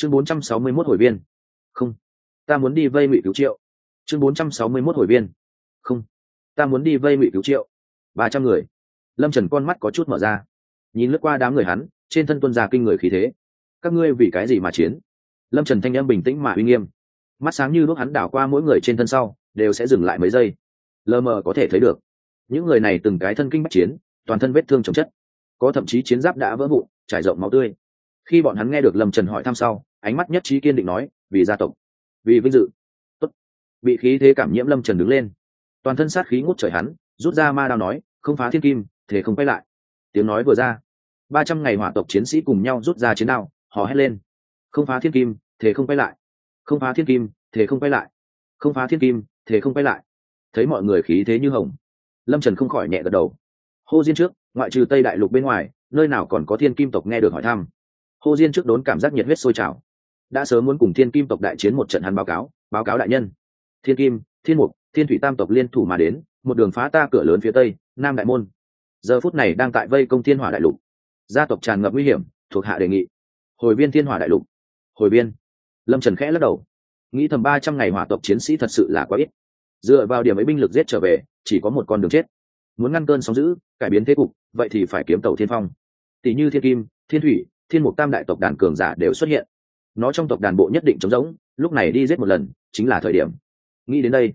chương 461 hồi viên. Không. Ta muốn đi vây ngụy cứu triệu. Chương 461 hồi viên. Không. Ta muốn đi vây ngụy cứu triệu. Ba trăm người. Lâm trần con mắt có chút mở ra. Nhìn lướt qua đám người hắn, trên thân tuân ra kinh người khí thế. Các ngươi vì cái gì mà chiến? Lâm trần thanh âm bình tĩnh mà uy nghiêm. Mắt sáng như lúc hắn đảo qua mỗi người trên thân sau, đều sẽ dừng lại mấy giây. Lờ mờ có thể thấy được. Những người này từng cái thân kinh bắt chiến, toàn thân vết thương chồng chất. Có thậm chí chiến giáp đã vỡ vụn, trải rộng máu tươi. Khi bọn hắn nghe được lâm trần hỏi thăm sau ánh mắt nhất trí kiên định nói, vì gia tộc, vì vinh dự. Tốt. bị khí thế cảm nhiễm lâm trần đứng lên. Toàn thân sát khí ngút trời hắn, rút ra ma đao nói, không phá thiên kim, thế không quay lại. Tiếng nói vừa ra, ba trăm ngày hỏa tộc chiến sĩ cùng nhau rút ra chiến đao họ hét lên. Không phá thiên kim, thế không quay lại. Không phá thiên kim, thế không quay lại. Không phá thiên kim, thế không quay lại. Thấy mọi người khí thế như hồng, lâm trần không khỏi nhẹ gật đầu. Hô diên trước, ngoại trừ tây đại lục bên ngoài, nơi nào còn có thiên kim tộc nghe được hỏi thăm? Hô diên trước đốn cảm giác nhiệt huyết sôi trào đã sớm muốn cùng thiên kim tộc đại chiến một trận hắn báo cáo báo cáo đại nhân. Thiên kim, thiên mục, thiên thủy tam tộc liên thủ mà đến, một đường phá ta cửa lớn phía tây, nam đại môn. Giờ phút này đang tại vây công thiên hỏa đại lục. Gia tộc tràn ngập nguy hiểm, thuộc hạ đề nghị. Hồi viên thiên hỏa đại lục. Hồi viên lâm trần khẽ lắc đầu. Nghĩ thầm ba trăm ngày hỏa tộc chiến sĩ thật sự là quá ít. Dựa vào điểm ấy binh lực giết trở về, chỉ có một con đường chết. Muốn ngăn cơn sóng giữ cải biến thế cục, vậy thì phải kiếm tàu thiên phong. Tỷ như thiên kim, thiên thủy, thiên mục tam đại tộc đàn cường giả đều xuất hiện nó trong tộc đàn bộ nhất định chống giống lúc này đi giết một lần, chính là thời điểm. Nghĩ đến đây,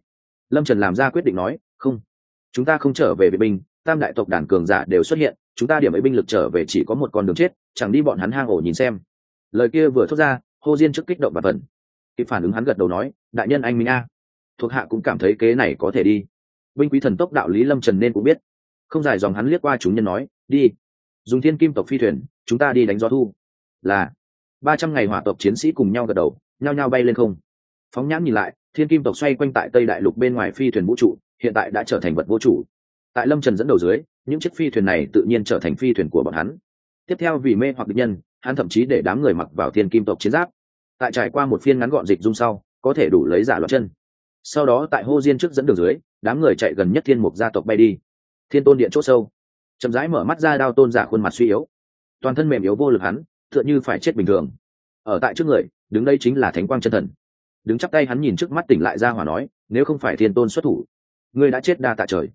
lâm trần làm ra quyết định nói, không, chúng ta không trở về vệ binh, tam đại tộc đàn cường giả đều xuất hiện, chúng ta điểm ấy binh lực trở về chỉ có một con đường chết, chẳng đi bọn hắn hang ổ nhìn xem. Lời kia vừa thốt ra, hô diên trước kích động và phần kịp phản ứng hắn gật đầu nói, đại nhân anh minh a. Thuộc hạ cũng cảm thấy kế này có thể đi. Binh quý thần tốc đạo lý lâm trần nên cũng biết. Không dài dòng hắn liếc qua chúng nhân nói, đi, dùng thiên kim tộc phi thuyền, chúng ta đi đánh gió thu. Là ba trăm ngày hỏa tộc chiến sĩ cùng nhau gật đầu, nhao nhao bay lên không. Phóng nhãn nhìn lại, thiên kim tộc xoay quanh tại tây đại lục bên ngoài phi thuyền vũ trụ, hiện tại đã trở thành vật vô chủ. Tại lâm trần dẫn đầu dưới, những chiếc phi thuyền này tự nhiên trở thành phi thuyền của bọn hắn. Tiếp theo vì mê hoặc địch nhân, hắn thậm chí để đám người mặc vào thiên kim tộc chiến giáp. Tại trải qua một phiên ngắn gọn dịch dung sau, có thể đủ lấy giả loạt chân. Sau đó tại hô diên trước dẫn đường dưới, đám người chạy gần nhất thiên mục gia tộc bay đi. Thiên tôn điện c h ỗ sâu. Chậm rãi mở mắt ra đao tôn giả khuôn mặt suy yếu. Toàn thân mềm yếu vô lực hắn tựa như phải chết bình thường. Ở tại trước người, đứng đây chính là thánh quang chân thần. Đứng chắp tay hắn nhìn trước mắt tỉnh lại ra hỏa nói, nếu không phải thiên tôn xuất thủ, ngươi đã chết đa tạ trời.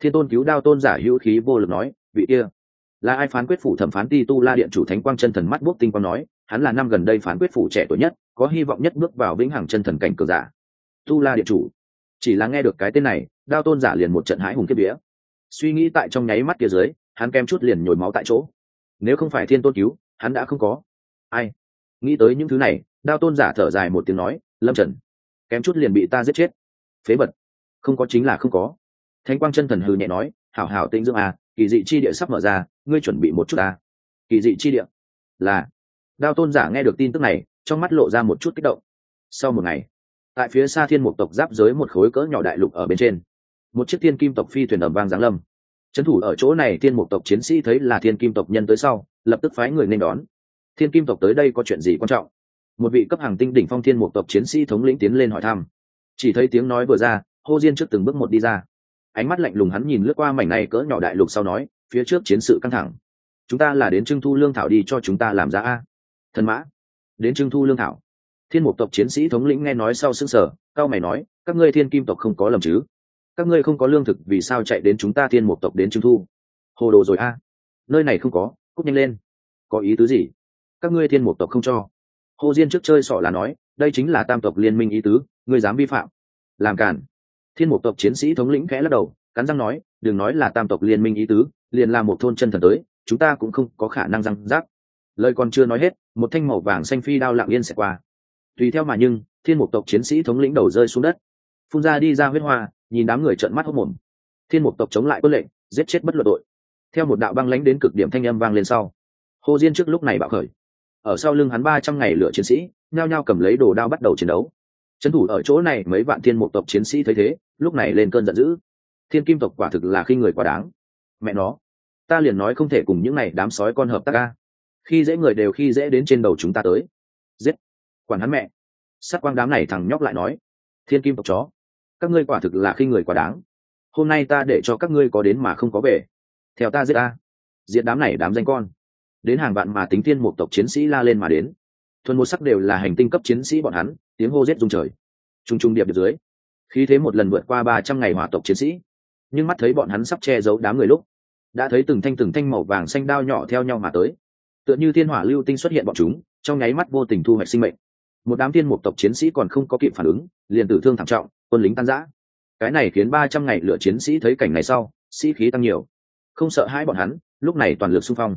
Thiên tôn cứu đao tôn giả hữu khí vô lực nói, vị kia, là ai phán quyết phủ thẩm phán ti tu la điện chủ thánh quang chân thần mắt bút tinh quang nói, hắn là năm gần đây phán quyết phủ trẻ tuổi nhất, có hy vọng nhất bước vào vĩnh hằng chân thần cảnh cờ giả. Tu la điện chủ, chỉ là nghe được cái tên này, đao tôn giả liền một trận hãi hùng kiếp vía suy nghĩ tại trong nháy mắt kia dưới, hắn kem chút liền nhồi máu tại chỗ. Nếu không phải thiên tôn cứu hắn đã không có. Ai? Nghĩ tới những thứ này, đao tôn giả thở dài một tiếng nói, lâm trần, kém chút liền bị ta giết chết. Phế vật. Không có chính là không có. Thánh quang chân thần hư nhẹ nói, hảo hảo tĩnh dưỡng à kỳ dị chi địa sắp mở ra, ngươi chuẩn bị một chút à kỳ dị chi địa. Là. Đao tôn giả nghe được tin tức này, trong mắt lộ ra một chút kích động. Sau một ngày, tại phía xa thiên mục tộc giáp giới một khối cỡ nhỏ đại lục ở bên trên, một chiếc thiên kim tộc phi thuyền ẩm vang giáng lâm. Trấn thủ ở chỗ này thiên mục tộc chiến sĩ thấy là thiên kim tộc nhân tới sau lập tức phái người nên đón. Thiên kim tộc tới đây có chuyện gì quan trọng? Một vị cấp hàng tinh đỉnh phong thiên mục tộc chiến sĩ thống lĩnh tiến lên hỏi thăm. Chỉ thấy tiếng nói vừa ra, hô diên trước từng bước một đi ra. Ánh mắt lạnh lùng hắn nhìn lướt qua mảnh này cỡ nhỏ đại lục sau nói, phía trước chiến sự căng thẳng. Chúng ta là đến trưng thu lương thảo đi cho chúng ta làm ra a. Thần mã. Đến trưng thu lương thảo. Thiên mục tộc chiến sĩ thống lĩnh nghe nói sau xương sở cao mày nói, các ngươi thiên kim tộc không có lầm chứ? Các ngươi không có lương thực vì sao chạy đến chúng ta thiên mục tộc đến trưng thu? Hồ đồ rồi a. Nơi này không có cúp nhanh lên. Có ý tứ gì? Các ngươi thiên mục tộc không cho. Hồ diên trước chơi sọ là nói, đây chính là tam tộc liên minh ý tứ, ngươi dám vi phạm. Làm cản thiên mục tộc chiến sĩ thống lĩnh khẽ lắc đầu, cắn răng nói, đừng nói là tam tộc liên minh ý tứ, liền là một thôn chân thần tới, chúng ta cũng không có khả năng răng rác. Lời còn chưa nói hết, một thanh màu vàng xanh phi đao lặng yên sẽ qua. Tùy theo mà nhưng, thiên mục tộc chiến sĩ thống lĩnh đầu rơi xuống đất. Phun ra đi ra huyết hoa, nhìn đám người trợn mắt hốc mồm. Thiên mục tộc chống lại quân lệnh, giết chết bất luận đội theo một đạo băng lãnh đến cực điểm thanh âm vang lên sau, hồ diên trước lúc này bạo khởi. Ở sau lưng hắn ba trăm ngày lửa chiến sĩ, nhao nhao cầm lấy đồ đao bắt đầu chiến đấu. Trấn thủ ở chỗ này mấy vạn thiên mục tộc chiến sĩ thấy thế, lúc này lên cơn giận dữ. Thiên kim tộc quả thực là khi người quá đáng. Mẹ nó, ta liền nói không thể cùng những này đám sói con hợp tác ca khi dễ người đều khi dễ đến trên đầu chúng ta tới. Giết. Quản hắn mẹ. Sát quang đám này thằng nhóc lại nói. Thiên kim tộc chó, các ngươi quả thực là khi người quá đáng. Hôm nay ta để cho các ngươi có đến mà không có về theo ta giết a. Diện đám này đám danh con. Đến hàng vạn mà tính thiên một tộc chiến sĩ la lên mà đến. Thuần một sắc đều là hành tinh cấp chiến sĩ bọn hắn, tiếng hô rết rung trời. T r u n g t r u n g điệp điệp dưới. Khí thế một lần vượt qua ba trăm ngày hỏa tộc chiến sĩ. Nhưng mắt thấy bọn hắn sắp che giấu đám người lúc, đã thấy từng thanh từng thanh màu vàng xanh đao nhỏ theo nhau mà tới. Tựa như thiên hỏa lưu tinh xuất hiện bọn chúng, trong nháy mắt vô tình thu hoạch sinh mệnh. Một đám thiên mục tộc chiến sĩ còn không có kịp phản ứng, liền tử thương thảm trọng, quân lính tan giã cái này khiến ba trăm ngày lựa chiến sĩ thấy cảnh này sau, sĩ khí tăng nhiều không sợ hai bọn hắn, lúc này toàn lực xung phong.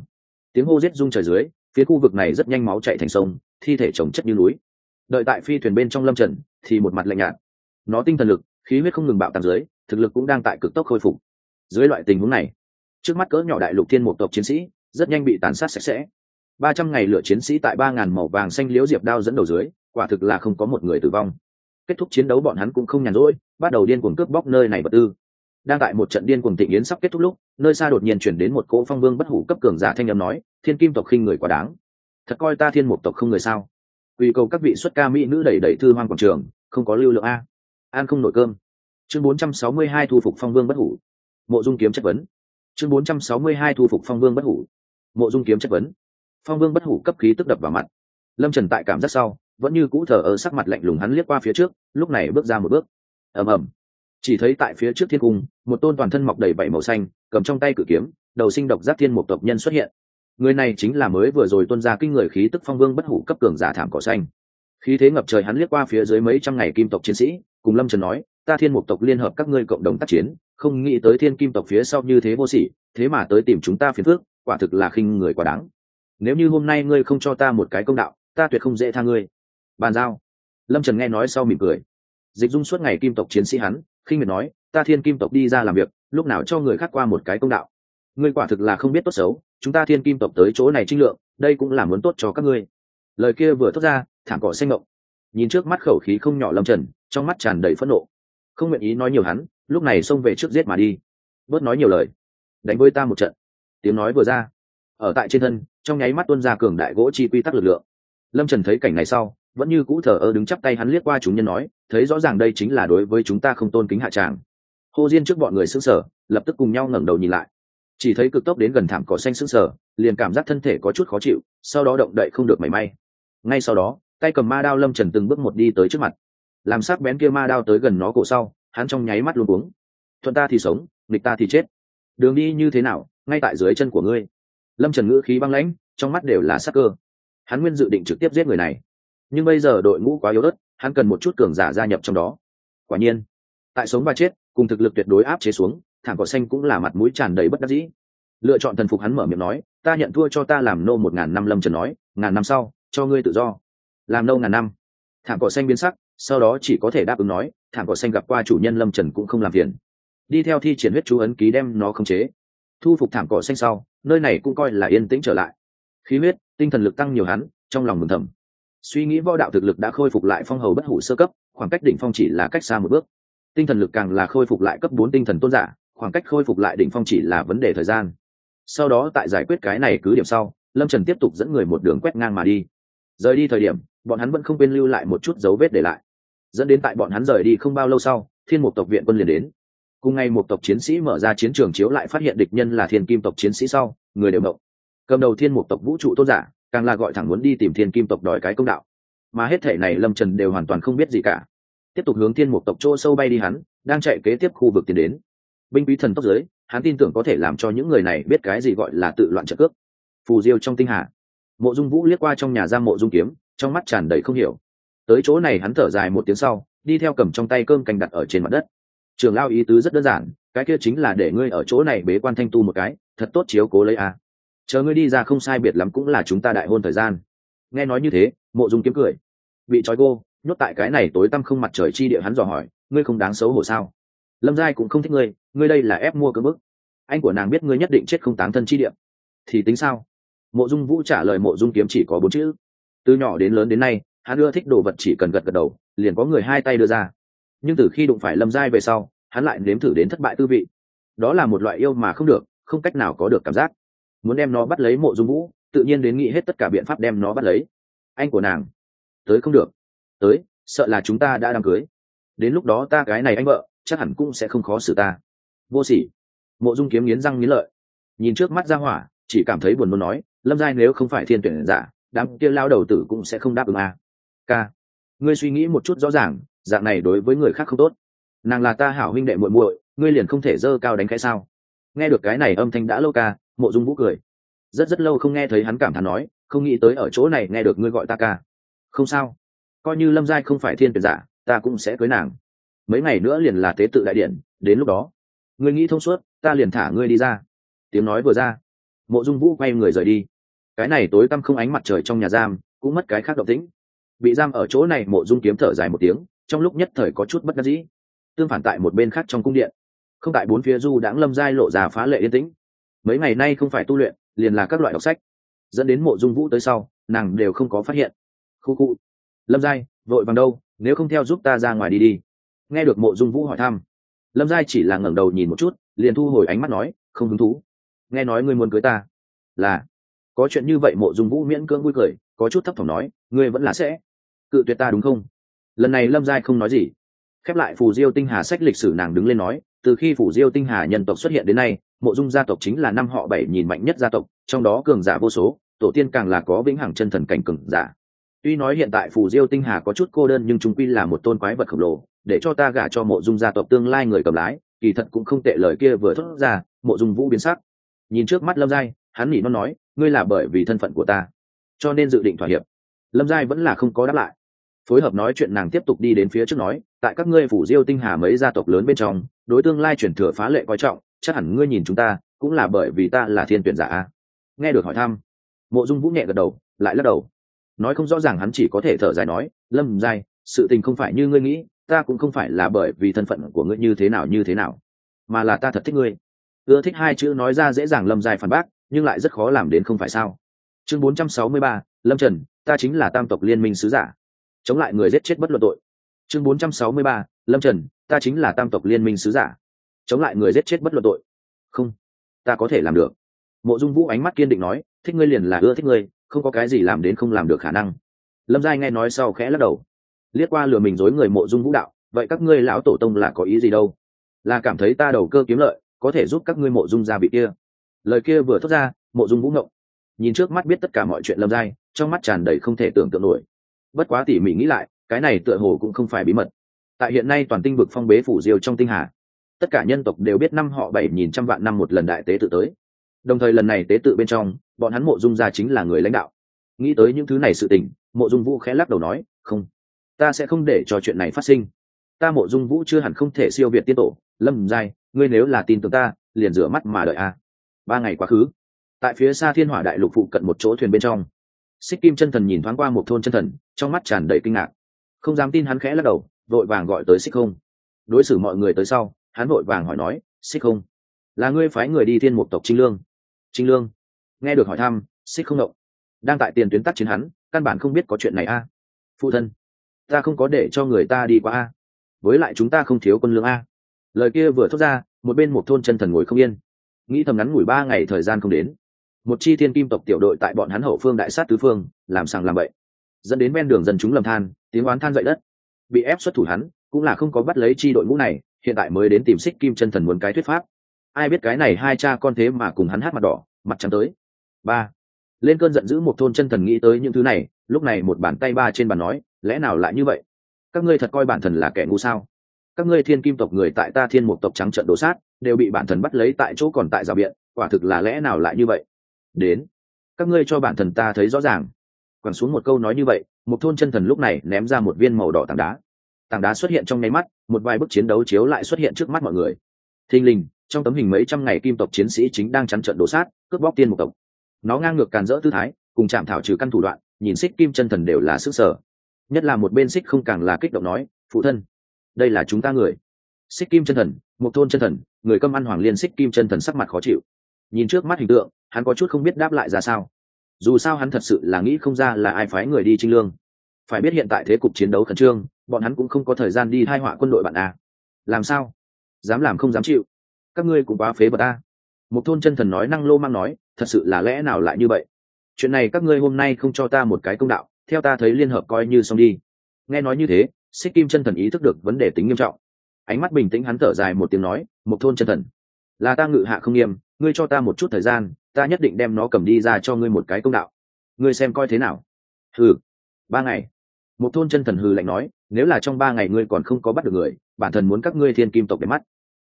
Tiếng hô giết rung trời dưới, phía khu vực này rất nhanh máu chạy thành sông, thi thể trồng chất như núi. Đợi tại phi thuyền bên trong lâm trần, thì một mặt lạnh nhạt. Nó tinh thần lực, khí huyết không ngừng bạo tăng dưới, thực lực cũng đang tại cực tốc khôi phục. Dưới loại tình huống này, trước mắt cỡ nhỏ đại lục thiên một tộc chiến sĩ, rất nhanh bị tàn sát sạch sẽ. Ba trăm ngày lửa chiến sĩ tại ba ngàn màu vàng xanh liễu diệp đao dẫn đầu dưới, quả thực là không có một người tử vong. Kết thúc chiến đấu bọn hắn cũng không nhàn rỗi, bắt đầu điên cuồng cướp bóc nơi này vật tư đang tại một trận điên cuồng thịnh yến sắp kết thúc lúc, nơi xa đột nhiên chuyển đến một cỗ phong vương bất hủ cấp cường giả thanh âm nói, thiên kim tộc khinh người quá đáng. Thật coi ta thiên một tộc không người sao? Quy cầu các vị xuất ca mỹ nữ đẩy đẩy thư hoang quảng trường, không có lưu lượng a. An không nổi cơm. Chương 462 thu phục phong vương bất hủ. Mộ dung kiếm chất vấn. Chương 462 thu phục phong vương bất hủ. Mộ dung kiếm chất vấn. Phong vương bất hủ cấp khí tức đập vào mặt. Lâm trần tại cảm giác sau, vẫn như cũ thờ ở sắc mặt lạnh lùng hắn liếc qua phía trước, lúc này bước ra một bước. Ầm ầm chỉ thấy tại phía trước thiên cung, một tôn toàn thân mọc đầy vảy màu xanh, cầm trong tay cử kiếm, đầu sinh độc giác thiên một tộc nhân xuất hiện. Người này chính là mới vừa rồi tuân ra kinh người khí tức phong vương bất hủ cấp cường giả thảm cỏ xanh. Khí thế ngập trời hắn liếc qua phía dưới mấy trăm ngày kim tộc chiến sĩ, cùng lâm trần nói, ta thiên mục tộc liên hợp các ngươi cộng đồng tác chiến, không nghĩ tới thiên kim tộc phía sau như thế vô sỉ, thế mà tới tìm chúng ta phiền phước quả thực là khinh người quá đáng. Nếu như hôm nay ngươi không cho ta một cái công đạo, ta tuyệt không dễ tha ngươi. Bàn giao. Lâm trần nghe nói sau mỉm cười. Dịch dung suốt ngày kim tộc chiến sĩ hắn khinh miệt nói, ta thiên kim tộc đi ra làm việc, lúc nào cho người khác qua một cái công đạo? Ngươi quả thực là không biết tốt xấu, chúng ta thiên kim tộc tới chỗ này trinh lượng, đây cũng là muốn tốt cho các ngươi. Lời kia vừa thốt ra, thảm cỏ xanh ngộng. Nhìn trước mắt khẩu khí không nhỏ lâm trần, trong mắt tràn đầy phẫn nộ. Không nguyện ý nói nhiều hắn, lúc này xông về trước giết mà đi. Bớt nói nhiều lời. Đánh với ta một trận. Tiếng nói vừa ra. Ở tại trên thân, trong nháy mắt tuân ra cường đại gỗ chi quy tắc lực lượng. Lâm trần thấy cảnh này sau, vẫn như cũ thờ ơ đứng chắp tay hắn liếc qua chúng nhân nói thấy rõ ràng đây chính là đối với chúng ta không tôn kính hạ tràng. Hô diên trước bọn người xứng sở lập tức cùng nhau ngẩng đầu nhìn lại. Chỉ thấy cực tốc đến gần thảm cỏ xanh sững sờ, liền cảm giác thân thể có chút khó chịu, sau đó động đậy không được mảy may. Ngay sau đó, tay cầm ma đao lâm trần từng bước một đi tới trước mặt. Làm sắc bén kia ma đao tới gần nó cổ sau, hắn trong nháy mắt luôn uống thuận ta thì sống, nghịch ta thì chết. Đường đi như thế nào, ngay tại dưới chân của ngươi. Lâm trần ngữ khí băng lãnh, trong mắt đều là sắc cơ. Hắn nguyên dự định trực tiếp giết người này. Nhưng bây giờ đội ngũ quá yếu ớt hắn cần một chút cường giả gia nhập trong đó. Quả nhiên, tại sống và chết, cùng thực lực tuyệt đối áp chế xuống, thảm cỏ xanh cũng là mặt mũi tràn đầy bất đắc dĩ. Lựa chọn thần phục hắn mở miệng nói, ta nhận thua cho ta làm nô một ngàn năm lâm trần nói, ngàn năm sau, cho ngươi tự do. Làm nô ngàn năm. Thảm cỏ xanh biến sắc, sau đó chỉ có thể đáp ứng nói, thảm cỏ xanh gặp qua chủ nhân lâm trần cũng không làm phiền. Đi theo thi triển huyết chú ấn ký đem nó khống chế. Thu phục thảm cỏ xanh sau, nơi này cũng coi là yên tĩnh trở lại. Khí huyết, tinh thần lực tăng nhiều hắn, trong lòng mừng thầm suy nghĩ võ đạo thực lực đã khôi phục lại phong hầu bất hủ sơ cấp, khoảng cách đỉnh phong chỉ là cách xa một bước. Tinh thần lực càng là khôi phục lại cấp bốn tinh thần tôn giả, khoảng cách khôi phục lại đỉnh phong chỉ là vấn đề thời gian. Sau đó tại giải quyết cái này cứ điểm sau, lâm trần tiếp tục dẫn người một đường quét ngang mà đi. Rời đi thời điểm, bọn hắn vẫn không quên lưu lại một chút dấu vết để lại. Dẫn đến tại bọn hắn rời đi không bao lâu sau, thiên mục tộc viện quân liền đến. Cùng ngày một tộc chiến sĩ mở ra chiến trường chiếu lại phát hiện địch nhân là thiên kim tộc chiến sĩ sau, người đều động. Cầm đầu thiên mục tộc vũ trụ tôn giả càng là gọi thẳng muốn đi tìm thiên kim tộc đòi cái công đạo. Mà hết thể này lâm trần đều hoàn toàn không biết gì cả. Tiếp tục hướng thiên mục tộc chỗ sâu bay đi hắn, đang chạy kế tiếp khu vực tiến đến. Binh quý thần tốc giới, hắn tin tưởng có thể làm cho những người này biết cái gì gọi là tự loạn trợ cướp phù diêu trong tinh hà. Mộ dung vũ liếc qua trong nhà ra mộ dung kiếm, trong mắt tràn đầy không hiểu. Tới chỗ này hắn thở dài một tiếng sau, đi theo cầm trong tay cơm canh đặt ở trên mặt đất. Trường lao ý tứ rất đơn giản, cái kia chính là để ngươi ở chỗ này bế quan thanh tu một cái, thật tốt chiếu cố lấy a chờ ngươi đi ra không sai biệt lắm cũng là chúng ta đại hôn thời gian. Nghe nói như thế, mộ dung kiếm cười. Bị trói cô, nhốt tại cái này tối tăm không mặt trời chi địa hắn dò hỏi, ngươi không đáng xấu hổ sao? Lâm giai cũng không thích ngươi ngươi đây là ép mua cơ bức. Anh của nàng biết ngươi nhất định chết không tán thân chi địa. Thì tính sao? Mộ dung vũ trả lời mộ dung kiếm chỉ có bốn chữ. Từ nhỏ đến lớn đến nay, hắn ưa thích đồ vật chỉ cần gật gật đầu, liền có người hai tay đưa ra. Nhưng từ khi đụng phải lâm giai về sau, hắn lại nếm thử đến thất bại tư vị. Đó là một loại yêu mà không được, không cách nào có được cảm giác muốn đem nó bắt lấy mộ dung vũ, tự nhiên đến nghĩ hết tất cả biện pháp đem nó bắt lấy. Anh của nàng, tới không được. Tới, sợ là chúng ta đã đám cưới. Đến lúc đó ta cái này anh vợ, chắc hẳn cũng sẽ không khó xử ta. Vô sỉ. Mộ dung kiếm nghiến răng nghiến lợi. Nhìn trước mắt ra hỏa, chỉ cảm thấy buồn nôn nói, lâm giai nếu không phải thiên tuyển giả, đám kia lao đầu tử cũng sẽ không đáp ứng à. ca, ngươi suy nghĩ một chút rõ ràng, dạng này đối với người khác không tốt. Nàng là ta hảo huynh đệ muội muội, ngươi liền không thể dơ cao đánh cái sao. Nghe được cái này âm thanh đã lâu ca mộ dung vũ cười. Rất rất lâu không nghe thấy hắn cảm thán nói, không nghĩ tới ở chỗ này nghe được ngươi gọi ta ca. Không sao. Coi như lâm giai không phải thiên tuyển giả, ta cũng sẽ cưới nàng. Mấy ngày nữa liền là tế tự đại điện, đến lúc đó, ngươi nghĩ thông suốt, ta liền thả ngươi đi ra. Tiếng nói vừa ra, mộ dung vũ quay người rời đi. Cái này tối tăm không ánh mặt trời trong nhà giam, cũng mất cái khác động tĩnh. Bị giam ở chỗ này mộ dung kiếm thở dài một tiếng, trong lúc nhất thời có chút bất đắc dĩ. Tương phản tại một bên khác trong cung điện, không tại bốn phía du đãng lâm giai lộ ra phá lệ yên tĩnh mấy ngày nay không phải tu luyện, liền là các loại đọc sách. Dẫn đến mộ dung vũ tới sau, nàng đều không có phát hiện. Khu khu. Lâm giai, vội bằng đâu, nếu không theo giúp ta ra ngoài đi đi. Nghe được mộ dung vũ hỏi thăm, lâm giai chỉ là ngẩng đầu nhìn một chút, liền thu hồi ánh mắt nói, không hứng thú. Nghe nói ngươi muốn cưới ta. Là. Có chuyện như vậy mộ dung vũ miễn cưỡng vui cười, có chút thấp thỏm nói, ngươi vẫn là sẽ cự tuyệt ta đúng không? Lần này lâm giai không nói gì. Khép lại phù diêu tinh hà sách lịch sử nàng đứng lên nói, từ khi phủ diêu tinh hà nhân tộc xuất hiện đến nay mộ dung gia tộc chính là năm họ bảy nhìn mạnh nhất gia tộc, trong đó cường giả vô số, tổ tiên càng là có vĩnh hằng chân thần cảnh cường giả. Tuy nói hiện tại phù diêu tinh hà có chút cô đơn nhưng chúng quy là một tôn quái vật khổng lồ, để cho ta gả cho mộ dung gia tộc tương lai người cầm lái, kỳ thật cũng không tệ lời kia vừa thốt ra, mộ dung vũ biến sắc. Nhìn trước mắt lâm giai, hắn nghĩ nó nói, ngươi là bởi vì thân phận của ta, cho nên dự định thỏa hiệp. Lâm giai vẫn là không có đáp lại phối hợp nói chuyện nàng tiếp tục đi đến phía trước nói tại các ngươi phủ diêu tinh hà mấy gia tộc lớn bên trong đối tương lai chuyển thừa phá lệ coi trọng chắc hẳn ngươi nhìn chúng ta cũng là bởi vì ta là thiên tuyển giả nghe được hỏi thăm mộ dung vũ nhẹ gật đầu lại lắc đầu. Nói không rõ ràng hắn chỉ có thể thở dài nói lâm dài sự tình không phải như ngươi nghĩ ta cũng không phải là bởi vì thân phận của ngươi như thế nào như thế nào mà là ta thật thích ngươi. Ưa thích hai chữ nói ra dễ dàng lâm dài phản bác nhưng lại rất khó làm đến không phải sao. Chương 463, lâm trần ta chính là tam tộc liên minh sứ giả chống lại người giết chết bất luận tội. Chương 463, lâm trần ta chính là tam tộc liên minh sứ giả. Chống lại người giết chết bất luận tội. Không ta có thể làm được. Mộ dung vũ ánh mắt kiên định nói thích ngươi liền là ưa thích ngươi không có cái gì làm đến không làm được khả năng. Lâm giai nghe nói sau khẽ lắc đầu. Liếc qua lừa mình dối người mộ dung vũ đạo vậy các ngươi lão tổ tông là có ý gì đâu? Là cảm thấy ta đầu cơ kiếm lợi có thể giúp các ngươi mộ dung ra bị kia. Lời kia vừa thốt ra mộ dung vũ ngộng. Nhìn trước mắt biết tất cả mọi chuyện lâm giai trong mắt tràn đầy không thể tưởng tượng nổi bất quá tỉ mỉ nghĩ lại, cái này tựa hồ cũng không phải bí mật. Tại hiện nay toàn tinh vực phong bế phủ diêu trong tinh hà, tất cả nhân tộc đều biết năm họ bảy nghìn trăm vạn năm một lần đại tế tự tới. Đồng thời lần này tế tự bên trong, bọn hắn mộ dung gia chính là người lãnh đạo. Nghĩ tới những thứ này sự tình, mộ dung vũ khẽ lắc đầu nói, không, ta sẽ không để cho chuyện này phát sinh. Ta mộ dung vũ chưa hẳn không thể siêu việt tiên tổ. Lâm giai, ngươi nếu là tin tưởng ta, liền rửa mắt mà đợi a. Ba ngày quá khứ, tại phía xa thiên hỏa đại lục phụ cận một chỗ thuyền bên trong xích kim chân thần nhìn thoáng qua một thôn chân thần, trong mắt tràn đầy kinh ngạc. Không dám tin hắn khẽ lắc đầu, vội vàng gọi tới xích không. Đối xử mọi người tới sau, hắn vội vàng hỏi nói, xích không, là ngươi phái người đi thiên một tộc trinh lương? Trinh lương? Nghe được hỏi thăm, xích không động. Đang tại tiền tuyến tắc chiến hắn, căn bản không biết có chuyện này a. Phụ thân, ta không có để cho người ta đi qua a. Với lại chúng ta không thiếu quân lương a. Lời kia vừa thốt ra, một bên một thôn chân thần ngồi không yên. Nghĩ thầm ngắn ngủi ba ngày thời gian không đến một chi thiên kim tộc tiểu đội tại bọn hắn hậu phương đại sát tứ phương, làm sàng làm bậy. Dẫn đến ven đường dân chúng lầm than, tiếng oán than dậy đất. Bị ép xuất thủ hắn, cũng là không có bắt lấy chi đội ngũ này, hiện tại mới đến tìm xích kim chân thần muốn cái thuyết pháp. Ai biết cái này hai cha con thế mà cùng hắn hát mặt đỏ, mặt trắng tới. Ba. Lên cơn giận dữ một thôn chân thần nghĩ tới những thứ này, lúc này một bàn tay ba trên bàn nói, lẽ nào lại như vậy? Các ngươi thật coi bản thần là kẻ ngu sao? Các ngươi thiên kim tộc người tại ta thiên một tộc trắng trận đổ sát, đều bị bản thần bắt lấy tại chỗ còn tại rào biện, quả thực là lẽ nào lại như vậy? Đến. Các ngươi cho bản thần ta thấy rõ ràng. Quẳng xuống một câu nói như vậy, một thôn chân thần lúc này ném ra một viên màu đỏ tảng đá. Tảng đá xuất hiện trong nháy mắt, một vài bức chiến đấu chiếu lại xuất hiện trước mắt mọi người. Thình lình, trong tấm hình mấy trăm ngày kim tộc chiến sĩ chính đang chắn trận đổ sát, cướp bóc tiên một tộc. Nó ngang ngược càn rỡ tư thái, cùng chạm thảo trừ căn thủ đoạn, nhìn xích kim chân thần đều là sức sở. Nhất là một bên xích không càng là kích động nói, phụ thân, đây là chúng ta người. Xích kim chân thần, một thôn chân thần, người câm ăn hoàng liên xích kim chân thần sắc mặt khó chịu. Nhìn trước mắt hình tượng hắn có chút không biết đáp lại ra sao. Dù sao hắn thật sự là nghĩ không ra là ai phái người đi trinh lương. Phải biết hiện tại thế cục chiến đấu khẩn trương, bọn hắn cũng không có thời gian đi thai họa quân đội bạn a. Làm sao? Dám làm không dám chịu. Các ngươi cũng quá phế vật a. Một thôn chân thần nói năng lô mang nói, thật sự là lẽ nào lại như vậy? Chuyện này các ngươi hôm nay không cho ta một cái công đạo, theo ta thấy liên hợp coi như xong đi. Nghe nói như thế, xích kim chân thần ý thức được vấn đề tính nghiêm trọng. Ánh mắt bình tĩnh hắn thở dài một tiếng nói, một thôn chân thần, là ta ngự hạ không nghiêm, ngươi cho ta một chút thời gian ta nhất định đem nó cầm đi ra cho ngươi một cái công đạo. Ngươi xem coi thế nào. Hừ. Ba ngày. Một thôn chân thần hừ lạnh nói, nếu là trong ba ngày ngươi còn không có bắt được người, bản thần muốn các ngươi thiên kim tộc để mắt.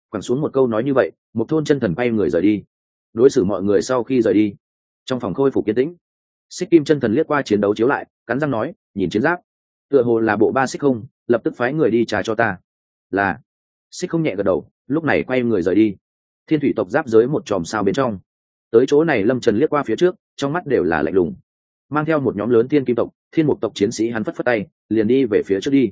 Quẳng xuống một câu nói như vậy, một thôn chân thần bay người rời đi. Đối xử mọi người sau khi rời đi, trong phòng khôi phục kiến tĩnh. Xích kim chân thần liếc qua chiến đấu chiếu lại, cắn răng nói, nhìn chiến giáp. Tựa hồ là bộ ba xích không, lập tức phái người đi trả cho ta. Là. Xích không nhẹ gật đầu, lúc này quay người rời đi. Thiên thủy tộc giáp giới một chòm sao bên trong tới chỗ này lâm trần liếc qua phía trước, trong mắt đều là lạnh lùng. Mang theo một nhóm lớn thiên kim tộc, thiên mục tộc chiến sĩ hắn phất phất tay, liền đi về phía trước đi.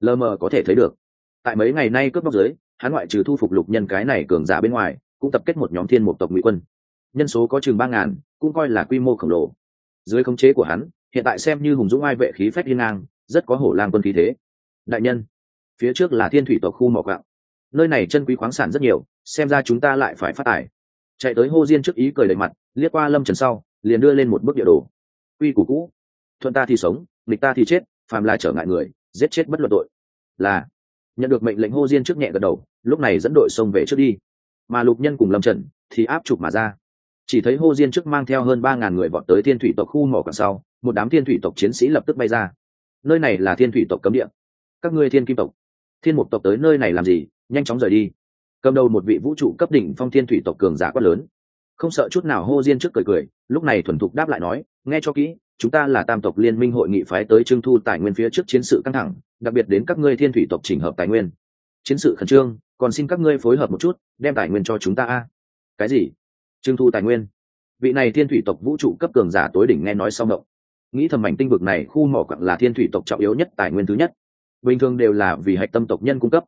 Lờ mờ có thể thấy được. Tại mấy ngày nay cướp bóc giới hắn ngoại trừ thu phục lục nhân cái này cường giả bên ngoài, cũng tập kết một nhóm thiên mục tộc ngụy quân. Nhân số có chừng ba ngàn, cũng coi là quy mô khổng lồ. Dưới khống chế của hắn, hiện tại xem như hùng dũng ai vệ khí phách liên ngang, rất có hổ lang quân khí thế. Đại nhân, phía trước là thiên thủy tộc khu mỏ gạo. Nơi này chân quý khoáng sản rất nhiều, xem ra chúng ta lại phải phát tài chạy tới hô diên trước ý cười đầy mặt, liếc qua lâm trần sau, liền đưa lên một bức địa đồ. Quy củ cũ. Thuận ta thì sống, nghịch ta thì chết, phàm là trở ngại người, giết chết bất luận tội. Là, nhận được mệnh lệnh hô diên trước nhẹ gật đầu, lúc này dẫn đội xông về trước đi. Mà lục nhân cùng lâm trần thì áp chụp mà ra. Chỉ thấy hô diên trước mang theo hơn ba ngàn người vọt tới thiên thủy tộc khu mỏ cảng sau, một đám thiên thủy tộc chiến sĩ lập tức bay ra. Nơi này là thiên thủy tộc cấm địa. Các ngươi thiên kim tộc, thiên mục tộc tới nơi này làm gì, nhanh chóng rời đi cầm đầu một vị vũ trụ cấp đỉnh phong thiên thủy tộc cường giả quát lớn. Không sợ chút nào hô diên trước cười cười, lúc này thuần thục đáp lại nói, nghe cho kỹ, chúng ta là tam tộc liên minh hội nghị phái tới trưng thu tài nguyên phía trước chiến sự căng thẳng, đặc biệt đến các ngươi thiên thủy tộc chỉnh hợp tài nguyên. Chiến sự khẩn trương, còn xin các ngươi phối hợp một chút, đem tài nguyên cho chúng ta a. Cái gì? Trưng thu tài nguyên. Vị này thiên thủy tộc vũ trụ cấp cường giả tối đỉnh nghe nói sau mộng nghĩ thầm mảnh tinh vực này, khu mỏ quặng là thiên thủy tộc trọng yếu nhất, tài nguyên thứ nhất. Bình thường đều là vì hạch tâm tộc nhân cung cấp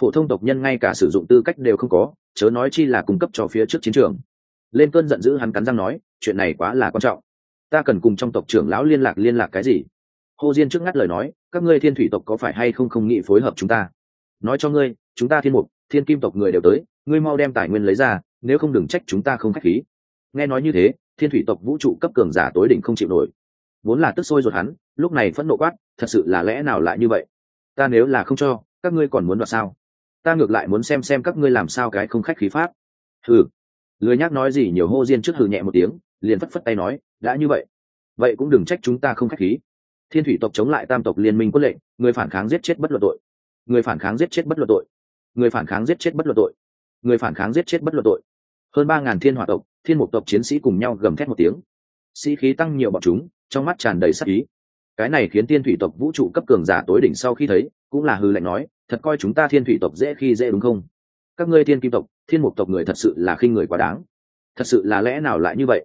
phổ thông tộc nhân ngay cả sử dụng tư cách đều không có, chớ nói chi là cung cấp cho phía trước chiến trường. Lên cơn giận dữ hắn cắn răng nói, chuyện này quá là quan trọng. Ta cần cùng trong tộc trưởng lão liên lạc liên lạc cái gì? Hồ diên trước ngắt lời nói, các ngươi thiên thủy tộc có phải hay không không nghĩ phối hợp chúng ta? Nói cho ngươi, chúng ta thiên mục, thiên kim tộc người đều tới, ngươi mau đem tài nguyên lấy ra, nếu không đừng trách chúng ta không k h á c h khí. Nghe nói như thế, thiên thủy tộc vũ trụ cấp cường giả tối đỉnh không chịu nổi. Vốn là tức sôi ruột hắn, lúc này phẫn nộ quát, thật sự là lẽ nào lại như vậy? Ta nếu là không cho, các ngươi còn muốn đoạt sao? Ta ngược lại muốn xem xem các ngươi làm sao cái không khách khí pháp. Hừ. Lười nhác nói gì nhiều hô diên trước hừ nhẹ một tiếng, liền phất phất tay nói, đã như vậy. Vậy cũng đừng trách chúng ta không khách khí. Thiên thủy tộc chống lại tam tộc liên minh quân lệnh, người phản kháng giết chết bất luận tội. Người phản kháng giết chết bất luận tội. Người phản kháng giết chết bất luận tội. Người phản kháng giết chết bất luận tội. Hơn ba ngàn thiên hỏa tộc, thiên mục tộc chiến sĩ cùng nhau gầm thét một tiếng. Sĩ khí tăng nhiều bọn chúng, trong mắt tràn đầy sắc ý cái này khiến thiên thủy tộc vũ trụ cấp cường giả tối đỉnh sau khi thấy cũng là hư lệnh nói thật coi chúng ta thiên thủy tộc dễ khi dễ đúng không? Các ngươi thiên kim tộc thiên mục tộc người thật sự là khinh người quá đáng. Thật sự là lẽ nào lại như vậy?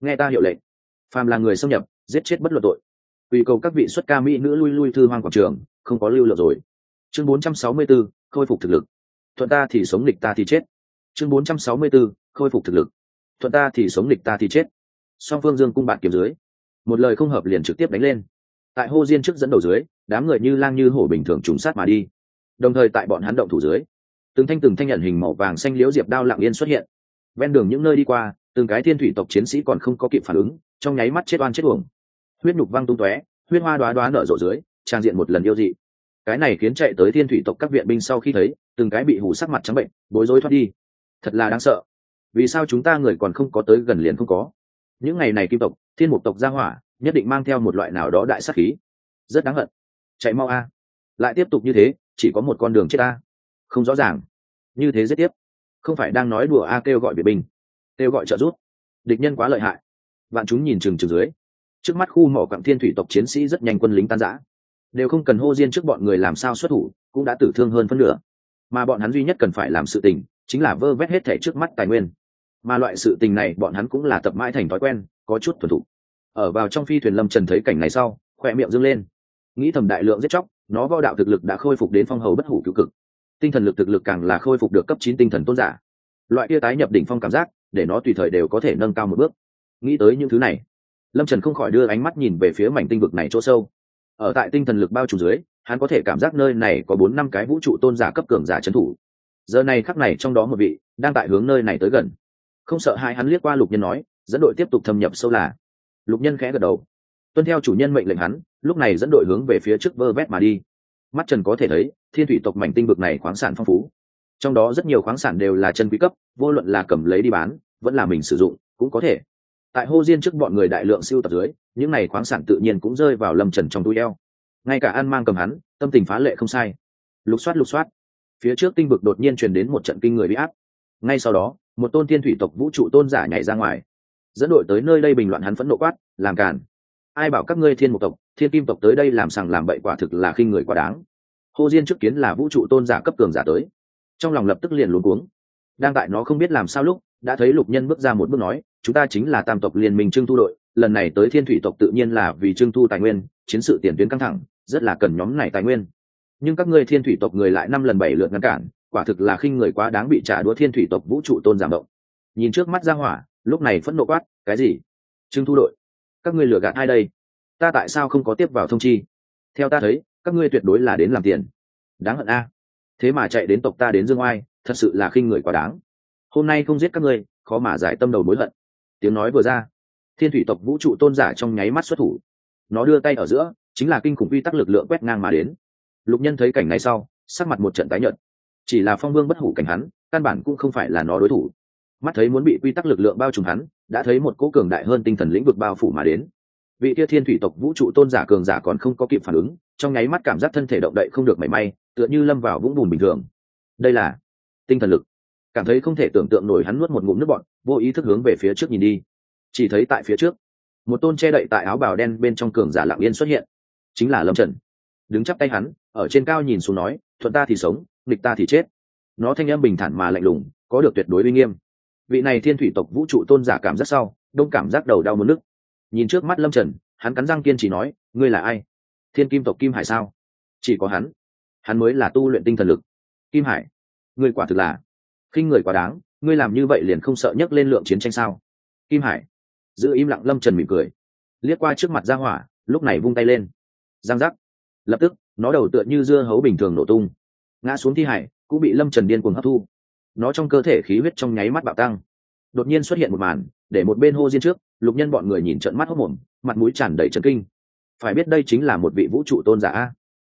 Nghe ta hiệu lệnh. Phàm là người xâm nhập giết chết bất luận tội. Vì cầu các vị xuất ca mỹ nữ lui lui thư hoang quảng trường không có lưu lượng rồi. Chương 464, khôi phục thực lực. Thuận ta thì sống địch ta thì chết. Chương 464, khôi phục thực lực. Thuận ta thì sống địch ta thì chết. Song phương dương cung bạn kiếm dưới. Một lời không hợp liền trực tiếp đánh lên tại hô diên trước dẫn đầu dưới, đám người như lang như hổ bình thường trùng sát mà đi. Đồng thời tại bọn hắn động thủ dưới, từng thanh từng thanh nhận hình màu vàng xanh liễu diệp đao lặng yên xuất hiện. Ven đường những nơi đi qua, từng cái thiên thủy tộc chiến sĩ còn không có kịp phản ứng, trong nháy mắt chết oan chết uổng. Huyết nhục văng tung tóe, huyết hoa đoá đoá nở rộ dưới, trang diện một lần yêu dị. Cái này khiến chạy tới thiên thủy tộc các viện binh sau khi thấy, từng cái bị hủ sắc mặt trắng bệnh, bối rối thoát đi. Thật là đáng sợ. Vì sao chúng ta người còn không có tới gần liền không có? Những ngày này kim tộc, thiên mục tộc gia hỏa nhất định mang theo một loại nào đó đại sắc khí. Rất đáng hận. Chạy mau a. Lại tiếp tục như thế, chỉ có một con đường chết a. Không rõ ràng. Như thế giết tiếp. Không phải đang nói đùa a kêu gọi biệt binh kêu gọi trợ giúp. Địch nhân quá lợi hại. Vạn chúng nhìn chừng chừng dưới. Trước mắt khu mỏ quặng thiên thủy tộc chiến sĩ rất nhanh quân lính tan giã đều không cần hô diên trước bọn người làm sao xuất thủ, cũng đã tử thương hơn phân nửa. Mà bọn hắn duy nhất cần phải làm sự tình, chính là vơ vét hết thẻ trước mắt tài nguyên. Mà loại sự tình này bọn hắn cũng là tập mãi thành thói quen, có chút thuần thục ở vào trong phi thuyền lâm trần thấy cảnh này sau, khoe miệng dâng lên. Nghĩ thầm đại lượng giết chóc, nó vo đạo thực lực đã khôi phục đến phong hầu bất hủ cứu cực. Tinh thần lực thực lực càng là khôi phục được cấp chín tinh thần tôn giả. Loại kia tái nhập đỉnh phong cảm giác, để nó tùy thời đều có thể nâng cao một bước. Nghĩ tới những thứ này, lâm trần không khỏi đưa ánh mắt nhìn về phía mảnh tinh vực này chỗ sâu. Ở tại tinh thần lực bao trùm dưới, hắn có thể cảm giác nơi này có bốn năm cái vũ trụ tôn giả cấp cường giả trấn thủ. Giờ này khắc này trong đó một vị đang tại hướng nơi này tới gần. Không sợ hai hắn liếc qua lục nhân nói, dẫn đội tiếp tục thâm nhập sâu là lục nhân khẽ gật đầu. Tuân theo chủ nhân mệnh lệnh hắn, lúc này dẫn đội hướng về phía trước vơ vét mà đi. Mắt trần có thể thấy, thiên thủy tộc mảnh tinh vực này khoáng sản phong phú. Trong đó rất nhiều khoáng sản đều là chân quý cấp, vô luận là cầm lấy đi bán, vẫn là mình sử dụng, cũng có thể. Tại hô diên trước bọn người đại lượng siêu tập dưới, những này khoáng sản tự nhiên cũng rơi vào lâm trần trong túi eo. Ngay cả ăn mang cầm hắn, tâm tình phá lệ không sai. Lục soát lục soát. Phía trước tinh vực đột nhiên truyền đến một trận kinh người bị áp. Ngay sau đó, một tôn thiên thủy tộc vũ trụ tôn giả nhảy ra ngoài dẫn đội tới nơi đây bình loạn hắn phẫn nộ quát, làm càn. Ai bảo các ngươi thiên mục tộc, thiên kim tộc tới đây làm sằng làm bậy quả thực là khi người quá đáng. Hô diên trước kiến là vũ trụ tôn giả cấp cường giả tới. Trong lòng lập tức liền luống cuống. Đang tại nó không biết làm sao lúc, đã thấy lục nhân bước ra một bước nói, chúng ta chính là tam tộc liên minh trưng thu đội, lần này tới thiên thủy tộc tự nhiên là vì trưng thu tài nguyên, chiến sự tiền tuyến căng thẳng, rất là cần nhóm này tài nguyên. Nhưng các ngươi thiên thủy tộc người lại năm lần bảy lượt ngăn cản, quả thực là khinh người quá đáng bị trả đũa thiên thủy tộc vũ trụ tôn giảm động. Nhìn trước mắt ra hỏa lúc này phẫn nộ quát, cái gì? Trưng thu đội, các ngươi lừa gạt ai đây? Ta tại sao không có tiếp vào thông chi? Theo ta thấy, các ngươi tuyệt đối là đến làm tiền. Đáng hận a. Thế mà chạy đến tộc ta đến dương oai, thật sự là khinh người quá đáng. Hôm nay không giết các ngươi, khó mà giải tâm đầu mối hận. Tiếng nói vừa ra, thiên thủy tộc vũ trụ tôn giả trong nháy mắt xuất thủ. Nó đưa tay ở giữa, chính là kinh khủng quy tắc lực lượng quét ngang mà đến. Lục nhân thấy cảnh này sau, sắc mặt một trận tái nhợt. Chỉ là phong vương bất hủ cảnh hắn, căn bản cũng không phải là nó đối thủ mắt thấy muốn bị quy tắc lực lượng bao trùm hắn, đã thấy một cỗ cường đại hơn tinh thần lĩnh vực bao phủ mà đến. Vị tia thiên thủy tộc vũ trụ tôn giả cường giả còn không có kịp phản ứng, trong nháy mắt cảm giác thân thể động đậy không được mảy may, tựa như lâm vào vũng bùn bình thường. Đây là tinh thần lực. Cảm thấy không thể tưởng tượng nổi hắn nuốt một ngụm nước bọn vô ý thức hướng về phía trước nhìn đi. Chỉ thấy tại phía trước, một tôn che đậy tại áo bào đen bên trong cường giả lạng yên xuất hiện. Chính là lâm trần. Đứng chắp tay hắn, ở trên cao nhìn xuống nói, thuận ta thì sống, nghịch ta thì chết. Nó thanh âm bình thản mà lạnh lùng, có được tuyệt đối uy nghiêm vị này thiên thủy tộc vũ trụ tôn giả cảm giác sau, đông cảm giác đầu đau mất nước. Nhìn trước mắt lâm trần, hắn cắn răng kiên trì nói, ngươi là ai? Thiên kim tộc kim hải sao? Chỉ có hắn. Hắn mới là tu luyện tinh thần lực. Kim hải, ngươi quả thực là khi người quá đáng, ngươi làm như vậy liền không sợ nhấc lên lượng chiến tranh sao? Kim hải, giữ im lặng lâm trần mỉm cười. Liếc qua trước mặt ra hỏa, lúc này vung tay lên. Giang giác. Lập tức, nó đầu tựa như dưa hấu bình thường nổ tung. Ngã xuống thi hải, cũng bị lâm trần điên cuồng hấp thu nó trong cơ thể khí huyết trong nháy mắt bạo tăng. Đột nhiên xuất hiện một màn, để một bên hô diên trước, lục nhân bọn người nhìn trận mắt hốc mồm, mặt mũi tràn đầy trấn kinh. Phải biết đây chính là một vị vũ trụ tôn giả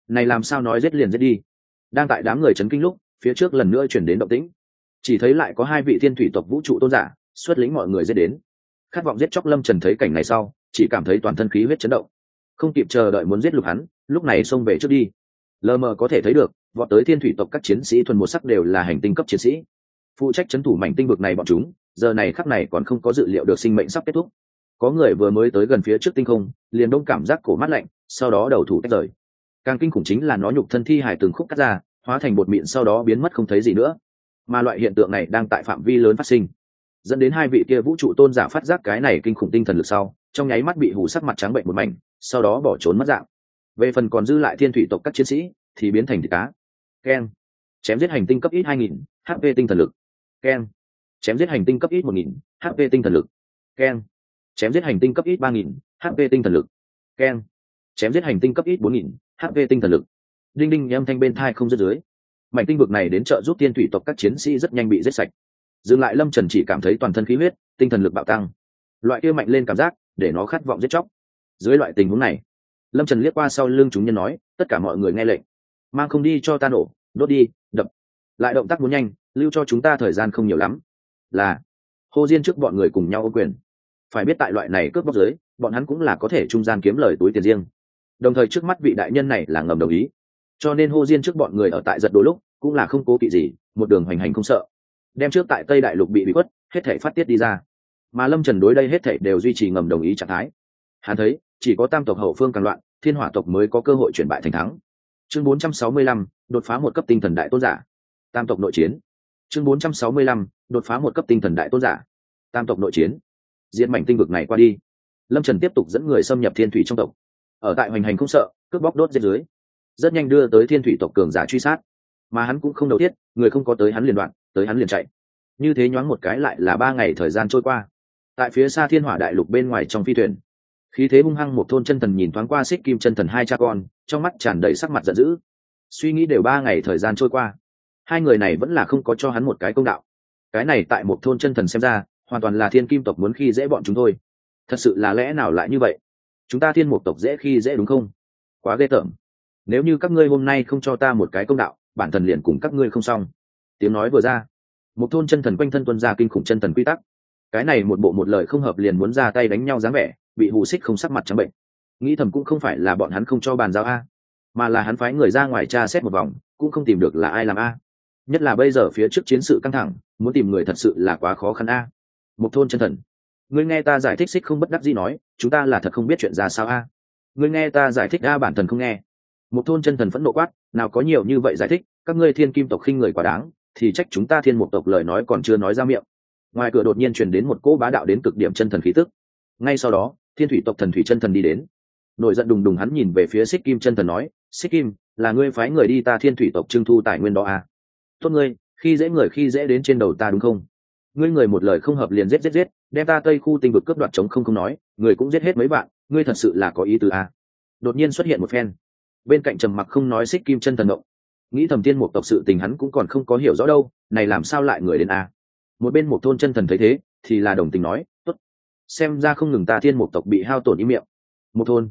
này làm sao nói giết liền giết đi. Đang tại đám người chấn kinh lúc, phía trước lần nữa chuyển đến động tĩnh. Chỉ thấy lại có hai vị thiên thủy tộc vũ trụ tôn giả, xuất lĩnh mọi người dễ đến. Khát vọng giết chóc lâm trần thấy cảnh này sau, chỉ cảm thấy toàn thân khí huyết chấn động. Không kịp chờ đợi muốn giết lục hắn, lúc này xông về trước đi. Lờ mờ có thể thấy được vọt tới thiên thủy tộc các chiến sĩ thuần một sắc đều là hành tinh cấp chiến sĩ. Phụ trách c h ấ n thủ mảnh tinh vực này bọn chúng, giờ này khắc này còn không có dự liệu được sinh mệnh sắp kết thúc. Có người vừa mới tới gần phía trước tinh không, liền đông cảm giác cổ mắt lạnh, sau đó đầu thủ tách rời. Càng kinh khủng chính là nó nhục thân thi hài từng khúc cắt ra, hóa thành bột mịn sau đó biến mất không thấy gì nữa. Mà loại hiện tượng này đang tại phạm vi lớn phát sinh. Dẫn đến hai vị kia vũ trụ tôn giả phát giác cái này kinh khủng tinh thần lực sau, trong nháy mắt bị hủ sắc mặt trắng bệnh một mảnh, sau đó bỏ trốn mất dạng. Về phần còn dư lại thiên thủy tộc các chiến sĩ, thì biến thành thịt cá keng chém giết hành tinh cấp ít hai nghìn hp tinh thần lực. Keng chém giết hành tinh cấp ít một nghìn hp tinh thần lực. Keng chém giết hành tinh cấp ít 3000, hp tinh thần lực. Keng chém giết hành tinh cấp ít bốn nghìn hp tinh thần lực. Đinh đinh âm thanh bên thai không dứt dưới. Mảnh tinh vực này đến trợ giúp tiên thủy tộc các chiến sĩ rất nhanh bị giết sạch. Dừng lại lâm trần chỉ cảm thấy toàn thân khí huyết tinh thần lực bạo tăng. Loại kia mạnh lên cảm giác để nó khát vọng giết chóc. Dưới loại tình huống này lâm trần liếc qua sau lưng chúng nhân nói tất cả mọi người nghe lệnh mang không đi cho ta nổ, đốt đi, đập. Lại động tác muốn nhanh, lưu cho chúng ta thời gian không nhiều lắm. Là hô diên trước bọn người cùng nhau ô quyền. Phải biết tại loại này cướp bóc giới bọn hắn cũng là có thể trung gian kiếm lời túi tiền riêng. Đồng thời trước mắt vị đại nhân này là ngầm đồng ý. Cho nên hô diên trước bọn người ở tại giật đôi lúc, cũng là không cố kỵ gì, một đường hoành hành không sợ. Đem trước tại tây đại lục bị bị khuất, hết thể phát tiết đi ra. Mà lâm trần đối đây hết thể đều duy trì ngầm đồng ý trạng thái. Hắn thấy, chỉ có tam tộc hậu phương càng loạn, thiên hỏa tộc mới có cơ hội chuyển bại thành thắng chương 465, đột phá một cấp tinh thần đại tôn giả. Tam tộc nội chiến. Chương 465, đột phá một cấp tinh thần đại tôn giả. Tam tộc nội chiến. Diễn mảnh tinh vực này qua đi. Lâm trần tiếp tục dẫn người xâm nhập thiên thủy trong tộc. Ở tại hoành hành không sợ cướp bóc đốt dưới dưới. Rất nhanh đưa tới thiên thủy tộc cường giả truy sát. Mà hắn cũng không đầu tiết người không có tới hắn liền đoạn tới hắn liền chạy. Như thế nhoáng một cái lại là ba ngày thời gian trôi qua. Tại phía xa thiên hỏa đại lục bên ngoài trong phi thuyền khí thế hung hăng một thôn chân thần nhìn thoáng qua xích kim chân thần hai cha con, trong mắt tràn đầy sắc mặt giận dữ. Suy nghĩ đều ba ngày thời gian trôi qua. Hai người này vẫn là không có cho hắn một cái công đạo. Cái này tại một thôn chân thần xem ra, hoàn toàn là thiên kim tộc muốn khi dễ bọn chúng thôi. Thật sự là lẽ nào lại như vậy? Chúng ta thiên một tộc dễ khi dễ đúng không? Quá ghê tởm. Nếu như các ngươi hôm nay không cho ta một cái công đạo, bản thần liền cùng các ngươi không xong. Tiếng nói vừa ra, một thôn chân thần quanh thân tuân ra kinh khủng chân thần quy tắc. Cái này một bộ một lời không hợp liền muốn ra tay đánh nhau dáng vẻ bị hù xích không sắc mặt trắng bệnh. Nghĩ thầm cũng không phải là bọn hắn không cho bàn giao a, mà là hắn phái người ra ngoài tra xét một vòng, cũng không tìm được là ai làm a. Nhất là bây giờ phía trước chiến sự căng thẳng, muốn tìm người thật sự là quá khó khăn a. Một thôn chân thần, ngươi nghe ta giải thích xích không bất đắc gì nói, chúng ta là thật không biết chuyện ra sao a. Ngươi nghe ta giải thích a bản thần không nghe. Một thôn chân thần phẫn nộ quát, nào có nhiều như vậy giải thích, các ngươi thiên kim tộc khinh người quá đáng, thì trách chúng ta thiên một tộc lời nói còn chưa nói ra miệng. Ngoài cửa đột nhiên truyền đến một cỗ bá đạo đến cực điểm chân thần khí tức. Ngay sau đó thiên thủy tộc thần thủy chân thần đi đến nổi giận đùng đùng hắn nhìn về phía xích kim chân thần nói, xích kim, là ngươi phái người đi ta thiên thủy tộc trưng thu tài nguyên đó à? tốt ngươi, khi dễ người khi dễ đến trên đầu ta đúng không ngươi người một lời không hợp liền giết giết giết, đem ta tây khu tinh vực cướp đoạt chống không không nói, người cũng giết hết mấy bạn, ngươi thật sự là có ý từ à? đột nhiên xuất hiện một phen bên cạnh trầm mặc không nói xích kim chân thần động nghĩ thầm tiên một tộc sự tình hắn cũng còn không có hiểu rõ đâu, này làm sao lại người đến à? một bên một thôn chân thần thấy thế, thì là đồng tình nói, tốt xem ra không ngừng ta thiên một tộc bị hao tổn ý miệng. Một thôn.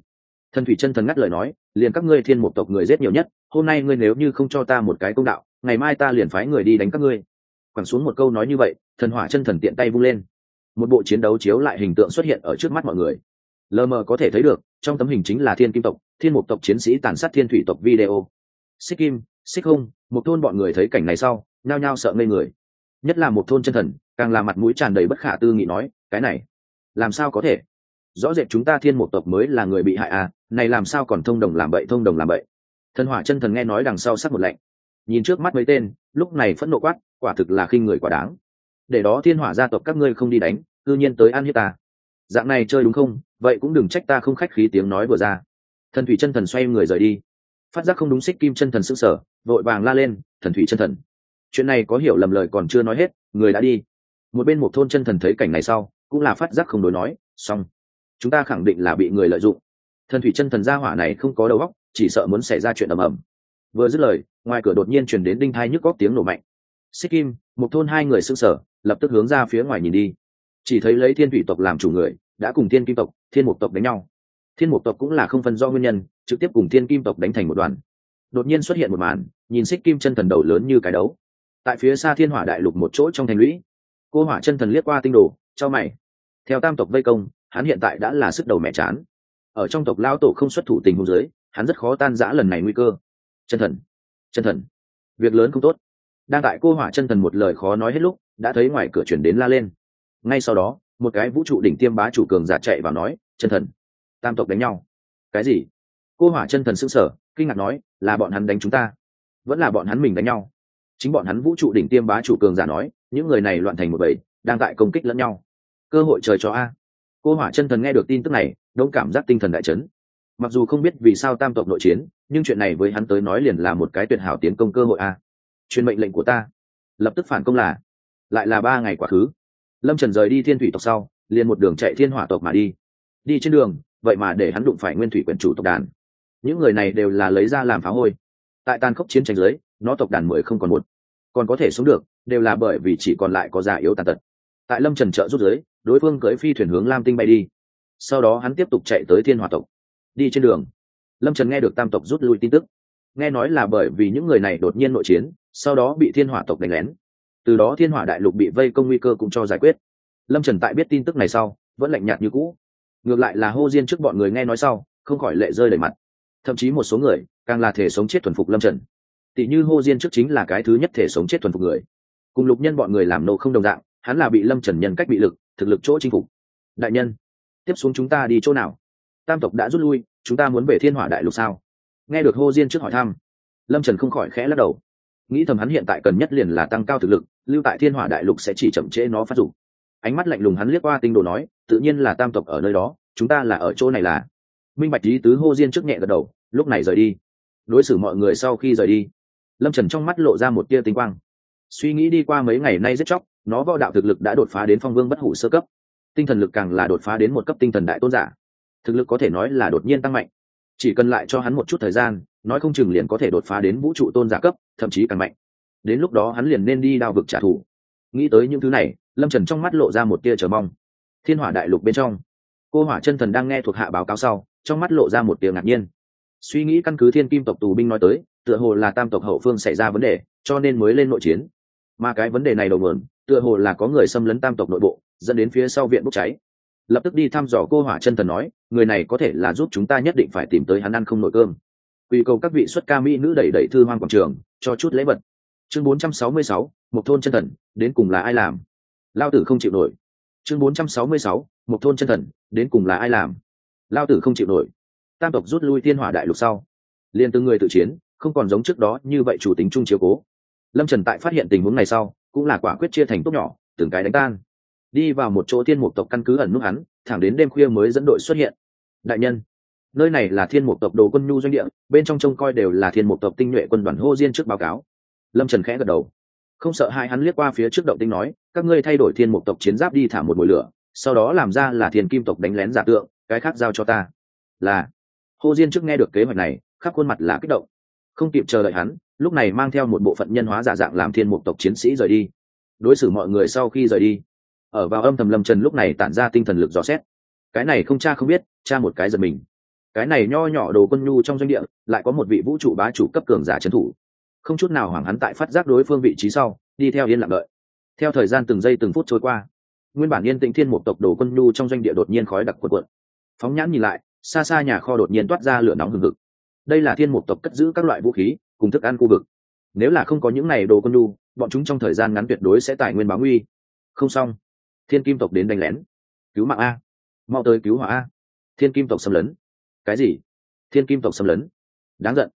Thần thủy chân thần ngắt lời nói, liền các ngươi thiên một tộc người giết nhiều nhất, hôm nay ngươi nếu như không cho ta một cái công đạo, ngày mai ta liền phái người đi đánh các ngươi. Quẳng xuống một câu nói như vậy, thần hỏa chân thần tiện tay vung lên. Một bộ chiến đấu chiếu lại hình tượng xuất hiện ở trước mắt mọi người. Lờ mờ có thể thấy được, trong tấm hình chính là thiên kim tộc, thiên mục tộc chiến sĩ tàn sát thiên thủy tộc video. Xích kim, xích hung một thôn bọn người thấy cảnh này sau, nhao nhao sợ ngây người. Nhất là một thôn chân thần, càng là mặt mũi tràn đầy bất khả tư nghị nói, cái này làm sao có thể? Rõ rệt chúng ta thiên một tộc mới là người bị hại à này làm sao còn thông đồng làm bậy, thông đồng làm bậy? Thần hỏa chân thần nghe nói đằng sau sắc một lạnh. Nhìn trước mắt mấy tên, lúc này phẫn nộ quát, quả thực là khinh người quả đáng. Để đó thiên hỏa gia tộc các ngươi không đi đánh tự nhiên tới ăn hiếp ta. Dạng này chơi đúng không? Vậy cũng đừng trách ta không khách khí tiếng nói vừa ra. Thần thủy chân thần xoay người rời đi. Phát giác không đúng xích kim chân thần s ư sở vội vàng la lên, thần thủy chân thần, chuyện này có hiểu lầm lời còn chưa nói hết, người đã đi. Một bên một thôn chân thần thấy cảnh này sau cũng là phát giác không đối nói, xong. Chúng ta khẳng định là bị người lợi dụng. Thần thủy chân thần gia hỏa này không có đầu óc, chỉ sợ muốn xảy ra chuyện ầm ầm. Vừa dứt lời, ngoài cửa đột nhiên chuyển đến đinh thai nhức góc tiếng nổ mạnh. Xích kim, một thôn hai người s ư sở lập tức hướng ra phía ngoài nhìn đi. Chỉ thấy lấy thiên thủy tộc làm chủ người, đã cùng thiên kim tộc, thiên mục tộc đánh nhau. Thiên mục tộc cũng là không phân do nguyên nhân, trực tiếp cùng thiên kim tộc đánh thành một đoàn. Đột nhiên xuất hiện một màn, nhìn xích kim chân thần đầu lớn như cái đấu. Tại phía xa thiên hỏa đại lục một chỗ trong thành lũy, cô hỏa chân thần liếc qua tinh đồ cho mày. Theo tam tộc vây công, hắn hiện tại đã là sức đầu mẹ chán. Ở trong tộc lao tổ không xuất thủ tình hôn giới hắn rất khó tan giã lần này nguy cơ. Chân thần chân thần, việc lớn không tốt. Đang tại cô hỏa chân thần một lời khó nói hết lúc, đã thấy ngoài cửa chuyển đến la lên. Ngay sau đó, một cái vũ trụ đỉnh tiêm bá chủ cường giả chạy vào nói, chân thần, tam tộc đánh nhau. Cái gì? Cô hỏa chân thần s ư n g sở kinh ngạc nói, là bọn hắn đánh chúng ta. Vẫn là bọn hắn mình đánh nhau. Chính bọn hắn vũ trụ đỉnh tiêm bá chủ cường giả nói, những người này loạn thành một bầy, đang tại công kích lẫn nhau cơ hội trời cho a. Cô hỏa chân thần nghe được tin tức này đông cảm giác tinh thần đại chấn. Mặc dù không biết vì sao tam tộc nội chiến, nhưng chuyện này với hắn tới nói liền là một cái tuyệt hảo tiến công cơ hội a. Truyền mệnh lệnh của ta. Lập tức phản công là, lại là ba ngày quá khứ. Lâm trần rời đi thiên thủy tộc sau, liền một đường chạy thiên hỏa tộc mà đi. Đi trên đường, vậy mà để hắn đụng phải nguyên thủy quyền chủ tộc đàn. Những người này đều là lấy ra làm phá hôi. Tại tàn khốc chiến tranh giới nó tộc đàn mười không còn một. Còn có thể sống được, đều là bởi vì chỉ còn lại có già yếu tàn tật. Tại lâm trần trợ rút giới đối phương cưỡi phi thuyền hướng lam tinh bay đi. Sau đó hắn tiếp tục chạy tới thiên hòa tộc. Đi trên đường. Lâm trần nghe được tam tộc rút lui tin tức. Nghe nói là bởi vì những người này đột nhiên nội chiến, sau đó bị thiên hỏa tộc đánh lén. Từ đó thiên hỏa đại lục bị vây công nguy cơ cũng cho giải quyết. Lâm trần tại biết tin tức này sau, vẫn lạnh nhạt như cũ. Ngược lại là hô diên trước bọn người nghe nói sau, không khỏi lệ rơi đầy mặt. Thậm chí một số người, càng là thể sống chết thuần phục lâm trần. Tỷ như hô diên trước chính là cái thứ nhất thể sống chết thuần phục người. Cùng lục nhân bọn người làm nô không đồng dạng, hắn là bị lâm trần nhân cách bị lực thực lực chỗ chinh phục. Đại nhân, tiếp xuống chúng ta đi chỗ nào? Tam tộc đã rút lui, chúng ta muốn về thiên hỏa đại lục sao? Nghe được hô diên trước hỏi thăm, lâm trần không khỏi khẽ lắc đầu. Nghĩ thầm hắn hiện tại cần nhất liền là tăng cao thực lực, lưu tại thiên hỏa đại lục sẽ chỉ chậm trễ nó phát dục. Ánh mắt lạnh lùng hắn liếc qua tinh đồ nói, tự nhiên là tam tộc ở nơi đó, chúng ta là ở chỗ này là. Minh bạch lý tứ hô diên trước nhẹ gật đầu, lúc này rời đi. Đối xử mọi người sau khi rời đi, lâm trần trong mắt lộ ra một tia tinh quang. Suy nghĩ đi qua mấy ngày nay rất chóc nó võ đạo thực lực đã đột phá đến phong vương bất hủ sơ cấp. Tinh thần lực càng là đột phá đến một cấp tinh thần đại tôn giả. Thực lực có thể nói là đột nhiên tăng mạnh. Chỉ cần lại cho hắn một chút thời gian, nói không chừng liền có thể đột phá đến vũ trụ tôn giả cấp, thậm chí càng mạnh. Đến lúc đó hắn liền nên đi đao vực trả thù. Nghĩ tới những thứ này, lâm trần trong mắt lộ ra một tia chờ mong. Thiên hỏa đại lục bên trong, cô hỏa chân thần đang nghe thuộc hạ báo cáo sau, trong mắt lộ ra một tia ngạc nhiên. Suy nghĩ căn cứ thiên kim tộc tù binh nói tới, tựa hồ là tam tộc hậu phương xảy ra vấn đề, cho nên mới lên nội chiến. Mà cái vấn đề này đầu mượn tựa hồ là có người xâm lấn tam tộc nội bộ dẫn đến phía sau viện bốc cháy. Lập tức đi thăm dò cô hỏa chân thần nói người này có thể là giúp chúng ta nhất định phải tìm tới hắn ăn không nổi cơm. Quy cầu các vị xuất ca mỹ nữ đẩy đẩy thư hoang quảng trường cho chút lễ vật. Chương 466, một thôn chân thần đến cùng là ai làm? Lao tử không chịu nổi. Chương 466, một thôn chân thần đến cùng là ai làm? Lao tử không chịu nổi. Tam tộc rút lui thiên hỏa đại lục sau. Liền từng người tự chiến không còn giống trước đó như vậy chủ tính trung chiếu cố. Lâm trần tại phát hiện tình huống này sau cũng là quả quyết chia thành tốt nhỏ, từng cái đánh tan. Đi vào một chỗ thiên mục tộc căn cứ ẩn nút hắn, thẳng đến đêm khuya mới dẫn đội xuất hiện. Đại nhân, nơi này là thiên mục tộc đồ quân nhu doanh địa, bên trong trông coi đều là thiên mục tộc tinh nhuệ quân đoàn hô diên trước báo cáo. Lâm trần khẽ gật đầu. Không sợ hai hắn liếc qua phía trước động tinh nói, các ngươi thay đổi thiên mục tộc chiến giáp đi thả một mồi lửa, sau đó làm ra là thiên kim tộc đánh lén giả tượng, cái khác giao cho ta. Là, hô diên trước nghe được kế hoạch này, khắp khuôn mặt là kích động. Không kịp chờ đợi hắn lúc này mang theo một bộ phận nhân hóa giả dạng làm thiên mục tộc chiến sĩ rời đi. Đối xử mọi người sau khi rời đi, ở vào âm thầm lâm trần lúc này tản ra tinh thần lực dò xét. Cái này không cha không biết, cha một cái giật mình. Cái này nho nhỏ đồ quân nhu trong doanh địa, lại có một vị vũ trụ bá chủ cấp cường giả trấn thủ. Không chút nào hoảng hắn tại phát giác đối phương vị trí sau, đi theo yên lặng đợi. Theo thời gian từng giây từng phút trôi qua, nguyên bản yên tĩnh thiên một tộc đồ quân nhu trong doanh địa đột nhiên khói đặc quật quật phóng nhãn nhìn lại, xa xa nhà kho đột nhiên toát ra lửa nóng hừng hực. Đây là thiên một tộc cất giữ các loại vũ khí cùng thức ăn khu vực. Nếu là không có những này đồ quân nhu, bọn chúng trong thời gian ngắn tuyệt đối sẽ tài nguyên báo nguy. Không xong. Thiên kim tộc đến đánh lén. Cứu mạng a. Mau tới cứu hỏa a. Thiên kim tộc xâm lấn. Cái gì? Thiên kim tộc xâm lấn. Đáng giận.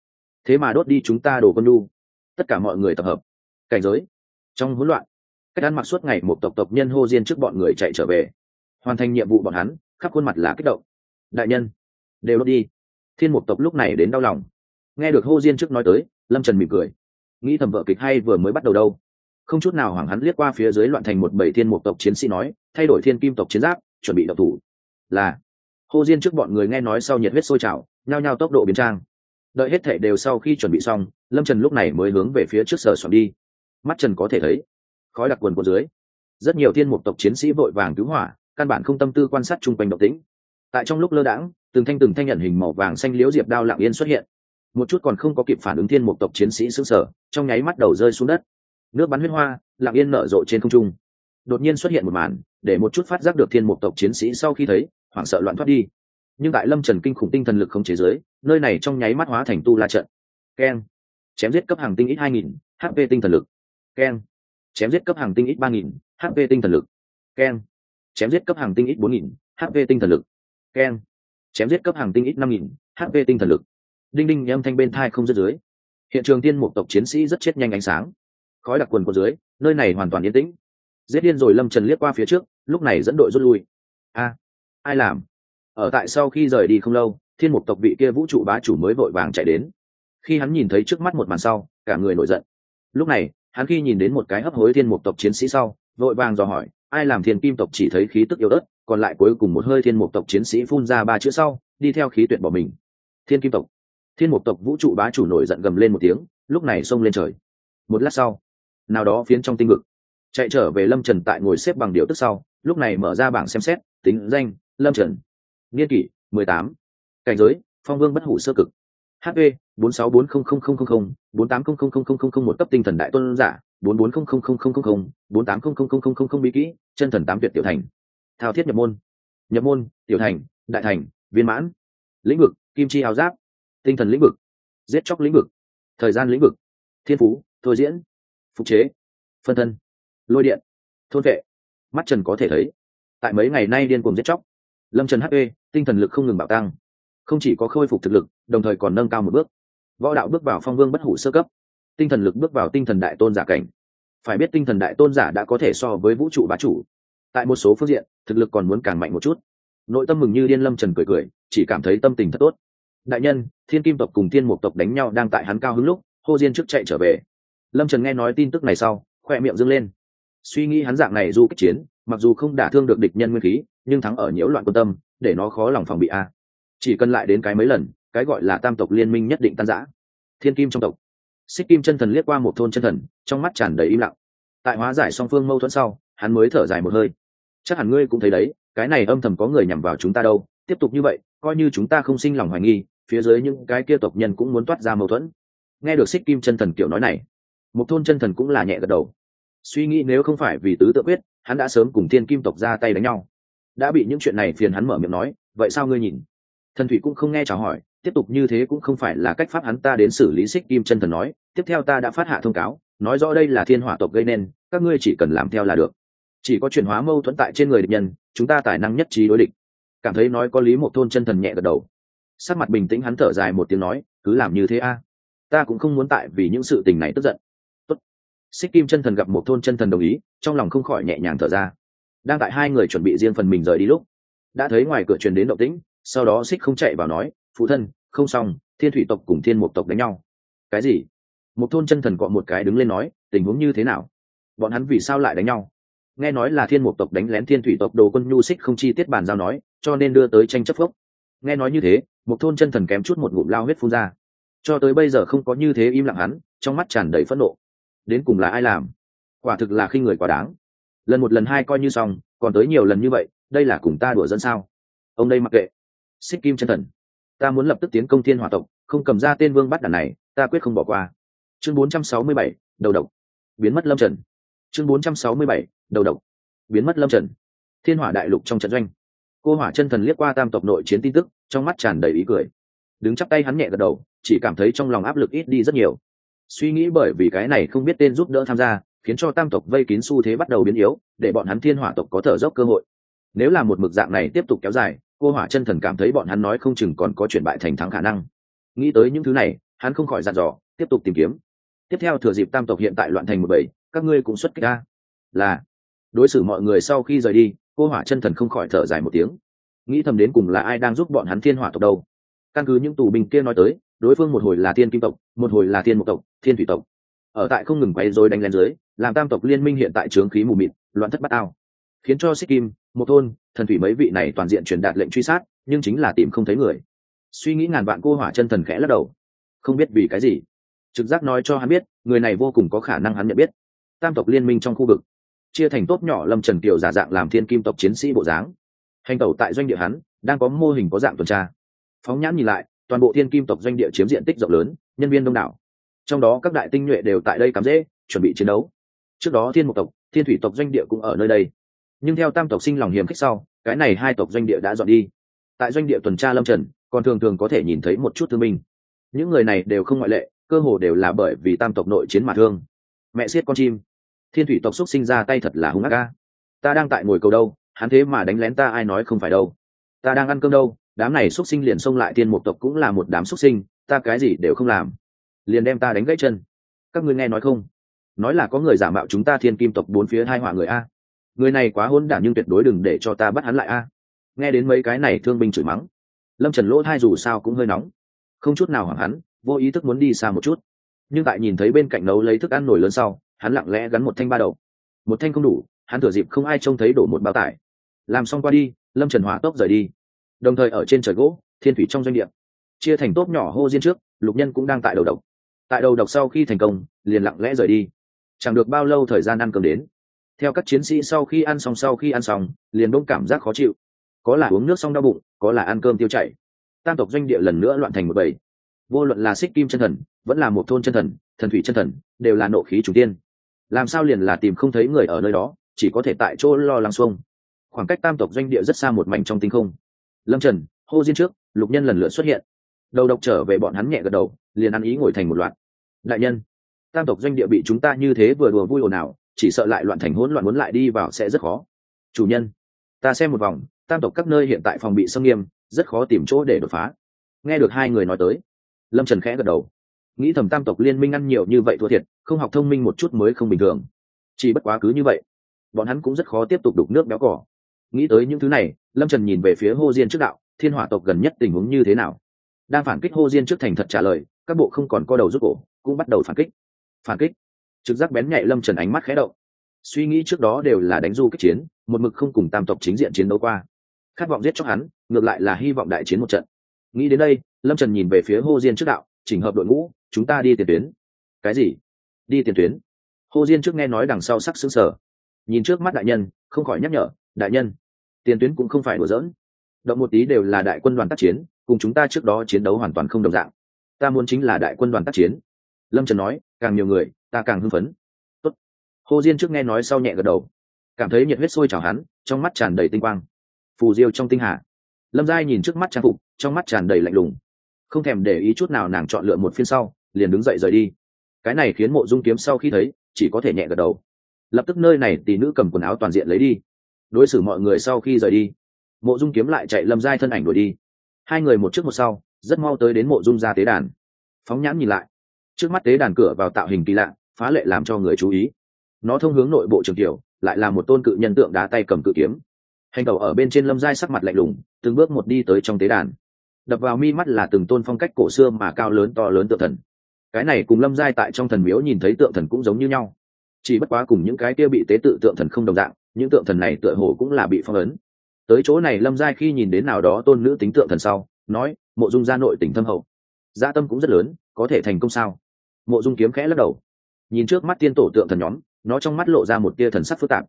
Thế mà đốt đi chúng ta đồ quân nhu. Tất cả mọi người tập hợp. Cảnh giới. Trong hỗn loạn. Cách ăn mặc suốt ngày một tộc tộc nhân hô diên trước bọn người chạy trở về. Hoàn thành nhiệm vụ bọn hắn, khắp khuôn mặt là kích động. Đại nhân, đều đốt đi. Thiên một tộc lúc này đến đau lòng nghe được hô diên trước nói tới, lâm trần mỉm cười. Nghĩ thầm vợ kịch hay vừa mới bắt đầu đâu. Không chút nào hoảng hắn liếc qua phía dưới loạn thành một bảy thiên mục tộc chiến sĩ nói, thay đổi thiên kim tộc chiến giáp, chuẩn bị độc thủ. Là. Hô diên trước bọn người nghe nói sau nhiệt huyết sôi trào, nhao nhao tốc độ biến trang. Đợi hết thể đều sau khi chuẩn bị xong, lâm trần lúc này mới hướng về phía trước sở soạn đi. Mắt trần có thể thấy, khói đặc quần của dưới, rất nhiều thiên mục tộc chiến sĩ vội vàng cứu hỏa, căn bản không tâm tư quan sát chung quanh động tĩnh. Tại trong lúc lơ đãng, từng thanh từng thanh nhận hình màu vàng xanh liễu diệp đao lặng yên xuất hiện một chút còn không có kịp phản ứng thiên mục tộc chiến sĩ sững sở, trong nháy mắt đầu rơi xuống đất. Nước bắn huyết hoa, lặng yên nở rộ trên không trung. Đột nhiên xuất hiện một màn, để một chút phát giác được thiên mục tộc chiến sĩ sau khi thấy, hoảng sợ loạn thoát đi. Nhưng tại lâm trần kinh khủng tinh thần lực không chế giới nơi này trong nháy mắt hóa thành tu la trận. Keng. Chém giết cấp hàng tinh ít hai nghìn hp tinh thần lực. Keng. Chém giết cấp hàng tinh ít ba nghìn hp tinh thần lực. Keng. Chém giết cấp hàng tinh ít bốn nghìn hp tinh thần lực. Keng. Chém giết cấp hàng tinh ít năm nghìn hp tinh thần lực đinh đinh âm thanh bên thai không dứt dưới. Hiện trường tiên một tộc chiến sĩ rất chết nhanh ánh sáng. Khói đặc quần của dưới, nơi này hoàn toàn yên tĩnh. Giết điên rồi lâm trần liếc qua phía trước, lúc này dẫn đội rút lui. A, ai làm? Ở tại sau khi rời đi không lâu, thiên mục tộc vị kia vũ trụ bá chủ mới vội vàng chạy đến. Khi hắn nhìn thấy trước mắt một màn sau, cả người nổi giận. Lúc này, hắn khi nhìn đến một cái hấp hối thiên mục tộc chiến sĩ sau, vội vàng dò hỏi, ai làm thiên kim tộc chỉ thấy khí tức yếu ớt, còn lại cuối cùng một hơi thiên mục tộc chiến sĩ phun ra ba chữ sau, đi theo khí tuyển bỏ mình. Thiên kim tộc thiên mục tộc vũ trụ bá chủ nổi giận gầm lên một tiếng lúc này xông lên trời một lát sau nào đó phiến trong tinh vực chạy trở về lâm trần tại ngồi xếp bằng điệu tức sau lúc này mở ra bảng xem xét tính danh lâm trần niên kỷ mười tám cảnh giới phong vương bất hủ sơ cực hp bốn sáu bốn không không không không không bốn tám không không không không không không một cấp tinh thần đại tôn giả bốn bốn không không không không không không bốn tám không không không không không không bí kỹ chân thần tám tuyệt tiểu thành thao thiết nhập môn nhập môn tiểu thành đại thành viên mãn lĩnh vực kim chi áo giáp tinh thần lĩnh vực, giết chóc lĩnh vực, thời gian lĩnh vực, thiên phú, thôi diễn, phục chế, phân thân, lôi điện, thôn vệ. Mắt trần có thể thấy, tại mấy ngày nay điên cuồng giết chóc, lâm trần hp tinh thần lực không ngừng bảo tăng, không chỉ có khôi phục thực lực, đồng thời còn nâng cao một bước. Võ đạo bước vào phong vương bất hủ sơ cấp, tinh thần lực bước vào tinh thần đại tôn giả cảnh. Phải biết tinh thần đại tôn giả đã có thể so với vũ trụ bá chủ. Tại một số phương diện, thực lực còn muốn càng mạnh một chút. Nội tâm mừng như điên lâm trần cười cười, chỉ cảm thấy tâm tình thật tốt đại nhân, thiên kim tộc cùng thiên mục tộc đánh nhau đang tại hắn cao hứng lúc, hô diên trước chạy trở về. Lâm trần nghe nói tin tức này sau khoe miệng dâng lên. Suy nghĩ hắn dạng này du kích chiến, mặc dù không đả thương được địch nhân nguyên khí, nhưng thắng ở nhiễu loạn quân tâm, để nó khó lòng phòng bị a. Chỉ cần lại đến cái mấy lần, cái gọi là tam tộc liên minh nhất định tan giã thiên kim trong tộc. Xích kim chân thần liếc qua một thôn chân thần, trong mắt tràn đầy im lặng. Tại hóa giải song phương mâu thuẫn sau, hắn mới thở dài một hơi. Chắc hẳn ngươi cũng thấy đấy, cái này âm thầm có người nhằm vào chúng ta đâu, tiếp tục như vậy, coi như chúng ta không sinh lòng hoài nghi phía dưới những cái kia tộc nhân cũng muốn toát ra mâu thuẫn. Nghe được xích kim chân thần kiểu nói này một thôn chân thần cũng là nhẹ gật đầu. Suy nghĩ nếu không phải vì tứ tự quyết, hắn đã sớm cùng thiên kim tộc ra tay đánh nhau. Đã bị những chuyện này phiền hắn mở miệng nói, vậy sao ngươi nhìn? Thần thủy cũng không nghe chào hỏi, tiếp tục như thế cũng không phải là cách pháp hắn ta đến xử lý xích kim chân thần nói, tiếp theo ta đã phát hạ thông cáo, nói rõ đây là thiên hỏa tộc gây nên, các ngươi chỉ cần làm theo là được. Chỉ có chuyển hóa mâu thuẫn tại trên người địch nhân, chúng ta tài năng nhất trí đối địch. Cảm thấy nói có lý một thôn chân thần nhẹ gật đầu sắc mặt bình tĩnh hắn thở dài một tiếng nói, cứ làm như thế a. Ta cũng không muốn tại vì những sự tình này tức giận. Tốt. xích kim chân thần gặp một thôn chân thần đồng ý, trong lòng không khỏi nhẹ nhàng thở ra. Đang tại hai người chuẩn bị riêng phần mình rời đi lúc, đã thấy ngoài cửa truyền đến động tĩnh, sau đó xích không chạy vào nói, phụ thân, không xong, thiên thủy tộc cùng thiên mục tộc đánh nhau. Cái gì? Một thôn chân thần cọ một cái đứng lên nói, tình huống như thế nào? Bọn hắn vì sao lại đánh nhau? Nghe nói là thiên mục tộc đánh lén thiên thủy tộc đồ quân nhu xích không chi tiết bàn giao nói, cho nên đưa tới tranh chấp phốc. Nghe nói như thế một thôn chân thần kém chút một ngụm lao huyết phun ra. Cho tới bây giờ không có như thế im lặng hắn trong mắt tràn đầy phẫn nộ. Đến cùng là ai làm? Quả thực là khi người quá đáng. Lần một lần hai coi như xong còn tới nhiều lần như vậy đây là cùng ta đùa dân sao? Ông đây mặc kệ. Xích kim chân thần. Ta muốn lập tức tiến công thiên hòa tộc không cầm ra tên vương bắt đàn này ta quyết không bỏ qua. Chương 467, đầu độc. Biến mất lâm trần. Chương 467, đầu độc. Biến mất lâm trần. Thiên hỏa đại lục trong trận doanh cô hỏa chân thần liếc qua tam tộc nội chiến tin tức, trong mắt tràn đầy ý cười. Đứng chắp tay hắn nhẹ gật đầu, chỉ cảm thấy trong lòng áp lực ít đi rất nhiều. Suy nghĩ bởi vì cái này không biết tên giúp đỡ tham gia, khiến cho tam tộc vây kín xu thế bắt đầu biến yếu, để bọn hắn thiên hỏa tộc có thở dốc cơ hội. Nếu là một mực dạng này tiếp tục kéo dài, cô hỏa chân thần cảm thấy bọn hắn nói không chừng còn có chuyển bại thành thắng khả năng. Nghĩ tới những thứ này, hắn không khỏi dặn dò, tiếp tục tìm kiếm. Tiếp theo thừa dịp tam tộc hiện tại loạn thành một bảy các ngươi cũng xuất kích ra là đối xử mọi người sau khi rời đi, cô hỏa chân thần không khỏi thở dài một tiếng. Nghĩ thầm đến cùng là ai đang giúp bọn hắn thiên hỏa tộc đâu. Căn cứ những tù binh kia nói tới, đối phương một hồi là thiên kim tộc, một hồi là thiên mục tộc, thiên thủy tộc. Ở tại không ngừng quay dối đánh lên dưới, làm tam tộc liên minh hiện tại trướng khí mù mịt, loạn thất bát ao. Khiến cho xích kim một thôn, thần thủy mấy vị này toàn diện truyền đạt lệnh truy sát, nhưng chính là tìm không thấy người. Suy nghĩ ngàn vạn cô hỏa chân thần khẽ lắc đầu. Không biết vì cái gì. Trực giác nói cho hắn biết, người này vô cùng có khả năng hắn nhận biết. Tam tộc liên minh trong khu vực chia thành tốt nhỏ lâm trần kiều giả dạng làm thiên kim tộc chiến sĩ bộ dáng. Hành tẩu tại doanh địa hắn, đang có mô hình có dạng tuần tra. Phóng nhãn nhìn lại, toàn bộ thiên kim tộc doanh địa chiếm diện tích rộng lớn, nhân viên đông đảo. Trong đó các đại tinh nhuệ đều tại đây cắm dễ chuẩn bị chiến đấu. Trước đó thiên mục tộc, thiên thủy tộc doanh địa cũng ở nơi đây. Nhưng theo tam tộc sinh lòng hiềm khích sau, cái này hai tộc doanh địa đã dọn đi. Tại doanh địa tuần tra lâm trần, còn thường thường có thể nhìn thấy một chút thương binh. Những người này đều không ngoại lệ, cơ hồ đều là bởi vì tam tộc nội chiến mà thương. Mẹ siết con chim thiên thủy tộc xúc sinh ra tay thật là hung ác ca ta đang tại ngồi cầu đâu, hắn thế mà đánh lén ta ai nói không phải đâu. Ta đang ăn cơm đâu, đám này xúc sinh liền xông lại thiên một tộc cũng là một đám xúc sinh, ta cái gì đều không làm. Liền đem ta đánh gãy chân. Các ngươi nghe nói không? Nói là có người giả mạo chúng ta thiên kim tộc bốn phía hai họa người a. Người này quá hôn đản nhưng tuyệt đối đừng để cho ta bắt hắn lại a. Nghe đến mấy cái này thương binh chửi mắng, lâm trần lỗ thai dù sao cũng hơi nóng. Không chút nào hoảng hắn, vô ý thức muốn đi xa một chút. Nhưng tại nhìn thấy bên cạnh nấu lấy thức ăn nổi lớn sau hắn lặng lẽ gắn một thanh ba đầu. Một thanh không đủ, hắn thừa dịp không ai trông thấy đổ một bao tải. Làm xong qua đi, lâm trần hỏa tốc rời đi. Đồng thời ở trên trời gỗ, thiên thủy trong doanh địa. Chia thành tốp nhỏ hô diên trước, lục nhân cũng đang tại đầu độc. Tại đầu độc sau khi thành công, liền lặng lẽ rời đi. Chẳng được bao lâu thời gian ăn cơm đến. Theo các chiến sĩ sau khi ăn xong sau khi ăn xong, liền đông cảm giác khó chịu. Có là uống nước xong đau bụng, có là ăn cơm tiêu chảy. Tam tộc doanh địa lần nữa loạn thành một bầy. Vô luận là xích kim chân thần, vẫn là một thôn chân thần thần thủy chân thần, đều là nộ khí chủ tiên làm sao liền là tìm không thấy người ở nơi đó, chỉ có thể tại chỗ lo lắng xuông. Khoảng cách tam tộc doanh địa rất xa một mảnh trong tinh không. Lâm trần, hô diên trước, lục nhân lần lượt xuất hiện. Đầu độc trở về bọn hắn nhẹ gật đầu, liền ăn ý ngồi thành một loạt. Đại nhân, tam tộc doanh địa bị chúng ta như thế vừa đùa vui ồn ào, chỉ sợ lại loạn thành hỗn loạn muốn lại đi vào sẽ rất khó. Chủ nhân, ta xem một vòng, tam tộc các nơi hiện tại phòng bị xâm nghiêm, rất khó tìm chỗ để đột phá. Nghe được hai người nói tới, lâm trần khẽ gật đầu nghĩ thầm tam tộc liên minh ăn nhiều như vậy thua thiệt, không học thông minh một chút mới không bình thường. Chỉ bất quá cứ như vậy, bọn hắn cũng rất khó tiếp tục đục nước béo cỏ. Nghĩ tới những thứ này, lâm trần nhìn về phía hô diên trước đạo, thiên hỏa tộc gần nhất tình huống như thế nào? Đang phản kích hô diên trước thành thật trả lời, các bộ không còn co đầu rút cổ, cũng bắt đầu phản kích. Phản kích? Trực giác bén nhạy lâm trần ánh mắt khẽ động. Suy nghĩ trước đó đều là đánh du kích chiến, một mực không cùng tam tộc chính diện chiến đấu qua. Khát vọng giết chóc hắn, ngược lại là hy vọng đại chiến một trận. Nghĩ đến đây, lâm trần nhìn về phía hô diên trước đạo chỉnh hợp đội ngũ, chúng ta đi tiền tuyến. Cái gì? Đi tiền tuyến? Hồ diên trước nghe nói đằng sau sắc xứng sở nhìn trước mắt đại nhân, không khỏi nhắc nhở, đại nhân, tiền tuyến cũng không phải đùa dỡn động một tí đều là đại quân đoàn tác chiến, cùng chúng ta trước đó chiến đấu hoàn toàn không đồng dạng. Ta muốn chính là đại quân đoàn tác chiến. Lâm trần nói, càng nhiều người, ta càng hưng phấn. Tốt. hồ diên trước nghe nói sau nhẹ gật đầu. Cảm thấy nhiệt huyết sôi trào hắn, trong mắt tràn đầy tinh quang. Phù diêu trong tinh hà. Lâm giai nhìn trước mắt trang phục, trong mắt tràn đầy lạnh lùng không thèm để ý chút nào nàng chọn lựa một phiên sau, liền đứng dậy rời đi. Cái này khiến mộ dung kiếm sau khi thấy, chỉ có thể nhẹ gật đầu. Lập tức nơi này tỷ nữ cầm quần áo toàn diện lấy đi. Đối xử mọi người sau khi rời đi, mộ dung kiếm lại chạy lâm giai thân ảnh đuổi đi. Hai người một trước một sau, rất mau tới đến mộ dung ra tế đàn. Phóng nhãn nhìn lại, trước mắt tế đàn cửa vào tạo hình kỳ lạ, phá lệ làm cho người chú ý. Nó thông hướng nội bộ trường tiểu, lại là một tôn cự nhân tượng đá tay cầm cự kiếm. Hành tẩu ở bên trên lâm giai sắc mặt lạnh lùng, từng bước một đi tới trong tế đàn đập vào mi mắt là từng tôn phong cách cổ xưa mà cao lớn to lớn tượng thần. Cái này cùng lâm giai tại trong thần miếu nhìn thấy tượng thần cũng giống như nhau. Chỉ bất quá cùng những cái kia bị tế tự tượng thần không đồng dạng, những tượng thần này tựa hồ cũng là bị phong ấn. Tới chỗ này lâm giai khi nhìn đến nào đó tôn nữ tính tượng thần sau, nói, mộ dung gia nội tỉnh thâm hậu. Gia tâm cũng rất lớn, có thể thành công sao? Mộ dung kiếm khẽ lắc đầu. Nhìn trước mắt tiên tổ tượng thần nhóm, nó trong mắt lộ ra một tia thần sắc phức tạp.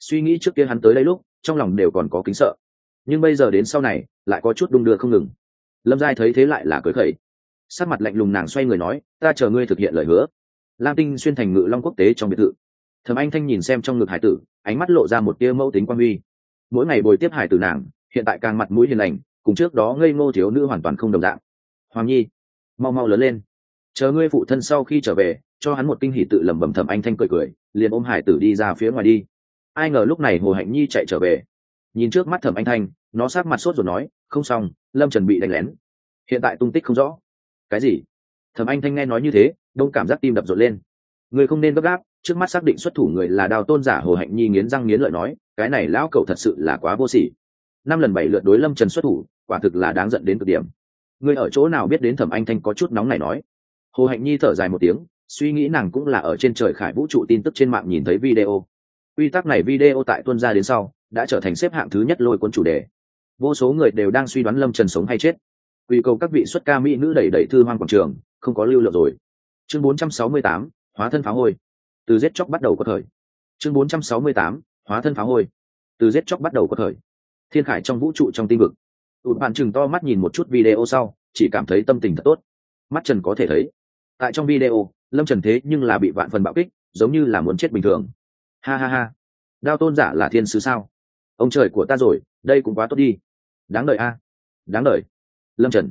Suy nghĩ trước kia hắn tới đây lúc, trong lòng đều còn có kính sợ. Nhưng bây giờ đến sau này, lại có chút đung đưa không ngừng lâm giai thấy thế lại là cởi khẩy. Sắc mặt lạnh lùng nàng xoay người nói, ta chờ ngươi thực hiện lời hứa. Lam tinh xuyên thành ngự long quốc tế trong biệt thự. Thầm anh thanh nhìn xem trong ngực hải tử, ánh mắt lộ ra một tia mẫu tính quan huy. Mỗi ngày bồi tiếp hải tử nàng, hiện tại càng mặt mũi hiền lành, cùng trước đó ngây ngô thiếu nữ hoàn toàn không đồng dạng. Hoàng nhi, mau mau lớn lên. Chờ ngươi phụ thân sau khi trở về, cho hắn một kinh hỉ tự lẩm bẩm thầm anh thanh cười cười, liền ôm hải tử đi ra phía ngoài đi. Ai ngờ lúc này hồ hạnh nhi chạy trở về. Nhìn trước mắt thẩm anh thanh nó sát mặt sốt rồi nói, không xong, lâm trần bị đánh lén. Hiện tại tung tích không rõ. Cái gì? Thẩm anh thanh nghe nói như thế, đông cảm giác tim đập rộn lên. Người không nên gấp gáp, trước mắt xác định xuất thủ người là đào tôn giả hồ hạnh nhi nghiến răng nghiến lợi nói, cái này lão cậu thật sự là quá vô sỉ. Năm lần bảy lượt đối lâm trần xuất thủ, quả thực là đáng giận đến cực điểm. Người ở chỗ nào biết đến thẩm anh thanh có chút nóng này nói? Hồ hạnh nhi thở dài một tiếng, suy nghĩ nàng cũng là ở trên trời khải vũ trụ tin tức trên mạng nhìn thấy video. Quy tắc này video tại tuân ra đến sau, đã trở thành xếp hạng thứ nhất lôi quân chủ đề vô số người đều đang suy đoán lâm trần sống hay chết. Quy cầu các vị xuất ca mỹ nữ đẩy đẩy thư hoang quảng trường không có lưu lượng rồi. Chương 468, hóa thân pháo hôi. Từ giết chóc bắt đầu có thời. Chương 468, hóa thân pháo hôi. Từ giết chóc bắt đầu có thời. Thiên khải trong vũ trụ trong tinh vực. Tụt bạn chừng to mắt nhìn một chút video sau chỉ cảm thấy tâm tình thật tốt. Mắt trần có thể thấy. Tại trong video lâm trần thế nhưng là bị vạn phần bạo kích giống như là muốn chết bình thường. Ha ha ha. Đao tôn giả là thiên sứ sao? Ông trời của ta rồi đây cũng quá tốt đi đáng đời a. Đáng đời, lâm trần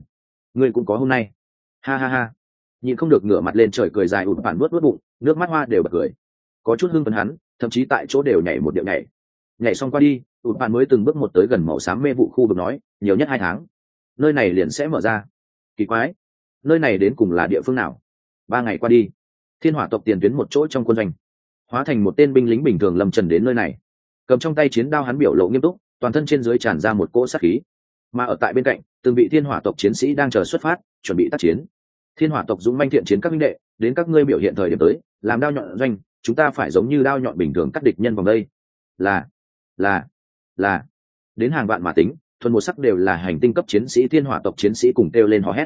ngươi cũng có hôm nay. Ha ha ha. Nhìn không được ngửa mặt lên trời cười dài ụt bản nuốt nuốt bụng nước mắt hoa đều bật cười. Có chút hưng phấn hắn thậm chí tại chỗ đều nhảy một điệu nhảy. Nhảy xong qua đi ụt bản mới từng bước một tới gần màu xám mê vụ khu vực nói nhiều nhất hai tháng. Nơi này liền sẽ mở ra. Kỳ quái. Nơi này đến cùng là địa phương nào? Ba ngày qua đi thiên hỏa tộc tiền tuyến một chỗ trong quân doanh hóa thành một tên binh lính bình thường lâm trần đến nơi này. Cầm trong tay chiến đao hắn biểu lộ nghiêm túc toàn thân trên dưới tràn ra một cỗ sát khí. Mà ở tại bên cạnh, từng vị thiên hỏa tộc chiến sĩ đang chờ xuất phát, chuẩn bị tác chiến. Thiên hỏa tộc dũng manh thiện chiến các minh đệ, đến các ngươi biểu hiện thời điểm tới, làm đao nhọn doanh, chúng ta phải giống như đao nhọn bình thường cắt địch nhân vòng đây. Là là là. Đến hàng vạn mà tính, thuần một sắc đều là hành tinh cấp chiến sĩ, thiên hỏa tộc chiến sĩ cùng kêu lên hò hét.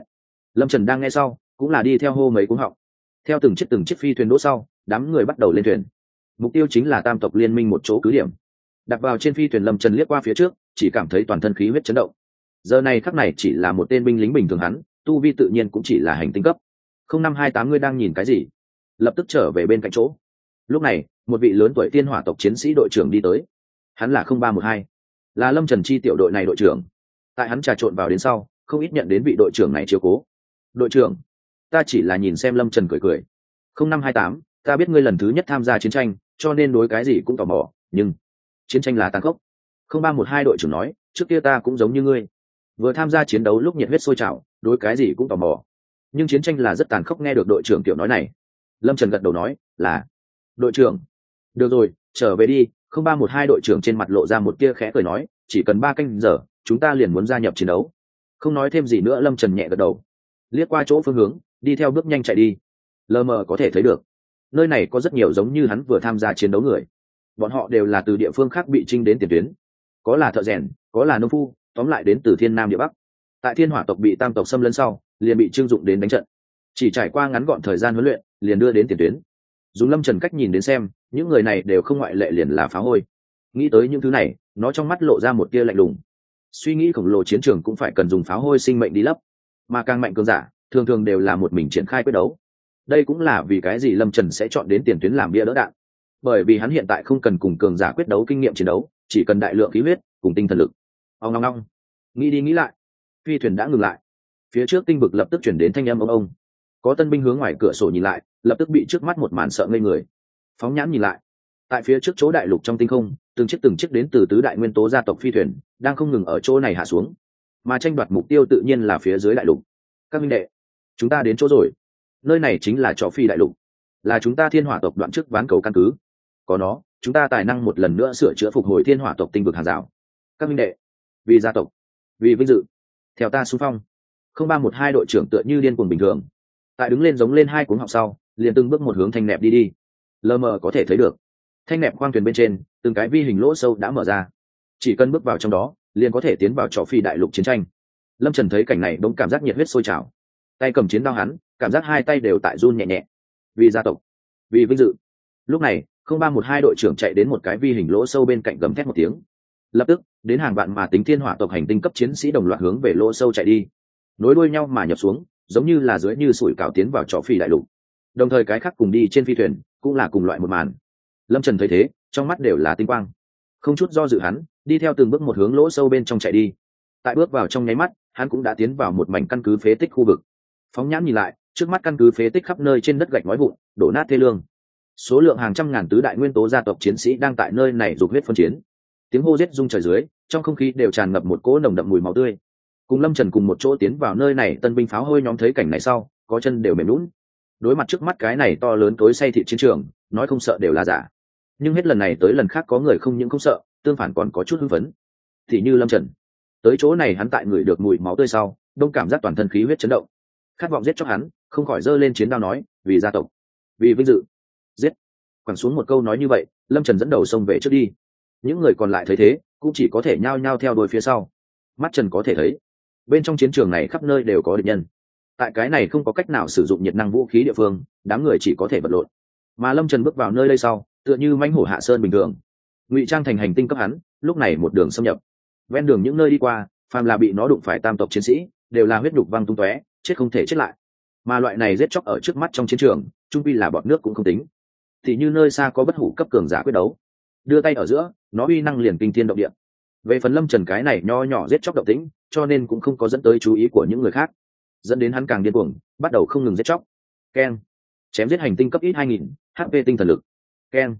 Lâm trần đang nghe sau, cũng là đi theo hô mấy cúng họng. Theo từng chiếc từng chiếc phi thuyền đỗ sau, đám người bắt đầu lên thuyền. Mục tiêu chính là tam tộc liên minh một chỗ cứ điểm đặt vào trên phi thuyền lâm trần liếc qua phía trước, chỉ cảm thấy toàn thân khí huyết chấn động. Giờ này khắc này chỉ là một tên binh lính bình thường hắn, tu vi tự nhiên cũng chỉ là hành tinh cấp. Không năm hai tám ngươi đang nhìn cái gì? Lập tức trở về bên cạnh chỗ. Lúc này, một vị lớn tuổi tiên hỏa tộc chiến sĩ đội trưởng đi tới. Hắn là không ba một hai, là lâm trần chi tiểu đội này đội trưởng. Tại hắn trà trộn vào đến sau, không ít nhận đến vị đội trưởng này chiếu cố. Đội trưởng, ta chỉ là nhìn xem lâm trần cười cười. Không năm hai tám, ta biết ngươi lần thứ nhất tham gia chiến tranh, cho nên đối cái gì cũng tò mò, nhưng chiến tranh là tàn khốc. Không ba một hai đội trưởng nói, trước kia ta cũng giống như ngươi. Vừa tham gia chiến đấu lúc nhiệt huyết sôi trào, đối cái gì cũng tò mò. Nhưng chiến tranh là rất tàn khốc nghe được đội trưởng tiểu nói này. Lâm trần gật đầu nói, là, đội trưởng. Được rồi, trở về đi. Không ba một hai đội trưởng trên mặt lộ ra một tia khẽ cười nói, chỉ cần ba canh giờ, chúng ta liền muốn gia nhập chiến đấu. Không nói thêm gì nữa, lâm trần nhẹ gật đầu. Liếc qua chỗ phương hướng, đi theo bước nhanh chạy đi. Lờ mờ có thể thấy được. Nơi này có rất nhiều giống như hắn vừa tham gia chiến đấu người bọn họ đều là từ địa phương khác bị trinh đến tiền tuyến. Có là thợ rèn, có là nông phu, tóm lại đến từ thiên nam địa bắc. Tại thiên hỏa tộc bị tam tộc xâm lấn sau, liền bị trưng dụng đến đánh trận. Chỉ trải qua ngắn gọn thời gian huấn luyện, liền đưa đến tiền tuyến. Dùng lâm trần cách nhìn đến xem, những người này đều không ngoại lệ liền là phá hôi. Nghĩ tới những thứ này, nó trong mắt lộ ra một tia lạnh lùng. Suy nghĩ khổng lồ chiến trường cũng phải cần dùng pháo hôi sinh mệnh đi lấp. Mà càng mạnh cường giả, thường thường đều là một mình triển khai quyết đấu. Đây cũng là vì cái gì lâm trần sẽ chọn đến tiền tuyến làm bia đỡ đạn bởi vì hắn hiện tại không cần cùng cường giả quyết đấu kinh nghiệm chiến đấu, chỉ cần đại lượng khí huyết, cùng tinh thần lực. Ông ngong ngong nghĩ đi nghĩ lại. Phi thuyền đã ngừng lại. Phía trước tinh vực lập tức chuyển đến thanh âm ông ông. Có tân binh hướng ngoài cửa sổ nhìn lại, lập tức bị trước mắt một màn sợ ngây người. Phóng nhãn nhìn lại. Tại phía trước chỗ đại lục trong tinh không, từng chiếc từng chiếc đến từ tứ đại nguyên tố gia tộc phi thuyền, đang không ngừng ở chỗ này hạ xuống. Mà tranh đoạt mục tiêu tự nhiên là phía dưới đại lục. Các minh đệ, chúng ta đến chỗ rồi. Nơi này chính là trò phi đại lục. Là chúng ta thiên hỏa tộc đoạn trước ván cầu căn cứ có nó, chúng ta tài năng một lần nữa sửa chữa phục hồi thiên hỏa tộc tinh vực hàng rào. Các minh đệ, vì gia tộc, vì vinh dự, theo ta xung phong. Không ba một hai đội trưởng tựa như điên cuồng bình thường. Tại đứng lên giống lên hai cuốn học sau, liền từng bước một hướng thanh nẹp đi đi. Lờ mờ có thể thấy được. Thanh nẹp khoang thuyền bên trên, từng cái vi hình lỗ sâu đã mở ra. Chỉ cần bước vào trong đó, liền có thể tiến vào trò phi đại lục chiến tranh. Lâm trần thấy cảnh này bỗng cảm giác nhiệt huyết sôi trào. Tay cầm chiến đao hắn, cảm giác hai tay đều tại run nhẹ nhẹ. Vì gia tộc, vì vinh dự. Lúc này không ba một hai đội trưởng chạy đến một cái vi hình lỗ sâu bên cạnh gầm thét một tiếng. Lập tức, đến hàng vạn mà tính thiên hỏa tộc hành tinh cấp chiến sĩ đồng loạt hướng về lỗ sâu chạy đi. Nối đuôi nhau mà nhập xuống, giống như là dưới như sủi cảo tiến vào trò phi đại lục. Đồng thời cái khác cùng đi trên phi thuyền, cũng là cùng loại một màn. Lâm trần thấy thế, trong mắt đều là tinh quang. Không chút do dự hắn, đi theo từng bước một hướng lỗ sâu bên trong chạy đi. Tại bước vào trong nháy mắt, hắn cũng đã tiến vào một mảnh căn cứ phế tích khu vực. Phóng nhãn nhìn lại, trước mắt căn cứ phế tích khắp nơi trên đất gạch nói vụn, đổ nát thê lương số lượng hàng trăm ngàn tứ đại nguyên tố gia tộc chiến sĩ đang tại nơi này dục huyết phân chiến. Tiếng hô rết rung trời dưới, trong không khí đều tràn ngập một cỗ nồng đậm mùi máu tươi. Cùng lâm trần cùng một chỗ tiến vào nơi này, tân binh pháo hơi nhóm thấy cảnh này sau, có chân đều mềm lún đối mặt trước mắt cái này to lớn tối say thị chiến trường, nói không sợ đều là giả. Nhưng hết lần này tới lần khác có người không những không sợ, tương phản còn có chút hưng phấn. Thì như lâm trần, tới chỗ này hắn tại người được mùi máu tươi sau, đông cảm giác toàn thân khí huyết chấn động. Khát vọng giết cho hắn, không khỏi giơ lên chiến đao nói, vì gia tộc, vì vinh dự giết. Quẳng xuống một câu nói như vậy, lâm trần dẫn đầu xông về trước đi. Những người còn lại thấy thế, cũng chỉ có thể nhao nhao theo đôi phía sau. Mắt trần có thể thấy, bên trong chiến trường này khắp nơi đều có địch nhân. Tại cái này không có cách nào sử dụng nhiệt năng vũ khí địa phương, đám người chỉ có thể vật lộn. Mà lâm trần bước vào nơi đây sau, tựa như manh hổ hạ sơn bình thường. Ngụy trang thành hành tinh cấp hắn, lúc này một đường xâm nhập. Ven đường những nơi đi qua, phàm là bị nó đụng phải tam tộc chiến sĩ, đều là huyết đục văng tung tóe, chết không thể chết lại. Mà loại này giết chóc ở trước mắt trong chiến trường, trung vi là bọn nước cũng không tính thì như nơi xa có bất hủ cấp cường giả quyết đấu. Đưa tay ở giữa, nó uy năng liền kinh thiên động địa. Về phần lâm trần cái này nho nhỏ giết chóc động tĩnh, cho nên cũng không có dẫn tới chú ý của những người khác. Dẫn đến hắn càng điên cuồng, bắt đầu không ngừng giết chóc. Keng. Chém giết hành tinh cấp ít hai nghìn hp tinh thần lực. Keng.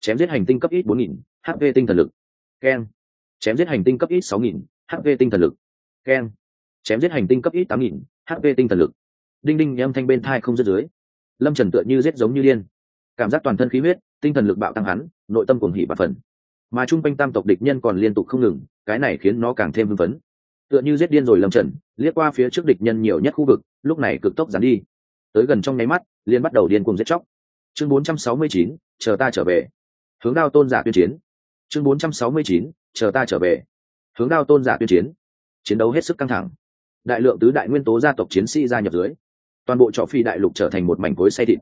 Chém giết hành tinh cấp ít bốn nghìn hp tinh thần lực. Keng. Chém giết hành tinh cấp ít sáu nghìn hp tinh thần lực. Keng. Chém giết hành tinh cấp ít tám nghìn hp tinh thần lực. Đinh đinh, âm thanh bên thai không dứt dưới. Lâm trần tựa như giết giống như điên cảm giác toàn thân khí huyết tinh thần lực bạo tăng hắn nội tâm cuồng hỉ và phần mà chung quanh tam tộc địch nhân còn liên tục không ngừng cái này khiến nó càng thêm hưng phấn. Tựa như giết điên rồi lâm trần liếc qua phía trước địch nhân nhiều nhất khu vực lúc này cực tốc dán đi. Tới gần trong nháy mắt liên bắt đầu điên cuồng giết chóc. Chương 469, chờ ta trở về. Hướng đao tôn giả tuyên chiến. Chương 469, chờ ta trở về. Hướng đao tôn giả tuyên chiến. Chiến đấu hết sức căng thẳng. Đại lượng tứ đại nguyên tố gia tộc chiến sĩ gia nhập dưới. Toàn bộ trọ phi đại lục trở thành một mảnh cối say thịt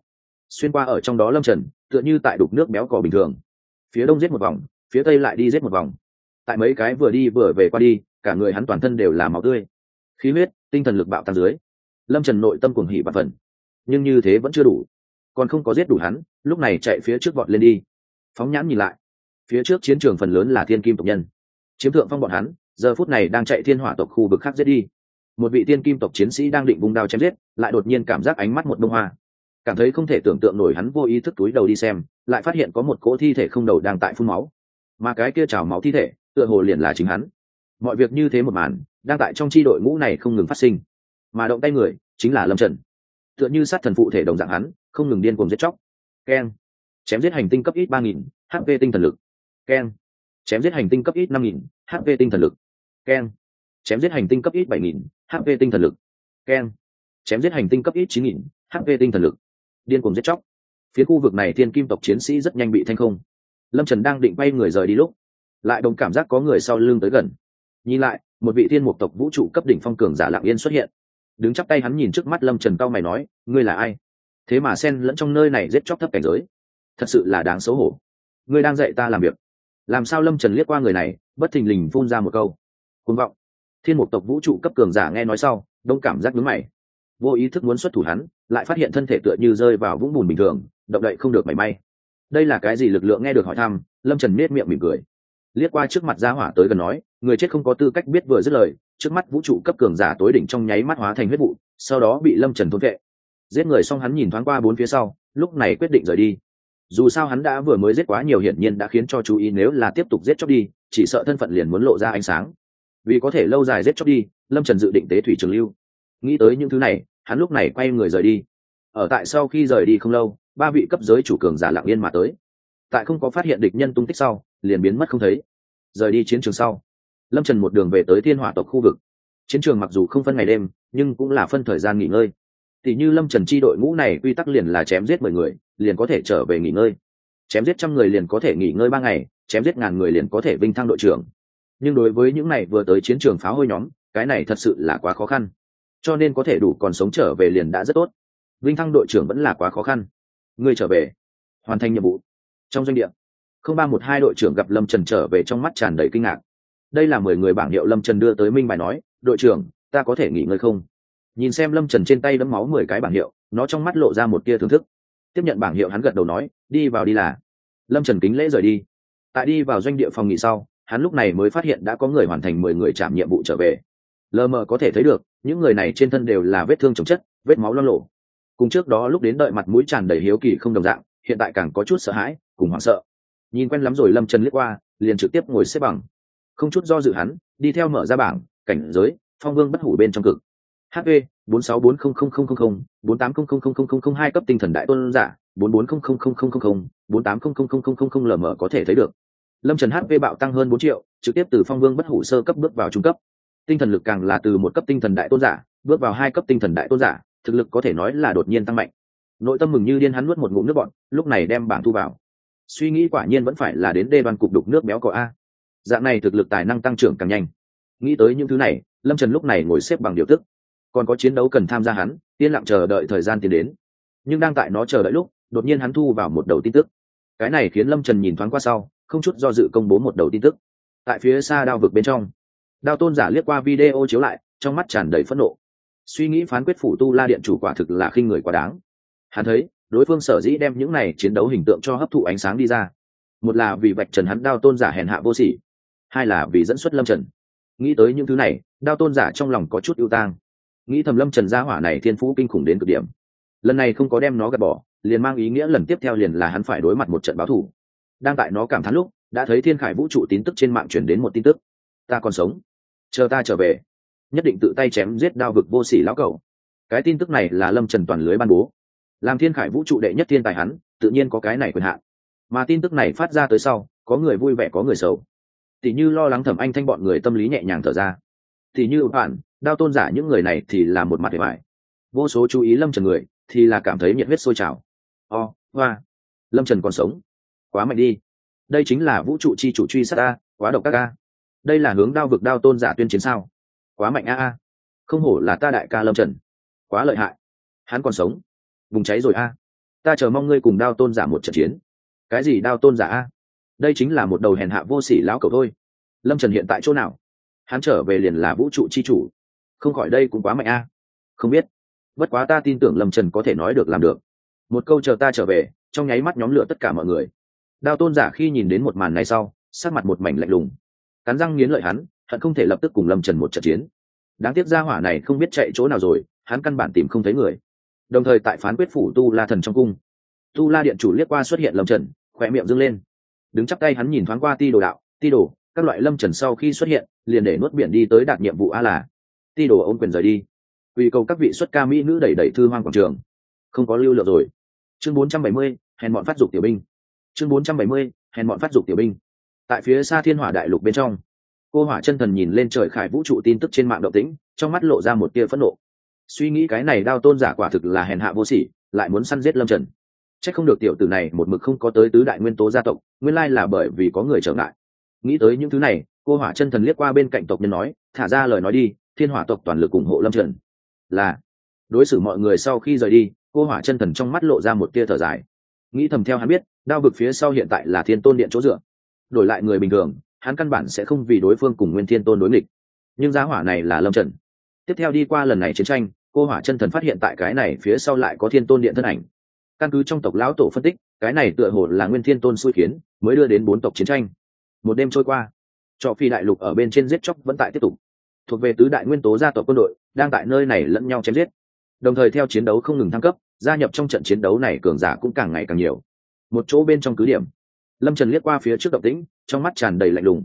xuyên qua ở trong đó lâm trần, tựa như tại đục nước béo cò bình thường. Phía đông giết một vòng, phía tây lại đi giết một vòng. Tại mấy cái vừa đi vừa về qua đi, cả người hắn toàn thân đều là máu tươi. Khí huyết, tinh thần lực bạo tăng dưới. Lâm trần nội tâm cuồng hỉ và phần nhưng như thế vẫn chưa đủ. Còn không có giết đủ hắn, lúc này chạy phía trước vọt lên đi. Phóng nhãn nhìn lại. Phía trước chiến trường phần lớn là thiên kim tộc nhân. Chiếm thượng phong bọn hắn, giờ phút này đang chạy thiên hỏa tộc khu vực khác giết đi. Một vị thiên kim tộc chiến sĩ đang định vung đao chém giết, lại đột nhiên cảm giác ánh mắt một bông hoa cảm thấy không thể tưởng tượng nổi hắn vô ý thức túi đầu đi xem, lại phát hiện có một cỗ thi thể không đầu đang tại phun máu. Mà cái kia trào máu thi thể, tựa hồ liền là chính hắn. Mọi việc như thế một màn, đang tại trong chi đội ngũ này không ngừng phát sinh. Mà động tay người, chính là lâm trần. Tựa như sát thần phụ thể đồng dạng hắn, không ngừng điên cuồng giết chóc. Keng. Chém giết hành tinh cấp ít ba nghìn hp tinh thần lực. Keng. Chém giết hành tinh cấp ít năm nghìn hp tinh thần lực. Keng. Chém giết hành tinh cấp ít bảy nghìn hp tinh thần lực. Keng. Chém giết hành tinh cấp ít chín nghìn hp tinh thần lực điên cuồng giết chóc. Phía khu vực này thiên kim tộc chiến sĩ rất nhanh bị thanh không. Lâm trần đang định bay người rời đi lúc, lại đồng cảm giác có người sau lưng tới gần. Nhìn lại, một vị thiên mục tộc vũ trụ cấp đỉnh phong cường giả lạng yên xuất hiện. Đứng chắp tay hắn nhìn trước mắt lâm trần cao mày nói, ngươi là ai? Thế mà sen lẫn trong nơi này giết chóc thấp cảnh giới. Thật sự là đáng xấu hổ. Ngươi đang dạy ta làm việc. Làm sao lâm trần liếc qua người này, bất thình lình phun ra một câu. Côn vọng. Thiên mục tộc vũ trụ cấp cường giả nghe nói sau, đông cảm giác đứng mày. Vô ý thức muốn xuất thủ hắn lại phát hiện thân thể tựa như rơi vào vũng bùn bình thường, động đậy không được mảy may. Đây là cái gì lực lượng nghe được hỏi thăm, lâm trần nết miệng mỉm cười. Liếc qua trước mặt gia hỏa tới gần nói, người chết không có tư cách biết vừa dứt lời, trước mắt vũ trụ cấp cường giả tối đỉnh trong nháy mắt hóa thành huyết vụ, sau đó bị lâm trần thôn vệ. Giết người xong hắn nhìn thoáng qua bốn phía sau, lúc này quyết định rời đi. Dù sao hắn đã vừa mới giết quá nhiều hiển nhiên đã khiến cho chú ý nếu là tiếp tục giết chóc đi, chỉ sợ thân phận liền muốn lộ ra ánh sáng. Vì có thể lâu dài giết chóc đi, lâm trần dự định tế thủy trường lưu. Nghĩ tới những thứ này hắn lúc này quay người rời đi. Ở tại sau khi rời đi không lâu, ba vị cấp giới chủ cường giả lặng yên mà tới. Tại không có phát hiện địch nhân tung tích sau, liền biến mất không thấy. Rời đi chiến trường sau, lâm trần một đường về tới thiên hỏa tộc khu vực. Chiến trường mặc dù không phân ngày đêm, nhưng cũng là phân thời gian nghỉ ngơi. Thì như lâm trần chi đội ngũ này quy tắc liền là chém giết mười người, liền có thể trở về nghỉ ngơi. Chém giết trăm người liền có thể nghỉ ngơi ba ngày, chém giết ngàn người liền có thể vinh thăng đội trưởng. Nhưng đối với những này vừa tới chiến trường phá hôi nhóm, cái này thật sự là quá khó khăn cho nên có thể đủ còn sống trở về liền đã rất tốt. Vinh thăng đội trưởng vẫn là quá khó khăn. Ngươi trở về. Hoàn thành nhiệm vụ. Trong doanh địa. Không ba một hai đội trưởng gặp lâm trần trở về trong mắt tràn đầy kinh ngạc. Đây là mười người bảng hiệu lâm trần đưa tới minh bài nói, đội trưởng, ta có thể nghỉ ngơi không? Nhìn xem lâm trần trên tay đấm máu mười cái bảng hiệu, nó trong mắt lộ ra một tia thưởng thức. Tiếp nhận bảng hiệu hắn gật đầu nói, đi vào đi là. Lâm trần kính lễ rời đi. Tại đi vào doanh địa phòng nghỉ sau, hắn lúc này mới phát hiện đã có người hoàn thành mười người chạm nhiệm vụ trở về. Lờ mờ có thể thấy được những người này trên thân đều là vết thương chồng chất vết máu lo lộ cùng trước đó lúc đến đợi mặt mũi tràn đầy hiếu kỳ không đồng dạng hiện tại càng có chút sợ hãi cùng hoảng sợ nhìn quen lắm rồi lâm trần liếc qua liền trực tiếp ngồi xếp bằng không chút do dự hắn đi theo mở ra bảng cảnh giới phong vương bất hủ bên trong cực hv bốn sáu bốn không không không không không, bốn tám không không không không không hai cấp tinh thần đại tôn giả bốn bốn không không không không không bốn tám không không không không không không lm có thể thấy được lâm trần hv bạo tăng hơn bốn triệu trực tiếp từ phong vương bất hủ sơ cấp bước vào trung cấp tinh thần lực càng là từ một cấp tinh thần đại tôn giả, bước vào hai cấp tinh thần đại tôn giả, thực lực có thể nói là đột nhiên tăng mạnh. Nội tâm mừng như điên hắn nuốt một ngụm nước bọn lúc này đem bảng thu vào. Suy nghĩ quả nhiên vẫn phải là đến đê đoan cục đục nước béo cỏ a. Dạng này thực lực tài năng tăng trưởng càng nhanh. Nghĩ tới những thứ này, lâm trần lúc này ngồi xếp bằng điều tức. Còn có chiến đấu cần tham gia hắn, yên lặng chờ đợi thời gian tiến đến. Nhưng đang tại nó chờ đợi lúc, đột nhiên hắn thu vào một đầu tin tức. Cái này khiến lâm trần nhìn thoáng qua sau, không chút do dự công bố một đầu tin tức. Tại phía xa đao vực bên trong đao tôn giả liếc qua video chiếu lại, trong mắt tràn đầy phẫn nộ. Suy nghĩ phán quyết phủ tu la điện chủ quả thực là khinh người quá đáng. Hắn thấy, đối phương sở dĩ đem những này chiến đấu hình tượng cho hấp thụ ánh sáng đi ra. Một là vì vạch trần hắn đao tôn giả hèn hạ vô sỉ. Hai là vì dẫn xuất lâm trần. Nghĩ tới những thứ này, đao tôn giả trong lòng có chút ưu tang. Nghĩ thầm lâm trần gia hỏa này thiên phú kinh khủng đến cực điểm. Lần này không có đem nó gạt bỏ, liền mang ý nghĩa lần tiếp theo liền là hắn phải đối mặt một trận báo thù. đang tại nó cảm thán lúc, đã thấy thiên khải vũ trụ tin tức trên mạng chuyển đến một tin tức ta còn sống. Chờ ta trở về. Nhất định tự tay chém giết đao vực vô sỉ lão cầu cái tin tức này là lâm trần toàn lưới ban bố. Làm thiên khải vũ trụ đệ nhất thiên tài hắn, tự nhiên có cái này quyền hạn. Mà tin tức này phát ra tới sau, có người vui vẻ có người xấu tỷ như lo lắng thẩm anh thanh bọn người tâm lý nhẹ nhàng thở ra. Thì như bạn, đao tôn giả những người này thì là một mặt để vải vô số chú ý lâm trần người, thì là cảm thấy nhiệt huyết sôi trào. O, hoa. Lâm trần còn sống. Quá mạnh đi. Đây chính là vũ trụ chi chủ truy sát a, quá độc các a đây là hướng đao vực đao tôn giả tuyên chiến sao? Quá mạnh a a. Không hổ là ta đại ca lâm trần. Quá lợi hại. Hắn còn sống. Vùng cháy rồi a. Ta chờ mong ngươi cùng đao tôn giả một trận chiến. Cái gì đao tôn giả a? Đây chính là một đầu hèn hạ vô sỉ lão cầu thôi. Lâm trần hiện tại chỗ nào? Hắn trở về liền là vũ trụ chi chủ. Không khỏi đây cũng quá mạnh a. Không biết. Bất quá ta tin tưởng lâm trần có thể nói được làm được. Một câu chờ ta trở về, trong nháy mắt nhóm lửa tất cả mọi người. Đao tôn giả khi nhìn đến một màn này sau sát mặt một mảnh lạnh lùng cắn răng nghiến lợi hắn hận không thể lập tức cùng lâm trần một trận chiến. Đáng tiếc ra hỏa này không biết chạy chỗ nào rồi hắn căn bản tìm không thấy người. Đồng thời tại phán quyết phủ tu la thần trong cung tu la điện chủ liếc qua xuất hiện lâm trần khỏe miệng dâng lên. Đứng chắp tay hắn nhìn thoáng qua ti đồ đạo ti đồ các loại lâm trần sau khi xuất hiện liền để nuốt biển đi tới đạt nhiệm vụ a là ti đồ ôn quyền rời đi. Vì cầu các vị xuất ca mỹ nữ đẩy đẩy thư hoang quảng trường. Không có lưu lượng rồi. Chương 470, hèn bọn phát dục tiểu binh. Chương 470, hèn bọn phát dục tiểu binh tại phía xa thiên hỏa đại lục bên trong. Cô hỏa chân thần nhìn lên trời khải vũ trụ tin tức trên mạng động tĩnh, trong mắt lộ ra một tia phẫn nộ. Suy nghĩ cái này đao tôn giả quả thực là hèn hạ vô sỉ, lại muốn săn giết lâm trần. C h ắ c không được tiểu tử này một mực không có tới tứ đại nguyên tố gia tộc, nguyên lai là bởi vì có người trở ngại. Nghĩ tới những thứ này, cô hỏa chân thần liếc qua bên cạnh tộc nhân nói, thả ra lời nói đi, thiên hỏa tộc toàn lực ủng hộ lâm trần. Là, đối xử mọi người sau khi rời đi, cô hỏa chân thần trong mắt lộ ra một tia thở dài. Nghĩ thầm theo hắn biết, đao vực phía sau hiện tại là thiên tôn điện chỗ dựa đổi lại người bình thường, hắn căn bản sẽ không vì đối phương cùng nguyên thiên tôn đối nghịch. Nhưng giá hỏa này là lâm trần. Tiếp theo đi qua lần này chiến tranh, cô hỏa chân thần phát hiện tại cái này phía sau lại có thiên tôn điện thân ảnh. Căn cứ trong tộc lão tổ phân tích, cái này tựa hồ là nguyên thiên tôn xui khiến, mới đưa đến bốn tộc chiến tranh. Một đêm trôi qua, trọ phi đại lục ở bên trên giết chóc vẫn tại tiếp tục. Thuộc về tứ đại nguyên tố gia tộc quân đội, đang tại nơi này lẫn nhau chém giết. Đồng thời theo chiến đấu không ngừng thăng cấp, gia nhập trong trận chiến đấu này cường giả cũng càng ngày càng nhiều. Một chỗ bên trong cứ điểm lâm trần liếc qua phía trước động tĩnh, trong mắt tràn đầy lạnh lùng.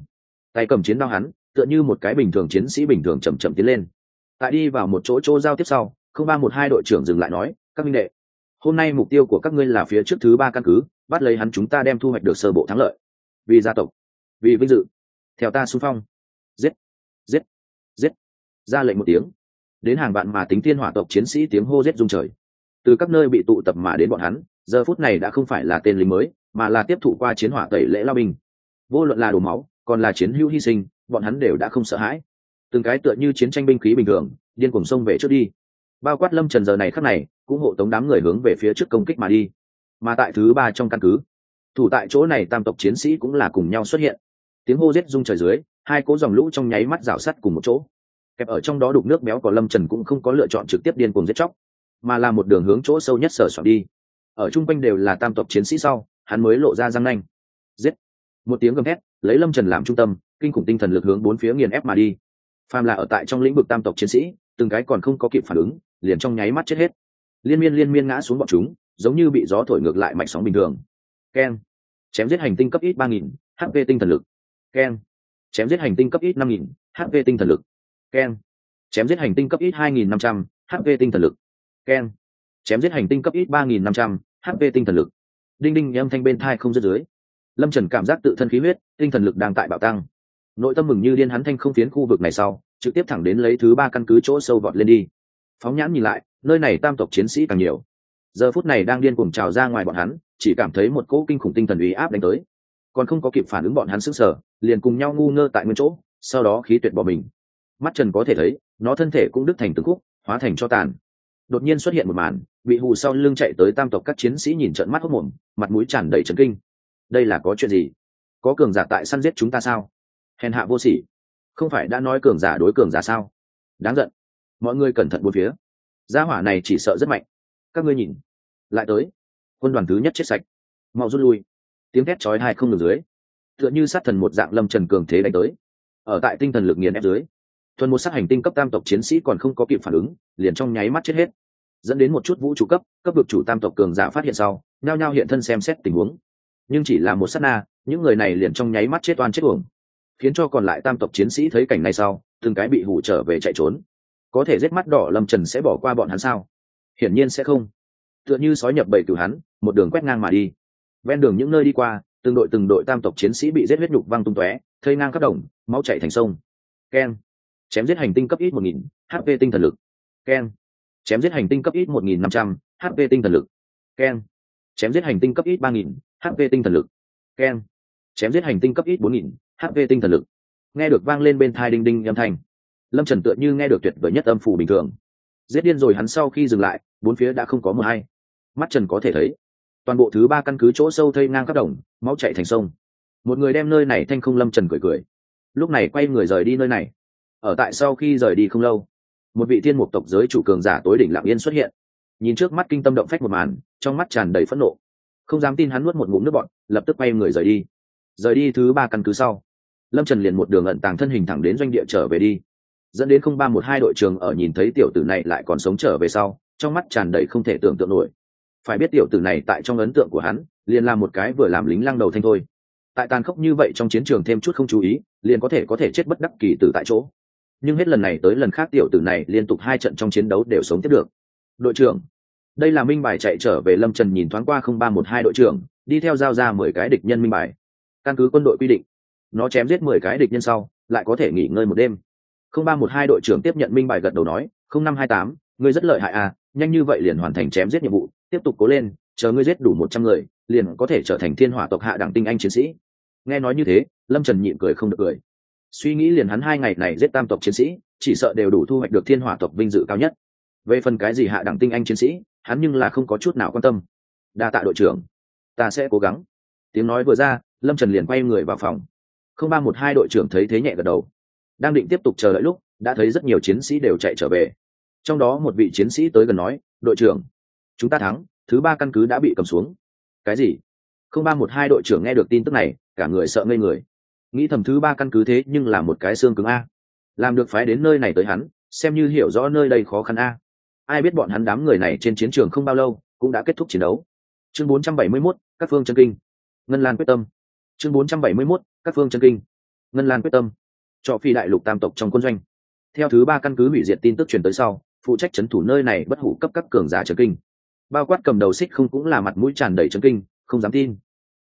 Tay cầm chiến đao hắn, tựa như một cái bình thường chiến sĩ bình thường chậm chậm tiến lên. Tại đi vào một chỗ chỗ giao tiếp sau, không ba một hai đội trưởng dừng lại nói, các minh đệ, hôm nay mục tiêu của các ngươi là phía trước thứ ba căn cứ, bắt lấy hắn chúng ta đem thu hoạch được sơ bộ thắng lợi. Vì gia tộc, vì vinh dự, theo ta xung phong. Giết giết giết, ra lệnh một tiếng. Đến hàng vạn mà tính thiên hỏa tộc chiến sĩ tiếng hô giết rung trời. Từ các nơi bị tụ tập mà đến bọn hắn giờ phút này đã không phải là tên lính mới, mà là tiếp thụ qua chiến hỏa tẩy lễ lao binh. Vô luận là đổ máu, còn là chiến hữu hy sinh, bọn hắn đều đã không sợ hãi. Từng cái tựa như chiến tranh binh khí bình thường, điên cùng sông về trước đi. Bao quát lâm trần giờ này khắc này, cũng hộ tống đám người hướng về phía trước công kích mà đi. Mà tại thứ ba trong căn cứ, thủ tại chỗ này tam tộc chiến sĩ cũng là cùng nhau xuất hiện. Tiếng hô rết rung trời dưới, hai cố dòng lũ trong nháy mắt rào sắt cùng một chỗ. Kẹp ở trong đó đục nước béo của lâm trần cũng không có lựa chọn trực tiếp điên cùng giết chóc, mà là một đường hướng chỗ sâu nhất sở soạn đi ở chung quanh đều là tam tộc chiến sĩ sau, hắn mới lộ ra răng nanh. Giết! Một tiếng gầm hét lấy lâm trần làm trung tâm, kinh khủng tinh thần lực hướng bốn phía nghiền ép mà đi. Phàm là ở tại trong lĩnh vực tam tộc chiến sĩ, từng cái còn không có kịp phản ứng, liền trong nháy mắt chết hết. Liên miên liên miên ngã xuống bọn chúng, giống như bị gió thổi ngược lại mạch sóng bình thường. Keng chém giết hành tinh cấp ít ba nghìn hp tinh thần lực. Keng chém giết hành tinh cấp ít năm nghìn hp tinh thần lực. Keng chém giết hành tinh cấp ít hai nghìn năm trăm hp tinh thần lực. Keng chém giết hành tinh cấp ít ba nghìn năm trăm hp tinh thần lực. Đinh đinh âm thanh bên thai không dứt dưới. Lâm trần cảm giác tự thân khí huyết, tinh thần lực đang tại bạo tăng. Nội tâm mừng như điên hắn thanh không phiến khu vực này sau, trực tiếp thẳng đến lấy thứ ba căn cứ chỗ sâu vọt lên đi. Phóng nhãn nhìn lại, nơi này tam tộc chiến sĩ càng nhiều. Giờ phút này đang điên cuồng trào ra ngoài bọn hắn, chỉ cảm thấy một cỗ kinh khủng tinh thần uy áp đánh tới. Còn không có kịp phản ứng bọn hắn sức sở liền cùng nhau ngu ngơ tại nguyên chỗ, sau đó khí tuyệt bỏ mình. Mắt trần có thể thấy, nó thân thể cũng đứt thành từng khúc, hóa thành cho tàn đột nhiên xuất hiện một màn bị hù sau lưng chạy tới tam tộc các chiến sĩ nhìn trận mắt hốc mồm, mặt mũi tràn đầy trấn kinh. Đây là có chuyện gì? Có cường giả tại săn giết chúng ta sao? Hèn hạ vô sỉ. Không phải đã nói cường giả đối cường giả sao? Đáng giận. Mọi người cẩn thận bốn phía. Gia hỏa này chỉ sợ rất mạnh. Các ngươi nhìn. Lại tới. Quân đoàn thứ nhất chết sạch. Mau rút lui. Tiếng thét chói hai không ngừng dưới. Tựa như sát thần một dạng lâm trần cường thế đánh tới. Ở tại tinh thần lực nghiền ép dưới. Thuần một sát hành tinh cấp tam tộc chiến sĩ còn không có kịp phản ứng, liền trong nháy mắt chết hết dẫn đến một chút vũ trụ cấp cấp vực chủ tam tộc cường giả phát hiện sau, nhao nhao hiện thân xem xét tình huống. Nhưng chỉ là một sát na, những người này liền trong nháy mắt chết oan chết uổng. Khiến cho còn lại tam tộc chiến sĩ thấy cảnh này sau, từng cái bị hủ trở về chạy trốn. Có thể giết mắt đỏ lâm trần sẽ bỏ qua bọn hắn sao? Hiển nhiên sẽ không. Tựa như sói nhập bầy cửu hắn, một đường quét ngang mà đi. Ven đường những nơi đi qua, từng đội từng đội tam tộc chiến sĩ bị giết huyết nhục văng tung tóe, thây ngang khắp đồng, máu chạy thành sông. Keng chém giết hành tinh cấp ít một nghìn hp tinh thần lực. Keng chém giết hành tinh cấp ít một nghìn năm trăm hp tinh thần lực. Keng chém giết hành tinh cấp ít ba nghìn hp tinh thần lực. Keng chém giết hành tinh cấp ít bốn nghìn hp tinh thần lực. Nghe được vang lên bên thai đinh đinh âm thanh, lâm trần tựa như nghe được tuyệt vời nhất âm phủ bình thường. Giết điên rồi hắn sau khi dừng lại, bốn phía đã không có mờ hay. Mắt trần có thể thấy, toàn bộ thứ ba căn cứ chỗ sâu thây ngang các đồng, máu chạy thành sông. Một người đem nơi này thanh không lâm trần cười cười. Lúc này quay người rời đi nơi này. Ở tại sau khi rời đi không lâu một vị thiên mục tộc giới chủ cường giả tối đỉnh lạng yên xuất hiện. Nhìn trước mắt kinh tâm động phách một màn, trong mắt tràn đầy phẫn nộ. Không dám tin hắn nuốt một ngụm nước bọn lập tức quay người rời đi. Rời đi thứ ba căn cứ sau, lâm trần liền một đường ẩn tàng thân hình thẳng đến doanh địa trở về đi. Dẫn đến không ba một hai đội trường ở nhìn thấy tiểu tử này lại còn sống trở về sau, trong mắt tràn đầy không thể tưởng tượng nổi. Phải biết tiểu tử này tại trong ấn tượng của hắn, liền là một cái vừa làm lính lăng đầu thanh thôi. Tại tàn khốc như vậy trong chiến trường thêm chút không chú ý, liền có thể có thể chết bất đắc kỳ tử tại chỗ nhưng hết lần này tới lần khác tiểu tử này liên tục hai trận trong chiến đấu đều sống tiếp được. Đội trưởng, đây là minh bài chạy trở về lâm trần nhìn thoáng qua không ba một hai đội trưởng, đi theo giao ra mười cái địch nhân minh bài. Căn cứ quân đội quy định, nó chém giết mười cái địch nhân sau, lại có thể nghỉ ngơi một đêm. Không ba một hai đội trưởng tiếp nhận minh bài gật đầu nói, không năm hai tám, ngươi rất lợi hại à nhanh như vậy liền hoàn thành chém giết nhiệm vụ, tiếp tục cố lên, chờ ngươi giết đủ một trăm người, liền có thể trở thành thiên hỏa tộc hạ đẳng tinh anh chiến sĩ. Nghe nói như thế, lâm trần nhịn cười không được cười suy nghĩ liền hắn hai ngày này giết tam tộc chiến sĩ, chỉ sợ đều đủ thu hoạch được thiên hỏa tộc vinh dự cao nhất. Về phần cái gì hạ đẳng tinh anh chiến sĩ, hắn nhưng là không có chút nào quan tâm. Đa tạ đội trưởng. Ta sẽ cố gắng. Tiếng nói vừa ra, lâm trần liền quay người vào phòng. Không ba một hai đội trưởng thấy thế nhẹ gật đầu. Đang định tiếp tục chờ đợi lúc, đã thấy rất nhiều chiến sĩ đều chạy trở về. Trong đó một vị chiến sĩ tới gần nói, đội trưởng, chúng ta thắng, thứ ba căn cứ đã bị cầm xuống. Cái gì? Không ba một hai đội trưởng nghe được tin tức này, cả người sợ ngây người nghĩ thầm thứ ba căn cứ thế nhưng là một cái xương cứng a. Làm được phái đến nơi này tới hắn xem như hiểu rõ nơi đây khó khăn a. Ai biết bọn hắn đám người này trên chiến trường không bao lâu cũng đã kết thúc chiến đấu. Chương 471, các phương chân kinh. Ngân lan quyết tâm. Chương 471, các phương chân kinh. Ngân lan quyết tâm. Trọ phi đại lục tam tộc trong quân doanh. Theo thứ ba căn cứ hủy diệt tin tức truyền tới sau phụ trách chấn thủ nơi này bất hủ cấp các cường giả chấn kinh. Bao quát cầm đầu xích không cũng là mặt mũi tràn đầy chấn kinh không dám tin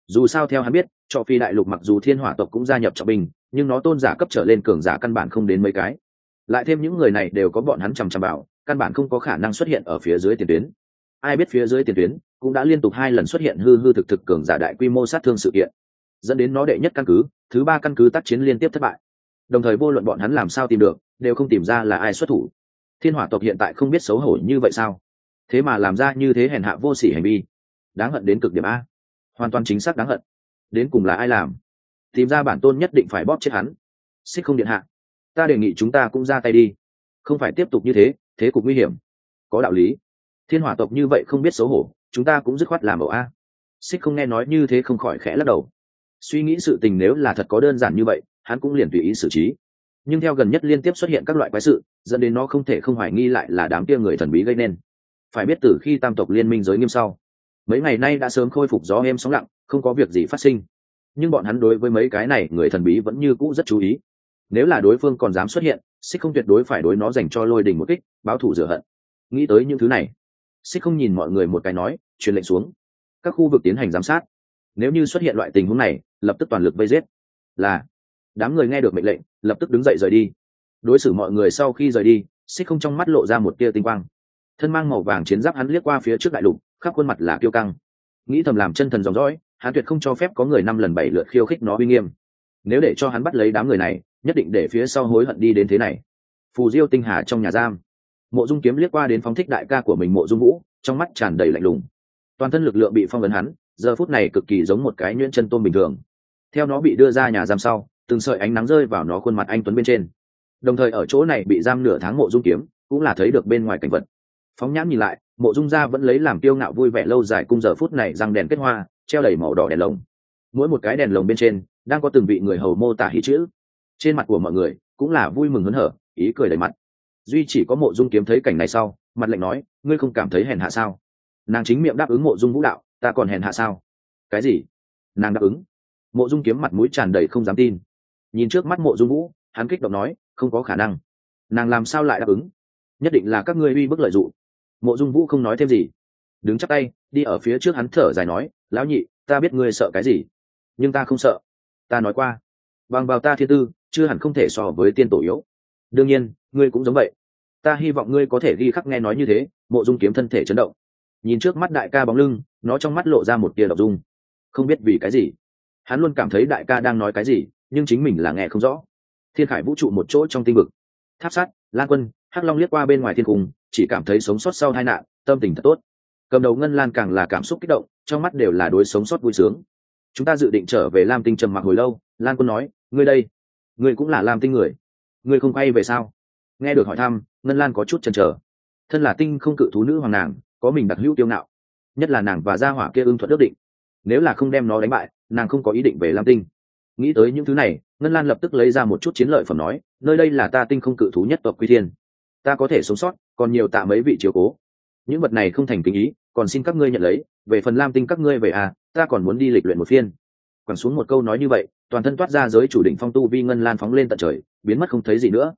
dù sao theo hắn biết cho phi đại lục mặc dù thiên hỏa tộc cũng gia nhập trọng bình nhưng nó tôn giả cấp trở lên cường giả căn bản không đến mấy cái. Lại thêm những người này đều có bọn hắn chằm chằm bảo căn bản không có khả năng xuất hiện ở phía dưới tiền tuyến. Ai biết phía dưới tiền tuyến cũng đã liên tục hai lần xuất hiện hư hư thực thực cường giả đại quy mô sát thương sự kiện, dẫn đến nó đệ nhất căn cứ, thứ ba căn cứ tác chiến liên tiếp thất bại. Đồng thời vô luận bọn hắn làm sao tìm được, đều không tìm ra là ai xuất thủ. Thiên hỏa tộc hiện tại không biết xấu hổ như vậy sao? Thế mà làm ra như thế hèn hạ vô sỉ hành vi. Đáng hận đến cực điểm a hoàn toàn chính xác đáng hận. Đến cùng là ai làm? Tìm ra bản tôn nhất định phải bóp chết hắn. Xích không điện hạ, ta đề nghị chúng ta cũng ra tay đi. Không phải tiếp tục như thế thế cục nguy hiểm. Có đạo lý. Thiên hỏa tộc như vậy không biết xấu hổ, chúng ta cũng dứt khoát làm ẩu a. Xích không nghe nói như thế không khỏi khẽ lắc đầu. Suy nghĩ sự tình nếu là thật có đơn giản như vậy, hắn cũng liền tùy ý xử trí. Nhưng theo gần nhất liên tiếp xuất hiện các loại quái sự, dẫn đến nó không thể không hoài nghi lại là đám kia người thần bí gây nên. Phải biết từ khi tam tộc liên minh giới nghiêm sau mấy ngày nay đã sớm khôi phục gió êm sóng lặng, không có việc gì phát sinh. Nhưng bọn hắn đối với mấy cái này người thần bí vẫn như cũ rất chú ý. Nếu là đối phương còn dám xuất hiện xích không tuyệt đối phải đối nó dành cho lôi đình một kích, báo thủ rửa hận. Nghĩ tới những thứ này xích không nhìn mọi người một cái nói, truyền lệnh xuống. Các khu vực tiến hành giám sát. Nếu như xuất hiện loại tình huống này, lập tức toàn lực vây giết. Là, đám người nghe được mệnh lệnh, lập tức đứng dậy rời đi. Đối xử mọi người sau khi rời đi xích không trong mắt lộ ra một tia tinh quang. Thân mang màu vàng chiến giáp hắn liếc qua phía trước đại lục khắp khuôn mặt là kiêu căng. Nghĩ thầm làm chân thần dòng dõi, hắn tuyệt không cho phép có người năm lần bảy lượt khiêu khích nó uy nghiêm. Nếu để cho hắn bắt lấy đám người này, nhất định để phía sau hối hận đi đến thế này. Phù diêu tinh hà trong nhà giam. Mộ dung kiếm liếc qua đến phóng thích đại ca của mình mộ dung vũ, trong mắt tràn đầy lạnh lùng. Toàn thân lực lượng bị phong vấn hắn, giờ phút này cực kỳ giống một cái nhuyễn chân tôm bình thường. Theo nó bị đưa ra nhà giam sau, từng sợi ánh nắng rơi vào nó khuôn mặt anh tuấn bên trên. Đồng thời ở chỗ này bị giam nửa tháng mộ dung kiếm, cũng là thấy được bên ngoài cảnh vật. Phóng nhãn nhìn lại mộ dung gia vẫn lấy làm kiêu ngạo vui vẻ lâu dài cung giờ phút này răng đèn kết hoa, treo đầy màu đỏ đèn lồng. Mỗi một cái đèn lồng bên trên, đang có từng vị người hầu mô tả hí chữ. Trên mặt của mọi người, cũng là vui mừng hớn hở, ý cười đầy mặt. Duy chỉ có mộ dung kiếm thấy cảnh này sau, mặt lệnh nói, ngươi không cảm thấy hèn hạ sao? Nàng chính miệng đáp ứng mộ dung vũ đạo, ta còn hèn hạ sao? Cái gì? Nàng đáp ứng. Mộ dung kiếm mặt mũi tràn đầy không dám tin. Nhìn trước mắt mộ dung vũ, hắn kích động nói, không có khả năng. Nàng làm sao lại đáp ứng? Nhất định là các ngươi uy bức lợi dụng mộ dung vũ không nói thêm gì. Đứng chắc tay, đi ở phía trước hắn thở dài nói, lão nhị, ta biết ngươi sợ cái gì, nhưng ta không sợ. Ta nói qua, bằng vào ta thiên tư, chưa hẳn không thể so với tiên tổ yếu. Đương nhiên, ngươi cũng giống vậy. Ta hy vọng ngươi có thể ghi khắc nghe nói như thế, mộ dung kiếm thân thể chấn động. Nhìn trước mắt đại ca bóng lưng, nó trong mắt lộ ra một tia đ ộ n g dung. Không biết vì cái gì, hắn luôn cảm thấy đại ca đang nói cái gì, nhưng chính mình là nghe không rõ. Thiên khải vũ trụ một chỗ trong tinh vực. Tháp sát, lan quân, hắc long liếc qua bên ngoài thiên cung chỉ cảm thấy sống sót sau hai nạn, tâm tình thật tốt. Cầm đầu ngân lan càng là cảm xúc kích động, trong mắt đều là đối sống sót vui sướng. Chúng ta dự định trở về lam tinh trầm mặc hồi lâu, lan quân nói, ngươi đây, ngươi cũng là lam tinh người. Ngươi không quay về sao? Nghe được hỏi thăm, ngân lan có chút chần chờ. Thân là tinh không cự thú nữ hoàng nàng, có mình đặc hữu tiêu ngạo, nhất là nàng và gia hỏa kia ưng thuận ước định. Nếu là không đem nó đánh bại, nàng không có ý định về lam tinh. Nghĩ tới những thứ này, ngân lan lập tức lấy ra một chút chiến lợi phẩm nói, nơi đây là ta tinh không cự thú nhất tộc quy thiên ta có thể sống sót, còn nhiều tạ mấy vị chiều cố. Những vật này không thành kinh ý, còn xin các ngươi nhận lấy, về phần lam tinh các ngươi về à ta còn muốn đi lịch luyện một phiên. Quẳng xuống một câu nói như vậy, toàn thân toát ra giới chủ định phong tu vi ngân lan phóng lên tận trời, biến mất không thấy gì nữa.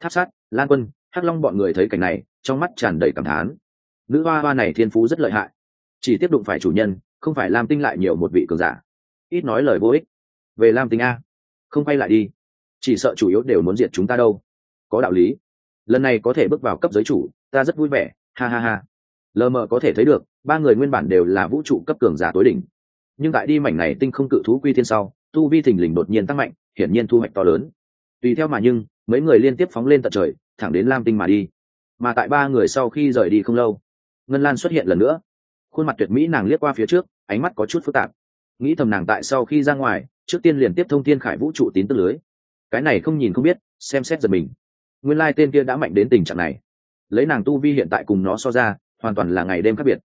Tháp sát, lan quân, hắc long bọn người thấy cảnh này, trong mắt tràn đầy cảm thán. Nữ hoa hoa này thiên phú rất lợi hại. Chỉ tiếp đụng phải chủ nhân, không phải lam tinh lại nhiều một vị cường giả. Ít nói lời vô ích. Về lam tinh a, không quay lại đi. Chỉ sợ chủ yếu đều muốn diệt chúng ta đâu. Có đạo lý lần này có thể bước vào cấp giới chủ, ta rất vui vẻ, ha ha ha. Lờ mờ có thể thấy được, ba người nguyên bản đều là vũ trụ cấp cường giả tối đỉnh. Nhưng tại đi mảnh này tinh không cự thú quy thiên sau, tu vi thình lình đột nhiên tăng mạnh, hiển nhiên thu hoạch to lớn. Tùy theo mà nhưng, mấy người liên tiếp phóng lên tận trời, thẳng đến lam tinh mà đi. Mà tại ba người sau khi rời đi không lâu, ngân lan xuất hiện lần nữa. Khuôn mặt tuyệt mỹ nàng liếc qua phía trước, ánh mắt có chút phức tạp. Nghĩ thầm nàng tại sau khi ra ngoài, trước tiên liền tiếp thông tin khải vũ trụ tín tức lưới. Cái này không nhìn không biết, xem xét giật mình nguyên lai tên kia đã mạnh đến tình trạng này. Lấy nàng tu vi hiện tại cùng nó so ra, hoàn toàn là ngày đêm khác biệt.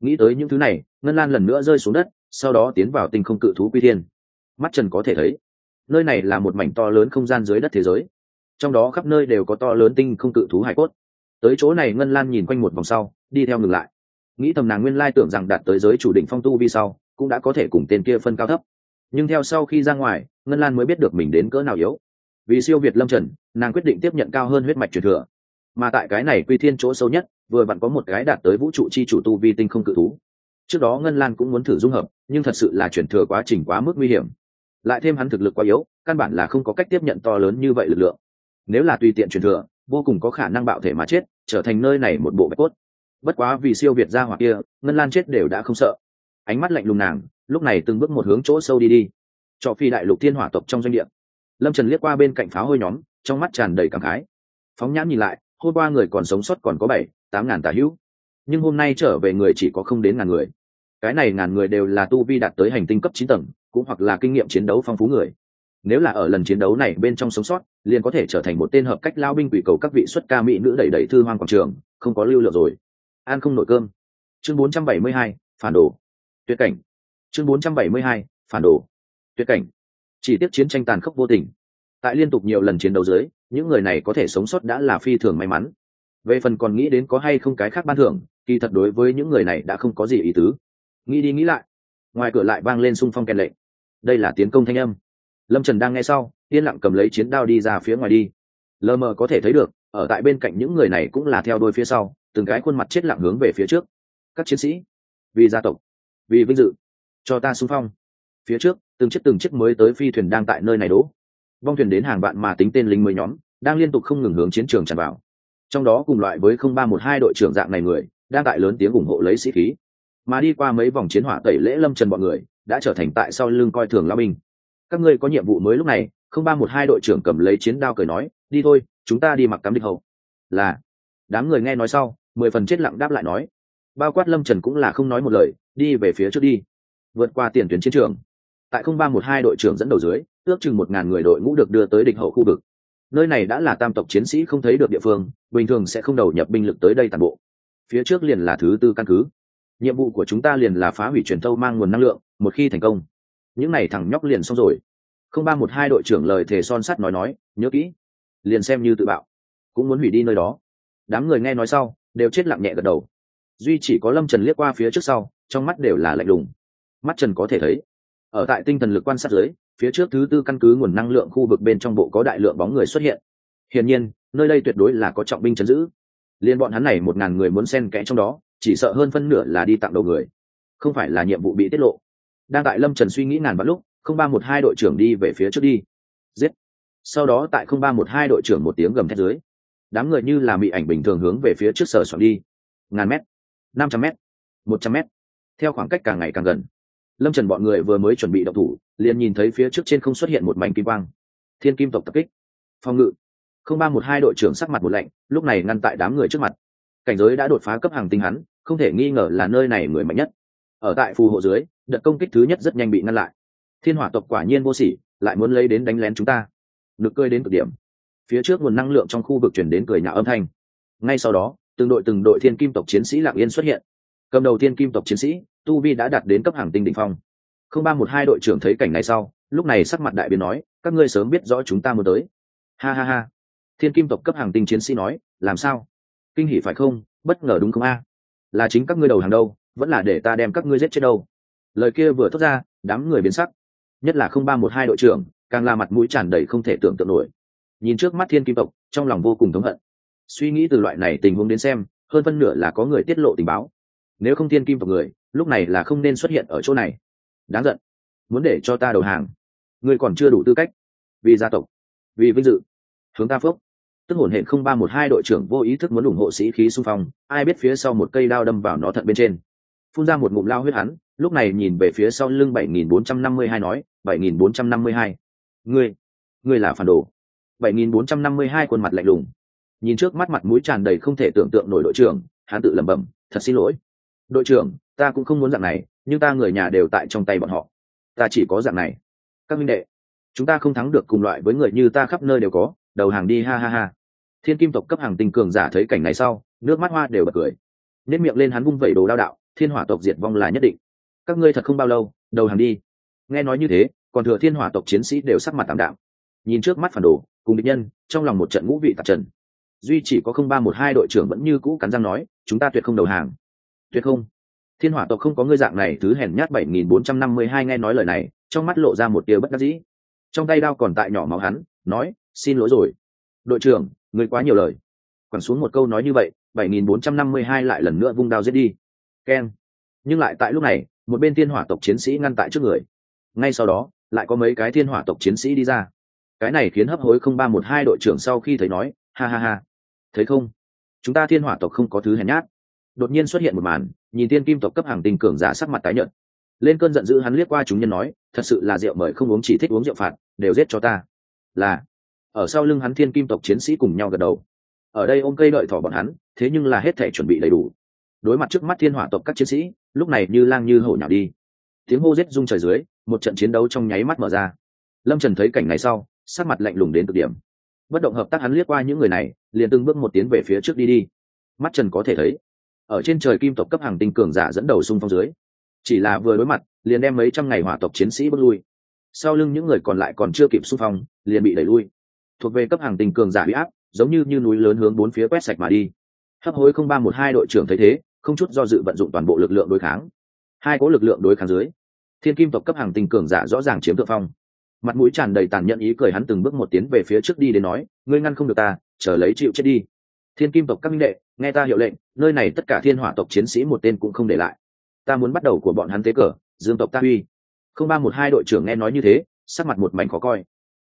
Nghĩ tới những thứ này, ngân lan lần nữa rơi xuống đất, sau đó tiến vào tinh không cự thú quy thiên. Mắt trần có thể thấy, nơi này là một mảnh to lớn không gian dưới đất thế giới. Trong đó khắp nơi đều có to lớn tinh không cự thú hải cốt. Tới chỗ này ngân lan nhìn quanh một vòng sau, đi theo ngừng lại. Nghĩ thầm nàng nguyên lai tưởng rằng đạt tới giới chủ định phong tu vi sau, cũng đã có thể cùng tên kia phân cao thấp. Nhưng theo sau khi ra ngoài, ngân lan mới biết được mình đến cỡ nào yếu vì siêu việt lâm trần, nàng quyết định tiếp nhận cao hơn huyết mạch truyền thừa. Mà tại cái này quy thiên chỗ sâu nhất, vừa vặn có một cái đạt tới vũ trụ chi chủ tu vi tinh không cự thú. Trước đó ngân lan cũng muốn thử dung hợp, nhưng thật sự là chuyển thừa quá trình quá mức nguy hiểm. Lại thêm hắn thực lực quá yếu, căn bản là không có cách tiếp nhận to lớn như vậy lực lượng. Nếu là tùy tiện chuyển thừa, vô cùng có khả năng bạo thể mà chết, trở thành nơi này một bộ bạch cốt. Bất quá vì siêu việt ra hoặc kia, ngân lan chết đều đã không sợ. Ánh mắt lạnh lùng nàng, lúc này từng bước một hướng chỗ sâu đi đi. Cho phi đại lục thiên hỏa tộc trong doanh địa lâm trần liếc qua bên cạnh pháo hôi nhóm trong mắt tràn đầy cảm khái. Phóng nhãn nhìn lại hôm qua người còn sống sót còn có bảy tám ngàn tà hữu. Nhưng hôm nay trở về người chỉ có không đến ngàn người. Cái này ngàn người đều là tu vi đạt tới hành tinh cấp chín tầng cũng hoặc là kinh nghiệm chiến đấu phong phú người. Nếu là ở lần chiến đấu này bên trong sống sót liền có thể trở thành một tên hợp cách lao binh quỷ cầu các vị xuất ca mỹ nữ đẩy đẩy thư hoang quảng trường không có lưu lượng rồi. An không nổi cơm. Chương 472, phản đồ. Tuyệt cảnh. Chương 472, phản đồ. Tuyệt cảnh chỉ tiếc chiến tranh tàn khốc vô tình. Tại liên tục nhiều lần chiến đấu dưới, những người này có thể sống sót đã là phi thường may mắn. Về phần còn nghĩ đến có hay không cái khác ban thưởng, kỳ thật đối với những người này đã không có gì ý tứ. Nghĩ đi nghĩ lại. Ngoài cửa lại vang lên xung phong kèn lệnh. Đây là tiến công thanh âm. Lâm trần đang nghe sau, yên lặng cầm lấy chiến đao đi ra phía ngoài đi. Lờ mờ có thể thấy được, ở tại bên cạnh những người này cũng là theo đôi phía sau, từng cái khuôn mặt chết lặng hướng về phía trước. Các chiến sĩ, vì gia tộc, vì vinh dự, cho ta xung phong phía trước, từng chiếc từng chiếc mới tới phi thuyền đang tại nơi này đỗ. Vong thuyền đến hàng vạn mà tính tên lính mới nhóm, đang liên tục không ngừng hướng chiến trường tràn vào. Trong đó cùng loại với không ba một hai đội trưởng dạng này người, đang tại lớn tiếng ủng hộ lấy sĩ khí. Mà đi qua mấy vòng chiến hỏa tẩy lễ lâm trần bọn người, đã trở thành tại sau lưng coi thường lao binh. Các ngươi có nhiệm vụ mới lúc này, không ba một hai đội trưởng cầm lấy chiến đao cười nói, đi thôi, chúng ta đi mặc cắm địch hậu. Là, đám người nghe nói sau, mười phần chết lặng đáp lại nói, bao quát lâm trần cũng là không nói một lời, đi về phía trước đi, vượt qua tiền tuyến chiến trường tại không ba một hai đội trưởng dẫn đầu dưới, ước chừng một ngàn người đội ngũ được đưa tới địch hậu khu vực. Nơi này đã là tam tộc chiến sĩ không thấy được địa phương, bình thường sẽ không đầu nhập binh lực tới đây toàn bộ. Phía trước liền là thứ tư căn cứ. Nhiệm vụ của chúng ta liền là phá hủy truyền thâu mang nguồn năng lượng, một khi thành công. Những này thằng nhóc liền xong rồi. Không ba một hai đội trưởng lời thề son sắt nói nói, nhớ kỹ. Liền xem như tự bạo. Cũng muốn hủy đi nơi đó. Đám người nghe nói sau, đều chết lặng nhẹ gật đầu. Duy chỉ có lâm trần liếc qua phía trước sau, trong mắt đều là lạnh lùng. Mắt trần có thể thấy ở tại tinh thần lực quan sát dưới, phía trước thứ tư căn cứ nguồn năng lượng khu vực bên trong bộ có đại lượng bóng người xuất hiện. Hiển nhiên, nơi đây tuyệt đối là có trọng binh chấn giữ. Liên bọn hắn này một ngàn người muốn xen kẽ trong đó, chỉ sợ hơn phân nửa là đi tặng đầu người. Không phải là nhiệm vụ bị tiết lộ. Đang tại lâm trần suy nghĩ ngàn vạn lúc, không ba một hai đội trưởng đi về phía trước đi. Giết. Sau đó tại không ba một hai đội trưởng một tiếng gầm thét dưới, đám người như là bị ảnh bình thường hướng về phía trước sở soạn đi. Ngàn mét, năm trăm mét, một trăm mét. Theo khoảng cách càng ngày càng gần lâm trần bọn người vừa mới chuẩn bị đậu thủ, liền nhìn thấy phía trước trên không xuất hiện một mảnh kim quang. Thiên kim tộc tập kích. Phòng ngự. Không ba một hai đội trưởng sắc mặt một lạnh, lúc này ngăn tại đám người trước mặt. Cảnh giới đã đột phá cấp hàng tinh hắn, không thể nghi ngờ là nơi này người mạnh nhất. Ở tại phù hộ dưới, đợt công kích thứ nhất rất nhanh bị ngăn lại. Thiên hỏa tộc quả nhiên vô sỉ, lại muốn lấy đến đánh lén chúng ta. Nực cơi đến cực điểm. Phía trước nguồn năng lượng trong khu vực chuyển đến cười nhạo âm thanh. Ngay sau đó, từng đội từng đội thiên kim tộc chiến sĩ lạng yên xuất hiện. Cầm đầu thiên kim tộc chiến sĩ tu vi đã đạt đến cấp hàng tinh đỉnh phong. Không ba một hai đội trưởng thấy cảnh này sau, lúc này sắc mặt đại biến nói, các ngươi sớm biết rõ chúng ta muốn tới. Ha ha ha. Thiên kim tộc cấp hàng tinh chiến sĩ nói, làm sao? Kinh hỉ phải không? Bất ngờ đúng không a? Là chính các ngươi đầu hàng đâu, vẫn là để ta đem các ngươi giết chết đâu. Lời kia vừa thốt ra, đám người biến sắc. Nhất là không ba một hai đội trưởng, càng là mặt mũi tràn đầy không thể tưởng tượng nổi. Nhìn trước mắt thiên kim tộc, trong lòng vô cùng thống hận. Suy nghĩ từ loại này tình huống đến xem, hơn phân nửa là có người tiết lộ tình báo. Nếu không thiên kim tộc người lúc này là không nên xuất hiện ở chỗ này. Đáng giận. Muốn để cho ta đầu hàng. Ngươi còn chưa đủ tư cách. Vì gia tộc. Vì vinh dự. Hướng ta phước, tức hồn hển không ba một hai đội trưởng vô ý thức muốn ủng hộ sĩ khí xung phong ai biết phía sau một cây đao đâm vào nó thận bên trên. Phun ra một ngụm lao huyết hắn lúc này nhìn về phía sau lưng bảy nghìn bốn trăm năm mươi hai nói bảy nghìn bốn trăm năm mươi hai. Ngươi ngươi là phản đồ. bảy nghìn bốn trăm năm mươi hai khuôn mặt lạnh lùng. Nhìn trước mắt mặt mũi tràn đầy không thể tưởng tượng nổi đội trưởng hắn tự lẩm bẩm thật xin lỗi. Đội trưởng ta cũng không muốn dạng này, nhưng ta người nhà đều tại trong tay bọn họ. Ta chỉ có dạng này. Các minh đệ, chúng ta không thắng được cùng loại với người như ta khắp nơi đều có, đầu hàng đi, ha ha ha. Thiên kim tộc cấp hàng tình cường giả thấy cảnh này sau, nước mắt hoa đều bật cười. Nếp miệng lên hắn vung vẩy đồ đao đạo, thiên hỏa tộc diệt vong là nhất định. Các ngươi thật không bao lâu, đầu hàng đi. Nghe nói như thế, còn thừa thiên hỏa tộc chiến sĩ đều sắc mặt tạm đạm. Nhìn trước mắt phản đồ, cùng địch nhân, trong lòng một trận ngũ vị tạp trần. Duy chỉ có không ba một hai đội trưởng vẫn như cũ cắn răng nói, chúng ta tuyệt không đầu hàng. Tuyệt không thiên hỏa tộc không có ngươi dạng này, thứ hèn nhát bảy nghìn bốn trăm năm mươi hai nghe nói lời này, trong mắt lộ ra một tia bất đắc dĩ. Trong tay đao còn tại nhỏ máu hắn, nói, xin lỗi rồi. Đội trưởng, ngươi quá nhiều lời. Quẳng xuống một câu nói như vậy, bảy nghìn bốn trăm năm mươi hai lại lần nữa vung đao giết đi. Keng nhưng lại tại lúc này, một bên thiên hỏa tộc chiến sĩ ngăn tại trước người. Ngay sau đó, lại có mấy cái thiên hỏa tộc chiến sĩ đi ra. Cái này khiến hấp hối không ba một hai đội trưởng sau khi thấy nói, ha ha ha. Thấy không? Chúng ta thiên hỏa tộc không có thứ hèn nhát. Đột nhiên xuất hiện một màn nhìn tiên kim tộc cấp hàng tình cường giả sắc mặt tái nhợt. Lên cơn giận dữ hắn liếc qua chúng nhân nói, thật sự là rượu mời không uống, chỉ thích uống rượu phạt, đều giết cho ta. Là, ở sau lưng hắn thiên kim tộc chiến sĩ cùng nhau gật đầu. Ở đây ôm cây đợi thỏ bọn hắn, thế nhưng là hết thể chuẩn bị đầy đủ. Đối mặt trước mắt thiên hỏa tộc các chiến sĩ, lúc này như lang như hổ nhào đi. Tiếng hô giết rung trời dưới, một trận chiến đấu trong nháy mắt mở ra. Lâm trần thấy cảnh này sau, sắc mặt lạnh lùng đến cực điểm. Bất động hợp tác hắn liếc qua những người này, liền từng bước một tiến về phía trước đi đi. Mắt trần có thể thấy ở trên trời kim tộc cấp hàng tinh cường giả dẫn đầu xung phong dưới. Chỉ là vừa đối mặt, liền đem mấy trăm ngày hỏa tộc chiến sĩ bước lui. Sau lưng những người còn lại còn chưa kịp xung phong, liền bị đẩy lui. Thuộc về cấp hàng tinh cường giả bị áp, giống như như núi lớn hướng bốn phía quét sạch mà đi. Hấp hối không ba một hai đội trưởng thấy thế, không chút do dự vận dụng toàn bộ lực lượng đối kháng. Hai cố lực lượng đối kháng dưới, thiên kim tộc cấp hàng tinh cường giả rõ ràng chiếm thượng phong. Mặt mũi tràn đầy tàn nhẫn ý cười hắn từng bước một tiến về phía trước đi đến nói, ngươi ngăn không được ta, chờ lấy chịu chết đi thiên kim tộc các minh đệ, nghe ta hiệu lệnh, nơi này tất cả thiên hỏa tộc chiến sĩ một tên cũng không để lại. Ta muốn bắt đầu của bọn hắn tế cờ, dương tộc ta uy. Không ba một hai đội trưởng nghe nói như thế, sắc mặt một mảnh khó coi.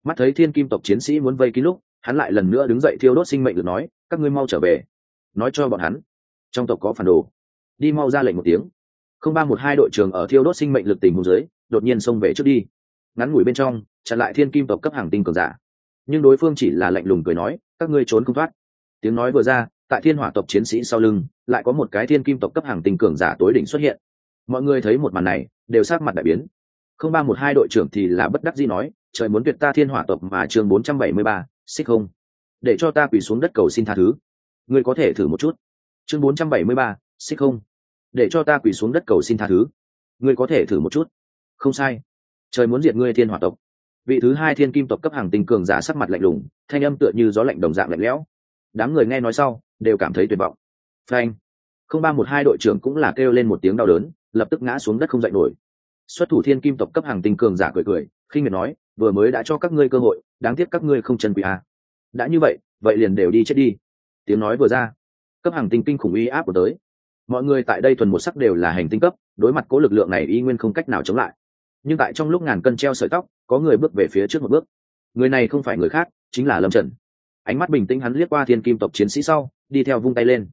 Mắt thấy thiên kim tộc chiến sĩ muốn vây kín lúc, hắn lại lần nữa đứng dậy thiêu đốt sinh mệnh được nói, các ngươi mau trở về. Nói cho bọn hắn. Trong tộc có phản đồ. Đi mau ra lệnh một tiếng. Không ba một hai đội trưởng ở thiêu đốt sinh mệnh lực tình hùng dưới, đột nhiên xông về trước đi. Ngắn ngủi bên trong, chặn lại thiên kim tộc cấp hàng tinh cường giả. Nhưng đối phương chỉ là lạnh lùng cười nói, các ngươi trốn không thoát tiếng nói vừa ra, tại thiên hỏa tộc chiến sĩ sau lưng, lại có một cái thiên kim tộc cấp hàng tinh cường giả tối đỉnh xuất hiện. Mọi người thấy một màn này, đều sát mặt đại biến. Không ba một hai đội trưởng thì là bất đắc dĩ nói, trời muốn tuyệt ta thiên hỏa tộc mà chương bốn trăm bảy mươi ba, xích không. Để cho ta quỳ xuống đất cầu xin tha thứ. Ngươi có thể thử một chút. Chương bốn trăm bảy mươi ba, xích không. Để cho ta quỳ xuống đất cầu xin tha thứ. Ngươi có thể thử một chút. Không sai. Trời muốn diệt ngươi thiên hỏa tộc. Vị thứ hai thiên kim tộc cấp hàng tinh cường giả sắc mặt lạnh lùng, thanh âm tựa như gió lạnh đồng dạng lạnh lẽo đám người nghe nói sau, đều cảm thấy tuyệt vọng. Phanh. Không ba một hai đội trưởng cũng là kêu lên một tiếng đau đớn, lập tức ngã xuống đất không dậy nổi. Xuất thủ thiên kim tộc cấp hàng tinh cường giả cười cười, khinh miệt nói, vừa mới đã cho các ngươi cơ hội, đáng tiếc các ngươi không chân quỷ à. đã như vậy vậy liền đều đi chết đi. Tiếng nói vừa ra, cấp hàng tinh kinh khủng uy áp của tới. Mọi người tại đây thuần một sắc đều là hành tinh cấp, đối mặt cố lực lượng này y nguyên không cách nào chống lại. Nhưng tại trong lúc ngàn cân treo sợi tóc, có người bước về phía trước một bước. Người này không phải người khác, chính là lâm trần ánh mắt bình tĩnh hắn liếc qua thiên kim tộc chiến sĩ sau, đi theo vung tay lên.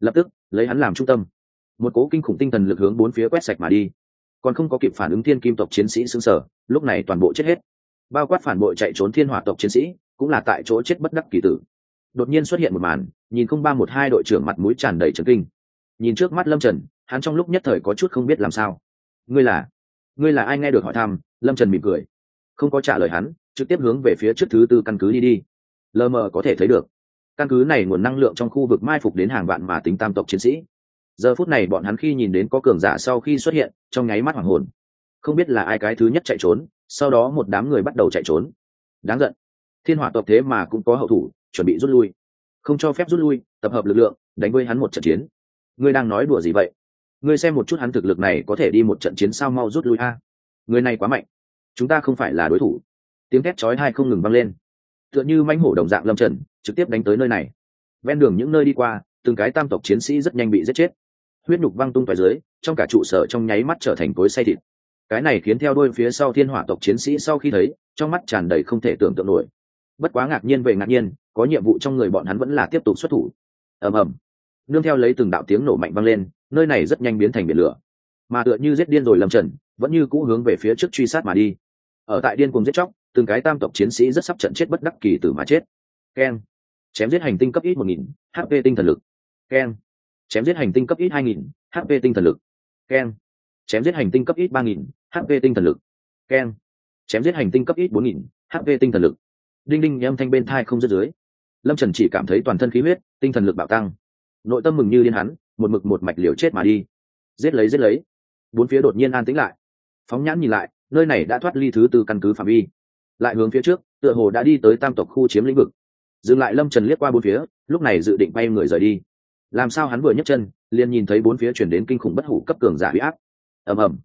Lập tức, lấy hắn làm trung tâm. Một cố kinh khủng tinh thần lực hướng bốn phía quét sạch mà đi. Còn không có kịp phản ứng thiên kim tộc chiến sĩ xứng sở, lúc này toàn bộ chết hết. Bao quát phản bội chạy trốn thiên hỏa tộc chiến sĩ, cũng là tại chỗ chết bất đắc kỳ tử. Đột nhiên xuất hiện một màn, nhìn không ba một hai đội trưởng mặt mũi tràn đầy trấn kinh. Nhìn trước mắt lâm trần, hắn trong lúc nhất thời có chút không biết làm sao. Ngươi là ngươi là ai? Nghe được hỏi thăm, lâm trần mỉm cười. Không có trả lời hắn, trực tiếp hướng về phía trước thứ tư căn cứ đi đi lờ mờ có thể thấy được. Căn cứ này nguồn năng lượng trong khu vực mai phục đến hàng vạn mà tính tam tộc chiến sĩ. Giờ phút này bọn hắn khi nhìn đến có cường giả sau khi xuất hiện, trong nháy mắt hoàng hồn. Không biết là ai cái thứ nhất chạy trốn, sau đó một đám người bắt đầu chạy trốn. Đáng giận. Thiên hỏa tộc thế mà cũng có hậu thủ, chuẩn bị rút lui. Không cho phép rút lui, tập hợp lực lượng, đánh với hắn một trận chiến. Ngươi đang nói đùa gì vậy? Ngươi xem một chút hắn thực lực này có thể đi một trận chiến sao mau rút lui a. Người này quá mạnh. Chúng ta không phải là đối thủ. Tiếng thét chói hai không ngừng vang lên tựa như mãnh hổ đồng dạng lâm trần, trực tiếp đánh tới nơi này. Ven đường những nơi đi qua, từng cái tam tộc chiến sĩ rất nhanh bị giết chết. Huyết nhục văng tung tại dưới, trong cả trụ sở trong nháy mắt trở thành cối say thịt. Cái này khiến theo đôi phía sau thiên hỏa tộc chiến sĩ sau khi thấy, trong mắt tràn đầy không thể tưởng tượng nổi. Bất quá ngạc nhiên về ngạc nhiên, có nhiệm vụ trong người bọn hắn vẫn là tiếp tục xuất thủ. Ầm ầm. Nương theo lấy từng đạo tiếng nổ mạnh vang lên, nơi này rất nhanh biến thành biển lửa. Mà tựa như giết điên rồi lâm trần, vẫn như cũ hướng về phía trước truy sát mà đi. Ở tại điên cùng giết chóc từng cái tam tộc chiến sĩ rất sắp trận chết bất đắc kỳ tử mà chết. Keng chém giết hành tinh cấp ít một nghìn hp tinh thần lực. Keng chém giết hành tinh cấp ít hai nghìn hp tinh thần lực. Keng chém giết hành tinh cấp ít ba nghìn hp tinh thần lực. Keng chém giết hành tinh cấp ít bốn nghìn hp tinh thần lực. Đinh đinh âm thanh bên thai không dứt dưới. Lâm trần chỉ cảm thấy toàn thân khí huyết, tinh thần lực bạo tăng. Nội tâm mừng như điên hắn, một mực một mạch liều chết mà đi. Giết lấy giết lấy. Bốn phía đột nhiên an tĩnh lại. Phóng nhãn nhìn lại, nơi này đã thoát ly thứ từ căn cứ phạm vi lại hướng phía trước, tựa hồ đã đi tới tam tộc khu chiếm lĩnh vực. Dừng lại lâm trần liếc qua bốn phía, lúc này dự định bay người rời đi. Làm sao hắn vừa nhấc chân, liền nhìn thấy bốn phía chuyển đến kinh khủng bất hủ cấp cường giả huy áp. Ầm ầm.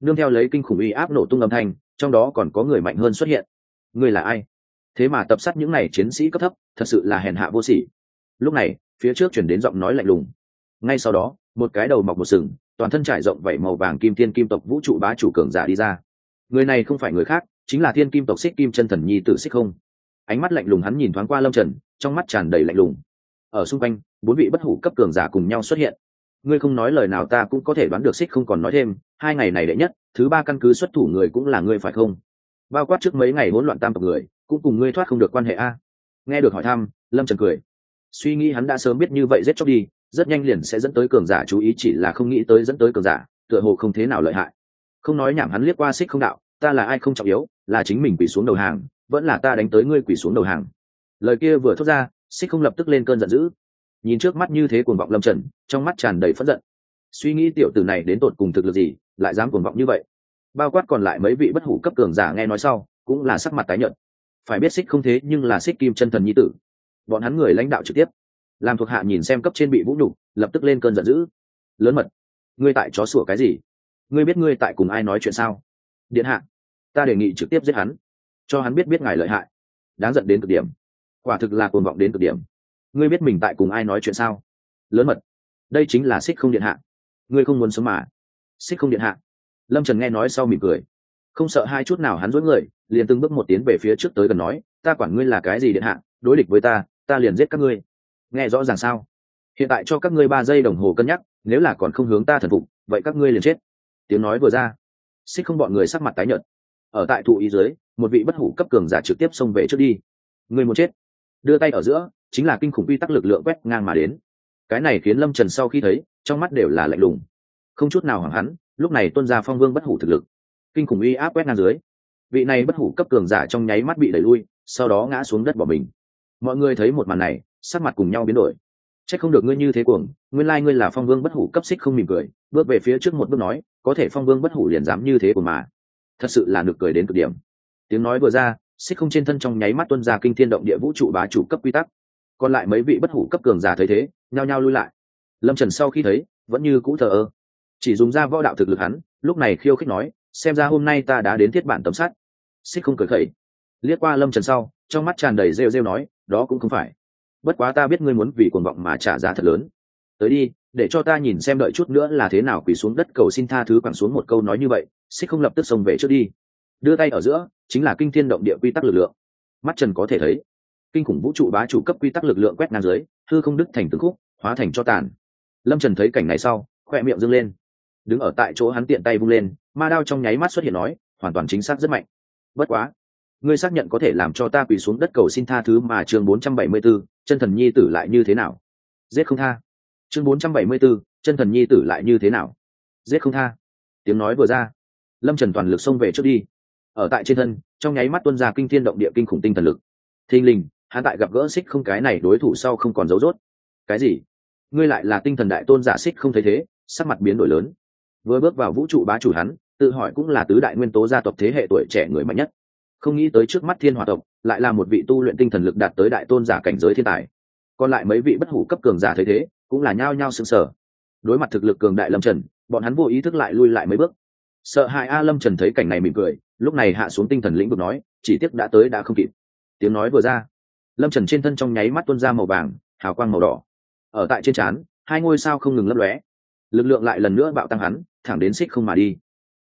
Nương theo lấy kinh khủng uy áp nổ tung âm thanh, trong đó còn có người mạnh hơn xuất hiện. Người là ai? Thế mà tập sát những n à y chiến sĩ cấp thấp, thật sự là hèn hạ vô sỉ. Lúc này, phía trước chuyển đến giọng nói lạnh lùng. Ngay sau đó, một cái đầu mọc một sừng, toàn thân trải rộng vảy màu vàng kim tiên kim tộc vũ trụ bá chủ cường giả đi ra. Người này không phải người khác chính là thiên kim tộc xích kim chân thần nhi tử xích không. Ánh mắt lạnh lùng hắn nhìn thoáng qua lâm trần, trong mắt tràn đầy lạnh lùng. Ở xung quanh, bốn vị bất hủ cấp cường giả cùng nhau xuất hiện. Ngươi không nói lời nào ta cũng có thể đoán được xích không còn nói thêm, hai ngày này đệ nhất, thứ ba căn cứ xuất thủ người cũng là ngươi phải không? Bao quát trước mấy ngày hỗn loạn tam tộc người, cũng cùng ngươi thoát không được quan hệ a. Nghe được hỏi thăm, lâm trần cười. Suy nghĩ hắn đã sớm biết như vậy giết chóc đi, rất nhanh liền sẽ dẫn tới cường giả chú ý chỉ là không nghĩ tới dẫn tới cường giả, tựa hồ không thế nào lợi hại. Không nói nhảm hắn liếc qua xích không đạo, ta là ai không trọng yếu là chính mình quỳ xuống đầu hàng, vẫn là ta đánh tới ngươi quỳ xuống đầu hàng. Lời kia vừa thốt ra, xích không lập tức lên cơn giận dữ. Nhìn trước mắt như thế cuồng vọng lâm trần, trong mắt tràn đầy phẫn giận. Suy nghĩ tiểu tử này đến tột cùng thực lực gì, lại dám cuồng vọng như vậy? Bao quát còn lại mấy vị bất hủ cấp cường giả nghe nói sau, cũng là sắc mặt tái nhợt. Phải biết xích không thế nhưng là xích kim chân thần nhi tử. Bọn hắn người lãnh đạo trực tiếp, làm thuộc hạ nhìn xem cấp trên bị vũ nhục, lập tức lên cơn giận dữ. Lớn mật, ngươi tại chó sủa cái gì? Ngươi biết ngươi tại cùng ai nói chuyện sao? Điện hạ ta đề nghị trực tiếp giết hắn, cho hắn biết biết ngài lợi hại. Đáng giận đến cực điểm. Quả thực là cuồng vọng đến cực điểm. Ngươi biết mình tại cùng ai nói chuyện sao? Lớn mật. Đây chính là xích không điện hạ. Ngươi không muốn sống mà. Xích không điện hạ. Lâm trần nghe nói sau mỉm cười. Không sợ hai chút nào hắn dối người, liền từng bước một tiến về phía trước tới gần nói, ta quản ngươi là cái gì điện hạ, đối địch với ta ta liền giết các ngươi. Nghe rõ ràng sao? Hiện tại cho các ngươi ba giây đồng hồ cân nhắc, nếu là còn không hướng ta thần phục, vậy các ngươi liền chết. Tiếng nói vừa ra, xích không bọn người sắc mặt tái nhợt ở tại thụ ý dưới, một vị bất hủ cấp cường giả trực tiếp xông về trước đi. Người muốn chết. Đưa tay ở giữa, chính là kinh khủng quy tắc lực lượng quét ngang mà đến. Cái này khiến lâm trần sau khi thấy, trong mắt đều là lạnh lùng. Không chút nào hoảng hắn lúc này tuân ra phong vương bất hủ thực lực. Kinh khủng uy áp quét ngang dưới. Vị này bất hủ cấp cường giả trong nháy mắt bị đẩy lui, sau đó ngã xuống đất bỏ mình. Mọi người thấy một màn này, sắc mặt cùng nhau biến đổi. C h ắ c không được ngươi như thế cuồng, nguyên lai、like、ngươi là phong vương bất hủ cấp xích không mỉm cười, bước về phía trước một bước nói, có thể phong vương bất hủ liền dám như thế của mà thật sự là được cười đến cực điểm. Tiếng nói vừa ra, xích không trên thân trong nháy mắt tuân ra kinh thiên động địa vũ trụ bá chủ cấp quy tắc. Còn lại mấy vị bất hủ cấp cường giả thấy thế, nhao nhao lui lại. Lâm trần sau khi thấy, vẫn như cũ thờ ơ. Chỉ dùng ra võ đạo thực lực hắn, lúc này khiêu khích nói, xem ra hôm nay ta đã đến thiết bản tấm sắt. xích không cười khẩy. Liếc qua lâm trần sau, trong mắt tràn đầy rêu rêu nói, đó cũng không phải. Bất quá ta biết ngươi muốn vì cuồng vọng mà trả giá thật lớn. Tới đi để cho ta nhìn xem đợi chút nữa là thế nào quỳ xuống đất cầu xin tha thứ quẳng xuống một câu nói như vậy xích không lập tức xông về trước đi. Đưa tay ở giữa chính là kinh thiên động địa quy tắc lực lượng. Mắt trần có thể thấy kinh khủng vũ trụ bá chủ cấp quy tắc lực lượng quét ngang dưới thư không đức thành từng khúc hóa thành cho tàn. Lâm trần thấy cảnh này sau khoe miệng dâng lên. Đứng ở tại chỗ hắn tiện tay vung lên ma đao trong nháy mắt xuất hiện nói hoàn toàn chính xác rất mạnh. Bất quá ngươi xác nhận có thể làm cho ta quỳ xuống đất cầu xin tha thứ mà chương 474, chân thần nhi tử lại như thế nào? Giết không tha chương 474, chân thần nhi tử lại như thế nào? Giết không tha. Tiếng nói vừa ra lâm trần toàn lực xông về trước đi. Ở tại trên thân trong nháy mắt tuân ra kinh thiên động địa kinh khủng tinh thần lực. Thình lình hắn tại gặp gỡ xích không cái này đối thủ sau không còn dấu rốt cái gì? Ngươi lại là tinh thần đại tôn giả xích không thấy thế sắc mặt biến đổi lớn. Vừa bước vào vũ trụ bá chủ hắn tự hỏi cũng là tứ đại nguyên tố gia tộc thế hệ tuổi trẻ người mạnh nhất. Không nghĩ tới trước mắt thiên hòa tộc lại là một vị tu luyện tinh thần lực đạt tới đại tôn giả cảnh giới thiên tài còn lại mấy vị bất hủ cấp cường giả thấy thế, cũng là nhao nhao sững sờ. Đối mặt thực lực cường đại lâm trần, bọn hắn vô ý thức lại lui lại mấy bước. Sợ hãi a lâm trần thấy cảnh này mỉm cười, lúc này hạ xuống tinh thần lĩnh vực nói, chỉ tiếc đã tới đã không kịp. Tiếng nói vừa ra, lâm trần trên thân trong nháy mắt tuôn ra màu vàng, hào quang màu đỏ. Ở tại trên trán, hai ngôi sao không ngừng lấp lóe. Lực lượng lại lần nữa bạo tăng hắn, thẳng đến xích không mà đi.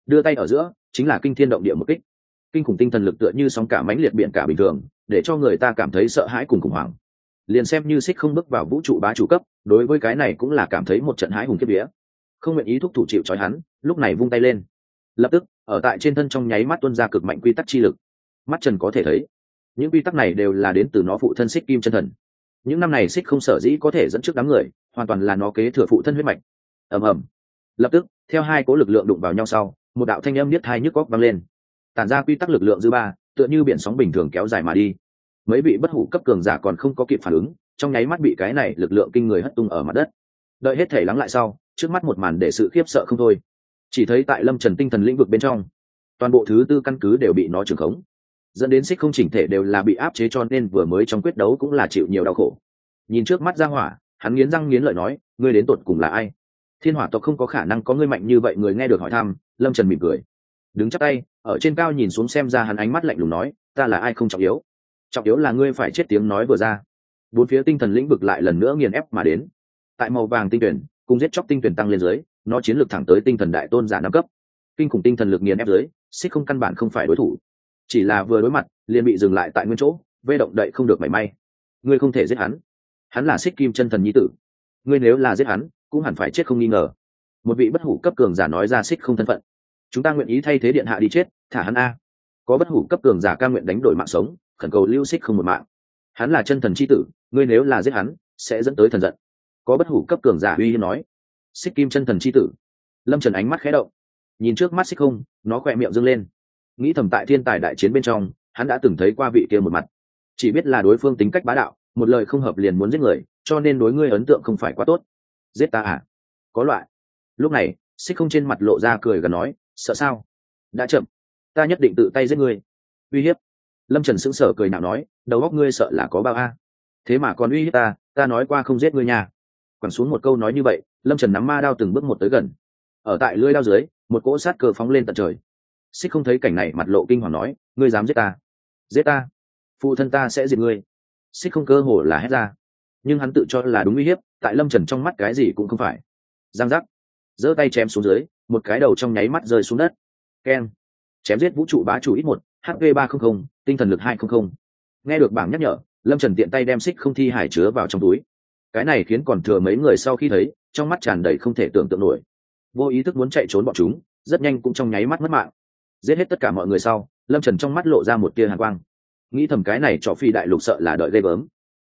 Đưa tay ở giữa, chính là kinh thiên động địa một kích. Kinh khủng tinh thần lực tựa như sóng cả mãnh liệt biển cả bình thường, để cho người ta cảm thấy sợ hãi cùng khủng hoảng liền xem như xích không bước vào vũ trụ bá chủ cấp, đối với cái này cũng là cảm thấy một trận hãi hùng kiếp vía. Không nguyện ý thúc thủ chịu trói hắn, lúc này vung tay lên. Lập tức, ở tại trên thân trong nháy mắt tuân ra cực mạnh quy tắc chi lực. Mắt trần có thể thấy, những quy tắc này đều là đến từ nó phụ thân xích kim chân thần. Những năm này xích không sở dĩ có thể dẫn trước đám người, hoàn toàn là nó kế thừa phụ thân huyết mạch. Ầm ầm. Lập tức, theo hai cố lực lượng đụng vào nhau sau, một đạo thanh âm niết thai nhức góc vang lên. Tản ra quy tắc lực lượng dư ba, tựa như biển sóng bình thường kéo dài mà đi mấy vị bất hủ cấp cường giả còn không có kịp phản ứng, trong nháy mắt bị cái này lực lượng kinh người hất tung ở mặt đất. Đợi hết thể lắng lại sau, trước mắt một màn để sự khiếp sợ không thôi. Chỉ thấy tại lâm trần tinh thần lĩnh vực bên trong, toàn bộ thứ tư căn cứ đều bị nó trừng khống. Dẫn đến xích không chỉnh thể đều là bị áp chế cho nên vừa mới trong quyết đấu cũng là chịu nhiều đau khổ. Nhìn trước mắt ra hỏa, hắn nghiến răng nghiến lợi nói, ngươi đến tột cùng là ai? Thiên hỏa tộc không có khả năng có ngươi mạnh như vậy, người nghe được hỏi thăm, lâm trần mỉm cười. Đứng chắc tay, ở trên cao nhìn xuống xem ra hắn ánh mắt lạnh lùng nói, ta là ai không trọng yếu trọng yếu là ngươi phải chết tiếng nói vừa ra. Bốn phía tinh thần lĩnh vực lại lần nữa nghiền ép mà đến. Tại màu vàng tinh tuyển, cùng giết chóc tinh tuyển tăng lên dưới, nó chiến lược thẳng tới tinh thần đại tôn giả năm cấp. Kinh khủng tinh thần lực nghiền ép dưới, xích không căn bản không phải đối thủ. Chỉ là vừa đối mặt, liền bị dừng lại tại nguyên chỗ vê động đậy không được mảy may. Ngươi không thể giết hắn. Hắn là xích kim chân thần nhi tử. Ngươi nếu là giết hắn, cũng hẳn phải chết không nghi ngờ. Một vị bất hủ cấp cường giả nói ra xích không thân phận. Chúng ta nguyện ý thay thế điện hạ đi chết, thả hắn a. Có bất hủ cấp cường giả ca nguyện đánh đổi mạng sống khẩn cầu lưu xích không một mạng. Hắn là chân thần c h i tử, ngươi nếu là giết hắn, sẽ dẫn tới thần giận. Có bất hủ cấp cường giả uy hiếm nói. Xích kim chân thần c h i tử. Lâm trần ánh mắt khé động. Nhìn trước mắt xích không, nó khỏe miệng dâng lên. Nghĩ thầm tại thiên tài đại chiến bên trong, hắn đã từng thấy qua vị kia một mặt. Chỉ biết là đối phương tính cách bá đạo, một lời không hợp liền muốn giết người, cho nên đối ngươi ấn tượng không phải quá tốt. Giết ta à? Có loại. Lúc này xích không trên mặt lộ ra cười gần nói, sợ sao? Đã chậm. Ta nhất định tự tay giết ngươi. Uy hiếp lâm trần sững sờ cười nào nói, đầu góc ngươi sợ là có bao a? Thế mà còn uy hiếp ta ta nói qua không giết ngươi nha. Quẳng xuống một câu nói như vậy, lâm trần nắm ma đao từng bước một tới gần. Ở tại lưới đao dưới, một cỗ sát cờ phóng lên tận trời. Xích không thấy cảnh này, mặt lộ kinh hoàng nói, ngươi dám giết ta? Giết ta? Phụ thân ta sẽ diệt ngươi. Xích không cơ hồ là hét ra. Nhưng hắn tự cho là đúng uy hiếp, tại lâm trần trong mắt cái gì cũng không phải. Giang giác. Giơ tay chém xuống dưới, một cái đầu trong nháy mắt rơi xuống đất. Keng. Chém giết vũ trụ bá chủ ít một hp ba trăm linh tinh thần lực hai trăm linh nghe được bảng nhắc nhở, lâm trần tiện tay đem xích không thi hải chứa vào trong túi. Cái này khiến còn thừa mấy người sau khi thấy, trong mắt tràn đầy không thể tưởng tượng nổi. Vô ý thức muốn chạy trốn bọn chúng, rất nhanh cũng trong nháy mắt mất mạng. Giết hết tất cả mọi người sau, lâm trần trong mắt lộ ra một tia hàn quang. Nghĩ thầm cái này trọ phi đại lục sợ là đợi ghê gớm.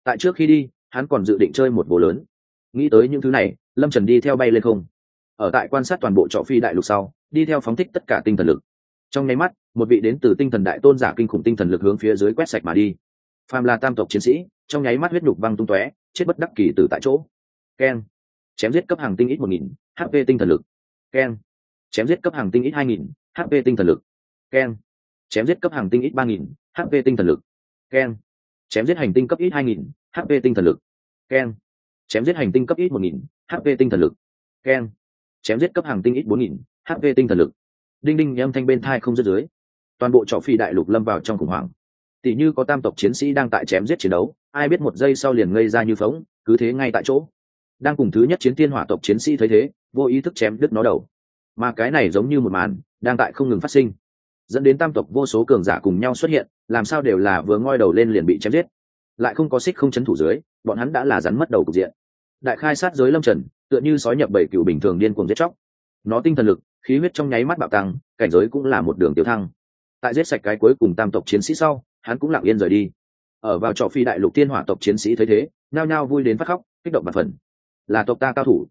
Tại trước khi đi, hắn còn dự định chơi một bố lớn. Nghĩ tới những thứ này, lâm trần đi theo bay lên không. Ở tại quan sát toàn bộ trọ phi đại lục sau, đi theo phóng thích tất cả tinh thần lực trong nháy mắt, một vị đến từ tinh thần đại tôn giả kinh khủng tinh thần lực hướng phía dưới quét sạch mà đi. Phàm là tam tộc chiến sĩ, trong nháy mắt huyết nhục văng tung tóe, chết bất đắc kỳ từ tại chỗ. Keng chém giết cấp hàng tinh ít một nghìn hp tinh thần lực. Keng chém giết cấp hàng tinh ít hai nghìn hp tinh thần lực. Keng chém giết cấp hàng tinh ít ba nghìn hp tinh thần lực. Keng chém giết hành tinh cấp ít hai nghìn hp tinh thần lực. Keng chém giết hành tinh cấp ít một nghìn hp tinh thần lực. Keng chém giết cấp hàng tinh ít bốn nghìn hp tinh thần lực đinh đinh âm thanh bên thai không dứt dưới. Toàn bộ trò phi đại lục lâm vào trong khủng hoảng. Tỷ như có tam tộc chiến sĩ đang tại chém giết chiến đấu, ai biết một giây sau liền ngây ra như phóng cứ thế ngay tại chỗ. Đang cùng thứ nhất chiến tiên hỏa tộc chiến sĩ thấy thế, vô ý thức chém đứt nó đầu. Mà cái này giống như một màn đang tại không ngừng phát sinh. Dẫn đến tam tộc vô số cường giả cùng nhau xuất hiện, làm sao đều là vừa ngoi đầu lên liền bị chém giết. Lại không có xích không chấn thủ dưới, bọn hắn đã là rắn mất đầu cục diện. Đại khai sát giới lâm trần, tựa như sói nhập bảy cựu bình thường điên cuồng giết chóc. Nó tinh thần lực khí huyết trong nháy mắt bạo tăng, cảnh giới cũng là một đường tiêu thăng. Tại giết sạch cái cuối cùng tam tộc chiến sĩ sau, hắn cũng lặng yên rời đi. Ở vào trọ phi đại lục tiên hỏa tộc chiến sĩ thấy thế, nhao nhao vui đến phát khóc, kích động và phần. Là tộc ta cao thủ.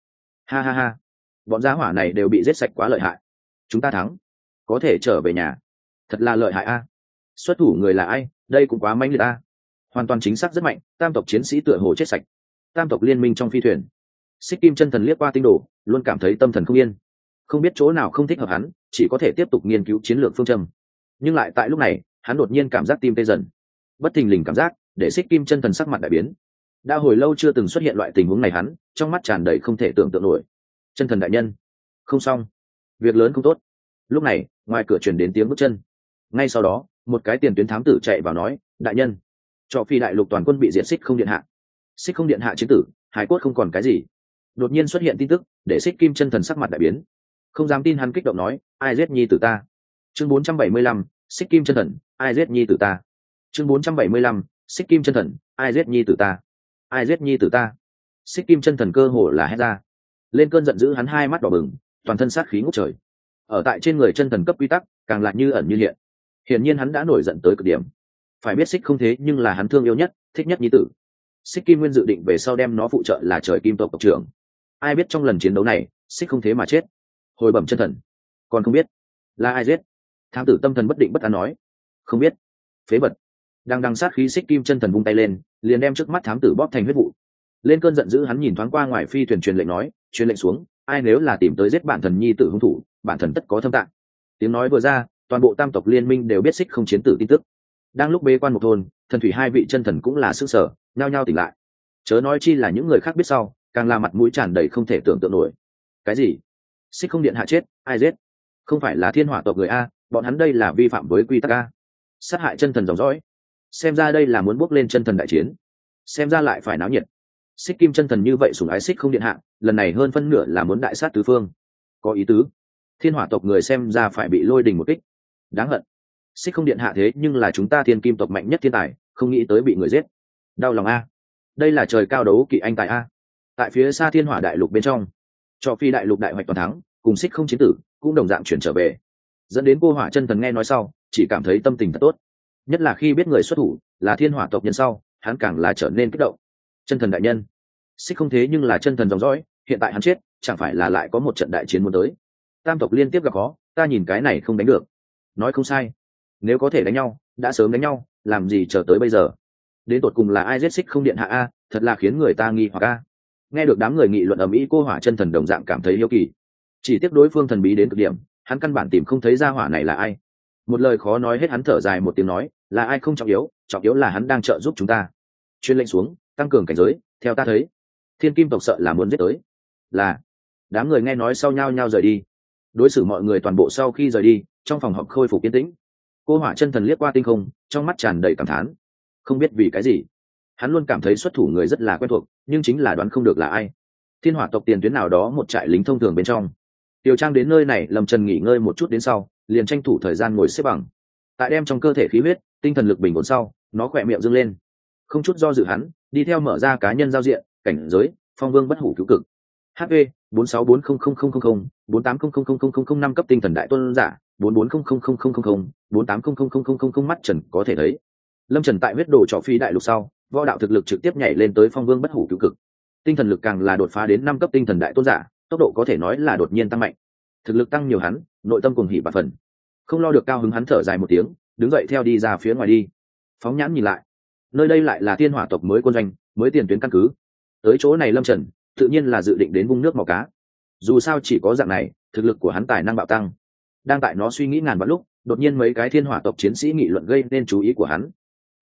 Ha ha ha. Bọn gia hỏa này đều bị giết sạch quá lợi hại. Chúng ta thắng. Có thể trở về nhà. Thật là lợi hại a. Xuất thủ người là ai? Đây cũng quá manh liệt a. Hoàn toàn chính xác rất mạnh, tam tộc chiến sĩ tựa hồ chết sạch. Tam tộc liên minh trong phi thuyền. Xích kim chân thần liếc qua tinh đồ, luôn cảm thấy tâm thần không yên không biết chỗ nào không thích hợp hắn, chỉ có thể tiếp tục nghiên cứu chiến lược phương châm. Nhưng lại tại lúc này, hắn đột nhiên cảm giác tim tê dần. Bất thình lình cảm giác, để xích kim chân thần sắc mặt đại biến. Đã hồi lâu chưa từng xuất hiện loại tình huống này hắn, trong mắt tràn đầy không thể tưởng tượng nổi. Chân thần đại nhân, không xong. Việc lớn không tốt. Lúc này, ngoài cửa chuyển đến tiếng bước chân. Ngay sau đó, một cái tiền tuyến thám tử chạy vào nói, đại nhân, cho phi đại lục toàn quân bị diệt xích không điện hạ. Xích không điện hạ chiến tử hải cốt không còn cái gì. Đột nhiên xuất hiện tin tức, để xích kim chân thần sắc mặt đại biến không dám tin hắn kích động nói ai giết nhi tử ta? Chương 475, xích kim chân thần ai giết nhi tử ta? Chương 475, xích kim chân thần ai giết nhi tử ta? Ai giết nhi tử ta? Xích kim chân thần cơ hồ là hét ra. Lên cơn giận dữ hắn hai mắt đỏ bừng toàn thân sát khí ngút trời. Ở tại trên người chân thần cấp quy tắc càng lại như ẩn như hiện. Hiển nhiên hắn đã nổi giận tới cực điểm. Phải biết xích không thế nhưng là hắn thương yêu nhất thích nhất nhi tử. Xích kim nguyên dự định về sau đem nó phụ trợ là trời kim tộc tộc trưởng. Ai biết trong lần chiến đấu này xích không thế mà chết hồi bẩm chân thần. Còn không biết. Là ai giết? Thám tử tâm thần bất định bất an nói. Không biết. Phế vật. Đang đằng sát khí xích kim chân thần vung tay lên, liền đem trước mắt thám tử bóp thành huyết vụ. Lên cơn giận dữ hắn nhìn thoáng qua ngoài phi thuyền truyền lệnh nói, truyền lệnh xuống, ai nếu là tìm tới giết bản thần nhi tử hung thủ, bản thần tất có thâm tạng. Tiếng nói vừa ra, toàn bộ tam tộc liên minh đều biết xích không chiến tử tin tức. Đang lúc bế quan một thôn, thần thủy hai vị chân thần cũng là sức sở nhao nhao tỉnh lại. Chớ nói chi là những người khác biết sau, càng là mặt mũi tràn đầy không thể tưởng tượng nổi. Cái gì? Xích không điện hạ chết, ai giết? Không phải là thiên hỏa tộc người a, bọn hắn đây là vi phạm với quy tắc a. Sát hại chân thần dòng dõi. Xem ra đây là muốn bước lên chân thần đại chiến. Xem ra lại phải náo nhiệt. Xích kim chân thần như vậy sùng ái xích không điện hạ, lần này hơn phân nửa là muốn đại sát tứ phương. Có ý tứ. Thiên hỏa tộc người xem ra phải bị lôi đình một kích. Đáng hận. Xích không điện hạ thế nhưng là chúng ta thiên kim tộc mạnh nhất thiên tài, không nghĩ tới bị người giết. Đau lòng a. Đây là trời cao đấu kỵ anh tài a. Tại phía xa thiên hỏa đại lục bên trong, cho phi đại lục đại hoạch toàn thắng cùng xích không chiến tử cũng đồng dạng chuyển trở về. Dẫn đến cô hỏa chân thần nghe nói sau, chỉ cảm thấy tâm tình thật tốt. Nhất là khi biết người xuất thủ là thiên hỏa tộc nhân sau, hắn càng là trở nên kích động. Chân thần đại nhân, xích không thế nhưng là chân thần dòng dõi, hiện tại hắn chết, chẳng phải là lại có một trận đại chiến muốn tới. Tam tộc liên tiếp gặp khó, ta nhìn cái này không đánh được. Nói không sai, nếu có thể đánh nhau, đã sớm đánh nhau, làm gì chờ tới bây giờ? Đến tột cùng là ai giết xích không điện hạ a, thật là khiến người ta nghi hoặc a. Nghe được đám người nghị luận ầm ĩ, cô hỏa chân thần đồng dạng cảm thấy yêu kỳ chỉ tiếc đối phương thần bí đến cực điểm, hắn căn bản tìm không thấy ra hỏa này là ai. Một lời khó nói hết hắn thở dài một tiếng nói, là ai không trọng yếu trọng yếu là hắn đang trợ giúp chúng ta. Chuyên lệnh xuống, tăng cường cảnh giới, theo ta thấy, thiên kim tộc sợ là muốn giết tới. Là, đám người nghe nói sau nhau nhau rời đi. Đối xử mọi người toàn bộ sau khi rời đi, trong phòng họp khôi phục yên tĩnh. Cô hỏa chân thần liếc qua tinh không, trong mắt tràn đầy cảm thán. Không biết vì cái gì, hắn luôn cảm thấy xuất thủ người rất là quen thuộc, nhưng chính là đoán không được là ai. Thiên hỏa tộc tiền tuyến nào đó một trại lính thông thường bên trong tiểu trang đến nơi này Lâm trần nghỉ ngơi một chút đến sau liền tranh thủ thời gian ngồi xếp bằng tại đem trong cơ thể khí huyết tinh thần lực bình ổn sau nó khỏe miệng dương lên không chút do dự hắn đi theo mở ra cá nhân giao diện cảnh giới phong vương bất hủ cứu cực hp bốn sáu bốn không không không không không bốn tám không không không không không không năm cấp tinh thần đại tôn giả bốn bốn không không không không không không bốn tám không không không không không không mắt trần có thể thấy lâm trần tại huyết đồ trọ phi đại lục sau võ đạo thực lực trực tiếp nhảy lên tới phong vương bất hủ cứu cực tinh thần lực càng là đột phá đến năm cấp tinh thần đại tôn giả tốc độ có thể nói là đột nhiên tăng mạnh. Thực lực tăng nhiều hắn, nội tâm cùng hỉ và phần. Không lo được cao hứng hắn thở dài một tiếng, đứng dậy theo đi ra phía ngoài đi. Phóng nhãn nhìn lại. Nơi đây lại là thiên hỏa tộc mới quân doanh, mới tiền tuyến căn cứ. Tới chỗ này lâm trần, tự nhiên là dự định đến vung nước màu cá. Dù sao chỉ có dạng này, thực lực của hắn tài năng bạo tăng. Đang tại nó suy nghĩ ngàn vạn lúc, đột nhiên mấy cái thiên hỏa tộc chiến sĩ nghị luận gây nên chú ý của hắn.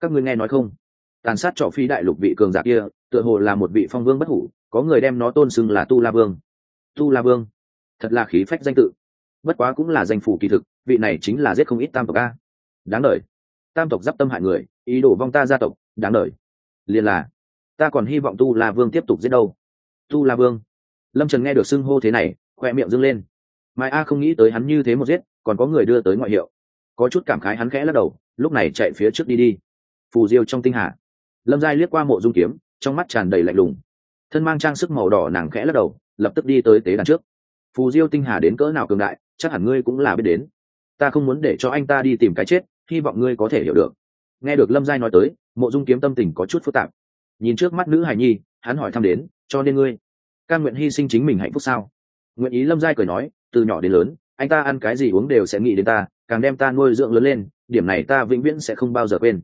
Các ngươi nghe nói không? Tàn sát trọ phi đại lục vị cường giả kia, tựa hồ là một vị phong vương bất hủ, có người đem nó tôn xưng là tu la vương tu la vương. Thật là khí phách danh tự. Bất quá cũng là danh phủ kỳ thực, vị này chính là giết không ít tam tộc a. Đáng đời. Tam tộc d i p tâm hại người, ý đồ vong ta gia tộc, đáng đời. Liền là, ta còn hy vọng tu la vương tiếp tục giết đâu. Tu la vương. Lâm trần nghe được xưng hô thế này, khoe miệng dâng lên. Mai a không nghĩ tới hắn như thế một giết, còn có người đưa tới ngoại hiệu. Có chút cảm khái hắn khẽ lắc đầu, lúc này chạy phía trước đi đi. Phù diêu trong tinh hạ lâm giai liếc qua mộ dung kiếm, trong mắt tràn đầy lạnh lùng. Thân mang trang sức màu đỏ nàng khẽ lắc đầu lập tức đi tới tế đàn trước. Phù diêu tinh hà đến cỡ nào cường đại, chắc hẳn ngươi cũng là biết đến. Ta không muốn để cho anh ta đi tìm cái chết, hy vọng ngươi có thể hiểu được. Nghe được lâm giai nói tới, mộ dung kiếm tâm tình có chút phức tạp. Nhìn trước mắt nữ hài nhi, hắn hỏi thăm đến, cho nên ngươi, ca nguyện hy sinh chính mình hạnh phúc sao? Nguyện ý lâm giai cười nói, từ nhỏ đến lớn, anh ta ăn cái gì uống đều sẽ nghĩ đến ta, càng đem ta nuôi dưỡng lớn lên, điểm này ta vĩnh viễn sẽ không bao giờ quên.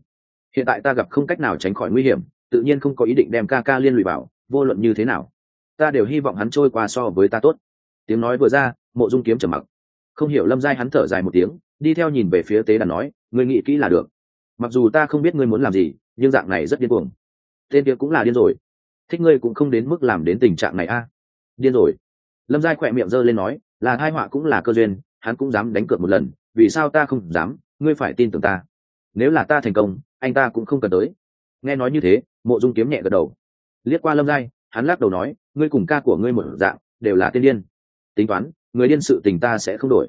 Hiện tại ta gặp không cách nào tránh khỏi nguy hiểm, tự nhiên không có ý định đem ca ca liên lụy bảo vô luận như thế nào ta đều hy vọng hắn trôi qua so với ta tốt. Tiếng nói vừa ra, mộ dung kiếm trầm mặc. Không hiểu lâm giai hắn thở dài một tiếng, đi theo nhìn về phía tế đàn nói, ngươi nghĩ kỹ là được. Mặc dù ta không biết ngươi muốn làm gì, nhưng dạng này rất điên cuồng. Tên kia cũng là điên rồi. Thích ngươi cũng không đến mức làm đến tình trạng này a. Điên rồi. Lâm giai khỏe miệng giơ lên nói, là hai họa cũng là cơ duyên, hắn cũng dám đánh cược một lần, vì sao ta không dám? Ngươi phải tin tưởng ta. Nếu là ta thành công, anh ta cũng không cần tới. Nghe nói như thế, mộ dung kiếm nhẹ gật đầu. Liếc qua lâm giai, hắn lắc đầu nói ngươi cùng ca của ngươi một dạng, đều là tiên điên. Tính toán, người điên sự tình ta sẽ không đổi.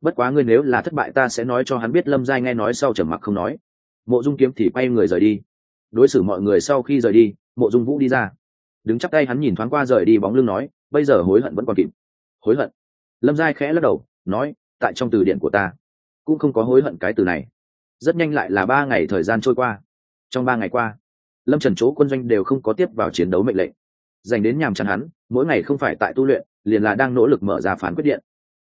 Bất quá ngươi nếu là thất bại ta sẽ nói cho hắn biết lâm giai nghe nói sau trầm mặc không nói. Mộ dung kiếm thì quay người rời đi. Đối xử mọi người sau khi rời đi, mộ dung vũ đi ra. Đứng chắp tay hắn nhìn thoáng qua rời đi bóng lưng nói, bây giờ hối hận vẫn còn kịp. Hối hận? Lâm giai khẽ lắc đầu, nói, tại trong từ điển của ta, cũng không có hối hận cái từ này. Rất nhanh lại là ba ngày thời gian trôi qua. Trong ba ngày qua, lâm trần chỗ quân doanh đều không có tiếp vào chiến đấu mệnh lệnh dành đến nhàm chán hắn, mỗi ngày không phải tại tu luyện, liền là đang nỗ lực mở ra phán quyết điện.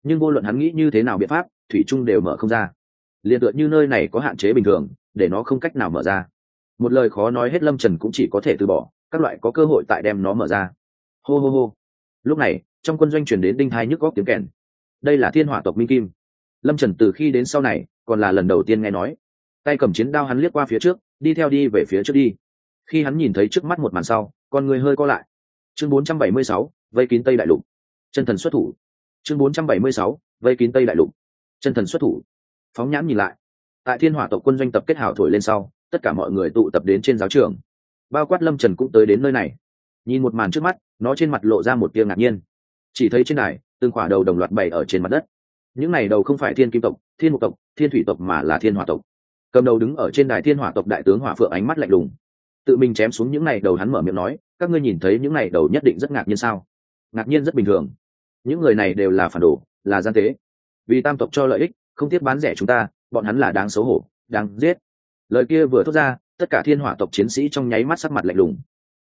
Nhưng vô luận hắn nghĩ như thế nào biện pháp, thủy trung đều mở không ra. Liền tựa như nơi này có hạn chế bình thường, để nó không cách nào mở ra. Một lời khó nói hết lâm trần cũng chỉ có thể từ bỏ, các loại có cơ hội tại đem nó mở ra. Hô hô hô. Lúc này, trong quân doanh truyền đến đinh hai nhức góc tiếng kèn. Đây là thiên hỏa tộc minh kim. Lâm trần từ khi đến sau này, còn là lần đầu tiên nghe nói. Tay cầm chiến đao hắn liếc qua phía trước, đi theo đi về phía trước đi. Khi hắn nhìn thấy trước mắt một màn sau, con người hơi co lại chương 476, vây kín tây đại lục. Chân thần xuất thủ. Chương 476, vây kín tây đại lục. Chân thần xuất thủ. Phóng nhãn nhìn lại. Tại thiên hỏa tộc quân doanh tập kết hảo thổi lên sau tất cả mọi người tụ tập đến trên giáo trường. Bao quát lâm trần cũng tới đến nơi này. Nhìn một màn trước mắt nó trên mặt lộ ra một tia ngạc nhiên. Chỉ thấy trên đài từng khỏa đầu đồng loạt bày ở trên mặt đất. Những này đầu không phải thiên kim tộc thiên mục tộc thiên thủy tộc mà là thiên hỏa tộc. Cầm đầu đứng ở trên đài thiên hỏa tộc đại tướng hỏa phượng ánh mắt lạnh lùng tự mình chém xuống những này đầu hắn mở miệng nói, các ngươi nhìn thấy những này đầu nhất định rất ngạc nhiên sao? Ngạc nhiên rất bình thường. Những người này đều là phản đồ, là gian tế. Vì tam tộc cho lợi ích, không tiếc bán rẻ chúng ta, bọn hắn là đáng xấu hổ, đáng giết. Lời kia vừa thốt ra, tất cả thiên hỏa tộc chiến sĩ trong nháy mắt sắc mặt lạnh lùng.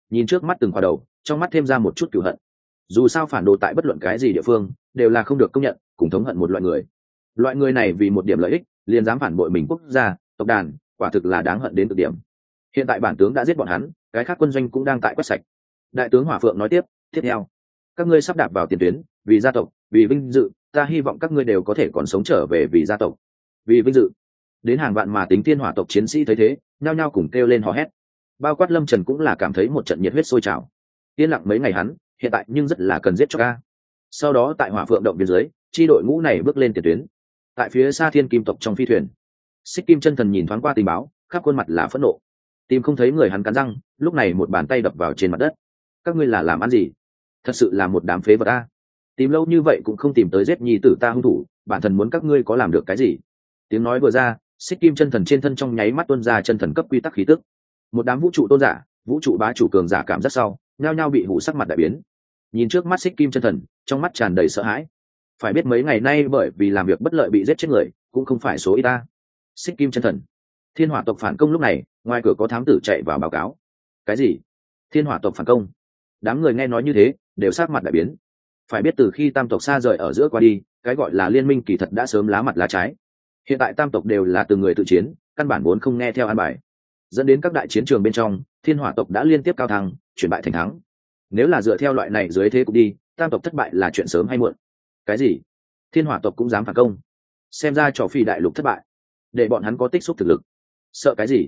Nhìn trước mắt từng khoa đầu, trong mắt thêm ra một chút cửu hận. Dù sao phản đồ tại bất luận cái gì địa phương, đều là không được công nhận, cùng thống hận một loại người. Loại người này vì một điểm lợi ích, liền dám phản bội mình quốc gia, tộc đàn, quả thực là đáng hận đến cực điểm hiện tại bản tướng đã giết bọn hắn, cái khác quân doanh cũng đang tại quét sạch. Đại tướng hỏa phượng nói tiếp tiếp theo. Các ngươi sắp đạp vào tiền tuyến, vì gia tộc, vì vinh dự, ta hy vọng các ngươi đều có thể còn sống trở về vì gia tộc. Vì vinh dự. Đến hàng vạn mà tính thiên hỏa tộc chiến sĩ thấy thế, nhao nhao cùng kêu lên hò hét. Bao quát lâm trần cũng là cảm thấy một trận nhiệt huyết sôi trào. Yên lặng mấy ngày hắn, hiện tại nhưng rất là cần giết cho ca. Sau đó tại hỏa phượng động biên giới tri đội ngũ này bước lên tiền tuyến. Tại phía xa thiên kim tộc trong phi thuyền, xích kim chân thần nhìn thoáng qua tình báo, khắp khuôn mặt là phẫn nộ tìm không thấy người hắn cắn răng, lúc này một bàn tay đập vào trên mặt đất. Các ngươi là làm ăn gì? Thật sự là một đám phế vật ta tìm lâu như vậy cũng không tìm tới giết nhi tử ta hung thủ, bản thân muốn các ngươi có làm được cái gì? Tiếng nói vừa ra, xích kim chân thần trên thân trong nháy mắt tuân ra chân thần cấp quy tắc khí tức. Một đám vũ trụ tôn giả, vũ trụ bá chủ cường giả cảm giác sau, nhao nhao bị hủ sắc mặt đại biến. Nhìn trước mắt xích kim chân thần, trong mắt tràn đầy sợ hãi. Phải biết mấy ngày nay bởi vì làm việc bất lợi bị giết chết người, cũng không phải số y ta. Xích kim chân thần. Thiên hỏa tộc phản công lúc này ngoài cửa có thám tử chạy vào báo cáo. Cái gì? Thiên hỏa tộc phản công. Đám người nghe nói như thế, đều sát mặt đại biến. Phải biết từ khi tam tộc xa rời ở giữa qua đi, cái gọi là liên minh kỳ thật đã sớm lá mặt lá trái. Hiện tại tam tộc đều là từng người tự chiến, căn bản vốn không nghe theo an bài. Dẫn đến các đại chiến trường bên trong, thiên hỏa tộc đã liên tiếp cao thăng, chuyển bại thành thắng. Nếu là dựa theo loại này dưới thế cục đi, tam tộc thất bại là chuyện sớm hay muộn. Cái gì? Thiên hỏa tộc cũng dám phản công. Xem ra trò phi đại lục thất bại. Để bọn hắn có tích xúc thực lực. Sợ cái gì?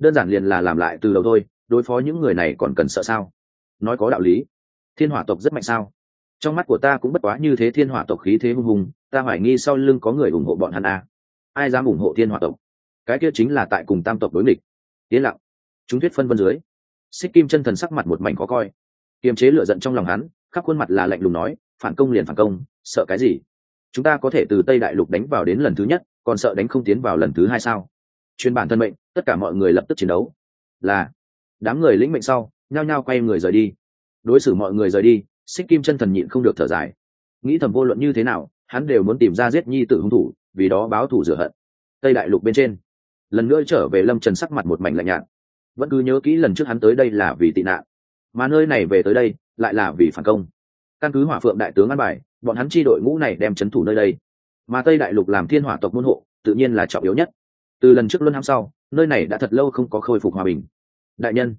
Đơn giản liền là làm lại từ đầu thôi, đối phó những người này còn cần sợ sao? Nói có đạo lý. Thiên hỏa tộc rất mạnh sao? Trong mắt của ta cũng bất quá như thế thiên hỏa tộc khí thế hung hùng, ta hoài nghi sau lưng có người ủng hộ bọn hắn à. ai dám ủng hộ thiên hỏa tộc? Cái kia chính là tại cùng tam tộc đối nghịch. Yên lặng. Chúng thuyết phân vân dưới. Xích kim chân thần sắc mặt một mảnh khó coi. Kiềm chế lửa giận trong lòng hắn, khắp khuôn mặt là lạnh lùng nói, phản công liền phản công, sợ cái gì? Chúng ta có thể từ tây đại lục đánh vào đến lần thứ nhất, còn sợ đánh không tiến vào lần thứ hai sao? Chuyên bản thân mệnh, tất cả mọi người lập tức chiến đấu. Là, đám người lĩnh mệnh sau, nhao nhao quay người rời đi. Đối xử mọi người rời đi, xích kim chân thần nhịn không được thở dài. Nghĩ thầm vô luận như thế nào, hắn đều muốn tìm ra giết nhi tử hung thủ, vì đó báo thù rửa hận. Tây đại lục bên trên, lần nữa trở về lâm trần sắc mặt một mảnh lạnh nhạt. Vẫn cứ nhớ kỹ lần trước hắn tới đây là vì tị nạn, mà nơi này về tới đây lại là vì phản công. Căn cứ hỏa phượng đại tướng an bài, bọn hắn chi đội ngũ này đem c h ấ n thủ nơi đây. Mà tây đại lục làm thiên hỏa tộc môn hộ, tự nhiên là trọng yếu nhất từ lần trước luân hãm sau, nơi này đã thật lâu không có khôi phục hòa bình. Đại nhân,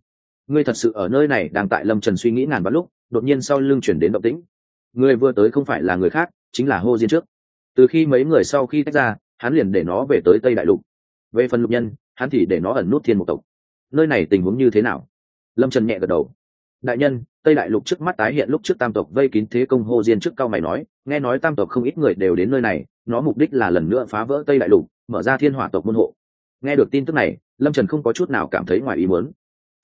ngươi thật sự ở nơi này đang tại lâm trần suy nghĩ ngàn vạn lúc, đột nhiên sau lưng chuyển đến động tĩnh. Người vừa tới không phải là người khác, chính là hô diên trước. Từ khi mấy người sau khi tách ra, hắn liền để nó về tới tây đại lục. Về phần lục nhân, hắn thì để nó ẩn nút thiên một tộc. Nơi này tình huống như thế nào? Lâm trần nhẹ gật đầu. Đại nhân, tây đại lục trước mắt tái hiện lúc trước tam tộc vây kín thế công hô diên trước cao mày nói, nghe nói tam tộc không ít người đều đến nơi này nó mục đích là lần nữa phá vỡ tây đại lục, mở ra thiên hỏa tộc môn hộ. Nghe được tin tức này, lâm trần không có chút nào cảm thấy ngoài ý muốn.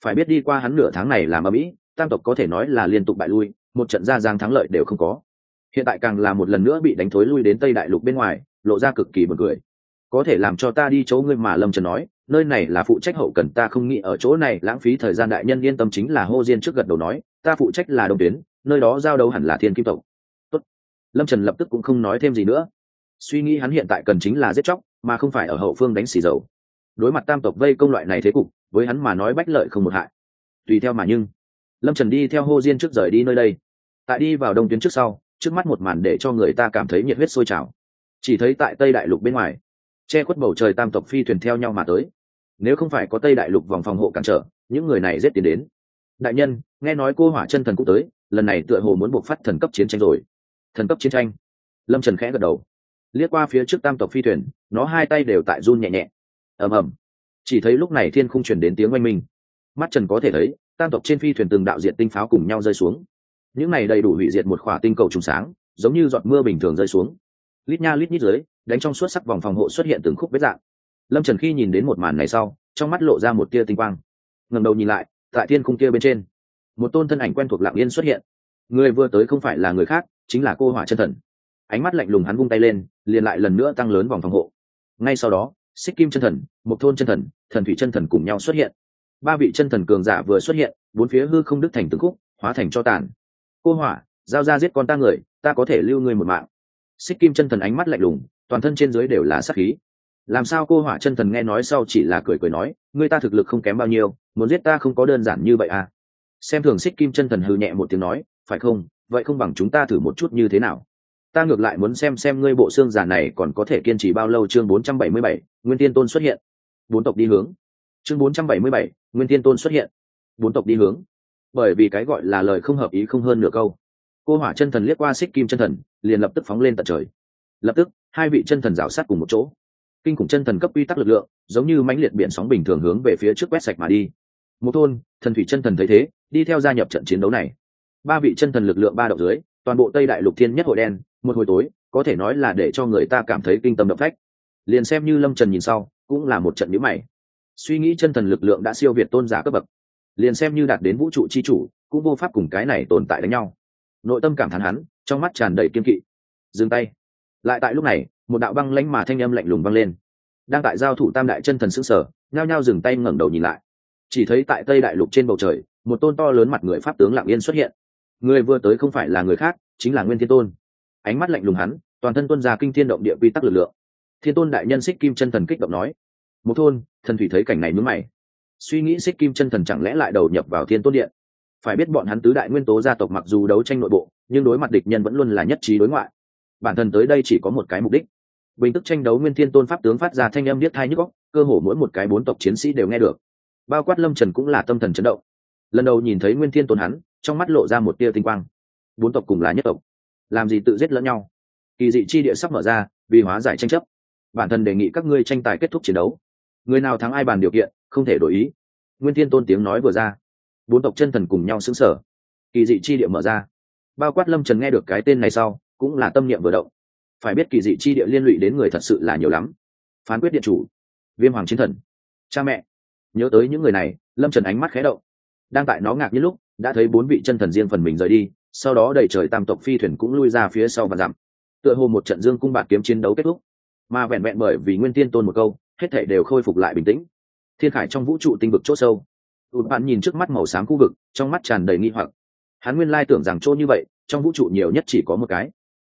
Phải biết đi qua hắn nửa tháng này làm ở mỹ tam tộc có thể nói là liên tục bại lui, một trận ra giang thắng lợi đều không có. Hiện tại càng là một lần nữa bị đánh thối lui đến tây đại lục bên ngoài, lộ ra cực kỳ b u ồ n cười. Có thể làm cho ta đi chỗ ngươi mà lâm trần nói, nơi này là phụ trách hậu cần ta không nghĩ ở chỗ này, lãng phí thời gian đại nhân yên tâm chính là hô diên trước gật đầu nói, ta phụ trách là đồng tuyến, nơi đó giao đấu hẳn là thiên kim tộc. Tốt. lâm trần lập tức cũng không nói thêm gì nữa suy nghĩ hắn hiện tại cần chính là giết chóc, mà không phải ở hậu phương đánh xì dầu. Đối mặt tam tộc vây công loại này thế cục, với hắn mà nói bách lợi không một hại. Tùy theo mà nhưng, lâm trần đi theo hô diên trước rời đi nơi đây. Tại đi vào đông tuyến trước sau, trước mắt một màn để cho người ta cảm thấy nhiệt huyết sôi trào. Chỉ thấy tại tây đại lục bên ngoài, che khuất bầu trời tam tộc phi thuyền theo nhau mà tới. Nếu không phải có tây đại lục vòng phòng hộ cản trở, những người này dết tiến đến. Đại nhân, nghe nói cô hỏa chân thần cũng tới, lần này tựa hồ muốn buộc phát thần cấp chiến tranh rồi. Thần cấp chiến tranh. Lâm trần khẽ gật đầu liếc qua phía trước tam tộc phi thuyền, nó hai tay đều tại run nhẹ nhẹ. Ầm ầm. Chỉ thấy lúc này thiên không chuyển đến tiếng oanh minh. Mắt trần có thể thấy, tam tộc trên phi thuyền từng đạo diện tinh pháo cùng nhau rơi xuống. Những này đầy đủ hủy diệt một khỏa tinh cầu trùng sáng, giống như giọt mưa bình thường rơi xuống. Lít nha lít nhít dưới, đánh trong suốt sắc vòng phòng hộ xuất hiện từng khúc vết dạng. Lâm trần khi nhìn đến một màn này sau, trong mắt lộ ra một tia tinh quang. Ngầm đầu nhìn lại, tại thiên khung kia bên trên, một tôn thân ảnh quen thuộc lạng yên xuất hiện. Người vừa tới không phải là người khác, chính là cô hỏa chân thần ánh mắt lạnh lùng hắn vung tay lên, liền lại lần nữa tăng lớn vòng phòng hộ. Ngay sau đó, xích kim chân thần một thôn chân thần thần thủy chân thần cùng nhau xuất hiện. Ba vị chân thần cường giả vừa xuất hiện, bốn phía hư không đức thành từng khúc, hóa thành cho tàn. Cô hỏa, giao ra giết con ta người, ta có thể lưu ngươi một mạng. Xích kim chân thần ánh mắt lạnh lùng, toàn thân trên dưới đều là sắc khí. Làm sao cô hỏa chân thần nghe nói sau chỉ là cười cười nói, ngươi ta thực lực không kém bao nhiêu, muốn giết ta không có đơn giản như vậy à? Xem thường xích kim chân thần hư nhẹ một tiếng nói, phải không? Vậy không bằng chúng ta thử một chút như thế nào? Ta ngược lại muốn xem xem ngươi bộ xương giả này còn có thể kiên trì bao lâu. Chương 477, nguyên tiên tôn xuất hiện. Bốn tộc đi hướng. Chương 477, nguyên tiên tôn xuất hiện. Bốn tộc đi hướng. Bởi vì cái gọi là lời không hợp ý không hơn nửa câu. Cô hỏa chân thần liếc qua xích kim chân thần liền lập tức phóng lên tận trời. Lập tức hai vị chân thần rào sát cùng một chỗ. Kinh khủng chân thần cấp quy tắc lực lượng giống như mãnh liệt biển sóng bình thường hướng về phía trước quét sạch mà đi. Một thôn thần thủy chân thần thấy thế đi theo gia nhập trận chiến đấu này. Ba vị chân thần lực lượng ba động dưới toàn bộ tây đại lục thiên nhất hội đen một hồi tối, có thể nói là để cho người ta cảm thấy kinh tâm động phách. Liền xem như lâm trần nhìn sau, cũng là một trận nhữ mày. Suy nghĩ chân thần lực lượng đã siêu việt tôn giả cấp bậc. Liền xem như đạt đến vũ trụ chi chủ, cũng vô pháp cùng cái này tồn tại đánh nhau. Nội tâm cảm thán hắn, trong mắt tràn đầy kiên kỵ. Dừng tay. Lại tại lúc này, một đạo băng lánh mà thanh âm lạnh lùng vang lên. Đang tại giao thủ tam đại chân thần s ữ sở, nhao nhao dừng tay ngẩng đầu nhìn lại. Chỉ thấy tại tây đại lục trên bầu trời, một tôn to lớn mặt người pháp tướng lạng yên xuất hiện. Người vừa tới không phải là người khác, chính là nguyên thiên tôn ánh mắt lạnh lùng hắn, toàn thân tuân ra kinh thiên động địa quy tắc lực lượng. Thiên tôn đại nhân xích kim chân thần kích động nói, một thôn, thần thủy thấy cảnh này mướn mày. Suy nghĩ xích kim chân thần chẳng lẽ lại đầu nhập vào thiên tôn điện? Phải biết bọn hắn tứ đại nguyên tố gia tộc mặc dù đấu tranh nội bộ, nhưng đối mặt địch nhân vẫn luôn là nhất trí đối ngoại. Bản thân tới đây chỉ có một cái mục đích. Bình tức tranh đấu nguyên thiên tôn pháp tướng phát ra thanh âm biết thai nhức góc cơ hồ mỗi một cái bốn tộc chiến sĩ đều nghe được. Bao quát lâm trần cũng là tâm thần chấn động. Lần đầu nhìn thấy nguyên thiên tôn hắn, trong mắt lộ ra một tia tinh quang. Bốn tộc cùng là nhất tộc làm gì tự giết lẫn nhau. Kỳ dị chi địa sắp mở ra, vì hóa giải tranh chấp. Bản thân đề nghị các ngươi tranh tài kết thúc chiến đấu. Người nào thắng ai bàn điều kiện, không thể đổi ý. Nguyên thiên tôn tiếng nói vừa ra. Bốn tộc chân thần cùng nhau xứng sở kỳ dị chi địa mở ra. Bao quát lâm trần nghe được cái tên này sau, cũng là tâm niệm vừa động. Phải biết kỳ dị chi địa liên lụy đến người thật sự là nhiều lắm. Phán quyết điện chủ, viêm hoàng chiến thần, cha mẹ. Nhớ tới những người này, lâm trần ánh mắt khé động. Đang tại nó ngạc như lúc, đã thấy bốn vị chân thần riêng phần mình rời đi sau đó đầy trời tam tộc phi thuyền cũng lui ra phía sau và dặm. Tựa hồ một trận dương cung bạt kiếm chiến đấu kết thúc. Mà vẹn vẹn bởi vì nguyên tiên tôn một câu, hết thể đều khôi phục lại bình tĩnh. Thiên khải trong vũ trụ tinh vực c h ỗ sâu. Tụt bạn nhìn trước mắt màu xám khu vực, trong mắt tràn đầy nghi hoặc. Hắn nguyên lai tưởng rằng chỗ như vậy, trong vũ trụ nhiều nhất chỉ có một cái.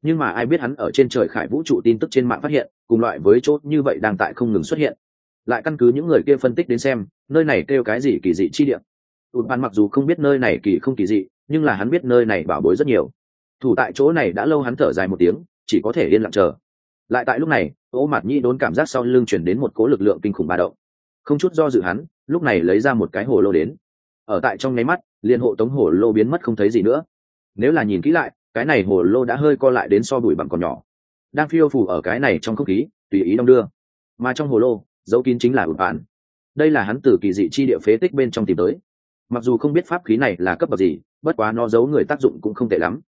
Nhưng mà ai biết hắn ở trên trời khải vũ trụ tin tức trên mạng phát hiện, cùng loại với chỗ như vậy đang tại không ngừng xuất hiện. Lại căn cứ những người kia phân tích đến xem, nơi này kêu cái gì kỳ dị chi điểm tụt bạn mặc dù không biết nơi này kỳ không kỳ dị nhưng là hắn biết nơi này bảo bối rất nhiều. Thủ tại chỗ này đã lâu hắn thở dài một tiếng, chỉ có thể yên lặng chờ. Lại tại lúc này, ô Mạt nhi đốn cảm giác sau lưng chuyển đến một cố lực lượng kinh khủng ba động. Không chút do dự hắn, lúc này lấy ra một cái hồ lô đến. Ở tại trong nháy mắt liên hộ tống hồ lô biến mất không thấy gì nữa. Nếu là nhìn kỹ lại, cái này hồ lô đã hơi co lại đến so bụi bằng còn nhỏ. Đang phiêu phủ ở cái này trong không khí, tùy ý đong đưa. Mà trong hồ lô, dấu kín chính là ụt bản đây là hắn từ kỳ dị chi địa phế tích bên trong tìm tới mặc dù không biết pháp khí này là cấp bậc gì, bất quá nó giấu người tác dụng cũng không tệ lắm.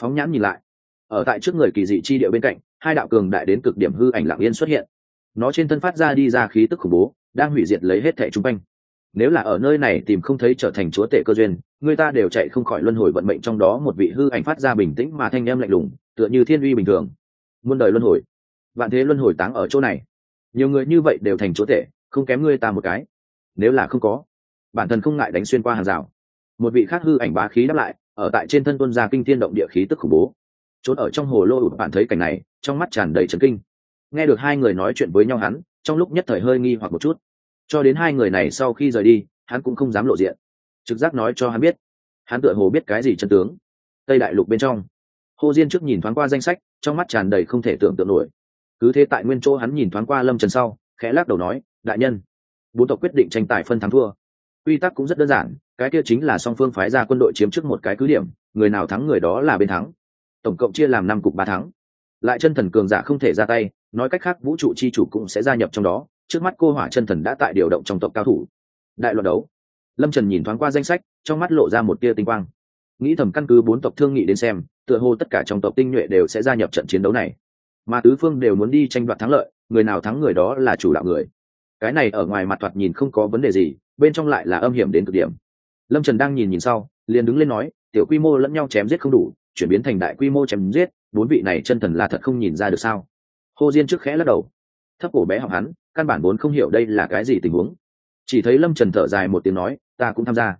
Phóng nhãn nhìn lại. Ở tại trước người kỳ dị chi địa bên cạnh, hai đạo cường đại đến cực điểm hư ảnh lạng yên xuất hiện. Nó trên thân phát ra đi ra khí tức khủng bố, đang hủy diệt lấy hết thẻ chung quanh. Nếu là ở nơi này tìm không thấy trở thành chúa tể cơ duyên, người ta đều chạy không khỏi luân hồi vận mệnh trong đó một vị hư ảnh phát ra bình tĩnh mà thanh em lạnh lùng, tựa như thiên uy bình thường. Muôn đời luân hồi. Vạn thế luân hồi táng ở chỗ này. Nhiều người như vậy đều thành chúa tể, không kém ngươi ta một cái. Nếu là không có bản thân không ngại đánh xuyên qua hàng rào. Một vị khác hư ảnh bá khí đáp lại, ở tại trên thân tuân gia kinh thiên động địa khí tức khủng bố. Trốn ở trong hồ lô ụt bạn thấy cảnh này, trong mắt tràn đầy trấn kinh. Nghe được hai người nói chuyện với nhau hắn, trong lúc nhất thời hơi nghi hoặc một chút. Cho đến hai người này sau khi rời đi, hắn cũng không dám lộ diện. Trực giác nói cho hắn biết. Hắn tựa hồ biết cái gì chân tướng. Tây đại lục bên trong. Hồ diên trước nhìn thoáng qua danh sách, trong mắt tràn đầy không thể tưởng tượng nổi. Cứ thế tại nguyên chỗ hắn nhìn thoáng qua lâm trần sau, khẽ lắc đầu nói, đại nhân, bốn tộc quyết định tranh tài phân thắng thua quy tắc cũng rất đơn giản, cái kia chính là song phương phái ra quân đội chiếm trước một cái cứ điểm, người nào thắng người đó là bên thắng. Tổng cộng chia làm năm cục ba thắng. Lại chân thần cường giả không thể ra tay, nói cách khác vũ trụ chi chủ cũng sẽ gia nhập trong đó, trước mắt cô hỏa chân thần đã tại điều động trong tộc cao thủ. Đại loạt đấu. Lâm trần nhìn thoáng qua danh sách, trong mắt lộ ra một tia tinh quang. Nghĩ thầm căn cứ bốn tộc thương nghị đến xem, tựa hồ tất cả trong tộc tinh nhuệ đều sẽ gia nhập trận chiến đấu này. Mà tứ phương đều muốn đi tranh đoạt thắng lợi, người nào thắng người đó là chủ đạo người. Cái này ở ngoài mặt thoạt nhìn không có vấn đề gì bên trong lại là âm hiểm đến cực điểm. Lâm trần đang nhìn nhìn sau, liền đứng lên nói, tiểu quy mô lẫn nhau chém giết không đủ, chuyển biến thành đại quy mô chém giết, bốn vị này chân thần là thật không nhìn ra được sao? Hồ diên trước khẽ lắc đầu. Thấp cổ bé học hắn, căn bản vốn không hiểu đây là cái gì tình huống. Chỉ thấy lâm trần thở dài một tiếng nói, ta cũng tham gia.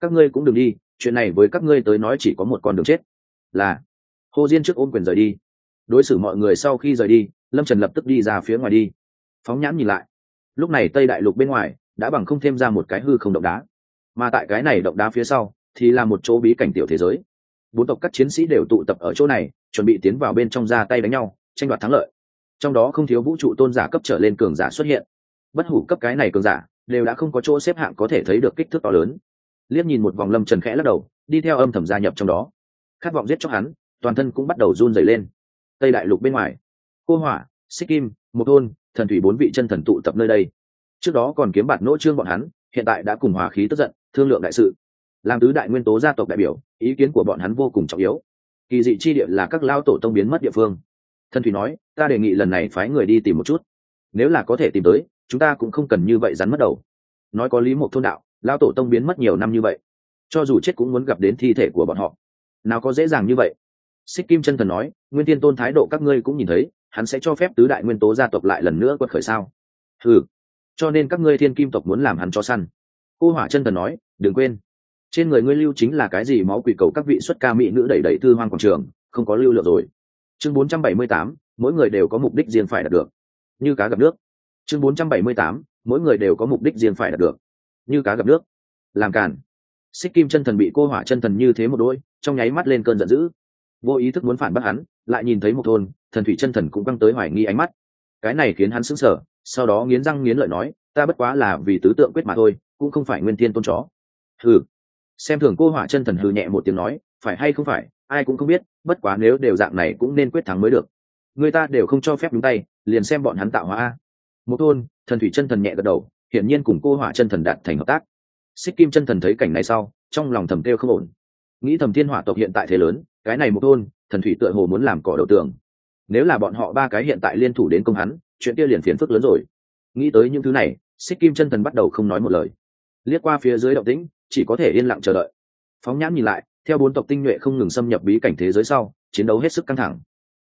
Các ngươi cũng đừng đi, chuyện này với các ngươi tới nói chỉ có một con đường chết. Là hồ diên trước ôm quyền rời đi. Đối xử mọi người sau khi rời đi, lâm trần lập tức đi ra phía ngoài đi. Phóng nhãn nhìn lại. Lúc này tây đại lục bên ngoài đã bằng không thêm ra một cái hư không động đá. Mà tại cái này động đá phía sau, thì là một chỗ bí cảnh tiểu thế giới. Bốn tộc các chiến sĩ đều tụ tập ở chỗ này, chuẩn bị tiến vào bên trong ra tay đánh nhau, tranh đoạt thắng lợi. Trong đó không thiếu vũ trụ tôn giả cấp trở lên cường giả xuất hiện. Bất hủ cấp cái này cường giả, đều đã không có chỗ xếp hạng có thể thấy được kích thước to lớn. Liếc nhìn một vòng lâm trần khẽ lắc đầu, đi theo âm thầm gia nhập trong đó. Khát vọng giết chóc hắn, toàn thân cũng bắt đầu run dày lên. Tây đại lục bên ngoài. Cô hỏa, xích kim, một thôn thần thủy bốn vị chân thần tụ tập nơi đây trước đó còn kiếm bạt nỗ trương bọn hắn, hiện tại đã cùng hòa khí tức giận, thương lượng đại sự. Làm tứ đại nguyên tố gia tộc đại biểu, ý kiến của bọn hắn vô cùng trọng yếu. Kỳ dị chi địa là các lao tổ tông biến mất địa phương. Thân thủy nói, ta đề nghị lần này phái người đi tìm một chút. Nếu là có thể tìm tới, chúng ta cũng không cần như vậy rắn mất đầu. Nói có lý một thôn đạo lao tổ tông biến mất nhiều năm như vậy, cho dù chết cũng muốn gặp đến thi thể của bọn họ. Nào có dễ dàng như vậy. Xích kim chân thần nói, nguyên tiên tôn thái độ các ngươi cũng nhìn thấy, hắn sẽ cho phép tứ đại nguyên tố gia tộc lại lần nữa quật khởi sao? Ừ cho nên các ngươi thiên kim tộc muốn làm hắn cho săn. Cô hỏa chân thần nói đừng quên trên người ngươi lưu chính là cái gì máu quỷ cầu các vị xuất ca mỹ nữ đẩy đẩy thư hoang quảng trường không có lưu lượng rồi. Chương 478, mỗi người đều có mục đích riêng phải đạt được. Như cá gặp nước. Chương 478, mỗi người đều có mục đích riêng phải đạt được. Như cá gặp nước. Làm càn. Xích kim chân thần bị cô hỏa chân thần như thế một đôi trong nháy mắt lên cơn giận dữ. Vô ý thức muốn phản bác hắn lại nhìn thấy một thôn thần thủy chân thần cũng căng tới hoài nghi ánh mắt. Cái này khiến hắn sững sờ sau đó nghiến răng nghiến lợi nói, ta bất quá là vì tứ tượng quyết mà thôi, cũng không phải nguyên tiên tôn chó. Hừ. Xem thường cô hỏa chân thần hừ nhẹ một tiếng nói, phải hay không phải, ai cũng không biết, bất quá nếu đều dạng này cũng nên quyết thắng mới được. Người ta đều không cho phép đúng tay, liền xem bọn hắn tạo hóa một thôn thần thủy chân thần nhẹ gật đầu, hiển nhiên cùng cô hỏa chân thần đạt thành hợp tác. Xích kim chân thần thấy cảnh này sau, trong lòng thầm kêu không ổn. Nghĩ thầm thiên hỏa tộc hiện tại thế lớn, cái này một thôn thần thủy tựa hồ muốn làm cỏ đầu tường. Nếu là bọn họ ba cái hiện tại liên thủ đến công hắn chuyện kia liền phiền phức lớn rồi. Nghĩ tới những thứ này, xích kim chân thần bắt đầu không nói một lời. Liếc qua phía dưới động tĩnh, chỉ có thể yên lặng chờ đợi. Phóng nhãn nhìn lại, theo bốn tộc tinh nhuệ không ngừng xâm nhập bí cảnh thế giới sau, chiến đấu hết sức căng thẳng.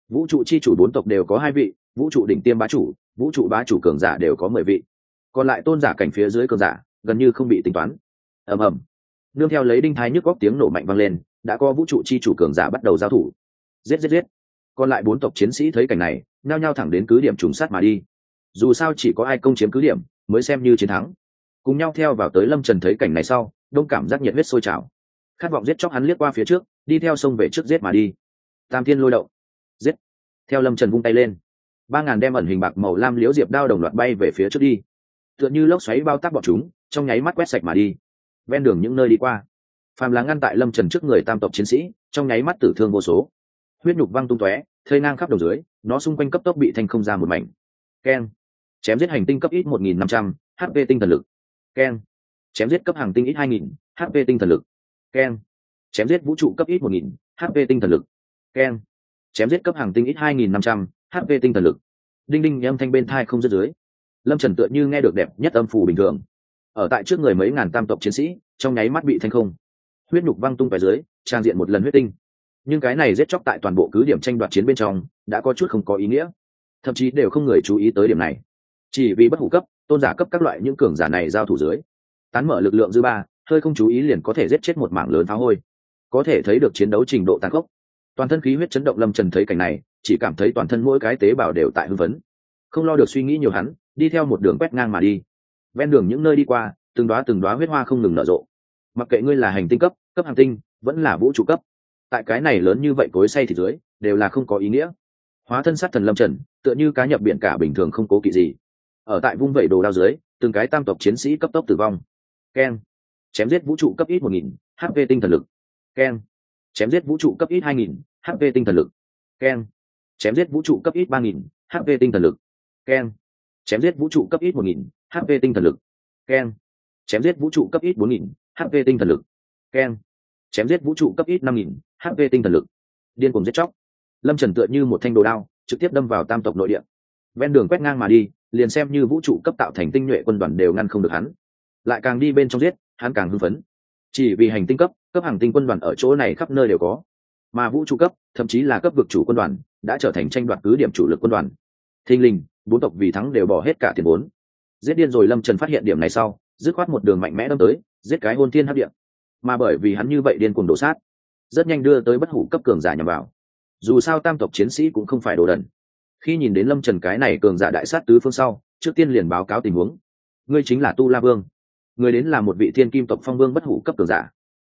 Vũ trụ chi chủ bốn tộc đều có hai vị, vũ trụ đỉnh tiêm bá chủ, vũ trụ bá chủ cường giả đều có mười vị. Còn lại tôn giả cảnh phía dưới cường giả, gần như không bị tính toán. Ầm ầm. Nương theo lấy đinh thái nhức góc tiếng nổ mạnh vang lên, đã có vũ trụ chi chủ cường giả bắt đầu giao thủ. Giết giết giết còn lại bốn tộc chiến sĩ thấy cảnh này, nhao nhao thẳng đến cứ điểm trùng sát mà đi. Dù sao chỉ có ai công chiếm cứ điểm, mới xem như chiến thắng. Cùng nhau theo vào tới lâm trần thấy cảnh này sau, đông cảm giác nhiệt huyết sôi trào. Khát vọng giết chóc hắn liếc qua phía trước, đi theo sông về trước giết mà đi. Tam thiên lôi động. Giết. Theo lâm trần vung tay lên. Ba ngàn đem ẩn hình bạc màu lam liễu diệp đao đồng loạt bay về phía trước đi. Tựa như lốc xoáy bao tác bọn chúng, trong nháy mắt quét sạch mà đi. Ven đường những nơi đi qua. Phàm là ngăn tại lâm trần trước người tam tộc chiến sĩ, trong nháy mắt tử thương vô số huyết nhục văng tung tóe thơi ngang khắp đầu dưới, nó xung quanh cấp tốc bị thanh không ra một mảnh. Keng chém giết hành tinh cấp ít một nghìn năm trăm hp tinh thần lực. Keng chém giết cấp hàng tinh ít hai nghìn hp tinh thần lực. Keng chém giết vũ trụ cấp ít một nghìn hp tinh thần lực. Keng chém giết cấp hàng tinh ít hai nghìn năm trăm hp tinh thần lực. Đinh đinh, âm thanh bên thai không dứt dưới. Lâm trần tựa như nghe được đẹp nhất âm phù bình thường. Ở tại trước người mấy ngàn tam tộc chiến sĩ, trong nháy mắt bị thanh không. Huyết nhục văng tung về dưới, trang diện một lần huyết tinh nhưng cái này giết chóc tại toàn bộ cứ điểm tranh đoạt chiến bên trong, đã có chút không có ý nghĩa. Thậm chí đều không người chú ý tới điểm này. Chỉ vì bất hủ cấp, tôn giả cấp các loại những cường giả này giao thủ dưới, tán mở lực lượng dư ba, hơi không chú ý liền có thể giết chết một mảng lớn phá hôi. Có thể thấy được chiến đấu trình độ tàn khốc. Toàn thân khí huyết chấn động lâm trần thấy cảnh này, chỉ cảm thấy toàn thân mỗi cái tế bào đều tại hưng vấn không lo được suy nghĩ nhiều hắn, đi theo một đường quét ngang mà đi. Ven đường những nơi đi qua, từng đoá từng đoá huyết hoa không ngừng nở rộ. Mặc kệ ngươi là hành tinh cấp cấp hàng tinh, vẫn là vũ trụ cấp tại cái này lớn như vậy cối say thì dưới, đều là không có ý nghĩa. Hóa thân sát thần lâm trần, tựa như cá nhập biển cả bình thường không cố kỵ gì. Ở tại vung vẩy đồ đao dưới, từng cái tam tộc chiến sĩ cấp tốc tử vong. Keng. Chém giết vũ trụ cấp ít một nghìn hp tinh thần lực. Keng. Chém giết vũ trụ cấp ít hai nghìn hp tinh thần lực. Keng. Chém giết vũ trụ cấp ít ba nghìn hp tinh thần lực. Keng. Chém giết vũ trụ cấp ít một nghìn hp tinh thần lực. Keng. Chém giết vũ trụ cấp ít bốn nghìn hp tinh thần lực. Keng chém giết vũ trụ cấp ít năm nghìn hp tinh thần lực. Điên cùng giết chóc. Lâm trần tựa như một thanh đồ đao, trực tiếp đâm vào tam tộc nội địa. Ven đường quét ngang mà đi, liền xem như vũ trụ cấp tạo thành tinh nhuệ quân đoàn đều ngăn không được hắn. Lại càng đi bên trong giết, hắn càng hưng phấn. Chỉ vì hành tinh cấp cấp hàng tinh quân đoàn ở chỗ này khắp nơi đều có. Mà vũ trụ cấp, thậm chí là cấp vực chủ quân đoàn, đã trở thành tranh đoạt cứ điểm chủ lực quân đoàn. Thình linh bốn tộc vì thắng đều bỏ hết cả tiền vốn. Giết điên rồi lâm trần phát hiện điểm này sau, dứt khoát một đường mạnh mẽ đâm tới, giết cái hôn thiên hấp điện mà bởi vì hắn như vậy điên cuồng đổ sát, rất nhanh đưa tới bất hủ cấp cường giả nhằm vào. Dù sao tam tộc chiến sĩ cũng không phải đồ đần. Khi nhìn đến lâm trần cái này cường giả đại sát tứ phương sau, trước tiên liền báo cáo tình huống. Ngươi chính là tu la vương. Người đến là một vị thiên kim tộc phong vương bất hủ cấp cường giả.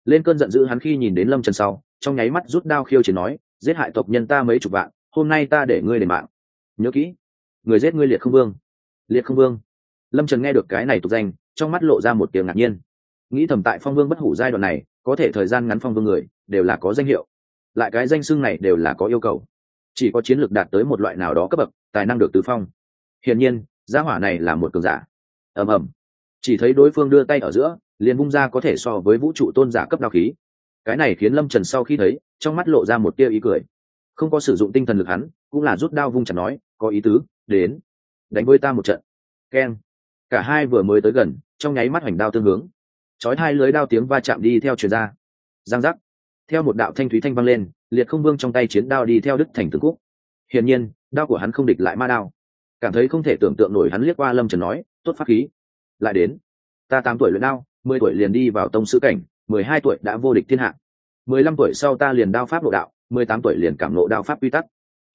Lên cơn giận dữ hắn khi nhìn đến lâm trần sau, trong nháy mắt rút đao khiêu chiến nói, giết hại tộc nhân ta mấy chục vạn, hôm nay ta để ngươi đền mạng. Nhớ kỹ, người giết ngươi liệt không vương. Liệt không vương? Lâm trần nghe được cái này tục danh, trong mắt lộ ra một tiếng ngạc nhiên nghĩ thầm tại phong vương bất hủ giai đoạn này, có thể thời gian ngắn phong vương người, đều là có danh hiệu. Lại cái danh xưng này đều là có yêu cầu. Chỉ có chiến lược đạt tới một loại nào đó cấp bậc, tài năng được tứ phong. Hiển nhiên, gia hỏa này là một cường giả. Ầm ầm. Chỉ thấy đối phương đưa tay ở giữa, liền bung ra có thể so với vũ trụ tôn giả cấp đao khí. Cái này khiến lâm trần sau khi thấy, trong mắt lộ ra một tia ý cười. Không có sử dụng tinh thần lực hắn, cũng là rút đao vung chặt nói, có ý tứ, đến. Đánh với ta một trận. Keng. Cả hai vừa mới tới gần, trong nháy mắt hoành đao tương hướng chói hai lưới đao tiếng va chạm đi theo truyền ra. Giang giác. Theo một đạo thanh thúy thanh vang lên, liệt không vương trong tay chiến đao đi theo đức thành tướng quốc hiển nhiên, đao của hắn không địch lại ma đao. Cảm thấy không thể tưởng tượng nổi hắn liếc qua lâm trần nói, tốt pháp khí. Lại đến. Ta tám tuổi luyện đao, mười tuổi liền đi vào tông sứ cảnh, mười hai tuổi đã vô địch thiên hạ. mười lăm tuổi sau ta liền đao pháp nội đạo, mười tám tuổi liền cảm ngộ đao pháp quy tắc.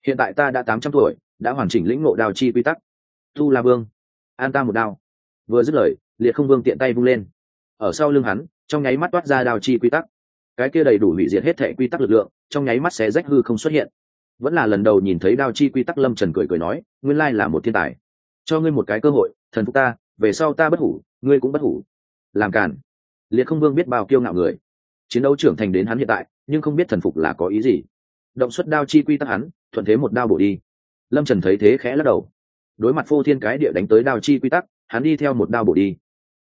Hiện tại ta đã tám trăm tuổi, đã hoàn chỉnh lĩnh ngộ đao chi quy tắc. Tu la vương, an ta một đao. Vừa dứt lời, liệt không vương tiện tay vung lên ở sau lưng hắn, trong nháy mắt toát ra đao chi quy tắc. Cái kia đầy đủ hủy diệt hết thệ quy tắc lực lượng, trong nháy mắt sẽ rách hư không xuất hiện. Vẫn là lần đầu nhìn thấy đao chi quy tắc, lâm trần cười cười nói, nguyên lai là một thiên tài. Cho ngươi một cái cơ hội, thần phục ta, về sau ta bất hủ, ngươi cũng bất hủ. Làm càn. Liệt không vương biết bao kiêu ngạo người. Chiến đấu trưởng thành đến hắn hiện tại, nhưng không biết thần phục là có ý gì. Động xuất đao chi quy tắc hắn, thuận thế một đao bổ đi. Lâm trần thấy thế khẽ lắc đầu. Đối mặt phô thiên cái địa đánh tới đao chi quy tắc, hắn đi theo một đao bổ đi.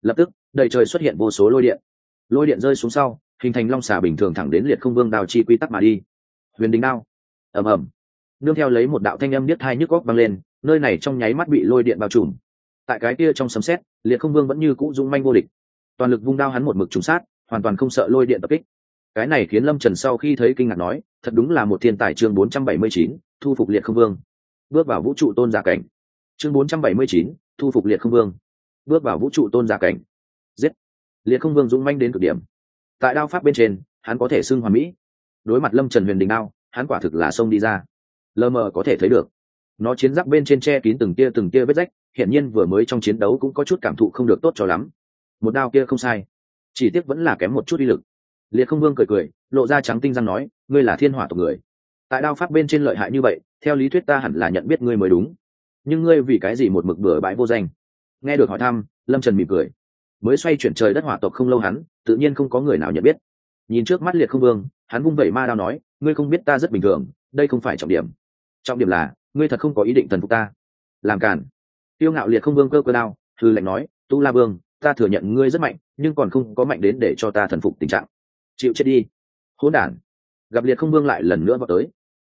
Lập tức đầy trời xuất hiện vô số lôi điện. Lôi điện rơi xuống sau, hình thành long xà bình thường thẳng đến liệt không vương đào chi quy tắc mà đi. Huyền đình đao. Ầm ầm. Nương theo lấy một đạo thanh âm biết hai nhức góc băng lên, nơi này trong nháy mắt bị lôi điện bao trùm. Tại cái kia trong sấm xét liệt không vương vẫn như cũ dung manh vô địch. Toàn lực vung đao hắn một mực trúng sát, hoàn toàn không sợ lôi điện tập kích. Cái này khiến lâm trần sau khi thấy kinh ngạc nói, thật đúng là một thiên tài chương bốn trăm bảy mươi chín, thu phục liệt không vương. Bước vào vũ trụ tôn giả cảnh. Chương bốn trăm bảy mươi chín, thu phục liệt không vương. Bước vào vũ trụ tôn giả cảnh giết. Liệt không vương dũng manh đến cực điểm. Tại đao pháp bên trên, hắn có thể xưng hoàn mỹ. Đối mặt lâm trần huyền đình đao, hắn quả thực là xông đi ra. Lờ mờ có thể thấy được. Nó chiến giáp bên trên che kín từng tia từng tia vết rách, hiển nhiên vừa mới trong chiến đấu cũng có chút cảm thụ không được tốt cho lắm. Một đao kia không sai. Chỉ tiếc vẫn là kém một chút uy lực. Liệt không vương cười cười, lộ ra trắng tinh răng nói, ngươi là thiên hỏa tộc người. Tại đao pháp bên trên lợi hại như vậy, theo lý thuyết ta hẳn là nhận biết ngươi mới đúng. Nhưng ngươi vì cái gì một mực bừa bãi vô danh? Nghe được hỏi thăm, lâm trần mỉm cười mới xoay chuyển trời đất hỏa tộc không lâu hắn, tự nhiên không có người nào nhận biết. Nhìn trước mắt liệt không vương, hắn vung vẩy ma đao nói, ngươi không biết ta rất bình thường, đây không phải trọng điểm. Trọng điểm là, ngươi thật không có ý định thần phục ta. Làm cản tiêu ngạo liệt không vương cơ cơ đao thư lệnh nói, tu la vương, ta thừa nhận ngươi rất mạnh, nhưng còn không có mạnh đến để cho ta thần phục tình trạng. Chịu chết đi. Hỗn đản. Gặp liệt không vương lại lần nữa vào tới.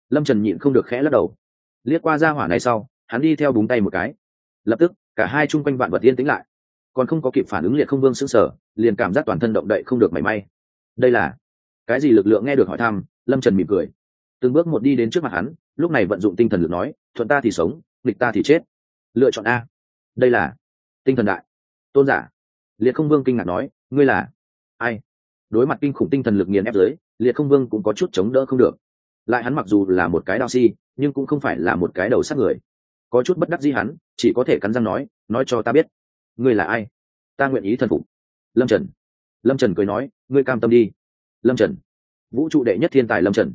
Lâm trần nhịn không được khẽ lắc đầu. Liếc qua ra hỏa này sau, hắn đi theo búng tay một cái. Lập tức, cả hai chung quanh vạn vật yên tĩnh lại còn không có kịp phản ứng liệt không vương sững sờ, liền cảm giác toàn thân động đậy không được mảy may. Đây là cái gì lực lượng nghe được hỏi thăm, lâm trần mỉm cười. Từng bước một đi đến trước mặt hắn, lúc này vận dụng tinh thần lực nói, thuận ta thì sống, nghịch ta thì chết. Lựa chọn a. Đây là tinh thần đại. Tôn giả. Liệt không vương kinh ngạc nói, ngươi là ai? Đối mặt kinh khủng tinh thần lực nghiền ép dưới liệt không vương cũng có chút chống đỡ không được. Lại hắn mặc dù là một cái đao si, nhưng cũng không phải là một cái đầu sát người. Có chút bất đắc gì hắn, chỉ có thể cắn răng nói nói cho ta biết ngươi là ai? Ta nguyện ý thần phục. Lâm trần. Lâm trần cười nói, ngươi cam tâm đi. Lâm trần. Vũ trụ đệ nhất thiên tài lâm trần.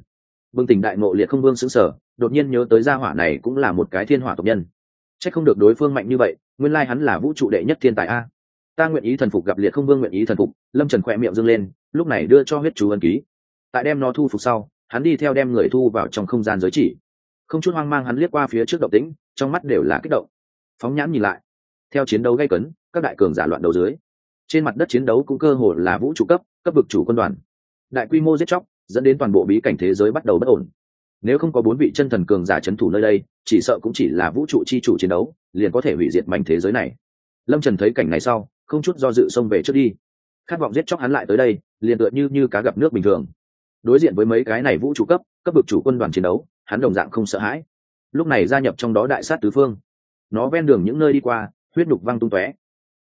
Bừng tỉnh đại ngộ liệt không vương xứng sở đột nhiên nhớ tới gia hỏa này cũng là một cái thiên hỏa tộc nhân. C h ắ c không được đối phương mạnh như vậy, nguyên lai hắn là vũ trụ đệ nhất thiên tài a. Ta nguyện ý thần phục gặp liệt không vương nguyện ý thần phục, lâm trần khỏe miệng dâng lên, lúc này đưa cho huyết chú ân ký. Tại đem nó thu phục sau, hắn đi theo đem người thu vào trong không gian giới chỉ. Không chút hoang mang hắn liếc qua phía trước động tĩnh, trong mắt đều là kích động. Phóng nhãn nhìn lại theo chiến đấu gây cấn, các đại cường giả loạn đầu dưới. Trên mặt đất chiến đấu cũng cơ hồ là vũ trụ cấp cấp vực chủ quân đoàn. Đại quy mô giết chóc, dẫn đến toàn bộ bí cảnh thế giới bắt đầu bất ổn. Nếu không có bốn vị chân thần cường giả c h ấ n thủ nơi đây, chỉ sợ cũng chỉ là vũ trụ chi chủ chiến đấu, liền có thể hủy diệt mảnh thế giới này. Lâm trần thấy cảnh này sau, không chút do dự xông về trước đi. Khát vọng giết chóc hắn lại tới đây, liền tựa như như cá gặp nước bình thường. Đối diện với mấy cái này vũ trụ cấp cấp vực chủ quân đoàn chiến đấu, hắn đồng dạng không sợ hãi. Lúc này gia nhập trong đó đại sát tứ phương. Nó ven đường những nơi đi qua huyết đục văng tung tóe.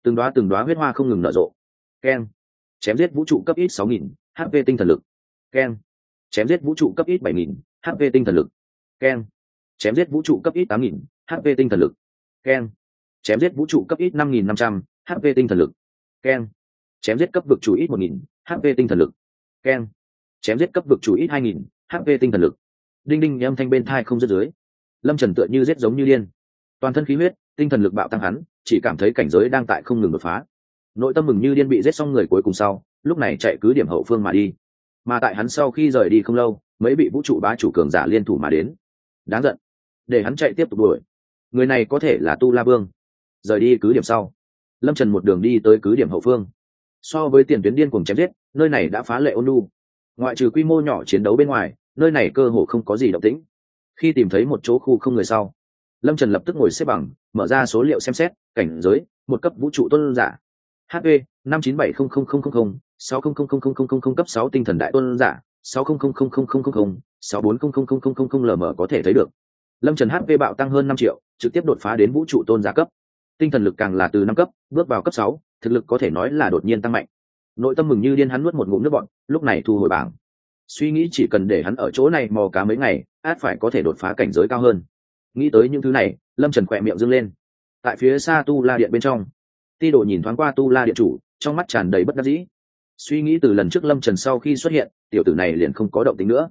Từng đoá từng đoá huyết hoa không ngừng nở rộ. Keng chém giết vũ trụ cấp ít sáu nghìn hp tinh thần lực. Keng chém giết vũ trụ cấp ít bảy nghìn hp tinh thần lực. Keng chém giết vũ trụ cấp ít tám nghìn hp tinh thần lực. Keng chém giết vũ trụ cấp ít năm nghìn năm trăm hp tinh thần lực. Keng chém giết cấp vực chủ ít một nghìn hp tinh thần lực. Keng chém giết cấp vực chủ ít hai nghìn hp tinh thần lực. Đinh đinh âm thanh bên thai không dứt dưới. Lâm trần tựa như giết giống như điên. Toàn thân khí huyết tinh thần lực bạo tăng hắn, chỉ cảm thấy cảnh giới đang tại không ngừng đột phá. Nội tâm mừng như điên bị giết xong người cuối cùng sau, lúc này chạy cứ điểm hậu phương mà đi. Mà tại hắn sau khi rời đi không lâu, mấy bị vũ trụ bá chủ cường giả liên thủ mà đến. Đáng giận. Để hắn chạy tiếp tục đuổi. Người này có thể là tu la vương. Rời đi cứ điểm sau. Lâm trần một đường đi tới cứ điểm hậu phương. So với tiền tuyến điên cùng chém giết, nơi này đã phá lệ ôn lu ngoại trừ quy mô nhỏ chiến đấu bên ngoài, nơi này cơ hồ không có gì động tĩnh. Khi tìm thấy một chỗ khu không người sau lâm trần lập tức ngồi xếp bằng mở ra số liệu xem xét cảnh giới một cấp vũ trụ tôn giả hp năm chín bảy không không không không không sáu không không không không không không không cấp sáu tinh thần đại tôn giả sáu không không không không không không không sáu bốn không không không không không không lm có thể thấy được lâm trần hp bạo tăng hơn năm triệu trực tiếp đột phá đến vũ trụ tôn giả cấp tinh thần lực càng là từ năm cấp bước vào cấp sáu thực lực có thể nói là đột nhiên tăng mạnh nội tâm mừng như điên hắn nuốt một ngụm nước bọn lúc này thu hồi bảng suy nghĩ chỉ cần để hắn ở chỗ này mò cá mấy ngày át phải có thể đột phá cảnh giới cao hơn nghĩ tới những thứ này, lâm trần khỏe miệng dâng lên. Tại phía xa tu la điện bên trong, ti đồ nhìn thoáng qua tu la điện chủ, trong mắt tràn đầy bất đắc dĩ. Suy nghĩ từ lần trước lâm trần sau khi xuất hiện, tiểu tử này liền không có động tính nữa.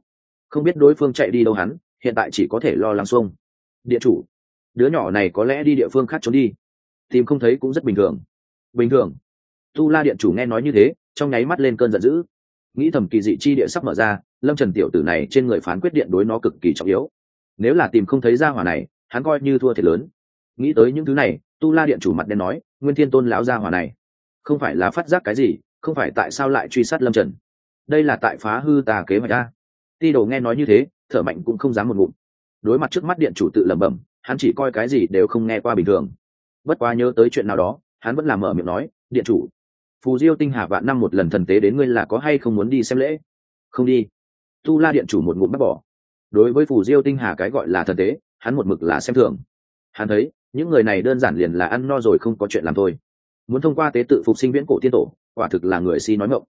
Không biết đối phương chạy đi đâu hắn, hiện tại chỉ có thể lo lắng xuông. Điện chủ, đứa nhỏ này có lẽ đi địa phương khác trốn đi. Tìm không thấy cũng rất bình thường. Bình thường. Tu la điện chủ nghe nói như thế, trong nháy mắt lên cơn giận dữ. Nghĩ thầm kỳ dị chi địa sắp mở ra, lâm trần tiểu tử này trên người phán quyết điện đối nó cực kỳ trọng yếu nếu là tìm không thấy ra hỏa này, hắn coi như thua thiệt lớn. Nghĩ tới những thứ này, tu la điện chủ mặt đen nói, nguyên thiên tôn lão ra hỏa này, không phải là phát giác cái gì, không phải tại sao lại truy sát lâm trần? Đây là tại phá hư tà kế hoạch a. Ti đồ nghe nói như thế, thở mạnh cũng không dám một ngụm. Đối mặt trước mắt điện chủ tự lẩm bẩm, hắn chỉ coi cái gì đều không nghe qua bình thường. Bất quá nhớ tới chuyện nào đó, hắn vẫn làm mở miệng nói, điện chủ, phù diêu tinh hà vạn năm một lần thần tế đến ngươi là có hay không muốn đi xem lễ? Không đi. Tu la điện chủ một ngụm bắt bỏ đối với phù diêu tinh hà cái gọi là thần tế, hắn một mực là xem thường. Hắn thấy, những người này đơn giản liền là ăn no rồi không có chuyện làm thôi. Muốn thông qua tế tự phục sinh viễn cổ tiên tổ, quả thực là người si nói mộng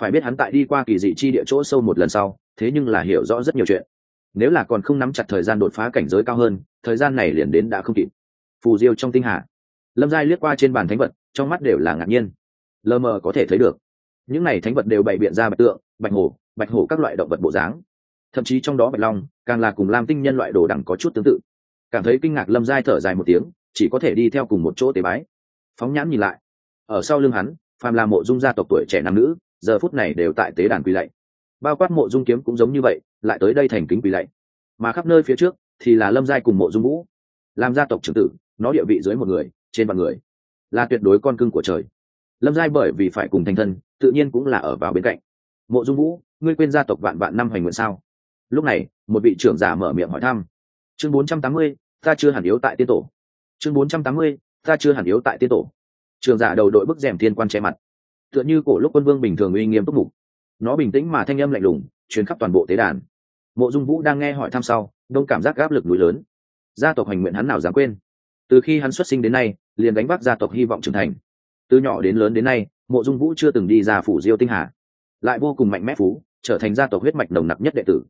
phải biết hắn tại đi qua kỳ dị chi địa chỗ sâu một lần sau, thế nhưng là hiểu rõ rất nhiều chuyện. Nếu là còn không nắm chặt thời gian đột phá cảnh giới cao hơn, thời gian này liền đến đã không kịp. Phù diêu trong tinh hà. Lâm giai liếc qua trên bàn thánh vật, trong mắt đều là ngạc nhiên. Lờ mờ có thể thấy được. Những này thánh vật đều bày biện ra bạch tượng, bạch hổ bạch hổ các loại động vật bộ dáng thậm chí trong đó bạch long, càng là cùng lam tinh nhân loại đồ đẳng có chút tương tự. Cảm thấy kinh ngạc lâm giai thở dài một tiếng, chỉ có thể đi theo cùng một chỗ tế bái. Phóng nhãn nhìn lại, ở sau lưng hắn, phàm là mộ dung gia tộc tuổi trẻ nam nữ, giờ phút này đều tại tế đàn quỳ lạy. Bao quát mộ dung kiếm cũng giống như vậy, lại tới đây thành kính quỳ lạy. Mà khắp nơi phía trước thì là lâm giai cùng mộ dung vũ. Làm gia tộc trưởng tử, nó địa vị dưới một người, trên vạn người, là tuyệt đối con cưng của trời. Lâm giai bởi vì phải cùng thành thân, tự nhiên cũng là ở vào bên cạnh. Mộ dung vũ, ngươi quên gia tộc vạn vạn năm hoành nguyện sao? Lúc này, một vị trưởng giả mở miệng hỏi thăm. Chương bốn trăm tám mươi, ta chưa hẳn yếu tại tiên tổ. Chương bốn trăm tám mươi, ta chưa hẳn yếu tại tiên tổ. Trường giả đầu đội bức rèm thiên quan che mặt. Tựa như cổ lúc quân vương bình thường uy nghiêm túc mục. Nó bình tĩnh mà thanh âm lạnh lùng chuyến khắp toàn bộ tế đàn. Mộ dung vũ đang nghe hỏi thăm sau, đông cảm giác gáp lực núi lớn. Gia tộc hành nguyện hắn nào dám quên? Từ khi hắn xuất sinh đến nay, liền đánh bắt gia tộc hy vọng trưởng thành. Từ nhỏ đến lớn đến nay, mộ dung vũ chưa từng đi ra phủ diêu tinh hà. Lại vô cùng mạnh mẽ phú, trở thành gia tộc huyết mạch nồng nặc nhất đệ tử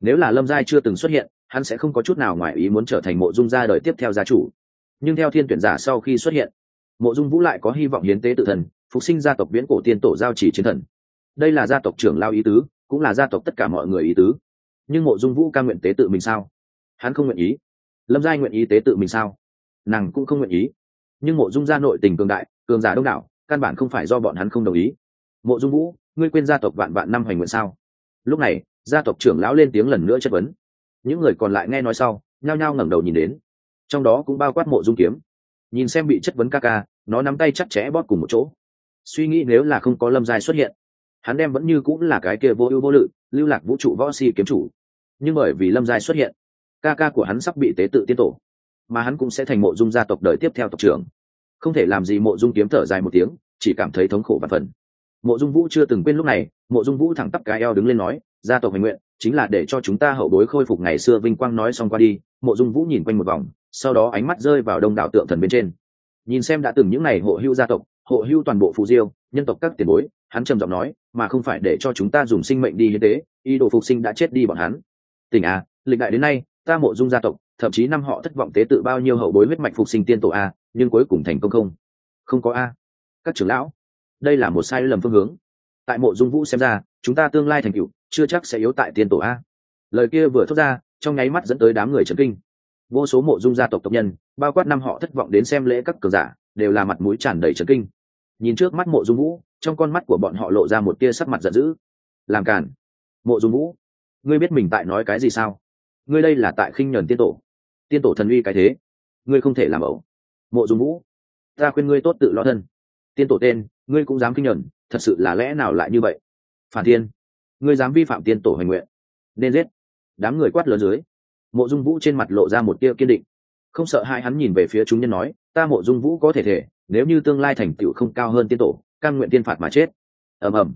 nếu là lâm giai chưa từng xuất hiện, hắn sẽ không có chút nào ngoài ý muốn trở thành mộ dung gia đời tiếp theo gia chủ. Nhưng theo thiên tuyển giả sau khi xuất hiện, mộ dung vũ lại có hy vọng hiến tế tự thần, phục sinh gia tộc viễn cổ tiên tổ giao chỉ chiến thần. Đây là gia tộc trưởng lao ý tứ, cũng là gia tộc tất cả mọi người ý tứ. Nhưng mộ dung vũ ca nguyện tế tự mình sao? Hắn không nguyện ý. Lâm giai nguyện ý tế tự mình sao? Nàng cũng không nguyện ý. Nhưng mộ dung gia nội tình cường đại, cường giả đông đảo, căn bản không phải do bọn hắn không đồng ý. Mộ dung vũ, ngươi quên gia tộc vạn vạn năm hoành nguyện sao? Lúc này gia tộc trưởng lão lên tiếng lần nữa chất vấn. Những người còn lại nghe nói sau, nhao nhao ngẩng đầu nhìn đến. Trong đó cũng bao quát mộ dung kiếm. Nhìn xem bị chất vấn ca ca, nó nắm tay chắc chẽ bóp cùng một chỗ. Suy nghĩ nếu là không có lâm giai xuất hiện, hắn đem vẫn như cũng là cái kia vô ưu vô lự, lưu lạc vũ trụ võ si kiếm chủ. Nhưng bởi vì lâm giai xuất hiện, ca ca của hắn sắp bị tế tự tiên tổ, mà hắn cũng sẽ thành mộ dung gia tộc đời tiếp theo tộc trưởng. Không thể làm gì mộ dung kiếm thở dài một tiếng, chỉ cảm thấy thống khổ và phần mộ dung vũ chưa từng quên lúc này, mộ dung vũ thẳng tắp cái eo đứng lên nói, gia tộc hành nguyện, chính là để cho chúng ta hậu bối khôi phục ngày xưa vinh quang nói xong qua đi. Mộ dung vũ nhìn quanh một vòng, sau đó ánh mắt rơi vào đông đảo tượng thần bên trên. Nhìn xem đã từng những ngày hộ hưu gia tộc, hộ hưu toàn bộ phù diêu, nhân tộc các tiền bối, hắn trầm giọng nói, mà không phải để cho chúng ta dùng sinh mệnh đi hiến tế y đồ phục sinh đã chết đi bọn hắn. Tỉnh a à, lịch đại đến nay, ta mộ dung gia tộc, thậm chí năm họ thất vọng tế tự bao nhiêu hậu bối huyết mạch phục sinh tiên tổ a, nhưng cuối cùng thành công không? Không có a. Các trưởng lão đây là một sai lầm phương hướng. Tại mộ dung vũ xem ra, chúng ta tương lai thành cựu chưa chắc sẽ yếu tại tiên tổ a. Lời kia vừa thốt ra, trong nháy mắt dẫn tới đám người trấn kinh. Vô số mộ dung gia tộc tộc nhân, bao quát năm họ thất vọng đến xem lễ các cờ giả, đều là mặt mũi tràn đầy trấn kinh. Nhìn trước mắt mộ dung vũ, trong con mắt của bọn họ lộ ra một tia sắc mặt giận dữ. Làm cản mộ dung vũ, ngươi biết mình tại nói cái gì sao? Ngươi đây là tại khinh nhẫn tiên tổ. Tiên tổ thần uy cái thế. Ngươi không thể làm ẩu. Mộ dung vũ, ta khuyên ngươi tốt tự lo thân. Tiên tổ tên ngươi cũng dám kinh nhẫn, thật sự là lẽ nào lại như vậy? Phản thiên, ngươi dám vi phạm tiên tổ hành nguyện, nên giết. Đám người quát lớn dưới, mộ dung vũ trên mặt lộ ra một tia kiên định. Không sợ hai hắn nhìn về phía chúng nhân nói, ta mộ dung vũ có thể thể, nếu như tương lai thành tựu không cao hơn tiên tổ căn nguyện tiên phạt mà chết. Ầm ầm.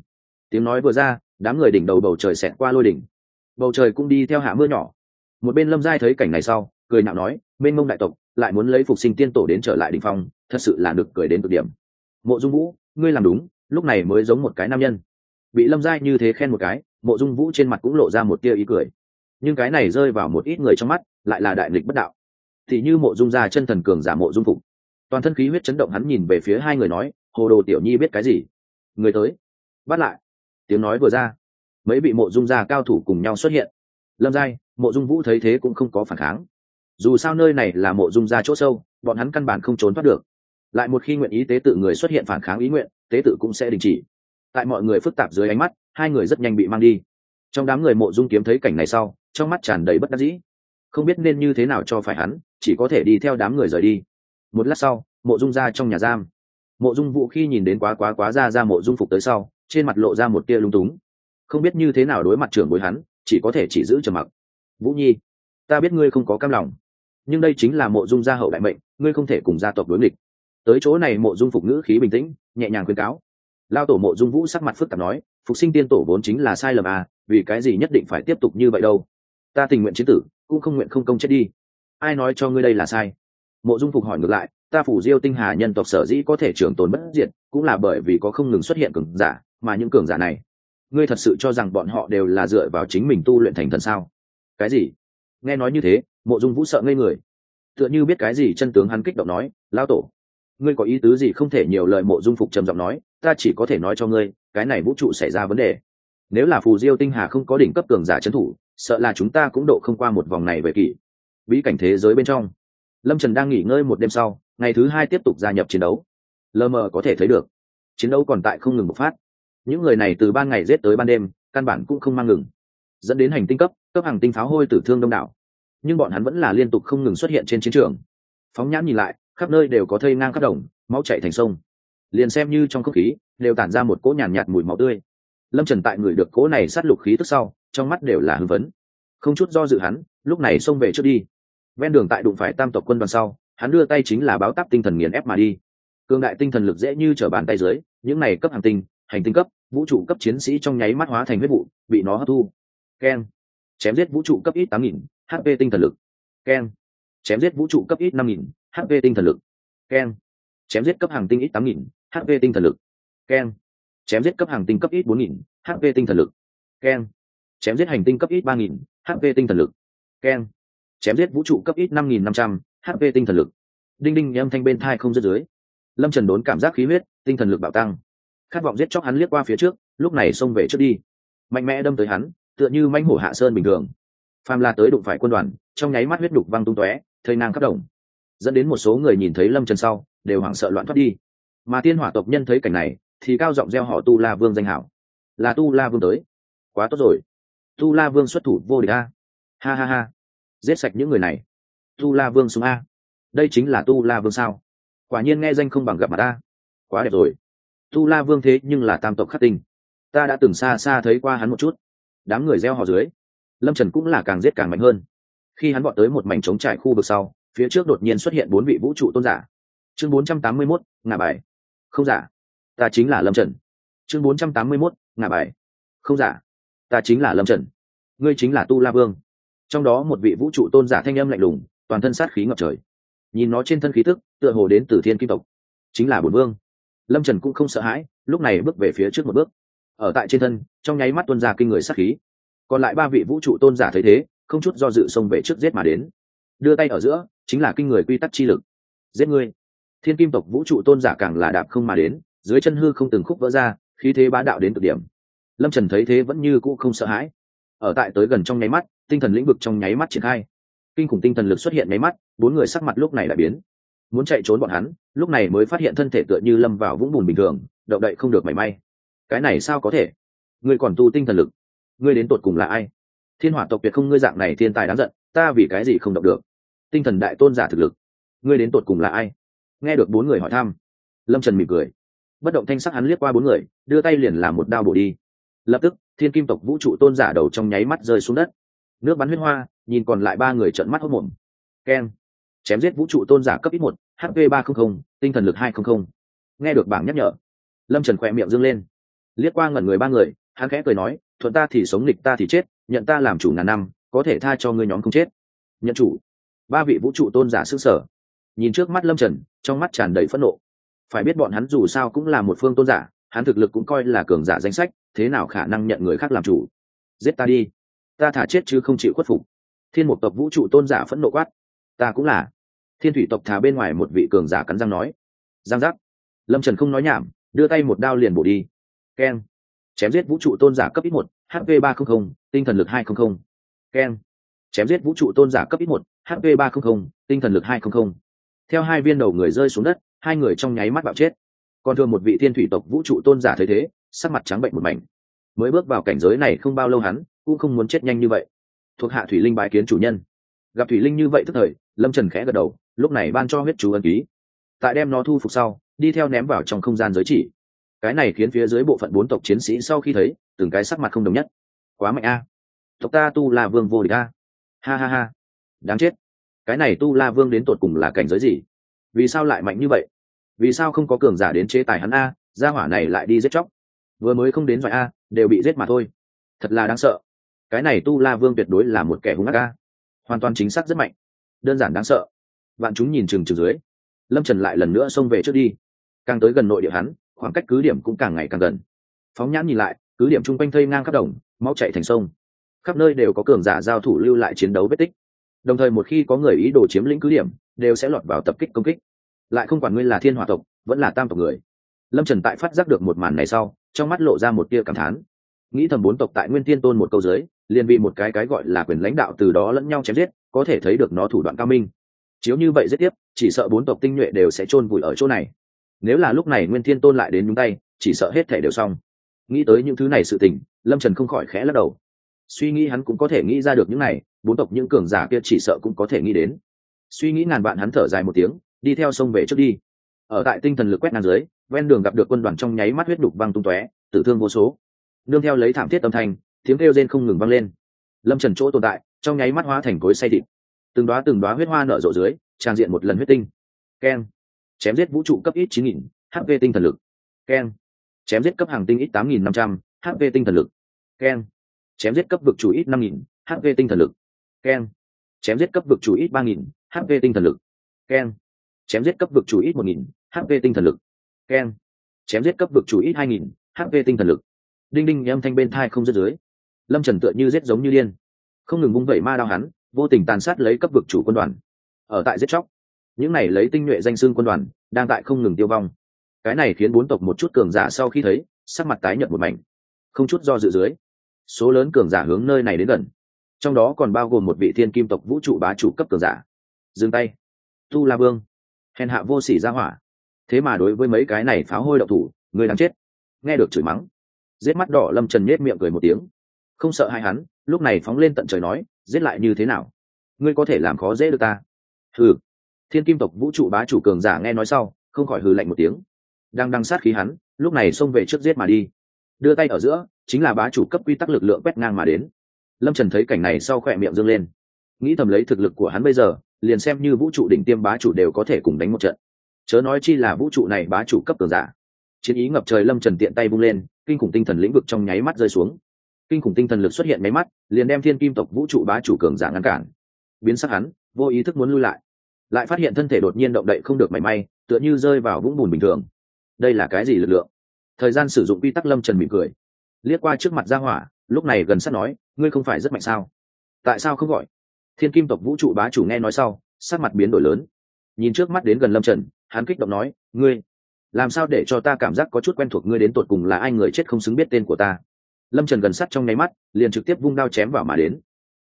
Tiếng nói vừa ra, đám người đỉnh đầu bầu trời xẹt qua lôi đỉnh. Bầu trời cũng đi theo hạ mưa nhỏ. Một bên lâm giai thấy cảnh này sau, cười nạo nói bên mông đại tộc, lại muốn lấy phục sinh tiên tổ đến trở lại đ ỉ n h phong, thật sự là được cười đến cực điểm. Mộ dung vũ ngươi làm đúng, lúc này mới giống một cái nam nhân. Bị lâm giai như thế khen một cái, mộ dung vũ trên mặt cũng lộ ra một tia ý cười. Nhưng cái này rơi vào một ít người trong mắt, lại là đại nghịch bất đạo. Thì như mộ dung gia chân thần cường giả mộ dung phục. Toàn thân khí huyết chấn động hắn nhìn về phía hai người nói, hồ đồ tiểu nhi biết cái gì? Người tới. Bắt lại. Tiếng nói vừa ra. Mấy vị mộ dung gia cao thủ cùng nhau xuất hiện. Lâm giai, mộ dung vũ thấy thế cũng không có phản kháng. Dù sao nơi này là mộ dung gia chỗ sâu, bọn hắn căn bản không trốn thoát được lại một khi nguyện ý tế tự người xuất hiện phản kháng ý nguyện, tế tự cũng sẽ đình chỉ. Tại mọi người phức tạp dưới ánh mắt, hai người rất nhanh bị mang đi. Trong đám người mộ dung kiếm thấy cảnh này sau, trong mắt tràn đầy bất đắc dĩ. Không biết nên như thế nào cho phải hắn, chỉ có thể đi theo đám người rời đi. Một lát sau, mộ dung ra trong nhà giam. Mộ dung vũ khi nhìn đến quá quá quá ra ra mộ dung phục tới sau, trên mặt lộ ra một tia lung túng. Không biết như thế nào đối mặt trưởng bối hắn, chỉ có thể chỉ giữ trầm mặc. Vũ nhi, ta biết ngươi không có cam lòng, nhưng đây chính là mộ dung gia hậu đại mệnh, ngươi không thể cùng gia tộc đối nghịch tới chỗ này mộ dung phục ngữ khí bình tĩnh, nhẹ nhàng khuyên cáo. Lao tổ mộ dung vũ sắc mặt phức tạp nói, phục sinh tiên tổ vốn chính là sai lầm à vì cái gì nhất định phải tiếp tục như vậy đâu? Ta tình nguyện chiến tử, cũng không nguyện không công chết đi. Ai nói cho ngươi đây là sai? Mộ dung phục hỏi ngược lại, ta phủ diêu tinh hà nhân tộc sở dĩ có thể trường tồn bất diệt, cũng là bởi vì có không ngừng xuất hiện cường giả, mà những cường giả này, ngươi thật sự cho rằng bọn họ đều là dựa vào chính mình tu luyện thành thần sao? Cái gì? Nghe nói như thế, mộ dung vũ sợ ngây người. Tựa như biết cái gì chân tướng hắn kích động nói, lao tổ ngươi có ý tứ gì không thể nhiều lời mộ dung phục trầm giọng nói, ta chỉ có thể nói cho ngươi, cái này vũ trụ xảy ra vấn đề. Nếu là phù diêu tinh hà không có đỉnh cấp cường giả trấn thủ, sợ là chúng ta cũng độ không qua một vòng này về kỷ. Bí cảnh thế giới bên trong, lâm trần đang nghỉ ngơi một đêm sau, ngày thứ hai tiếp tục gia nhập chiến đấu. Lờ mờ có thể thấy được, chiến đấu còn tại không ngừng bộc phát. Những người này từ ban ngày rét tới ban đêm, căn bản cũng không mang ngừng. Dẫn đến hành tinh cấp cấp hàng tinh pháo hôi tử thương đông đảo. Nhưng bọn hắn vẫn là liên tục không ngừng xuất hiện trên chiến trường. Phóng nhãn nhìn lại khắp nơi đều có thây ngang khắp đồng máu chạy thành sông. Liền xem như trong không khí đều tản ra một cỗ nhàn nhạt, nhạt mùi máu tươi. Lâm trần tại người được cỗ này sát lục khí tức sau trong mắt đều là hưng vấn không chút do dự hắn lúc này xông về trước đi. Ven đường tại đụng phải tam tộc quân đoàn sau hắn đưa tay chính là báo tắp tinh thần nghiền ép mà đi. Cương đại tinh thần lực dễ như trở bàn tay dưới những này cấp hàng tinh hành tinh cấp vũ trụ cấp chiến sĩ trong nháy mắt hóa thành huyết vụ bị nó hấp thu. Keng. Chém giết vũ trụ cấp ít tám nghìn hp tinh thần lực. Keng chém giết vũ trụ cấp ít năm nghìn hp tinh thần lực. Keng chém giết cấp hàng tinh ít tám nghìn hp tinh thần lực. Keng chém giết cấp hàng tinh cấp ít bốn nghìn hp tinh thần lực. Keng chém giết hành tinh cấp ít ba nghìn hp tinh thần lực. Keng chém giết vũ trụ cấp ít năm nghìn năm trăm hp tinh thần lực. Đinh đinh, âm thanh bên thai không dứt dưới. Lâm trần đốn cảm giác khí huyết, tinh thần lực bạo tăng. Khát vọng giết chóc hắn liếc qua phía trước, lúc này xông về trước đi. Mạnh mẽ đâm tới hắn, tựa như manh hổ hạ sơn bình thường. Phàm la tới đụng phải quân đoàn, trong nháy mắt huyết đục văng tung tóe thây nang khắp đồng. Dẫn đến một số người nhìn thấy lâm trần sau, đều hoảng sợ loạn thoát đi. Mà tiên hỏa tộc nhân thấy cảnh này, thì cao giọng gieo họ tu la vương danh hảo. Là tu la vương tới. Quá tốt rồi. Tu la vương xuất thủ vô địch a. Ha ha ha. Giết sạch những người này. Tu la vương xuống a. Đây chính là tu la vương sao? Quả nhiên nghe danh không bằng gặp mặt ta quá đẹp rồi. Tu la vương thế nhưng là tam tộc khắc tinh. Ta đã từng xa xa thấy qua hắn một chút. Đám người gieo họ dưới. Lâm trần cũng là càng giết càng mạnh hơn khi hắn bọn tới một mảnh trống trải khu vực sau, phía trước đột nhiên xuất hiện bốn vị vũ trụ tôn giả. Chương bốn trăm tám mươi mốt ngả bài. Không giả. Ta chính là lâm trần. Chương bốn trăm tám mươi mốt ngả bài. Không giả. Ta chính là lâm trần. Ngươi chính là tu la vương. Trong đó một vị vũ trụ tôn giả thanh âm lạnh lùng, toàn thân sát khí ngập trời. Nhìn nó trên thân khí tức, tựa hồ đến từ thiên kim tộc. Chính là bổn vương. Lâm trần cũng không sợ hãi, lúc này bước về phía trước một bước. Ở tại trên thân, trong nháy mắt tuân ra kinh người sát khí. Còn lại ba vị vũ trụ tôn giả thấy thế không chút do dự xông về trước giết mà đến. Đưa tay ở giữa, chính là kinh người quy tắc chi lực. Giết ngươi. Thiên kim tộc vũ trụ tôn giả càng là đạp không mà đến, dưới chân hư không từng khúc vỡ ra khi thế bá đạo đến cực điểm. Lâm trần thấy thế vẫn như cũ không sợ hãi. Ở tại tới gần trong nháy mắt, tinh thần lĩnh vực trong nháy mắt triển khai. Kinh khủng tinh thần lực xuất hiện nháy mắt, bốn người sắc mặt lúc này đã biến. Muốn chạy trốn bọn hắn, lúc này mới phát hiện thân thể tựa như lâm vào vũng bùn bình thường, động đậy không được mảy may. Cái này sao có thể? Ngươi còn tu tinh thần lực. Ngươi đến tột cùng là ai? Thiên hỏa tộc việt không ngươi dạng này thiên tài đáng giận, ta vì cái gì không động được? Tinh thần đại tôn giả thực lực, ngươi đến tột cùng là ai? Nghe được bốn người hỏi thăm, lâm trần mỉm cười. Bất động thanh sắc hắn liếc qua bốn người, đưa tay liền làm một đao bổ đi. Lập tức, thiên kim tộc vũ trụ tôn giả đầu trong nháy mắt rơi xuống đất. Nước bắn huyết hoa, nhìn còn lại ba người trợn mắt hốt mồm keng chém giết vũ trụ tôn giả cấp ít một hp ba trăm linh tinh thần lực hai trăm linh nghe được bảng nhắc nhở, lâm trần khỏe miệng dâng lên. Liếc qua ngẩn người ba người, hắn khẽ cười nói, thuận ta thì sống, nghịch ta thì chết nhận ta làm chủ ngàn năm, có thể tha cho ngươi nhóm không chết. Nhận chủ. Ba vị vũ trụ tôn giả s ư sở. Nhìn trước mắt lâm trần, trong mắt tràn đầy phẫn nộ. Phải biết bọn hắn dù sao cũng là một phương tôn giả, hắn thực lực cũng coi là cường giả danh sách, thế nào khả năng nhận người khác làm chủ? Giết ta đi. Ta thả chết chứ không chịu khuất phục. Thiên một tộc vũ trụ tôn giả phẫn nộ quát. Ta cũng là. Thiên thủy tộc thả bên ngoài một vị cường giả cắn răng nói. Giang giác. Lâm trần không nói nhảm, đưa tay một đao liền bổ đi. Keng. Chém giết vũ trụ tôn giả cấp ít một hp ba trăm linh tinh thần lực hai trăm linh keng chém giết vũ trụ tôn giả cấp ít một hp ba trăm linh tinh thần lực hai trăm linh theo hai viên đầu người rơi xuống đất, hai người trong nháy mắt bạo chết. Còn thường một vị thiên thủy tộc vũ trụ tôn giả thấy thế, sắc mặt trắng bệnh một mảnh. Mới bước vào cảnh giới này không bao lâu hắn, cũng không muốn chết nhanh như vậy. Thuộc hạ thủy linh bái kiến chủ nhân. Gặp thủy linh như vậy tức thời, lâm trần khẽ gật đầu, lúc này ban cho huyết chú ân ký. Tại đem nó thu phục sau, đi theo ném vào trong không gian giới chỉ cái này khiến phía dưới bộ phận bốn tộc chiến sĩ sau khi thấy, từng cái sắc mặt không đồng nhất. Quá mạnh a. Tộc ta tu la vương vô địch a. Ha ha ha. Đáng chết. Cái này tu la vương đến tột cùng là cảnh giới gì? Vì sao lại mạnh như vậy? Vì sao không có cường giả đến chế tài hắn a? Gia hỏa này lại đi giết chóc. Vừa mới không đến vài a, đều bị giết mà thôi. Thật là đáng sợ. Cái này tu la vương tuyệt đối là một kẻ hung ác a. Hoàn toàn chính xác rất mạnh. Đơn giản đáng sợ. Bạn chúng nhìn chừng chừng dưới. Lâm trần lại lần nữa xông về trước đi. Càng tới gần nội địa hắn khoảng cách cứ điểm cũng càng ngày càng gần. Phóng nhãn nhìn lại, cứ điểm chung quanh thây ngang khắp đồng máu chạy thành sông. Khắp nơi đều có cường giả giao thủ lưu lại chiến đấu vết tích. Đồng thời một khi có người ý đồ chiếm lĩnh cứ điểm, đều sẽ lọt vào tập kích công kích. Lại không quản nguyên là thiên hòa tộc, vẫn là tam tộc người. Lâm trần tại phát giác được một màn này sau, trong mắt lộ ra một tia cảm thán. Nghĩ thầm bốn tộc tại nguyên thiên tôn một câu dưới, liền bị một cái cái gọi là quyền lãnh đạo từ đó lẫn nhau chém giết, có thể thấy được nó thủ đoạn cao minh. Chiếu như vậy giết tiếp, chỉ sợ bốn tộc tinh nhuệ đều sẽ chôn vùi ở chỗ này nếu là lúc này nguyên thiên tôn lại đến nhúng tay, chỉ sợ hết thể đều xong. Nghĩ tới những thứ này sự tình, lâm trần không khỏi khẽ lắc đầu. Suy nghĩ hắn cũng có thể nghĩ ra được những này, bốn tộc những cường giả kia chỉ sợ cũng có thể nghĩ đến. Suy nghĩ ngàn vạn hắn thở dài một tiếng, đi theo sông về trước đi. Ở tại tinh thần lực quét ngang dưới, ven đường gặp được quân đoàn trong nháy mắt huyết đục văng tung tóe, tử thương vô số. Nương theo lấy thảm thiết âm thanh, tiếng kêu rên không ngừng văng lên. Lâm trần chỗ tồn tại, trong nháy mắt hóa thành cối say thịt. Từng đoá từng đoá huyết hoa nở rộ dưới trang diện một lần huyết tinh. Keng chém giết vũ trụ cấp ít chín nghìn hp tinh thần lực. Keng chém giết cấp hàng tinh ít tám nghìn năm trăm hp tinh thần lực. Keng chém giết cấp vực chủ ít năm nghìn hp tinh thần lực. Keng chém giết cấp vực chủ ít ba nghìn hp tinh thần lực. Keng chém giết cấp vực chủ ít một nghìn hp tinh thần lực. Keng chém giết cấp vực chủ ít hai nghìn hp tinh thần lực. Đinh đinh, âm thanh bên thai không dứt dưới. Lâm trần tựa như giết giống như điên. Không ngừng vung vẩy ma đao hắn, vô tình tàn sát lấy cấp vực chủ quân đoàn. Ở tại giết chóc những này lấy tinh nhuệ danh xưng quân đoàn, đang tại không ngừng tiêu vong. Cái này khiến bốn tộc một chút cường giả sau khi thấy, sắc mặt tái nhợt một mảnh. Không chút do dự dưới, số lớn cường giả hướng nơi này đến gần. Trong đó còn bao gồm một vị thiên kim tộc vũ trụ bá chủ cấp cường giả. Dừng tay. Tu la vương. Hèn hạ vô sỉ ra hỏa. Thế mà đối với mấy cái này pháo hôi đậu thủ, người đang chết. Nghe được chửi mắng. Giết mắt đỏ lâm trần nhết miệng cười một tiếng. Không sợ hai hắn, lúc này phóng lên tận trời nói, giết lại như thế nào? Ngươi có thể làm khó dễ được ta. Thử thiên kim tộc vũ trụ bá chủ cường giả nghe nói sau, không khỏi hừ lạnh một tiếng. Đang đăng sát khí hắn, lúc này xông về trước giết mà đi. Đưa tay ở giữa, chính là bá chủ cấp quy tắc lực lượng quét ngang mà đến. Lâm trần thấy cảnh này sau khỏe miệng dâng lên. Nghĩ thầm lấy thực lực của hắn bây giờ, liền xem như vũ trụ đỉnh tiêm bá chủ đều có thể cùng đánh một trận. Chớ nói chi là vũ trụ này bá chủ cấp cường giả. Chiến ý ngập trời lâm trần tiện tay vung lên, kinh khủng tinh thần lĩnh vực trong nháy mắt rơi xuống. Kinh khủng tinh thần lực xuất hiện máy mắt, liền đem thiên kim tộc vũ trụ bá chủ cường giả ngăn cản. Biến sắc hắn, vô ý thức muốn lui lại lại phát hiện thân thể đột nhiên động đậy không được mảy may, tựa như rơi vào vũng bùn bình thường. Đây là cái gì lực lượng? Thời gian sử dụng quy tắc lâm trần mỉm cười. Liếc qua trước mặt ra hỏa, lúc này gần sát nói, ngươi không phải rất mạnh sao? Tại sao không gọi? Thiên kim tộc vũ trụ bá chủ nghe nói sau, sắc mặt biến đổi lớn. Nhìn trước mắt đến gần lâm trần, hắn kích động nói, ngươi, làm sao để cho ta cảm giác có chút quen thuộc? Ngươi đến tột cùng là ai? Người chết không xứng biết tên của ta. Lâm trần gần sắt trong nháy mắt, liền trực tiếp vung đao chém vào mà đến.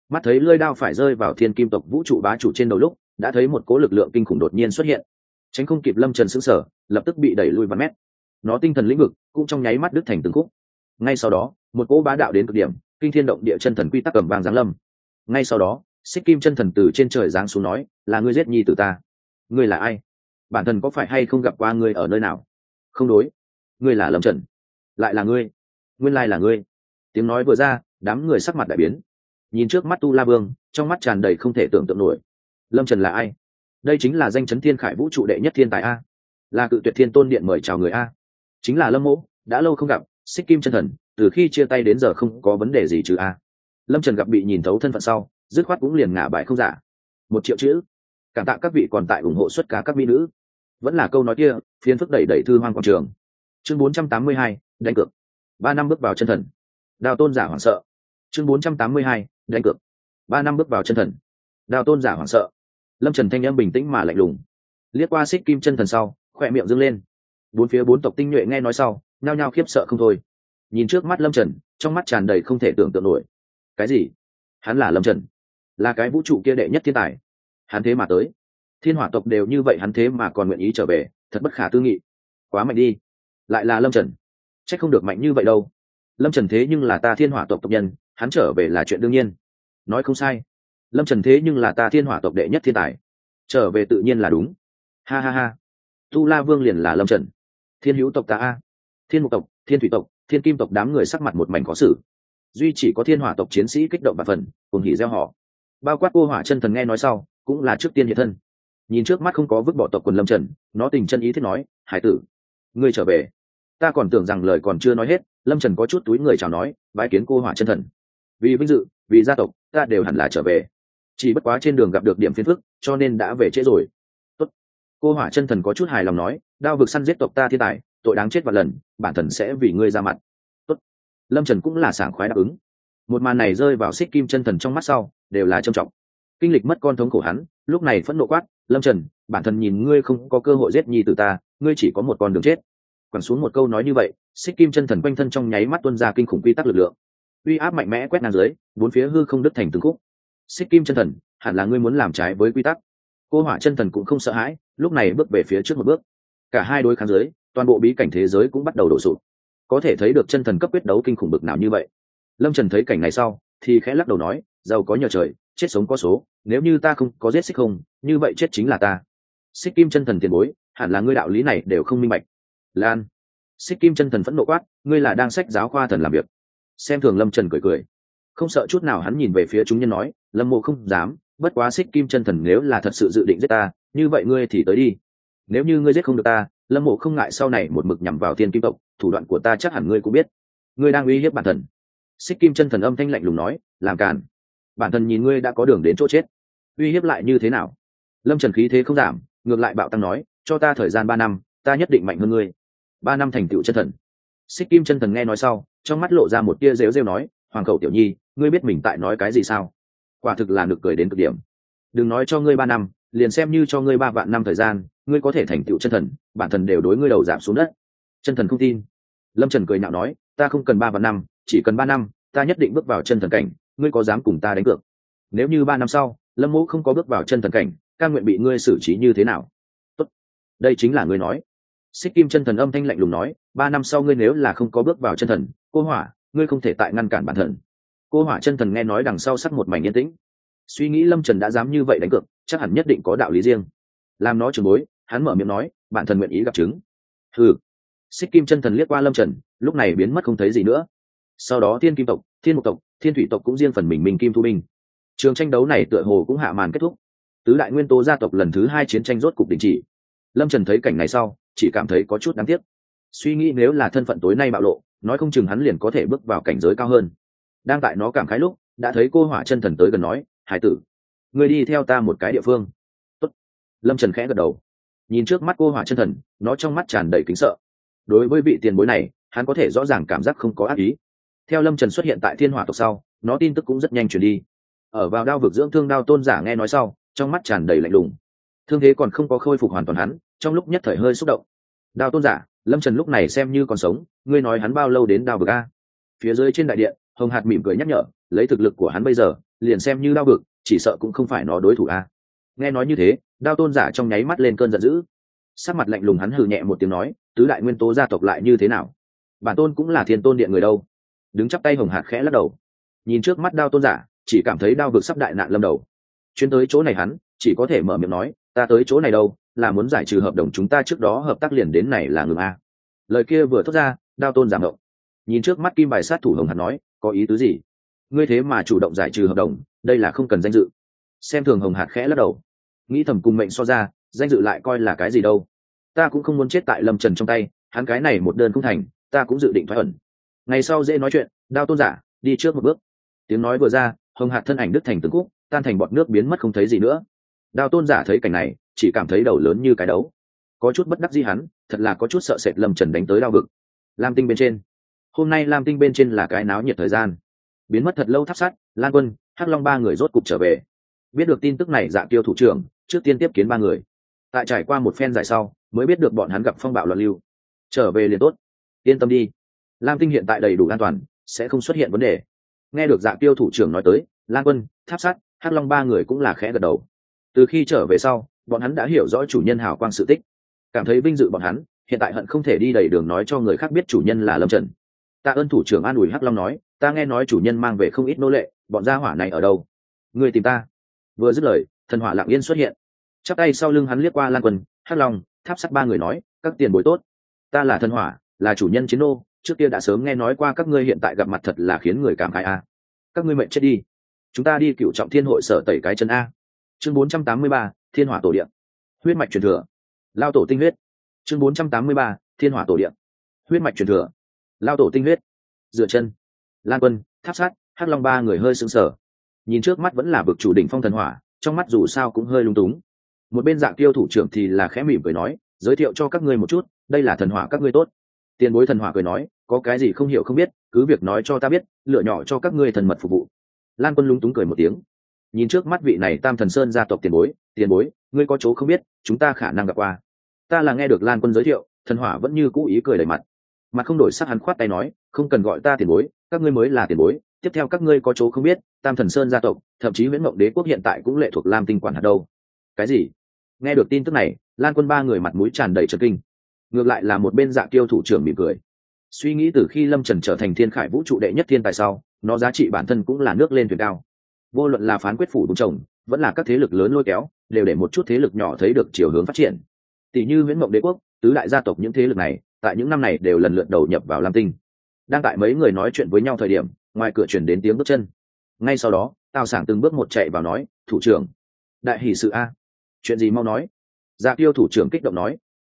Mắt thấy lơi đao phải rơi vào thiên kim tộc vũ trụ bá chủ trên đầu lúc đã thấy một cố lực lượng kinh khủng đột nhiên xuất hiện. Tránh không kịp lâm trần xứng sở lập tức bị đẩy lui vài mét. Nó tinh thần lĩnh vực cũng trong nháy mắt đứt thành từng khúc. Ngay sau đó, một cỗ bá đạo đến cực điểm, kinh thiên động địa chân thần quy tắc cầm vàng giáng lâm. Ngay sau đó, xích kim chân thần từ trên trời giáng xuống nói, là ngươi giết nhi từ ta. Ngươi là ai? Bản thân có phải hay không gặp qua ngươi ở nơi nào? Không đối. Ngươi là lâm trần. Lại là ngươi. Nguyên lai là ngươi. Tiếng nói vừa ra, đám người sắc mặt đại biến. Nhìn trước mắt tu la vương, trong mắt tràn đầy không thể tưởng tượng nổi lâm trần là ai? Đây chính là danh chấn thiên khải vũ trụ đệ nhất thiên tài a. Là cự tuyệt thiên tôn điện mời chào người a. Chính là lâm mỗ, đã lâu không gặp, xích kim chân thần, từ khi chia tay đến giờ không có vấn đề gì chứ a. Lâm trần gặp bị nhìn thấu thân phận sau, dứt khoát cũng liền ngả bài không giả. Một triệu chữ. Cảm tạ các vị còn tại ủng hộ xuất cá các mỹ nữ. Vẫn là câu nói kia phiên phức đẩy đẩy thư hoang quảng trường. Chương bốn trăm tám mươi hai, đánh cược. Ba năm bước vào chân thần. Đào tôn giả hoảng sợ. Chương bốn trăm tám mươi hai, đánh cược. Ba năm bước vào chân thần. Đào tôn giả hoảng sợ lâm trần thanh em bình tĩnh mà lạnh lùng. Liếc qua xích kim chân thần sau, khỏe miệng dâng lên. Bốn phía bốn tộc tinh nhuệ nghe nói sau, nhao nhao khiếp sợ không thôi. Nhìn trước mắt lâm trần, trong mắt tràn đầy không thể tưởng tượng nổi. Cái gì? Hắn là lâm trần? Là cái vũ trụ kia đệ nhất thiên tài. Hắn thế mà tới. Thiên hỏa tộc đều như vậy hắn thế mà còn nguyện ý trở về, thật bất khả tư nghị. Quá mạnh đi. Lại là lâm trần. C h ắ c không được mạnh như vậy đâu. Lâm trần thế nhưng là ta thiên hỏa tộc tộc nhân, hắn trở về là chuyện đương nhiên. Nói không sai lâm trần thế nhưng là ta thiên hỏa tộc đệ nhất thiên tài. Trở về tự nhiên là đúng. Ha ha ha. Tu la vương liền là lâm trần. Thiên hữu tộc ta a. Thiên mục tộc, thiên thủy tộc, thiên kim tộc đám người sắc mặt một mảnh khó xử. Duy chỉ có thiên hỏa tộc chiến sĩ kích động và phần, cùng hỉ gieo họ. Bao quát cô hỏa chân thần nghe nói sau, cũng là trước tiên hiện thân. Nhìn trước mắt không có vứt bỏ tộc quần lâm trần, nó tình chân ý thiết nói, hải tử, ngươi trở về. Ta còn tưởng rằng lời còn chưa nói hết, lâm trần có chút túi người chào nói, bái kiến cô hỏa chân thần. Vì vinh dự, vì gia tộc, ta đều hẳn là trở về chỉ bất quá trên đường gặp được điểm phiền phức, cho nên đã về trễ rồi. Tốt. cô hỏa chân thần có chút hài lòng nói, đao vực săn giết tộc ta thiên tài, tội đáng chết và lần, bản thần sẽ vì ngươi ra mặt. Tốt. lâm trần cũng là sảng khoái đáp ứng. Một màn này rơi vào xích kim chân thần trong mắt sau, đều là trầm trọng. Kinh lịch mất con thống khổ hắn, lúc này phẫn nộ quát, lâm trần, bản thân nhìn ngươi không có cơ hội giết nhi từ ta, ngươi chỉ có một con đường chết. Quẳng xuống một câu nói như vậy, xích kim chân thần quanh thân trong nháy mắt tuân ra kinh khủng quy tắc lực lượng. Uy áp mạnh mẽ quét ngang dưới, bốn phía hư không đứt thành từng khúc xích kim chân thần hẳn là ngươi muốn làm trái với quy tắc. Cô hỏa chân thần cũng không sợ hãi lúc này bước về phía trước một bước. Cả hai đối kháng giới, toàn bộ bí cảnh thế giới cũng bắt đầu đổ sụt có thể thấy được chân thần cấp quyết đấu kinh khủng bực nào như vậy. Lâm trần thấy cảnh này sau thì khẽ lắc đầu nói giàu có nhờ trời chết sống có số nếu như ta không có giết xích không như vậy chết chính là ta. Xích kim chân thần tiền bối hẳn là ngươi đạo lý này đều không minh bạch. Lan. Xích kim chân thần phẫn nộ quát ngươi là đang sách giáo khoa thần làm việc. Xem thường lâm trần cười cười. Không sợ chút nào hắn nhìn về phía chúng nhân nói lâm mộ không dám, bất quá xích kim chân thần nếu là thật sự dự định giết ta, như vậy ngươi thì tới đi. Nếu như ngươi giết không được ta, lâm mộ không ngại sau này một mực nhằm vào thiên kim tộc, thủ đoạn của ta chắc hẳn ngươi cũng biết. Ngươi đang uy hiếp bản thân. Xích kim chân thần âm thanh lạnh lùng nói, làm càn. Bản thân nhìn ngươi đã có đường đến chỗ chết. Uy hiếp lại như thế nào? Lâm trần khí thế không giảm, ngược lại bạo tăng nói, cho ta thời gian ba năm, ta nhất định mạnh hơn ngươi. Ba năm thành tựu chân thần. Xích kim chân thần nghe nói sau, trong mắt lộ ra một tia rêu rêu nói, hoàng khẩu tiểu nhi, ngươi biết mình tại nói cái gì sao? Quả thực là nực cười đến cực điểm. Đừng nói cho ngươi ba năm, liền xem như cho ngươi ba vạn năm thời gian, ngươi có thể thành tựu chân thần, bản thần đều đối ngươi đầu giảm xuống đất. Chân thần không tin. Lâm trần cười nhạo nói, ta không cần ba vạn năm, chỉ cần ba năm, ta nhất định bước vào chân thần cảnh, ngươi có dám cùng ta đánh cược? Nếu như ba năm sau, lâm Mỗ không có bước vào chân thần cảnh, ca nguyện bị ngươi xử trí như thế nào? Tốt. đây chính là ngươi nói. Xích kim chân thần âm thanh lạnh lùng nói, ba năm sau ngươi nếu là không có bước vào chân thần, cô hỏa, ngươi không thể tại ngăn cản bản thân cô hỏa chân thần nghe nói đằng sau sắc một mảnh yên tĩnh. Suy nghĩ lâm trần đã dám như vậy đánh cược, chắc hẳn nhất định có đạo lý riêng. Làm nó trường bối, hắn mở miệng nói, bản thần nguyện ý gặp chứng. Ừ xích kim chân thần liếc qua lâm trần, lúc này biến mất không thấy gì nữa. Sau đó thiên kim tộc, thiên mục tộc, thiên thủy tộc cũng riêng phần mình mình kim thu binh trường tranh đấu này tựa hồ cũng hạ màn kết thúc. Tứ đại nguyên tố gia tộc lần thứ hai chiến tranh rốt cục đình chỉ. Lâm trần thấy cảnh này sau, chỉ cảm thấy có chút đáng tiếc. Suy nghĩ nếu là thân phận tối nay bạo lộ, nói không chừng hắn liền có thể bước vào cảnh giới cao hơn đang tại nó cảm khái lúc, đã thấy cô hỏa chân thần tới gần nói, hải tử người đi theo ta một cái địa phương. Tốt. lâm trần khẽ gật đầu. Nhìn trước mắt cô hỏa chân thần, nó trong mắt tràn đầy kính sợ. Đối với vị tiền bối này, hắn có thể rõ ràng cảm giác không có ác ý. Theo lâm trần xuất hiện tại thiên hỏa tộc sau, nó tin tức cũng rất nhanh chuyển đi. Ở vào đao vực dưỡng thương đao tôn giả nghe nói sau, trong mắt tràn đầy lạnh lùng. Thương thế còn không có khôi phục hoàn toàn hắn, trong lúc nhất thời hơi xúc động. Đao tôn giả, lâm trần lúc này xem như còn sống, ngươi nói hắn bao lâu đến đao vực a? Phía dưới trên đại điện hồng hạt mỉm cười nhắc nhở, lấy thực lực của hắn bây giờ, liền xem như đao vực chỉ sợ cũng không phải nó đối thủ a. Nghe nói như thế, đao tôn giả trong nháy mắt lên cơn giận dữ. Sắc mặt lạnh lùng hắn hừ nhẹ một tiếng nói, tứ đại nguyên tố gia tộc lại như thế nào? Bản tôn cũng là thiên tôn điện người đâu? Đứng chắp tay hồng hạt khẽ lắc đầu. Nhìn trước mắt đao tôn giả, chỉ cảm thấy đao vực sắp đại nạn lâm đầu. Chuyến tới chỗ này hắn, chỉ có thể mở miệng nói, ta tới chỗ này đâu, là muốn giải trừ hợp đồng chúng ta trước đó, hợp tác liền đến này là ngừng a. Lời kia vừa thốt ra, đao tôn giảm động nhìn trước mắt kim bài sát thủ hồng hạt nói có ý tứ gì? Ngươi thế mà chủ động giải trừ hợp đồng, đây là không cần danh dự. Xem thường hồng hạt khẽ lắc đầu. Nghĩ thầm cùng mệnh so ra, danh dự lại coi là cái gì đâu. Ta cũng không muốn chết tại lâm trần trong tay, hắn cái này một đơn không thành, ta cũng dự định thoái ẩn. Ngày sau dễ nói chuyện, đao tôn giả, đi trước một bước. Tiếng nói vừa ra, hồng hạt thân ảnh đứt thành từng khúc, tan thành bọt nước biến mất không thấy gì nữa. Đao tôn giả thấy cảnh này, chỉ cảm thấy đầu lớn như cái đấu. Có chút bất đắc gì hắn, thật là có chút sợ sệt lâm trần đánh tới đao vực lam tinh bên trên hôm nay lam tinh bên trên là cái náo nhiệt thời gian. Biến mất thật lâu tháp sát lan quân, hắc long ba người rốt cục trở về. Biết được tin tức này dạ tiêu thủ trưởng, trước tiên tiếp kiến ba người. Tại trải qua một phen giải sau, mới biết được bọn hắn gặp phong bạo loạn lưu. Trở về liền tốt. Yên tâm đi. Lam tinh hiện tại đầy đủ an toàn, sẽ không xuất hiện vấn đề. Nghe được dạ tiêu thủ trưởng nói tới, lan quân, tháp sát hắc long ba người cũng là khẽ gật đầu. Từ khi trở về sau, bọn hắn đã hiểu rõ chủ nhân hào quang sự tích. Cảm thấy vinh dự bọn hắn, hiện tại hận không thể đi đầy đường nói cho người khác biết chủ nhân là lâm trần ta ơn thủ trưởng an ủi hắc long nói ta nghe nói chủ nhân mang về không ít nô lệ bọn gia hỏa này ở đâu? Người tìm ta. Vừa dứt lời thần hỏa lặng yên xuất hiện. Chắp tay sau lưng hắn liếc qua lan quân hắc long tháp sắt ba người nói các tiền bối tốt ta là thần hỏa là chủ nhân chiến đô trước kia đã sớm nghe nói qua các ngươi hiện tại gặp mặt thật là khiến người cảm khái a. Các ngươi mệnh chết đi. Chúng ta đi cựu trọng thiên hội sở tẩy cái chân a. Chương 483, thiên hỏa tổ điện huyết mạch truyền thừa. Lao tổ tinh huyết. Chương 483, thiên hỏa tổ điện huyết mạch truyền thừa lao tổ tinh huyết, dựa chân, lan quân, tháp sát, hắc long ba người hơi sững sờ. Nhìn trước mắt vẫn là vực chủ đỉnh phong thần hỏa, trong mắt dù sao cũng hơi lung túng. Một bên dạng tiêu thủ trưởng thì là khẽ mỉm cười nói, giới thiệu cho các ngươi một chút, đây là thần hỏa các ngươi tốt. Tiền bối thần hỏa cười nói, có cái gì không hiểu không biết, cứ việc nói cho ta biết, lựa nhỏ cho các ngươi thần mật phục vụ. Lan quân lúng túng cười một tiếng. Nhìn trước mắt vị này tam thần sơn gia tộc tiền bối tiền bối, ngươi có chỗ không biết, chúng ta khả năng gặp qua. Ta là nghe được lan quân giới thiệu, thần hỏa vẫn như cũ ý cười đầy mặt mặt không đổi sắc hắn khoát tay nói, không cần gọi ta tiền bối, các ngươi mới là tiền bối, tiếp theo các ngươi có chỗ không biết, tam thần sơn gia tộc, thậm chí nguyễn mộng đế quốc hiện tại cũng lệ thuộc lam tinh quản hạt đâu. Cái gì? Nghe được tin tức này, lan quân ba người mặt mũi tràn đầy trật kinh. Ngược lại là một bên dạ tiêu thủ trưởng mỉm cười. Suy nghĩ từ khi lâm trần trở thành thiên khải vũ trụ đệ nhất thiên tài sau, nó giá trị bản thân cũng là nước lên thuyền cao. Vô luận là phán quyết phủ đúng chồng, vẫn là các thế lực lớn lôi kéo, đều để một chút thế lực nhỏ thấy được chiều hướng phát triển. Tỷ như nguyễn mộng đế quốc, tứ đại gia tộc những thế lực này tại những năm này đều lần lượt đầu nhập vào lam tinh. Đang tại mấy người nói chuyện với nhau thời điểm, ngoài cửa chuyển đến tiếng bước chân. Ngay sau đó, tào sảng từng bước một chạy vào nói, thủ trưởng. Đại hỷ sự a. Chuyện gì mau nói? Dạ tiêu thủ trưởng kích động nói.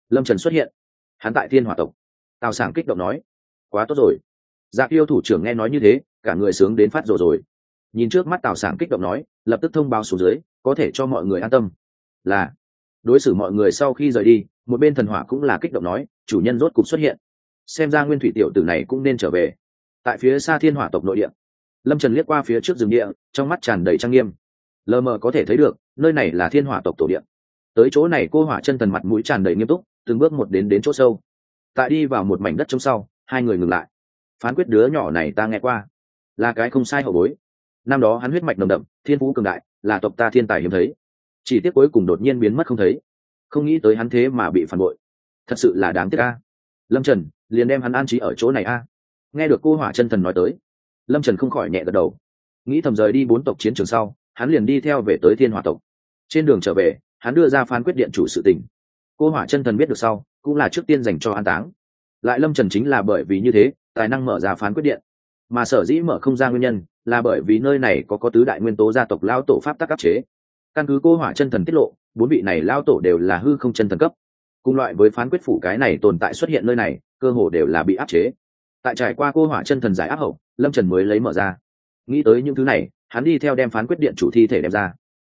Lâm trần xuất hiện. Hắn tại thiên hòa tộc. Tào sảng kích động nói. Quá tốt rồi. Dạ tiêu thủ trưởng nghe nói như thế, cả người sướng đến phát rồi rồi. Nhìn trước mắt tào sảng kích động nói, lập tức thông báo xuống dưới, có thể cho mọi người an tâm. Là, đối xử mọi người sau khi rời đi, một bên thần hỏa cũng là kích động nói chủ nhân rốt cục xuất hiện. Xem ra nguyên thủy tiểu tử này cũng nên trở về. Tại phía xa thiên hỏa tộc nội địa. Lâm trần liếc qua phía trước rừng địa, trong mắt tràn đầy trang nghiêm. Lờ mờ có thể thấy được, nơi này là thiên hỏa tộc tổ điện tới chỗ này cô hỏa chân thần mặt mũi tràn đầy nghiêm túc, từng bước một đến đến chỗ sâu. Tại đi vào một mảnh đất trống sau, hai người ngừng lại. Phán quyết đứa nhỏ này ta nghe qua. Là cái không sai hậu bối. Năm đó hắn huyết mạch nồng đậm, thiên phú cường đại, là tộc ta thiên tài hiếm thấy. Chỉ tiếc cuối cùng đột nhiên biến mất không thấy. Không nghĩ tới hắn thế mà bị phản bội thật sự là đáng tiếc a. Lâm trần, liền đem hắn an trí ở chỗ này a. Nghe được cô hỏa chân thần nói tới, lâm trần không khỏi nhẹ gật đầu. Nghĩ thầm rời đi bốn tộc chiến trường sau, hắn liền đi theo về tới thiên hỏa tộc. Trên đường trở về, hắn đưa ra phán quyết điện chủ sự tình. Cô hỏa chân thần biết được sau, cũng là trước tiên dành cho an táng. Lại lâm trần chính là bởi vì như thế, tài năng mở ra phán quyết điện. Mà sở dĩ mở không ra nguyên nhân, là bởi vì nơi này có có tứ đại nguyên tố gia tộc lao tổ pháp tắc áp chế. Căn cứ cô hỏa chân thần tiết lộ, bốn vị này lao tổ đều là hư không chân thần cấp cùng loại với phán quyết phủ cái này tồn tại xuất hiện nơi này, cơ hồ đều là bị áp chế. Tại trải qua cô hỏa chân thần giải áp hậu, lâm trần mới lấy mở ra. Nghĩ tới những thứ này, hắn đi theo đem phán quyết điện chủ thi thể đem ra.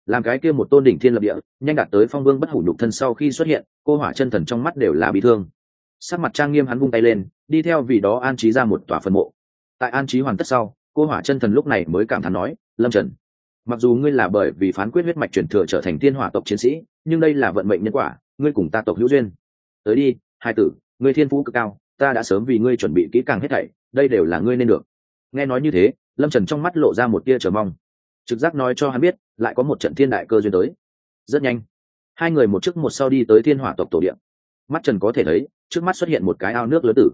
Làm cái kia một tôn đỉnh thiên lập địa, nhanh đạt tới phong vương bất hủ nhục thân sau khi xuất hiện, cô hỏa chân thần trong mắt đều là bị thương. Sắc mặt trang nghiêm hắn vung tay lên, đi theo vì đó an trí ra một tòa phân mộ. Tại an trí hoàn tất sau, cô hỏa chân thần lúc này mới cảm thán nói, lâm trần, mặc dù ngươi là bởi vì phán quyết huyết mạch truyền thừa trở thành thiên hỏa tộc chiến sĩ, nhưng đây là vận mệnh nhân quả ngươi cùng ta tộc hữu duyên. Tới đi, hai tử, ngươi thiên phú cực cao, ta đã sớm vì ngươi chuẩn bị kỹ càng hết thảy, đây đều là ngươi nên được. Nghe nói như thế, lâm trần trong mắt lộ ra một tia chờ mong. Trực giác nói cho hắn biết, lại có một trận thiên đại cơ duyên tới. Rất nhanh, hai người một trước một sau đi tới thiên hỏa tộc tổ điện. Mắt trần có thể thấy, trước mắt xuất hiện một cái ao nước lớn tử.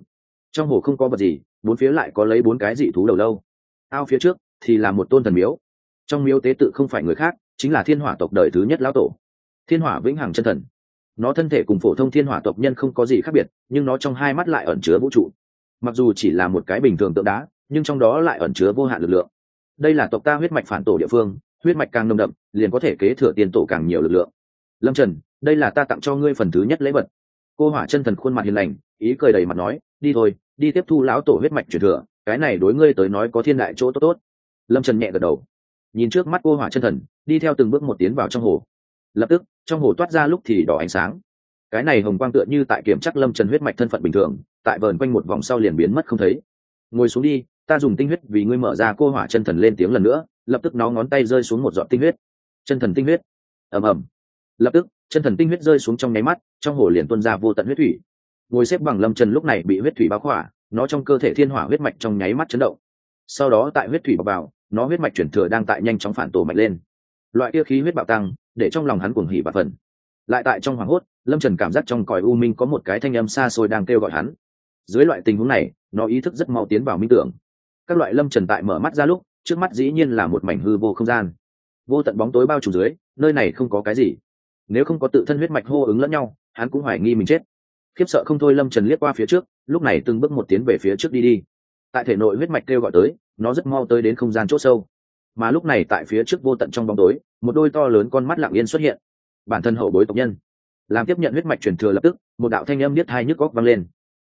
Trong hồ không có vật gì, bốn phía lại có lấy bốn cái dị thú đầu lâu. Ao phía trước thì là một tôn thần miếu. Trong miếu tế tự không phải người khác, chính là thiên hỏa tộc đời thứ nhất lão tổ. Thiên hỏa vĩnh hằng chân thần nó thân thể cùng phổ thông thiên hỏa tộc nhân không có gì khác biệt, nhưng nó trong hai mắt lại ẩn chứa vũ trụ. Mặc dù chỉ là một cái bình thường tượng đá, nhưng trong đó lại ẩn chứa vô hạn lực lượng. Đây là tộc ta huyết mạch phản tổ địa phương, huyết mạch càng nồng đậm, liền có thể kế thừa tiền tổ càng nhiều lực lượng. Lâm trần, đây là ta tặng cho ngươi phần thứ nhất lễ vật. Cô hỏa chân thần khuôn mặt hiền lành, ý cười đầy mặt nói, đi thôi, đi tiếp thu lão tổ huyết mạch truyền thừa, cái này đối ngươi tới nói có thiên đại chỗ tốt tốt. Lâm trần nhẹ gật đầu. Nhìn trước mắt cô hỏa chân thần, đi theo từng bước một tiến vào trong hồ. Lập tức trong hồ toát ra lúc thì đỏ ánh sáng. Cái này hồng quang tựa như tại kiểm chắc lâm trần huyết mạch thân phận bình thường, tại vờn quanh một vòng sau liền biến mất không thấy. Ngồi xuống đi, ta dùng tinh huyết vì ngươi mở ra cô hỏa chân thần lên tiếng lần nữa, lập tức nó ngón tay rơi xuống một giọt tinh huyết. Chân thần tinh huyết. Ầm ầm. Lập tức, chân thần tinh huyết rơi xuống trong nháy mắt, trong hồ liền tuôn ra vô tận huyết thủy. Ngồi xếp bằng lâm trần lúc này bị huyết thủy báo khỏa, nó trong cơ thể thiên hỏa huyết mạch trong nháy mắt chấn động. Sau đó tại huyết thủy bọc vào nó huyết mạch chuyển thừa đang tại nhanh chóng phản tổ mạnh lên. Loại kia khí huyết bạo tăng để trong lòng hắn cuồng hỉ và phần lại tại trong hoảng hốt, lâm trần cảm giác trong còi u minh có một cái thanh âm xa xôi đang kêu gọi hắn. Dưới loại tình huống này, nó ý thức rất mau tiến vào minh tưởng. Các loại lâm trần tại mở mắt ra lúc, trước mắt dĩ nhiên là một mảnh hư vô không gian. Vô tận bóng tối bao trùm dưới, nơi này không có cái gì. Nếu không có tự thân huyết mạch hô ứng lẫn nhau, hắn cũng hoài nghi mình chết. Khiếp sợ không thôi lâm trần liếc qua phía trước, lúc này từng bước một tiến về phía trước đi đi. Tại thể nội huyết mạch kêu gọi tới, nó rất mau tới đến không gian c h ỗ sâu. Mà lúc này tại phía trước vô tận trong bóng tối một đôi to lớn con mắt lặng yên xuất hiện. Bản thân hậu bối tộc nhân. Làm tiếp nhận huyết mạch truyền thừa lập tức, một đạo thanh âm biết hai nhức góc vang lên.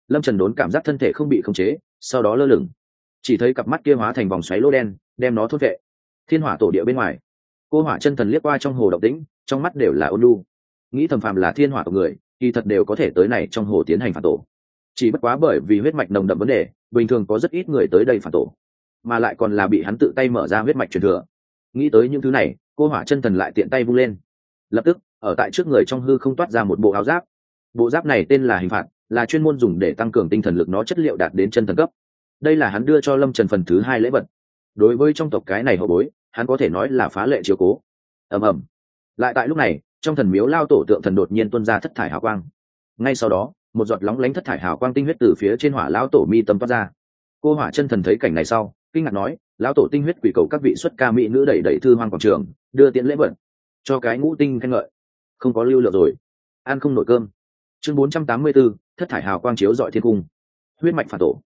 Lâm trần đốn cảm giác thân thể không bị khống chế, sau đó lơ lửng. Chỉ thấy cặp mắt kia hóa thành vòng xoáy lô đen, đem nó thốt vệ. Thiên hỏa tổ địa bên ngoài, cô hỏa chân thần liếc qua trong hồ động tĩnh, trong mắt đều là ôn lu nghĩ thầm phàm là thiên hỏa tộc người, kỳ thật đều có thể tới này trong hồ tiến hành phản tổ. Chỉ bất quá bởi vì huyết mạch nồng đậm vấn đề, bình thường có rất ít người tới đây phản tổ. Mà lại còn là bị hắn tự tay mở ra huyết mạch truyền thừa. Nghĩ tới những thứ này cô hỏa chân thần lại tiện tay vung lên. Lập tức, ở tại trước người trong hư không toát ra một bộ áo giáp. Bộ giáp này tên là hình phạt, là chuyên môn dùng để tăng cường tinh thần lực nó chất liệu đạt đến chân thần cấp. Đây là hắn đưa cho lâm trần phần thứ hai lễ vật. Đối với trong tộc cái này hậu bối, hắn có thể nói là phá lệ chiếu cố. Ầm ầm. Lại tại lúc này, trong thần miếu lao tổ tượng thần đột nhiên tuân ra thất thải hào quang. Ngay sau đó, một giọt lóng lánh thất thải hào quang tinh huyết từ phía trên hỏa lao tổ mi tâm toát ra. Cô hỏa chân thần thấy cảnh này sau, kinh ngạc nói lão tổ tinh huyết quỷ cầu các vị xuất ca mỹ nữ đẩy đẩy thư hoang quảng trường đưa tiễn lễ vật cho cái ngũ tinh khen ngợi. Không có lưu lượng rồi. Ăn không nổi cơm. Chương 484, thất thải hào quang chiếu dọi thiên cung. Huyết mạch phản tổ.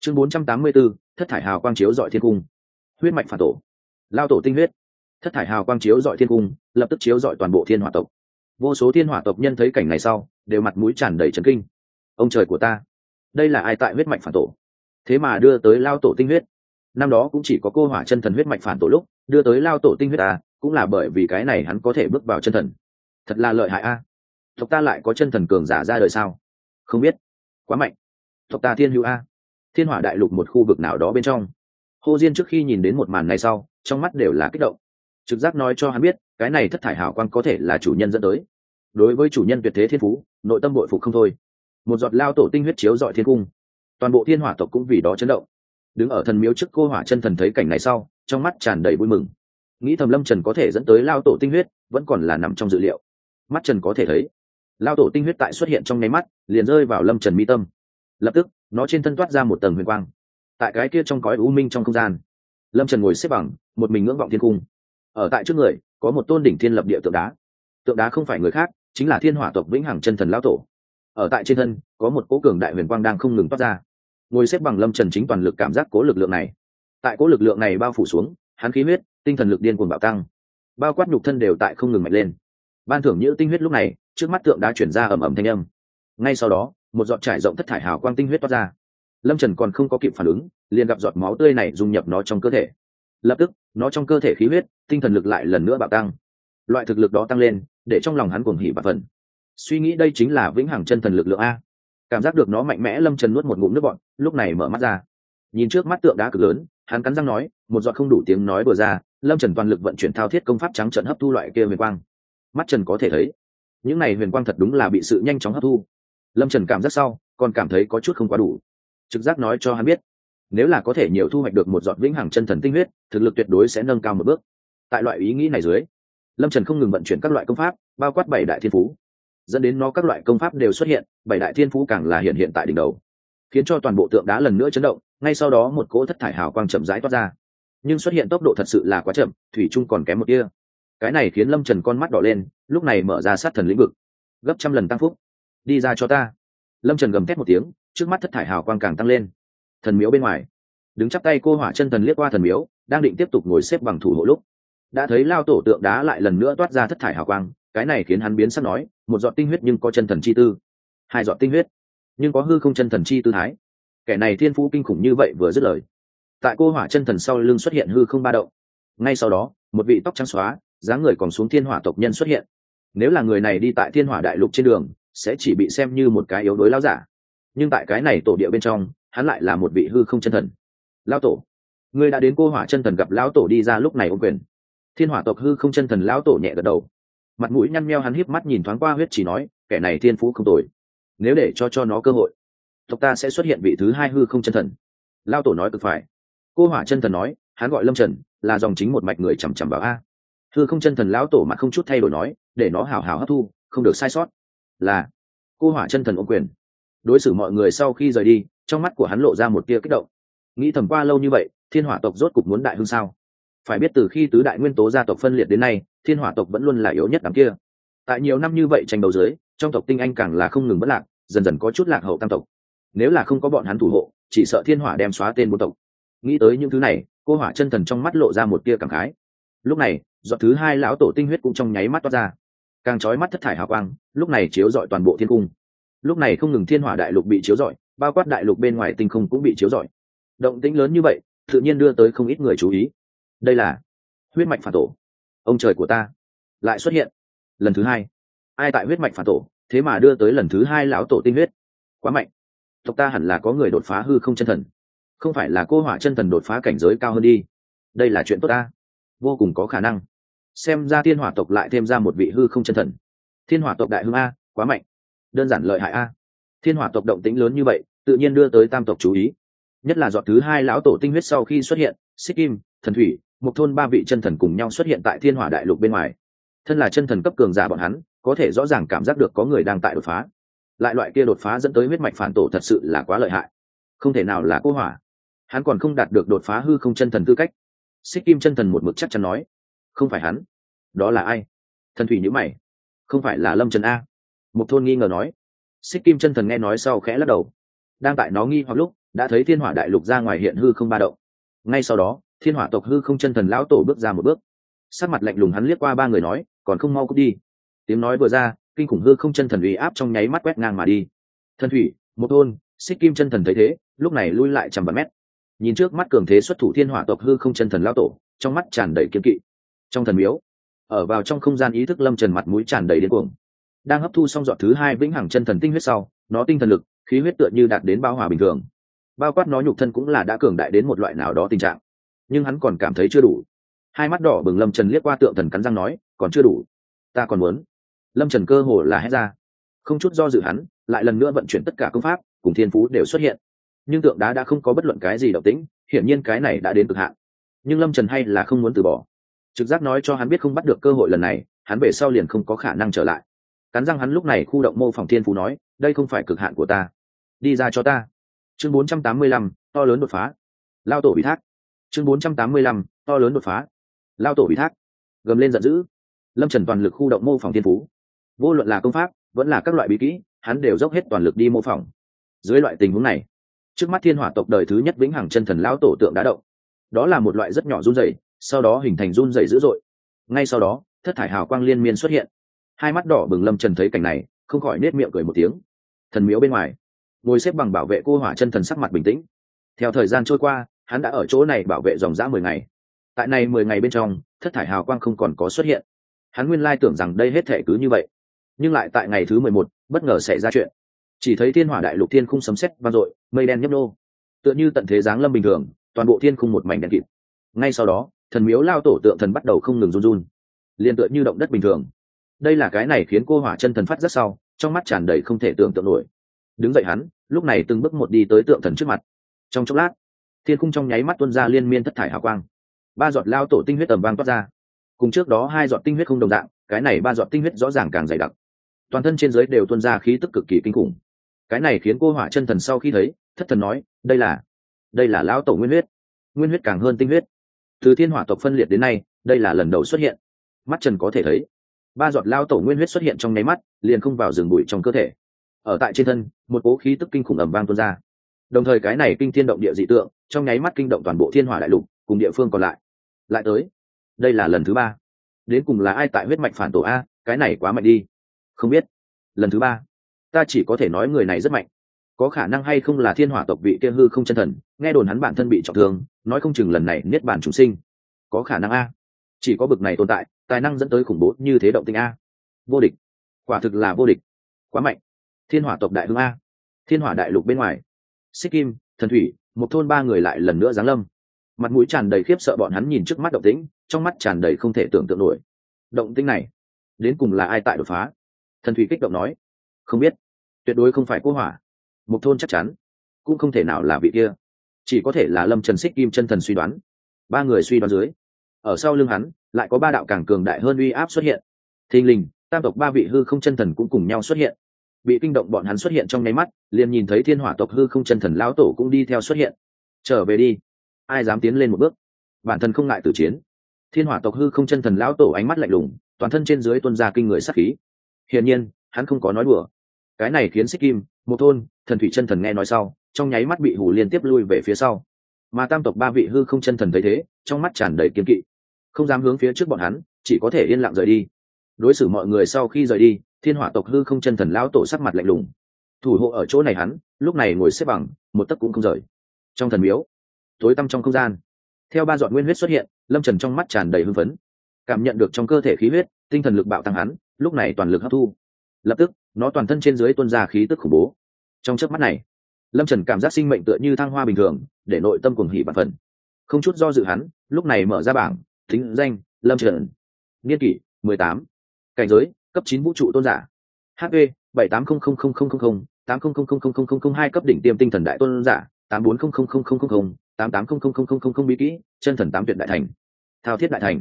Chương 484, thất thải hào quang chiếu dọi thiên cung. Huyết mạch phản tổ. Lao tổ tinh huyết. Thất thải hào quang chiếu dọi thiên cung lập tức chiếu dọi toàn bộ thiên hỏa tộc. Vô số thiên hỏa tộc nhân thấy cảnh này sau đều mặt mũi tràn đầy trấn kinh. Ông trời của ta đây là ai tại huyết mạch phản tổ? Thế mà đưa tới lao tổ tinh huyết năm đó cũng chỉ có cô hỏa chân thần huyết mạch phản tổ lúc, đưa tới lao tổ tinh huyết ta cũng là bởi vì cái này hắn có thể bước vào chân thần. Thật là lợi hại a. Tộc ta lại có chân thần cường giả ra đời sao? Không biết. Quá mạnh. Tộc ta thiên hữu a. Thiên hỏa đại lục một khu vực nào đó bên trong. Hồ diên trước khi nhìn đến một màn này sau, trong mắt đều là kích động. Trực giác nói cho hắn biết, cái này thất thải hảo quan có thể là chủ nhân dẫn tới. Đối với chủ nhân tuyệt thế thiên phú, nội tâm bội phục không thôi. Một giọt lao tổ tinh huyết chiếu dọi thiên cung. Toàn bộ thiên hỏa tộc cũng vì đó chấn động đứng ở thần miếu trước cô hỏa chân thần thấy cảnh này sau, trong mắt tràn đầy vui mừng. Nghĩ thầm lâm trần có thể dẫn tới lao tổ tinh huyết, vẫn còn là nằm trong dự liệu. Mắt trần có thể thấy, lao tổ tinh huyết tại xuất hiện trong nháy mắt, liền rơi vào lâm trần mi tâm. Lập tức, nó trên thân toát ra một tầng huyền quang. Tại cái kia trong cõi u minh trong không gian, lâm trần ngồi xếp bằng, một mình ngưỡng vọng thiên cung. Ở tại trước người, có một tôn đỉnh thiên lập địa tượng đá. Tượng đá không phải người khác, chính là thiên hỏa tộc vĩnh hằng chân thần lao tổ. Ở tại trên thân, có một cố cường đại huyền quang đang không ngừng toát ra ngồi xếp bằng lâm trần chính toàn lực cảm giác cố lực lượng này. Tại cố lực lượng này bao phủ xuống, hắn khí huyết, tinh thần lực điên cuồng bạo tăng. Bao quát nhục thân đều tại không ngừng mạnh lên. Ban thưởng nhữ tinh huyết lúc này, trước mắt tượng đã chuyển ra ầm ầm thanh âm. Ngay sau đó, một giọt trải rộng thất thải hào quang tinh huyết toát ra. Lâm trần còn không có kịp phản ứng, liền gặp giọt máu tươi này dung nhập nó trong cơ thể. Lập tức, nó trong cơ thể khí huyết, tinh thần lực lại lần nữa bạo tăng. Loại thực lực đó tăng lên, để trong lòng hắn cuồng hỉ và phần suy nghĩ đây chính là vĩnh hằng chân thần lực lượng a cảm giác được nó mạnh mẽ lâm trần nuốt một ngụm nước bọn lúc này mở mắt ra. Nhìn trước mắt tượng đá cực lớn, hắn cắn răng nói, một giọt không đủ tiếng nói vừa ra, lâm trần toàn lực vận chuyển thao thiết công pháp trắng trận hấp thu loại kia huyền quang. Mắt trần có thể thấy, những này huyền quang thật đúng là bị sự nhanh chóng hấp thu. Lâm trần cảm giác sau, còn cảm thấy có chút không quá đủ. Trực giác nói cho hắn biết, nếu là có thể nhiều thu hoạch được một giọt vĩnh hằng chân thần tinh huyết, thực lực tuyệt đối sẽ nâng cao một bước. Tại loại ý nghĩ này dưới, lâm trần không ngừng vận chuyển các loại công pháp, bao quát bảy đại thiên phú dẫn đến nó các loại công pháp đều xuất hiện, bảy đại thiên phú càng là hiện hiện tại đỉnh đầu, khiến cho toàn bộ tượng đá lần nữa chấn động, ngay sau đó một cỗ thất thải hào quang chậm rãi toát ra. Nhưng xuất hiện tốc độ thật sự là quá chậm, thủy trung còn kém một kia cái này khiến lâm trần con mắt đỏ lên, lúc này mở ra sát thần lĩnh vực. Gấp trăm lần tăng phúc. Đi ra cho ta. Lâm trần gầm thét một tiếng, trước mắt thất thải hào quang càng tăng lên. Thần miếu bên ngoài. Đứng chắp tay cô hỏa chân thần liếc qua thần miếu, đang định tiếp tục ngồi xếp bằng thủ hộ lúc, đã thấy lao tổ tượng đá lại lần nữa toát ra thất thải hào quang cái này khiến hắn biến sắc nói, một giọt tinh huyết nhưng có chân thần chi tư. Hai giọt tinh huyết, nhưng có hư không chân thần chi tư thái. Kẻ này thiên phú kinh khủng như vậy vừa dứt lời. Tại cô hỏa chân thần sau lưng xuất hiện hư không ba động. Ngay sau đó, một vị tóc trắng xóa, dáng người còn xuống thiên hỏa tộc nhân xuất hiện. Nếu là người này đi tại thiên hỏa đại lục trên đường, sẽ chỉ bị xem như một cái yếu đối lao giả. Nhưng tại cái này tổ địa bên trong, hắn lại là một vị hư không chân thần. Lao tổ người đã đến cô hỏa chân thần gặp lão tổ đi ra lúc này ô quyền. Thiên hỏa tộc hư không chân thần lão tổ nhẹ gật đầu mặt mũi nhăn meo hắn híp mắt nhìn thoáng qua huyết chỉ nói, kẻ này thiên phú không tồi. Nếu để cho cho nó cơ hội, tộc ta sẽ xuất hiện vị thứ hai hư không chân thần. Lao tổ nói cực phải. Cô hỏa chân thần nói, hắn gọi lâm trần, là dòng chính một mạch người chằm chằm vào a. Hư không chân thần lão tổ mà không chút thay đổi nói, để nó hào hào hấp thu, không được sai sót. Là, cô hỏa chân thần ô quyền. Đối xử mọi người sau khi rời đi, trong mắt của hắn lộ ra một tia kích động. Nghĩ thầm qua lâu như vậy, thiên hỏa tộc rốt cục muốn đại hưng sao? Phải biết từ khi tứ đại nguyên tố gia tộc phân liệt đến nay, thiên hỏa tộc vẫn luôn là yếu nhất đám kia. Tại nhiều năm như vậy tranh đấu dưới, trong tộc tinh anh càng là không ngừng bất lạc, dần dần có chút lạc hậu tam tộc. Nếu là không có bọn hắn thủ hộ, chỉ sợ thiên hỏa đem xóa tên bốn tộc. Nghĩ tới những thứ này, cô hỏa chân thần trong mắt lộ ra một tia cảm khái. Lúc này, giọt thứ hai lão tổ tinh huyết cũng trong nháy mắt toát ra. Càng trói mắt thất thải hào quang, lúc này chiếu rọi toàn bộ thiên cung. Lúc này không ngừng thiên hỏa đại lục bị chiếu rọi, bao quát đại lục bên ngoài tinh không cũng bị chiếu rọi. Động tĩnh lớn như vậy, tự nhiên đưa tới không ít người chú ý đây là huyết mạch phản tổ. Ông trời của ta lại xuất hiện lần thứ hai. Ai tại huyết mạch phản tổ, thế mà đưa tới lần thứ hai lão tổ tinh huyết. Quá mạnh. Tộc ta hẳn là có người đột phá hư không chân thần. Không phải là cô hỏa chân thần đột phá cảnh giới cao hơn đi. Đây là chuyện tốt ta. Vô cùng có khả năng. Xem ra thiên hỏa tộc lại thêm ra một vị hư không chân thần. Thiên hỏa tộc đại hưng a, quá mạnh. Đơn giản lợi hại a. Thiên hỏa tộc động tĩnh lớn như vậy, tự nhiên đưa tới tam tộc chú ý. Nhất là dọn thứ hai lão tổ tinh huyết sau khi xuất hiện xích kim, thần thủy một thôn ba vị chân thần cùng nhau xuất hiện tại thiên hỏa đại lục bên ngoài. Thân là chân thần cấp cường giả bọn hắn, có thể rõ ràng cảm giác được có người đang tại đột phá. Lại loại kia đột phá dẫn tới huyết mạch phản tổ thật sự là quá lợi hại. Không thể nào là cô hỏa. Hắn còn không đạt được đột phá hư không chân thần tư cách. Xích kim chân thần một mực chắc chắn nói, không phải hắn. Đó là ai? Thần thủy nhữ mày. Không phải là lâm trần a. Một thôn nghi ngờ nói. Xích kim chân thần nghe nói sau khẽ lắc đầu. Đang tại nó nghi hoặc lúc, đã thấy thiên hỏa đại lục ra ngoài hiện hư không ba động. Ngay sau đó thiên hỏa tộc hư không chân thần lão tổ bước ra một bước. Sát mặt lạnh lùng hắn liếc qua ba người nói, còn không mau cút đi. Tiếng nói vừa ra, kinh khủng hư không chân thần uy áp trong nháy mắt quét ngang mà đi. Thần thủy, một thôn, xích kim chân thần thấy thế, lúc này lui lại trăm vạn mét. Nhìn trước mắt cường thế xuất thủ thiên hỏa tộc hư không chân thần lão tổ, trong mắt tràn đầy kiếm kỵ. Trong thần miếu, ở vào trong không gian ý thức lâm trần mặt mũi tràn đầy điên cuồng. Đang hấp thu xong dọn thứ hai vĩnh hằng chân thần tinh huyết sau, nó tinh thần lực, khí huyết tựa như đạt đến bao hòa bình thường. Bao quát nó nhục thân cũng là đã cường đại đến một loại nào đó tình trạng nhưng hắn còn cảm thấy chưa đủ. Hai mắt đỏ bừng lâm trần liếc qua tượng thần cắn răng nói còn chưa đủ. Ta còn muốn. Lâm trần cơ hồ là hét ra. Không chút do dự hắn lại lần nữa vận chuyển tất cả công pháp cùng thiên phú đều xuất hiện. Nhưng tượng đá đã không có bất luận cái gì động tĩnh hiển nhiên cái này đã đến cực hạn. Nhưng lâm trần hay là không muốn từ bỏ. Trực giác nói cho hắn biết không bắt được cơ hội lần này hắn về sau liền không có khả năng trở lại. Cắn răng hắn lúc này khu động mô phỏng thiên phú nói đây không phải cực hạn của ta. Đi ra cho ta. Chương 485, to lớn đột phá. Lao tổ bị thác chương 485, to lớn đột phá. Lao tổ bị thác. Gầm lên giận dữ. Lâm trần toàn lực khu động mô phỏng thiên phú. Vô luận là công pháp vẫn là các loại bí kỹ hắn đều dốc hết toàn lực đi mô phỏng. Dưới loại tình huống này trước mắt thiên hỏa tộc đời thứ nhất vĩnh hằng chân thần lão tổ tượng đã động. Đó là một loại rất nhỏ run rẩy sau đó hình thành run rẩy dữ dội. Ngay sau đó thất thải hào quang liên miên xuất hiện. Hai mắt đỏ bừng lâm trần thấy cảnh này không khỏi nết miệng cười một tiếng. Thần miếu bên ngoài ngồi xếp bằng bảo vệ cô hỏa chân thần sắc mặt bình tĩnh. Theo thời gian trôi qua hắn đã ở chỗ này bảo vệ dòng dã mười ngày. Tại này mười ngày bên trong, thất thải hào quang không còn có xuất hiện. Hắn nguyên lai tưởng rằng đây hết thể cứ như vậy. Nhưng lại tại ngày thứ mười một, bất ngờ xảy ra chuyện. Chỉ thấy thiên hỏa đại lục thiên khung sấm sét vang dội, mây đen nhấp nô. Tựa như tận thế giáng lâm bình thường, toàn bộ thiên khung một mảnh đen kịt. Ngay sau đó, thần miếu lao tổ tượng thần bắt đầu không ngừng run run. Liền tựa như động đất bình thường. Đây là cái này khiến cô hỏa chân thần phát rất sau, trong mắt tràn đầy không thể tưởng tượng nổi. Đứng dậy hắn, lúc này từng bước một đi tới tượng thần trước mặt. Trong chốc lát thiên khung trong nháy mắt tuôn ra liên miên thất thải hào quang. Ba giọt lao tổ tinh huyết tầm vang toát ra. Cùng trước đó hai giọt tinh huyết không đồng dạng, cái này ba giọt tinh huyết rõ ràng càng dày đặc. Toàn thân trên giới đều tuôn ra khí tức cực kỳ kinh khủng. Cái này khiến cô hỏa chân thần sau khi thấy, thất thần nói, đây là đây là lão tổ nguyên huyết. Nguyên huyết càng hơn tinh huyết. Từ thiên hỏa tộc phân liệt đến nay, đây là lần đầu xuất hiện. Mắt trần có thể thấy, ba giọt lao tổ nguyên huyết xuất hiện trong nháy mắt, liền không vào rừng bụi trong cơ thể. Ở tại trên thân, một cố khí tức kinh khủng ẩm vang tuôn ra. Đồng thời cái này kinh thiên động địa dị tượng trong nháy mắt kinh động toàn bộ thiên hỏa đại lục, cùng địa phương còn lại. Lại tới. Đây là lần thứ ba. Đến cùng là ai tại huyết mạch phản tổ a, cái này quá mạnh đi. Không biết. Lần thứ ba. Ta chỉ có thể nói người này rất mạnh. Có khả năng hay không là thiên hỏa tộc vị kia hư không chân thần, nghe đồn hắn bản thân bị trọng thương, nói không chừng lần này niết bản chúng sinh. Có khả năng a. Chỉ có bực này tồn tại, tài năng dẫn tới khủng bố như thế động tinh a. Vô địch. Quả thực là vô địch. Quá mạnh. Thiên hỏa tộc đại hương a. Thiên hỏa đại lục bên ngoài. Xích kim, thần thủy một thôn ba người lại lần nữa giáng lâm. Mặt mũi tràn đầy khiếp sợ bọn hắn nhìn trước mắt động tĩnh, trong mắt tràn đầy không thể tưởng tượng nổi. Động tĩnh này, đến cùng là ai tại đột phá? Thần thủy kích động nói. Không biết. Tuyệt đối không phải quốc hỏa. Một thôn chắc chắn. Cũng không thể nào là vị kia. Chỉ có thể là lâm trần xích kim chân thần suy đoán. Ba người suy đoán dưới, ở sau lưng hắn, lại có ba đạo càng cường đại hơn uy áp xuất hiện. Thình lình, tam tộc ba vị hư không chân thần cũng cùng nhau xuất hiện bị kinh động bọn hắn xuất hiện trong nháy mắt, liền nhìn thấy thiên hỏa tộc hư không chân thần lão tổ cũng đi theo xuất hiện. Trở về đi. Ai dám tiến lên một bước? Bản thân không ngại tử chiến. Thiên hỏa tộc hư không chân thần lão tổ ánh mắt lạnh lùng, toàn thân trên dưới tuân ra kinh người sắc khí. Hiển nhiên, hắn không có nói đùa. Cái này khiến xích kim một thôn, thần thủy chân thần nghe nói sau, trong nháy mắt bị hủ liên tiếp lui về phía sau. Mà tam tộc ba vị hư không chân thần thấy thế, trong mắt tràn đầy kiếm kỵ. Không dám hướng phía trước bọn hắn, chỉ có thể yên lặng rời đi đối xử mọi người sau khi rời đi, thiên hỏa tộc hư không chân thần lão tổ sắc mặt lạnh lùng. Thủ hộ ở chỗ này hắn, lúc này ngồi xếp bằng, một tấc cũng không rời. Trong thần miếu, tối tăm trong không gian, theo ba dọn nguyên huyết xuất hiện, lâm trần trong mắt tràn đầy hưng phấn. Cảm nhận được trong cơ thể khí huyết, tinh thần lực bạo tăng hắn, lúc này toàn lực hấp thu. Lập tức, nó toàn thân trên dưới tuân ra khí tức khủng bố. Trong chớp mắt này, lâm trần cảm giác sinh mệnh tựa như thăng hoa bình thường, để nội tâm cuồng hỉ bản phần. Không chút do dự hắn, lúc này mở ra bảng, thính danh, lâm trần. Niên kỷ, mười tám cảnh giới cấp chín vũ trụ tôn giả hp bảy tám không không không không không không tám không không không không không không không hai cấp đỉnh tiêm tinh thần đại tôn giả tám bốn không không không không không không tám tám không không không không không không bí kỹ chân thần tám tuyệt đại thành thao thiết đại thành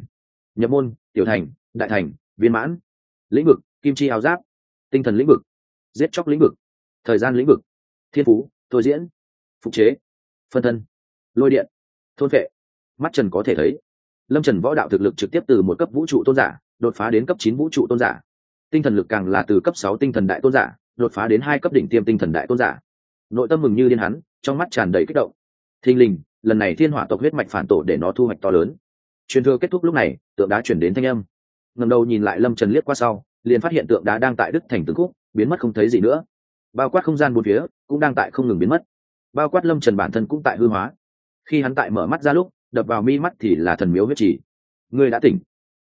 nhập môn tiểu thành đại thành viên mãn lĩnh vực kim chi áo giáp tinh thần lĩnh vực giết chóc lĩnh vực thời gian lĩnh vực thiên phú thôi diễn phục chế phân thân lôi điện thôn vệ mắt trần có thể thấy lâm trần võ đạo thực lực trực tiếp từ một cấp vũ trụ tôn giả đột phá đến cấp chín vũ trụ tôn giả. Tinh thần lực càng là từ cấp sáu tinh thần đại tôn giả, đột phá đến hai cấp đỉnh tiêm tinh thần đại tôn giả. Nội tâm mừng như điên hắn, trong mắt tràn đầy kích động. Thình lình, lần này thiên hỏa tộc huyết mạch phản tổ để nó thu hoạch to lớn. Truyền thừa kết thúc lúc này, tượng đá chuyển đến thanh âm. Ngầm đầu nhìn lại lâm trần liếc qua sau, liền phát hiện tượng đá đang tại đức thành từng khúc, biến mất không thấy gì nữa. Bao quát không gian bốn phía, cũng đang tại không ngừng biến mất. Bao quát lâm trần bản thân cũng tại hư hóa. Khi hắn tại mở mắt ra lúc, đập vào mi mắt thì là thần miếu huyết trì. Ngươi đã tỉnh.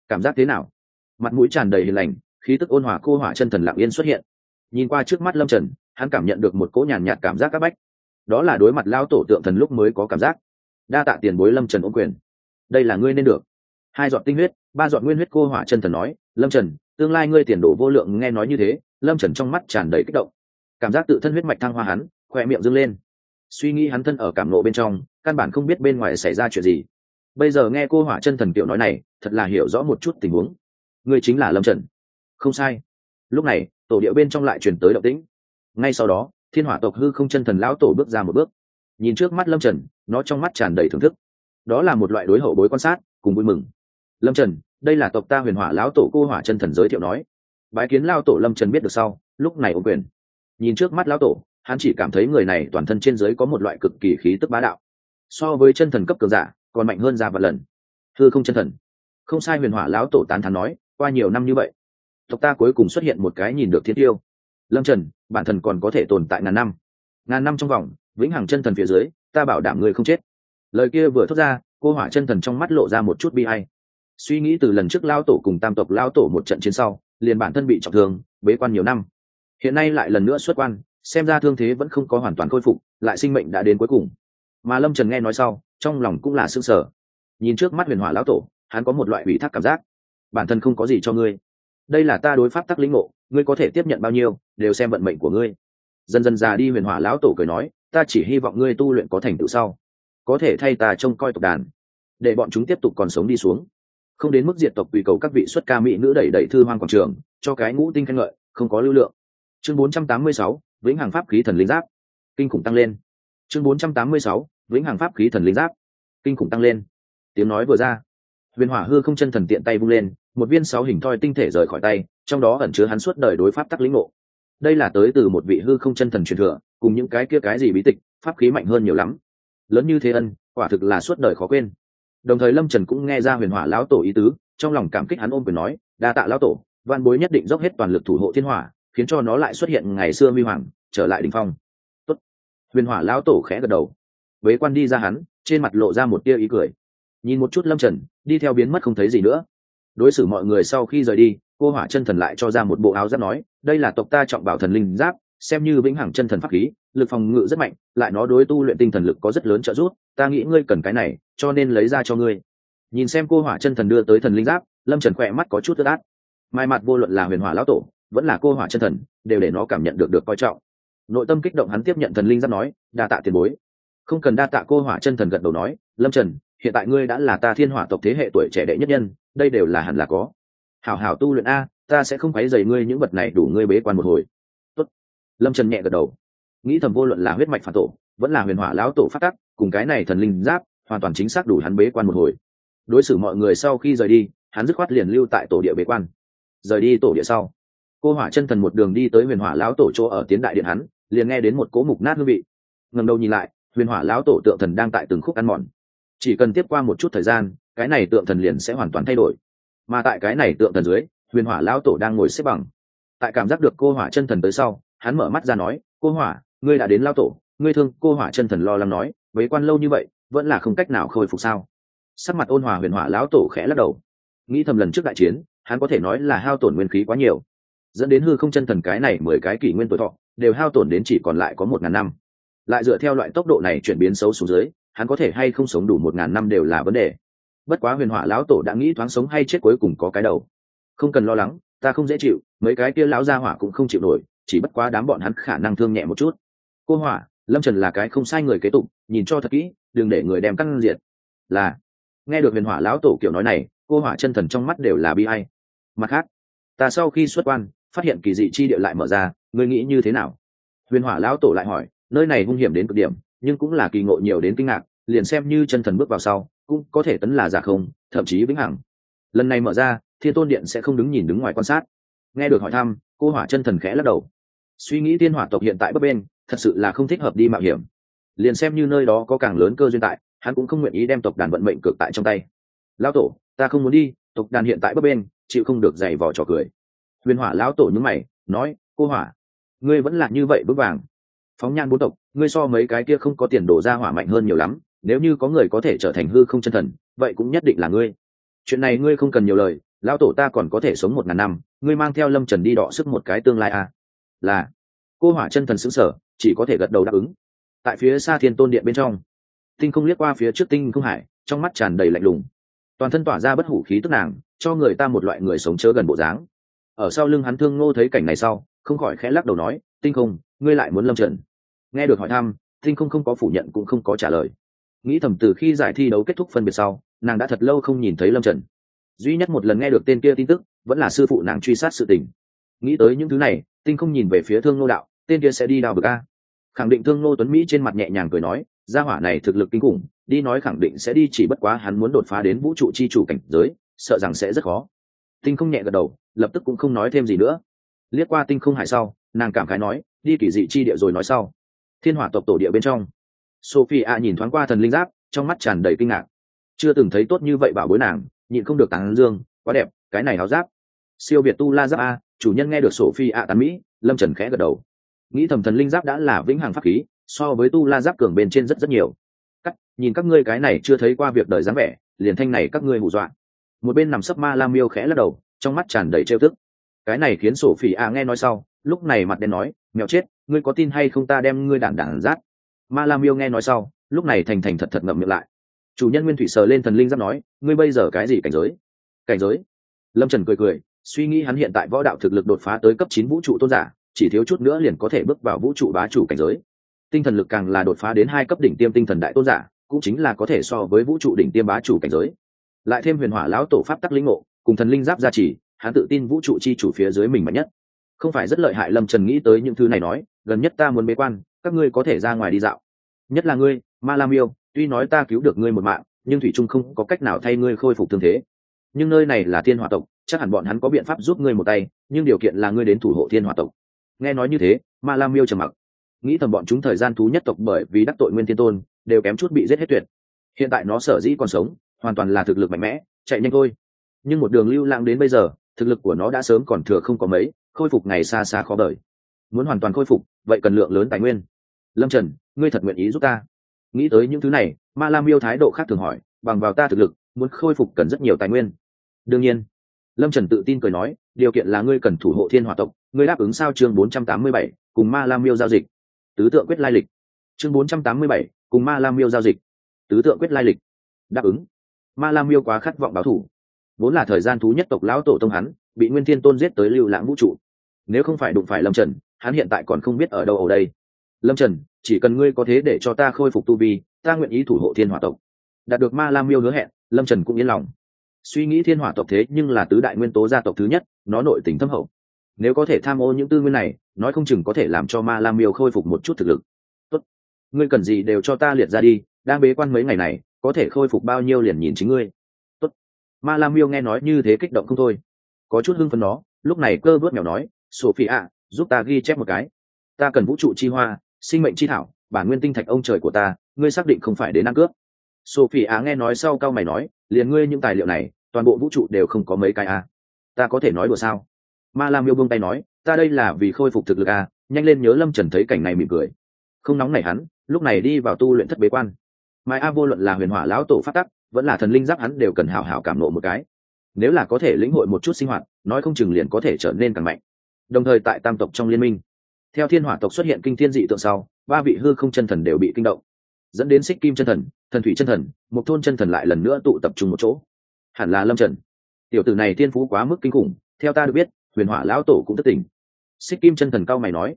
Cảm giác thế nào? Mặt mũi tràn đầy hiền lành, khí tức ôn hòa cô hỏa chân thần lặng yên xuất hiện. Nhìn qua trước mắt lâm trần, hắn cảm nhận được một cỗ nhàn nhạt cảm giác áp bách. Đó là đối mặt lao tổ tượng thần lúc mới có cảm giác. Đa tạ tiền bối lâm trần ôm quyền. Đây là ngươi nên được. Hai dọn tinh huyết, ba dọn nguyên huyết cô hỏa chân thần nói, lâm trần, tương lai ngươi tiền đổ vô lượng nghe nói như thế. Lâm trần trong mắt tràn đầy kích động. Cảm giác tự thân huyết mạch thăng hoa hắn khoe miệng dâng lên. Suy nghĩ hắn thân ở cảm nộ bên trong, căn bản không biết bên ngoài xảy ra chuyện gì. Bây giờ nghe cô hỏa chân thần kiểu nói này, thật là hiểu rõ một chút tình huống ngươi chính là lâm trần. Không sai. Lúc này, tổ địa bên trong lại chuyển tới động tĩnh. Ngay sau đó, thiên hỏa tộc hư không chân thần lão tổ bước ra một bước. Nhìn trước mắt lâm trần, nó trong mắt tràn đầy thưởng thức. Đó là một loại đối hậu bối quan sát, cùng vui mừng. Lâm trần, đây là tộc ta huyền hỏa lão tổ cô hỏa chân thần giới thiệu nói. Bái kiến lao tổ lâm trần biết được sau, lúc này ô quyền. Nhìn trước mắt lão tổ, hắn chỉ cảm thấy người này toàn thân trên giới có một loại cực kỳ khí tức bá đạo. So với chân thần cấp cường giả, còn mạnh hơn ra vạn lần. Thư không chân thần. Không sai huyền hỏa lão tổ tán thán nói qua nhiều năm như vậy, tộc ta cuối cùng xuất hiện một cái nhìn được thiên tiêu. Lâm trần, bản thân còn có thể tồn tại ngàn năm. Ngàn năm trong vòng, vĩnh hằng chân thần phía dưới, ta bảo đảm người không chết. Lời kia vừa thốt ra, cô hỏa chân thần trong mắt lộ ra một chút bi hay suy nghĩ từ lần trước lao tổ cùng tam tộc lao tổ một trận chiến sau, liền bản thân bị trọng thương, bế quan nhiều năm. Hiện nay lại lần nữa xuất quan, xem ra thương thế vẫn không có hoàn toàn khôi phục, lại sinh mệnh đã đến cuối cùng. Mà lâm trần nghe nói sau, trong lòng cũng là s ư ơ n g sở nhìn trước mắt huyền hỏa lão tổ, hắn có một loại ủy thác cảm giác bản thân không có gì cho ngươi. Đây là ta đối pháp tắc lĩnh ngộ ngươi có thể tiếp nhận bao nhiêu đều xem vận mệnh của ngươi. Dần dần già đi huyền hỏa lão tổ cười nói ta chỉ hy vọng ngươi tu luyện có thành tựu sau. Có thể thay ta trông coi tộc đàn để bọn chúng tiếp tục còn sống đi xuống. Không đến mức diệt tộc tùy cầu các vị xuất ca mỹ nữ đẩy đẩy thư hoang quảng trường cho cái ngũ tinh khen ngợi không có lưu lượng. Chương 486, vĩnh hằng pháp khí thần linh giáp. Kinh khủng tăng lên. Chương 486, vĩnh hằng pháp khí thần linh giáp. Kinh khủng tăng lên. Tiếng nói vừa ra huyền hỏa hư không chân thần tiện tay vung lên một viên sáu hình thoi tinh thể rời khỏi tay, trong đó ẩn chứa hắn suốt đời đối pháp tắc lĩnh ngộ. Đây là tới từ một vị hư không chân thần truyền thừa, cùng những cái kia cái gì bí tịch, pháp khí mạnh hơn nhiều lắm. Lớn như thế ân, quả thực là suốt đời khó quên. Đồng thời lâm trần cũng nghe ra huyền hỏa lão tổ ý tứ, trong lòng cảm kích hắn ôm quyền nói, đa tạ lão tổ, văn bối nhất định dốc hết toàn lực thủ hộ thiên hỏa, khiến cho nó lại xuất hiện ngày xưa huy hoàng, trở lại đình phong. Tốt. huyền hỏa lão tổ khẽ gật đầu. Bế quan đi ra hắn, trên mặt lộ ra một tia ý cười. Nhìn một chút lâm trần, đi theo biến mất không thấy gì nữa đối xử mọi người sau khi rời đi, cô hỏa chân thần lại cho ra một bộ áo giáp nói, đây là tộc ta trọng bảo thần linh giáp, xem như vĩnh hằng chân thần pháp khí, lực phòng ngự rất mạnh, lại nó đối tu luyện tinh thần lực có rất lớn trợ giúp, ta nghĩ ngươi cần cái này, cho nên lấy ra cho ngươi. Nhìn xem cô hỏa chân thần đưa tới thần linh giáp, lâm trần khỏe mắt có chút tức át. Mai mặt vô luận là huyền hỏa lão tổ, vẫn là cô hỏa chân thần, đều để nó cảm nhận được được coi trọng. Nội tâm kích động hắn tiếp nhận thần linh giáp nói, đa tạ tiền bối. Không cần đa tạ cô hỏa chân thần gật đầu nói, lâm trần, hiện tại ngươi đã là ta thiên hỏa tộc thế hệ tuổi trẻ đệ nhất nhân đây đều là hẳn là có. Hảo hảo tu luyện a, ta sẽ không quấy dày ngươi những vật này đủ ngươi bế quan một hồi. Tốt. lâm trần nhẹ gật đầu. Nghĩ thầm vô luận là huyết mạch phản tổ, vẫn là huyền hỏa lão tổ phát tắc, cùng cái này thần linh giáp, hoàn toàn chính xác đủ hắn bế quan một hồi. Đối xử mọi người sau khi rời đi, hắn dứt khoát liền lưu tại tổ địa bế quan. Rời đi tổ địa sau, cô hỏa chân thần một đường đi tới huyền hỏa lão tổ chỗ ở tiến đại điện hắn, liền nghe đến một cỗ mục nát hương vị. Ngầm đầu nhìn lại, huyền hỏa lão tổ tượng thần đang tại từng khúc ăn mòn. Chỉ cần tiếp qua một chút thời gian cái này tượng thần liền sẽ hoàn toàn thay đổi. Mà tại cái này tượng thần dưới, huyền hỏa lão tổ đang ngồi xếp bằng. Tại cảm giác được cô hỏa chân thần tới sau, hắn mở mắt ra nói, cô hỏa, ngươi đã đến lao tổ, ngươi thương cô hỏa chân thần lo lắng nói với quan lâu như vậy, vẫn là không cách nào khôi phục sao? Sắc mặt ôn hòa huyền hỏa lão tổ khẽ lắc đầu. Nghĩ thầm lần trước đại chiến, hắn có thể nói là hao tổn nguyên khí quá nhiều. Dẫn đến hư không chân thần cái này mười cái kỷ nguyên tuổi thọ, đều hao tổn đến chỉ còn lại có một ngàn năm. Lại dựa theo loại tốc độ này chuyển biến xấu xuống dưới, hắn có thể hay không sống đủ một ngàn năm đều là vấn đề bất quá huyền hỏa lão tổ đã nghĩ thoáng sống hay chết cuối cùng có cái đầu. Không cần lo lắng, ta không dễ chịu, mấy cái kia lão gia hỏa cũng không chịu nổi, chỉ bất quá đám bọn hắn khả năng thương nhẹ một chút. Cô hỏa, lâm trần là cái không sai người kế tục, nhìn cho thật kỹ, đừng để người đem căng diệt. Là, nghe được huyền hỏa lão tổ kiểu nói này, cô hỏa chân thần trong mắt đều là bi hay mặt khác, ta sau khi xuất quan, phát hiện kỳ dị chi địa lại mở ra, ngươi nghĩ như thế nào? Huyền hỏa lão tổ lại hỏi, nơi này hung hiểm đến cực điểm, nhưng cũng là kỳ ngộ nhiều đến kinh ngạc, liền xem như chân thần bước vào sau cũng có thể tấn là giả không, thậm chí vĩnh hằng. Lần này mở ra, thiên tôn điện sẽ không đứng nhìn đứng ngoài quan sát. Nghe được hỏi thăm, cô hỏa chân thần khẽ lắc đầu. Suy nghĩ tiên hỏa tộc hiện tại bấp bên, thật sự là không thích hợp đi mạo hiểm. Liền xem như nơi đó có càng lớn cơ duyên tại, hắn cũng không nguyện ý đem tộc đàn vận mệnh cực tại trong tay. Lão tổ, ta không muốn đi, tộc đàn hiện tại bấp bên, chịu không được giày vò trò cười. Huyền hỏa lão tổ nhúng mày, nói, cô hỏa, ngươi vẫn là như vậy bước vàng. Phóng nhan bốn tộc, ngươi so mấy cái kia không có tiền đổ ra hỏa mạnh hơn nhiều lắm nếu như có người có thể trở thành hư không chân thần, vậy cũng nhất định là ngươi. Chuyện này ngươi không cần nhiều lời, lão tổ ta còn có thể sống một ngàn năm, ngươi mang theo lâm trần đi đọ sức một cái tương lai à. là. Cô hỏa chân thần xứng sở chỉ có thể gật đầu đáp ứng. Tại phía xa thiên tôn điện bên trong, tinh không liếc qua phía trước tinh không hải, trong mắt tràn đầy lạnh lùng. Toàn thân tỏa ra bất hủ khí tức nàng, cho người ta một loại người sống chớ gần bộ dáng. Ở sau lưng hắn thương ngô thấy cảnh này sau, không khỏi khẽ lắc đầu nói, tinh không, ngươi lại muốn lâm trần? Nghe được hỏi thăm, tinh không không có phủ nhận cũng không có trả lời nghĩ thầm từ khi giải thi đấu kết thúc phân biệt sau, nàng đã thật lâu không nhìn thấy lâm trần. Duy nhất một lần nghe được tên kia tin tức, vẫn là sư phụ nàng truy sát sự tình. Nghĩ tới những thứ này, tinh không nhìn về phía thương nô đạo, tên kia sẽ đi đào bờ a khẳng định thương nô tuấn mỹ trên mặt nhẹ nhàng cười nói, gia hỏa này thực lực kinh khủng, đi nói khẳng định sẽ đi chỉ bất quá hắn muốn đột phá đến vũ trụ chi chủ cảnh giới, sợ rằng sẽ rất khó. Tinh không nhẹ gật đầu, lập tức cũng không nói thêm gì nữa. Liếc qua tinh không hải sau, nàng cảm khái nói, đi kỳ dị chi địa rồi nói sau. Thiên hỏa tộc tổ địa bên trong sophie nhìn thoáng qua thần linh giáp, trong mắt tràn đầy kinh ngạc. Chưa từng thấy tốt như vậy bảo bối nàng, nhịn không được tán dương, quá đẹp, cái này áo giáp. Siêu việt tu la giáp a, chủ nhân nghe được sophie a tán mỹ, lâm trần khẽ gật đầu. Nghĩ thầm thần linh giáp đã là vĩnh hằng pháp khí, so với tu la giáp cường bên trên rất rất nhiều. Cắt, nhìn các ngươi cái này chưa thấy qua việc đời dáng vẻ, liền thanh này các ngươi hù dọa. Một bên nằm sấp ma la miêu khẽ lắc đầu, trong mắt tràn đầy trêu tức. Cái này khiến sổ phỉ a nghe nói sau, lúc này mặt đen nói, mèo chết, ngươi có tin hay không ta đem ngươi đản đản rát ma la miêu nghe nói sau, lúc này thành thành thật thật ngậm miệng lại. Chủ nhân nguyên thủy sờ lên thần linh giáp nói, ngươi bây giờ cái gì cảnh giới? Cảnh giới? Lâm trần cười cười, suy nghĩ hắn hiện tại võ đạo thực lực đột phá tới cấp chín vũ trụ tôn giả, chỉ thiếu chút nữa liền có thể bước vào vũ trụ bá chủ cảnh giới. Tinh thần lực càng là đột phá đến hai cấp đỉnh tiêm tinh thần đại tôn giả, cũng chính là có thể so với vũ trụ đỉnh tiêm bá chủ cảnh giới. Lại thêm huyền hỏa lão tổ pháp tắc linh ngộ, cùng thần linh giáp gia trì, hắn tự tin vũ trụ chi chủ phía dưới mình mạnh nhất. Không phải rất lợi hại lâm trần nghĩ tới những thứ này nói, gần nhất ta muốn bế quan các ngươi có thể ra ngoài đi dạo. Nhất là ngươi, ma lam yêu, tuy nói ta cứu được ngươi một mạng, nhưng thủy trung không có cách nào thay ngươi khôi phục thương thế. Nhưng nơi này là thiên hòa tộc, chắc hẳn bọn hắn có biện pháp giúp ngươi một tay, nhưng điều kiện là ngươi đến thủ hộ thiên hòa tộc. Nghe nói như thế, ma lam yêu trầm mặc. Nghĩ thầm bọn chúng thời gian thú nhất tộc bởi vì đắc tội nguyên thiên tôn, đều kém chút bị giết hết tuyệt. Hiện tại nó sở dĩ còn sống, hoàn toàn là thực lực mạnh mẽ, chạy nhanh thôi. Nhưng một đường lưu lãng đến bây giờ, thực lực của nó đã sớm còn thừa không có mấy, khôi phục ngày xa xa khó đời muốn hoàn toàn khôi phục, vậy cần lượng lớn tài nguyên. Lâm trần, ngươi thật nguyện ý giúp ta? Nghĩ tới những thứ này, ma lam yêu thái độ khác thường hỏi, bằng vào ta thực lực, muốn khôi phục cần rất nhiều tài nguyên. Đương nhiên. Lâm trần tự tin cười nói, điều kiện là ngươi cần thủ hộ thiên hòa tộc, ngươi đáp ứng sao chương bốn trăm tám mươi bảy, cùng ma lam miêu giao dịch. Tứ tượng quyết lai lịch. Chương bốn trăm tám mươi bảy, cùng ma lam miêu giao dịch. Tứ tượng quyết lai lịch. Đáp ứng. Ma lam miêu quá khát vọng báo thủ. Vốn là thời gian thú nhất tộc lão tổ tông hắn, bị nguyên thiên tôn giết tới lưu lãng vũ trụ. Nếu không phải đụng phải lâm trần hắn hiện tại còn không biết ở đâu ở đây. Lâm trần, chỉ cần ngươi có thế để cho ta khôi phục tu vi, ta nguyện ý thủ hộ thiên hỏa tộc. Đạt được ma lam miêu hứa hẹn, lâm trần cũng yên lòng. Suy nghĩ thiên hỏa tộc thế nhưng là tứ đại nguyên tố gia tộc thứ nhất, nó nội tình thâm hậu. Nếu có thể tham ô những tư nguyên này, nói không chừng có thể làm cho ma lam miêu khôi phục một chút thực lực. Tốt. ngươi cần gì đều cho ta liệt ra đi, đang bế quan mấy ngày này, có thể khôi phục bao nhiêu liền nhìn chính ngươi. Tốt. ma lam miêu nghe nói như thế kích động không thôi. Có chút hưng phấn nó, lúc này cơ vớt mèo nói sophie ạ giúp ta ghi chép một cái. Ta cần vũ trụ chi hoa, sinh mệnh chi thảo, bản nguyên tinh thạch ông trời của ta, ngươi xác định không phải đến ăn cướp. Sophie á nghe nói sau cao mày nói, liền ngươi những tài liệu này, toàn bộ vũ trụ đều không có mấy cái a ta có thể nói đùa sao? Ma lam yêu buông tay nói, ta đây là vì khôi phục thực lực a nhanh lên nhớ lâm trần thấy cảnh này mỉm cười. Không nóng nảy hắn, lúc này đi vào tu luyện thất bế quan. Mai a vô luận là huyền hỏa lão tổ phát tắc, vẫn là thần linh giáp hắn đều cần hảo hảo cảm nộ một cái. Nếu là có thể lĩnh hội một chút sinh hoạt, nói không chừng liền có thể trở nên càng mạnh đồng thời tại tam tộc trong liên minh. Theo thiên hỏa tộc xuất hiện kinh thiên dị tượng sau, ba vị hư không chân thần đều bị kinh động. Dẫn đến xích kim chân thần thần thủy chân thần một thôn chân thần lại lần nữa tụ tập trung một chỗ. Hẳn là lâm trần. Tiểu tử này thiên phú quá mức kinh khủng, theo ta được biết, huyền hỏa lão tổ cũng thất tình. Xích kim chân thần cao mày nói,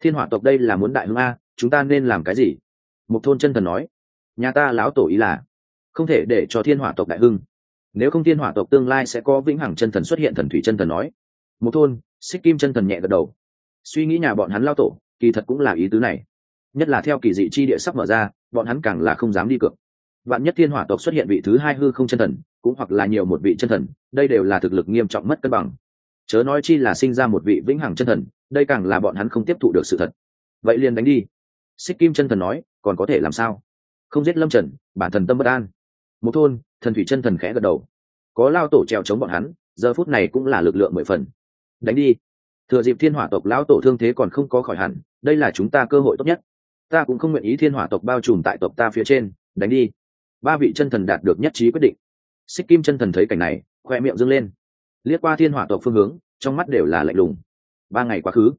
thiên hỏa tộc đây là muốn đại hưng a, chúng ta nên làm cái gì? Một thôn chân thần nói, nhà ta lão tổ ý là, không thể để cho thiên hỏa tộc đại hưng. Nếu không thiên hỏa tộc tương lai sẽ có vĩnh hằng chân thần xuất hiện thần thủy chân thần nói một thôn, xích kim chân thần nhẹ gật đầu. Suy nghĩ nhà bọn hắn lao tổ, kỳ thật cũng là ý tứ này. Nhất là theo kỳ dị chi địa sắp mở ra, bọn hắn càng là không dám đi cược. Vạn nhất thiên hỏa tộc xuất hiện vị thứ hai hư không chân thần, cũng hoặc là nhiều một vị chân thần, đây đều là thực lực nghiêm trọng mất cân bằng. Chớ nói chi là sinh ra một vị vĩnh hằng chân thần, đây càng là bọn hắn không tiếp thụ được sự thật. Vậy liền đánh đi. Xích kim chân thần nói, còn có thể làm sao? Không giết lâm trần, bản thần tâm bất an. Một thôn, thần thủy chân thần khẽ gật đầu. Có lao tổ trèo chống bọn hắn, giờ phút này cũng là lực lượng mười phần đánh đi. Thừa dịp thiên hỏa tộc lão tổ thương thế còn không có khỏi hẳn, đây là chúng ta cơ hội tốt nhất. Ta cũng không nguyện ý thiên hỏa tộc bao trùm tại tộc ta phía trên. Đánh đi. Ba vị chân thần đạt được nhất trí quyết định. Xích kim chân thần thấy cảnh này, khoe miệng dâng lên. Liếc qua thiên hỏa tộc phương hướng, trong mắt đều là lạnh lùng. Ba ngày quá khứ.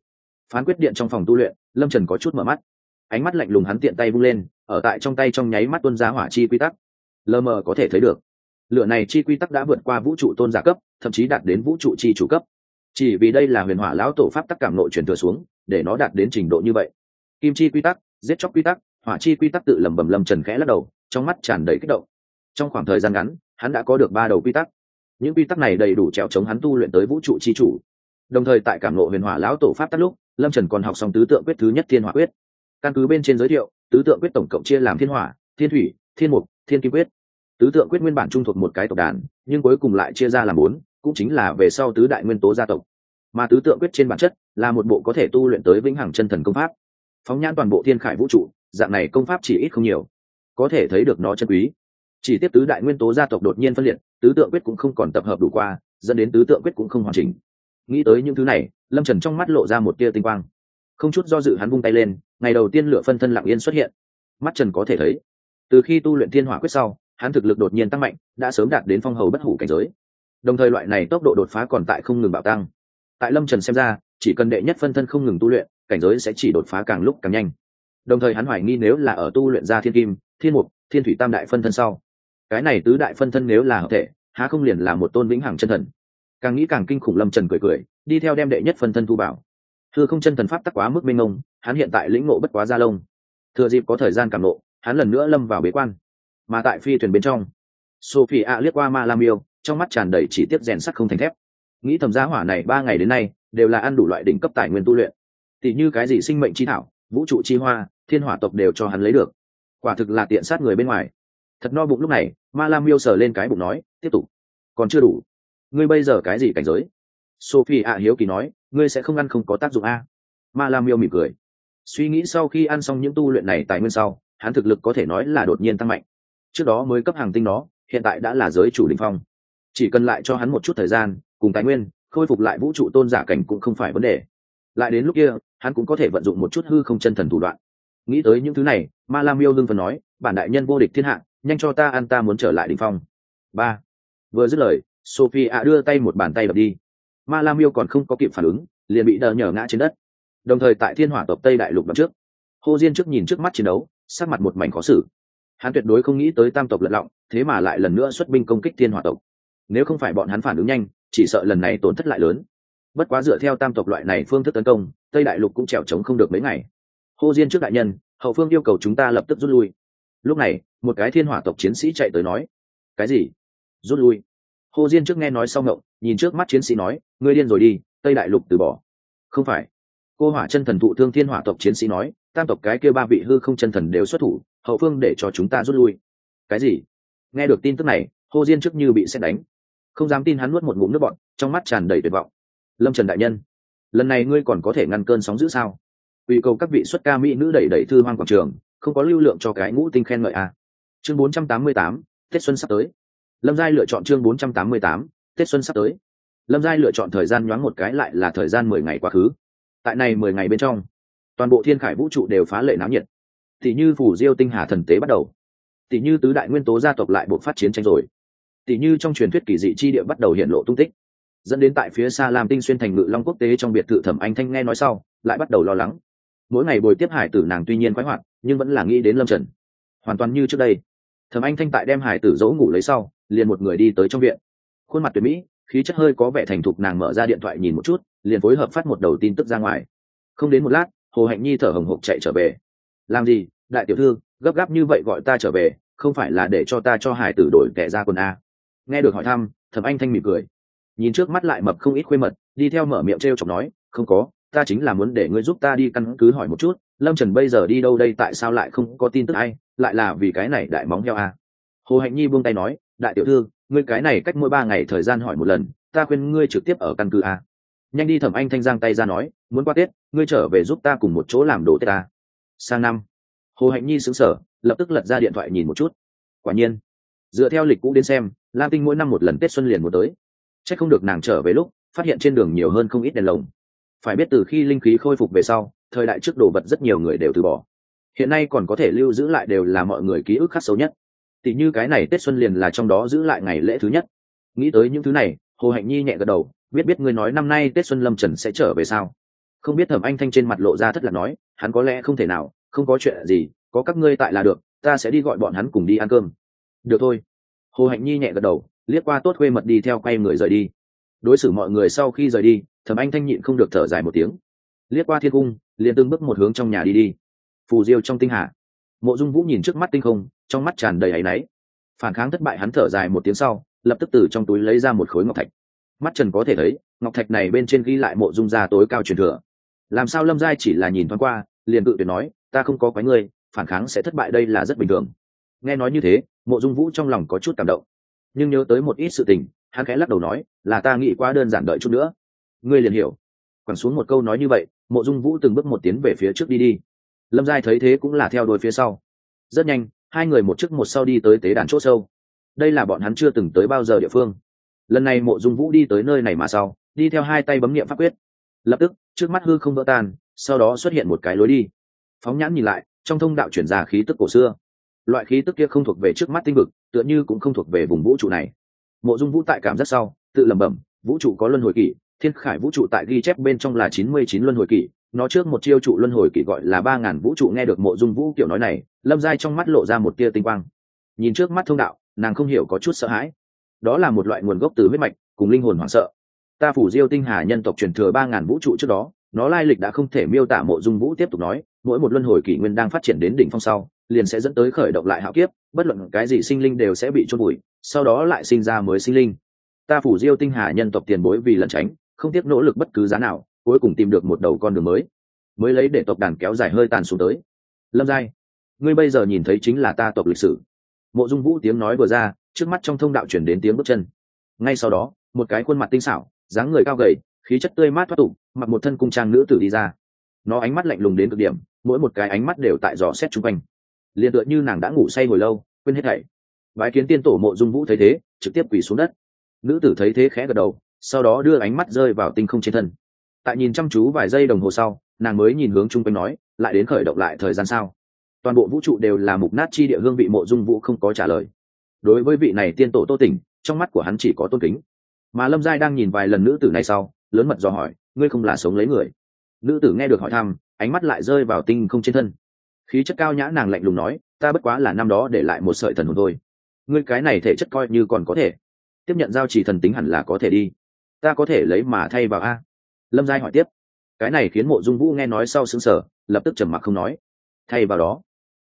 Phán quyết điện trong phòng tu luyện, lâm trần có chút mở mắt. Ánh mắt lạnh lùng hắn tiện tay vung lên, ở tại trong tay trong nháy mắt tuân giá hỏa chi quy tắc. Lờ mờ có thể thấy được. Lựa này chi quy tắc đã vượt qua vũ trụ tôn giả cấp, thậm chí đạt đến vũ trụ chi chủ cấp chỉ vì đây là huyền hỏa lão tổ pháp tắc cảm nội truyền thừa xuống, để nó đạt đến trình độ như vậy. Kim chi quy tắc, giết chóc quy tắc, hỏa chi quy tắc tự lầm bầm lâm trần khẽ lắc đầu, trong mắt tràn đầy kích động. Trong khoảng thời gian ngắn, hắn đã có được ba đầu quy tắc. Những quy tắc này đầy đủ trèo chống hắn tu luyện tới vũ trụ chi chủ. Đồng thời tại cảm nội huyền hỏa lão tổ pháp tắc lúc, lâm trần còn học xong tứ tượng quyết thứ nhất thiên hỏa quyết. Căn cứ bên trên giới thiệu, tứ tượng quyết tổng cộng chia làm thiên hỏa, thiên thủy, thiên mục, thiên kim quyết. Tứ tượng quyết nguyên bản trung thuộc một cái tộc đàn, nhưng cuối cùng lại chia ra làm bốn cũng chính là về sau tứ đại nguyên tố gia tộc. Mà tứ tượng quyết trên bản chất là một bộ có thể tu luyện tới vĩnh hằng chân thần công pháp. Phóng nhãn toàn bộ thiên khải vũ trụ, dạng này công pháp chỉ ít không nhiều. Có thể thấy được nó chân quý. Chỉ tiếp tứ đại nguyên tố gia tộc đột nhiên phân liệt, tứ tượng quyết cũng không còn tập hợp đủ qua, dẫn đến tứ tượng quyết cũng không hoàn chỉnh. Nghĩ tới những thứ này, lâm trần trong mắt lộ ra một tia tinh quang. Không chút do dự hắn vung tay lên, ngày đầu tiên lửa phân thân lặng yên xuất hiện. Mắt trần có thể thấy, từ khi tu luyện thiên hỏa quyết sau, hắn thực lực đột nhiên tăng mạnh, đã sớm đạt đến phong hầu bất hủ cảnh giới đồng thời loại này tốc độ đột phá còn tại không ngừng bạo tăng. Tại lâm trần xem ra, chỉ cần đệ nhất phân thân không ngừng tu luyện, cảnh giới sẽ chỉ đột phá càng lúc càng nhanh. Đồng thời hắn hoài nghi nếu là ở tu luyện ra thiên kim, thiên mục, thiên thủy tam đại phân thân sau, cái này tứ đại phân thân nếu là hợp thể, há không liền là một tôn vĩnh hằng chân thần. Càng nghĩ càng kinh khủng lâm trần cười cười, đi theo đem đệ nhất phân thân thu bảo thưa không chân thần pháp tắc quá mức minh ông hắn hiện tại lĩnh ngộ bất quá gia lông. Thừa dịp có thời gian cảm nộ hắn lần nữa lâm vào bế quan. Mà tại phi thuyền bên trong sophie a liếc qua ma lam yêu trong mắt tràn đầy chỉ tiếp rèn sắt không thành thép. Nghĩ thầm giá hỏa này ba ngày đến nay, đều là ăn đủ loại đỉnh cấp tài nguyên tu luyện. Tỷ như cái gì sinh mệnh chi thảo, vũ trụ chi hoa, thiên hỏa tộc đều cho hắn lấy được. Quả thực là tiện sát người bên ngoài. Thật no bụng lúc này, ma lam miêu sờ lên cái bụng nói, tiếp tục, còn chưa đủ. Ngươi bây giờ cái gì cảnh giới? Sophie ạ hiếu kỳ nói, ngươi sẽ không ăn không có tác dụng a. Ma lam miêu mỉm cười. Suy nghĩ sau khi ăn xong những tu luyện này tài nguyên sau, hắn thực lực có thể nói là đột nhiên tăng mạnh. Trước đó mới cấp hàng tinh nó hiện tại đã là giới chủ đình phong chỉ cần lại cho hắn một chút thời gian, cùng tài nguyên, khôi phục lại vũ trụ tôn giả cảnh cũng không phải vấn đề. Lại đến lúc kia, hắn cũng có thể vận dụng một chút hư không chân thần thủ đoạn. Nghĩ tới những thứ này, ma lam yêu lương phần nói, bản đại nhân vô địch thiên hạ, nhanh cho ta ăn ta muốn trở lại đình phong. Ba. Vừa dứt lời sophie ạ đưa tay một bàn tay đập đi. Ma lam yêu còn không có kịp phản ứng, liền bị đờ nhở ngã trên đất. Đồng thời tại thiên hỏa tộc tây đại lục đằng trước hồ diên trước nhìn trước mắt chiến đấu, sắc mặt một mảnh khó xử. Hắn tuyệt đối không nghĩ tới tam tộc lật lọng, thế mà lại lần nữa xuất binh công kích thiên hỏa tộc nếu không phải bọn hắn phản ứng nhanh, chỉ sợ lần này tổn thất lại lớn. Bất quá dựa theo tam tộc loại này phương thức tấn công, tây đại lục cũng trèo trống không được mấy ngày. Hô diên trước đại nhân, hậu phương yêu cầu chúng ta lập tức rút lui. Lúc này, một cái thiên hỏa tộc chiến sĩ chạy tới nói, cái gì? Rút lui? Hồ diên trước nghe nói sau ngộng, nhìn trước mắt chiến sĩ nói, ngươi điên rồi đi, tây đại lục từ bỏ. Không phải. Cô hỏa chân thần thụ thương thiên hỏa tộc chiến sĩ nói, tam tộc cái kia ba vị hư không chân thần đều xuất thủ, hậu phương để cho chúng ta rút lui. Cái gì? Nghe được tin tức này hồ diên trước như bị xét đánh không dám tin hắn nuốt một ngụm nước bọn trong mắt tràn đầy tuyệt vọng. Lâm trần đại nhân lần này ngươi còn có thể ngăn cơn sóng giữ sao? Ủy cầu các vị xuất ca mỹ nữ đẩy đẩy thư hoang quảng trường không có lưu lượng cho cái ngũ tinh khen ngợi à. chương 488, tết xuân sắp tới. Lâm giai lựa chọn chương 488, tết xuân sắp tới. Lâm giai lựa chọn thời gian nhoáng một cái lại là thời gian mười ngày quá khứ. Tại này mười ngày bên trong toàn bộ thiên khải vũ trụ đều phá lệ náo nhiệt. Thì như phủ diêu tinh hà thần tế bắt đầu. Thì như tứ đại nguyên tố gia tộc lại buộc phát chiến tranh rồi. Tỉ như trong truyền thuyết kỳ dị chi địa bắt đầu hiện lộ tung tích, dẫn đến tại phía xa làm tinh xuyên thành ngự long quốc tế trong biệt thự thẩm anh thanh nghe nói sau, lại bắt đầu lo lắng. Mỗi ngày bồi tiếp hải tử nàng tuy nhiên khoái hoạt, nhưng vẫn là nghĩ đến lâm trần. Hoàn toàn như trước đây, thẩm anh thanh tại đem hải tử dỗ ngủ lấy sau, liền một người đi tới trong viện. Khuôn mặt tuyệt mỹ, khí chất hơi có vẻ thành thục, nàng mở ra điện thoại nhìn một chút, liền phối hợp phát một đầu tin tức ra ngoài. Không đến một lát, hồ hạnh nhi thở hồng hộc chạy trở về. Làm gì, đại tiểu thư, gấp gáp như vậy gọi ta trở về, không phải là để cho ta cho hải tử đổi kẻ ra quần a? Nghe được hỏi thăm, thẩm anh thanh mỉm cười nhìn trước mắt lại mập không ít khuê mật, đi theo mở miệng t r e o chọc nói, không có, ta chính là muốn để ngươi giúp ta đi căn cứ hỏi một chút, lâm trần bây giờ đi đâu đây, tại sao lại không có tin tức ai? lại là vì cái này đại móng heo à. hồ hạnh nhi buông tay nói, đại tiểu thư, ngươi cái này cách mỗi ba ngày thời gian hỏi một lần, ta khuyên ngươi trực tiếp ở căn cứ à. nhanh đi thẩm anh thanh giang tay ra nói, muốn qua tết, ngươi trở về giúp ta cùng một chỗ làm đồ tết à. sang năm, hồ hạnh nhi xứng sở lập tức lật ra điện thoại nhìn một chút quả nhiên, dựa theo lịch cũ đến xem lam tinh mỗi năm một lần tết xuân liền muốn tới. C h ắ c không được nàng trở về lúc, phát hiện trên đường nhiều hơn không ít đèn lồng. Phải biết từ khi linh khí khôi phục về sau, thời đại trước đồ vật rất nhiều người đều từ bỏ. Hiện nay còn có thể lưu giữ lại đều là mọi người ký ức khắc xấu nhất. Tỷ như cái này tết xuân liền là trong đó giữ lại ngày lễ thứ nhất. Nghĩ tới những thứ này, hồ hạnh nhi nhẹ gật đầu, biết biết người nói năm nay tết xuân lâm trần sẽ trở về sao? Không biết thẩm anh thanh trên mặt lộ ra thất lạc nói, hắn có lẽ không thể nào, không có chuyện gì, có các ngươi tại là được, ta sẽ đi gọi bọn hắn cùng đi ăn cơm. Được thôi hồ hạnh nhi nhẹ gật đầu, liếc qua tốt khuê mật đi theo quay người rời đi. Đối xử mọi người sau khi rời đi, thẩm anh thanh nhịn không được thở dài một tiếng. Liếc qua thiên cung, liền từng bước một hướng trong nhà đi đi. Phù diêu trong tinh hạ mộ dung vũ nhìn trước mắt tinh không, trong mắt tràn đầy áy náy. Phản kháng thất bại hắn thở dài một tiếng sau, lập tức từ trong túi lấy ra một khối ngọc thạch. Mắt trần có thể thấy, ngọc thạch này bên trên ghi lại mộ dung gia tối cao truyền thừa. Làm sao lâm giai chỉ là nhìn thoáng qua, liền tự tuyệt nói, ta không có quái ngươi, phản kháng sẽ thất bại đây là rất bình thường. Nghe nói như thế mộ dung vũ trong lòng có chút cảm động. Nhưng nhớ tới một ít sự tình, hắn khẽ lắc đầu nói, là ta nghĩ quá đơn giản đợi chút nữa. Ngươi liền hiểu. Quẳng xuống một câu nói như vậy, mộ dung vũ từng bước một tiến về phía trước đi đi. Lâm giai thấy thế cũng là theo đuôi phía sau. Rất nhanh, hai người một trước một sau đi tới tế đàn c h ỗ sâu. Đây là bọn hắn chưa từng tới bao giờ địa phương. Lần này mộ dung vũ đi tới nơi này mà sau, đi theo hai tay bấm nghiệm pháp quyết. Lập tức, trước mắt hư không vỡ tan, sau đó xuất hiện một cái lối đi. Phóng nhãn nhìn lại, trong thông đạo chuyển ra khí tức cổ xưa loại khí tức kia không thuộc về trước mắt tinh vực, tựa như cũng không thuộc về vùng vũ trụ này. Mộ dung vũ tại cảm giác sau, tự lẩm bẩm, vũ trụ có luân hồi kỷ, thiên khải vũ trụ tại ghi chép bên trong là chín mươi chín luân hồi kỷ, nó trước một chiêu trụ luân hồi kỷ gọi là ba ngàn vũ trụ. Nghe được mộ dung vũ kiểu nói này, lâm giai trong mắt lộ ra một tia tinh quang. Nhìn trước mắt thông đạo, nàng không hiểu có chút sợ hãi. Đó là một loại nguồn gốc từ huyết mạch, cùng linh hồn hoảng sợ. Ta phủ diêu tinh hà nhân tộc truyền thừa ba ngàn vũ trụ trước đó, nó lai lịch đã không thể miêu tả. Mộ dung vũ tiếp tục nói, mỗi một luân hồi kỷ nguyên đang phát triển đến đỉnh phong sau liền sẽ dẫn tới khởi động lại hạo kiếp, bất luận cái gì sinh linh đều sẽ bị chôn bụi sau đó lại sinh ra mới sinh linh. Ta phủ diêu tinh hà nhân tộc tiền bối vì lẩn tránh, không tiếc nỗ lực bất cứ giá nào, cuối cùng tìm được một đầu con đường mới. Mới lấy để tộc đàn kéo dài hơi tàn xuống tới. Lâm giai, ngươi bây giờ nhìn thấy chính là ta tộc lịch sử. Mộ dung vũ tiếng nói vừa ra, trước mắt trong thông đạo chuyển đến tiếng bước chân. Ngay sau đó, một cái khuôn mặt tinh xảo, dáng người cao gầy, khí chất tươi mát thoát tục, mặc một thân cung trang nữ tử đi ra. Nó ánh mắt lạnh lùng đến cực điểm, mỗi một cái ánh mắt đều tại dò xét chung quanh liền tựa như nàng đã ngủ say hồi lâu, quên hết thảy. Vài kiến tiên tổ mộ dung vũ thấy thế, trực tiếp quỳ xuống đất. Nữ tử thấy thế khẽ gật đầu, sau đó đưa ánh mắt rơi vào tinh không trên thân. Tại nhìn chăm chú vài giây đồng hồ sau, nàng mới nhìn hướng chung quanh nói, lại đến khởi động lại thời gian sao? Toàn bộ vũ trụ đều là mục nát chi địa hương vị mộ dung vũ không có trả lời. Đối với vị này tiên tổ tô tỉnh, trong mắt của hắn chỉ có tôn kính. Mà lâm giai đang nhìn vài lần nữ tử này sau, lớn mật dò hỏi, ngươi không là sống lấy người? Nữ tử nghe được hỏi thăm, ánh mắt lại rơi vào tinh không trên thân khí chất cao nhã nàng lạnh lùng nói, ta bất quá là năm đó để lại một sợi thần hồn thôi. Ngươi cái này thể chất coi như còn có thể. Tiếp nhận giao chỉ thần tính hẳn là có thể đi. Ta có thể lấy mà thay vào a. Lâm giai hỏi tiếp. Cái này khiến mộ dung vũ nghe nói sau xứng sở lập tức trầm mặc không nói. Thay vào đó,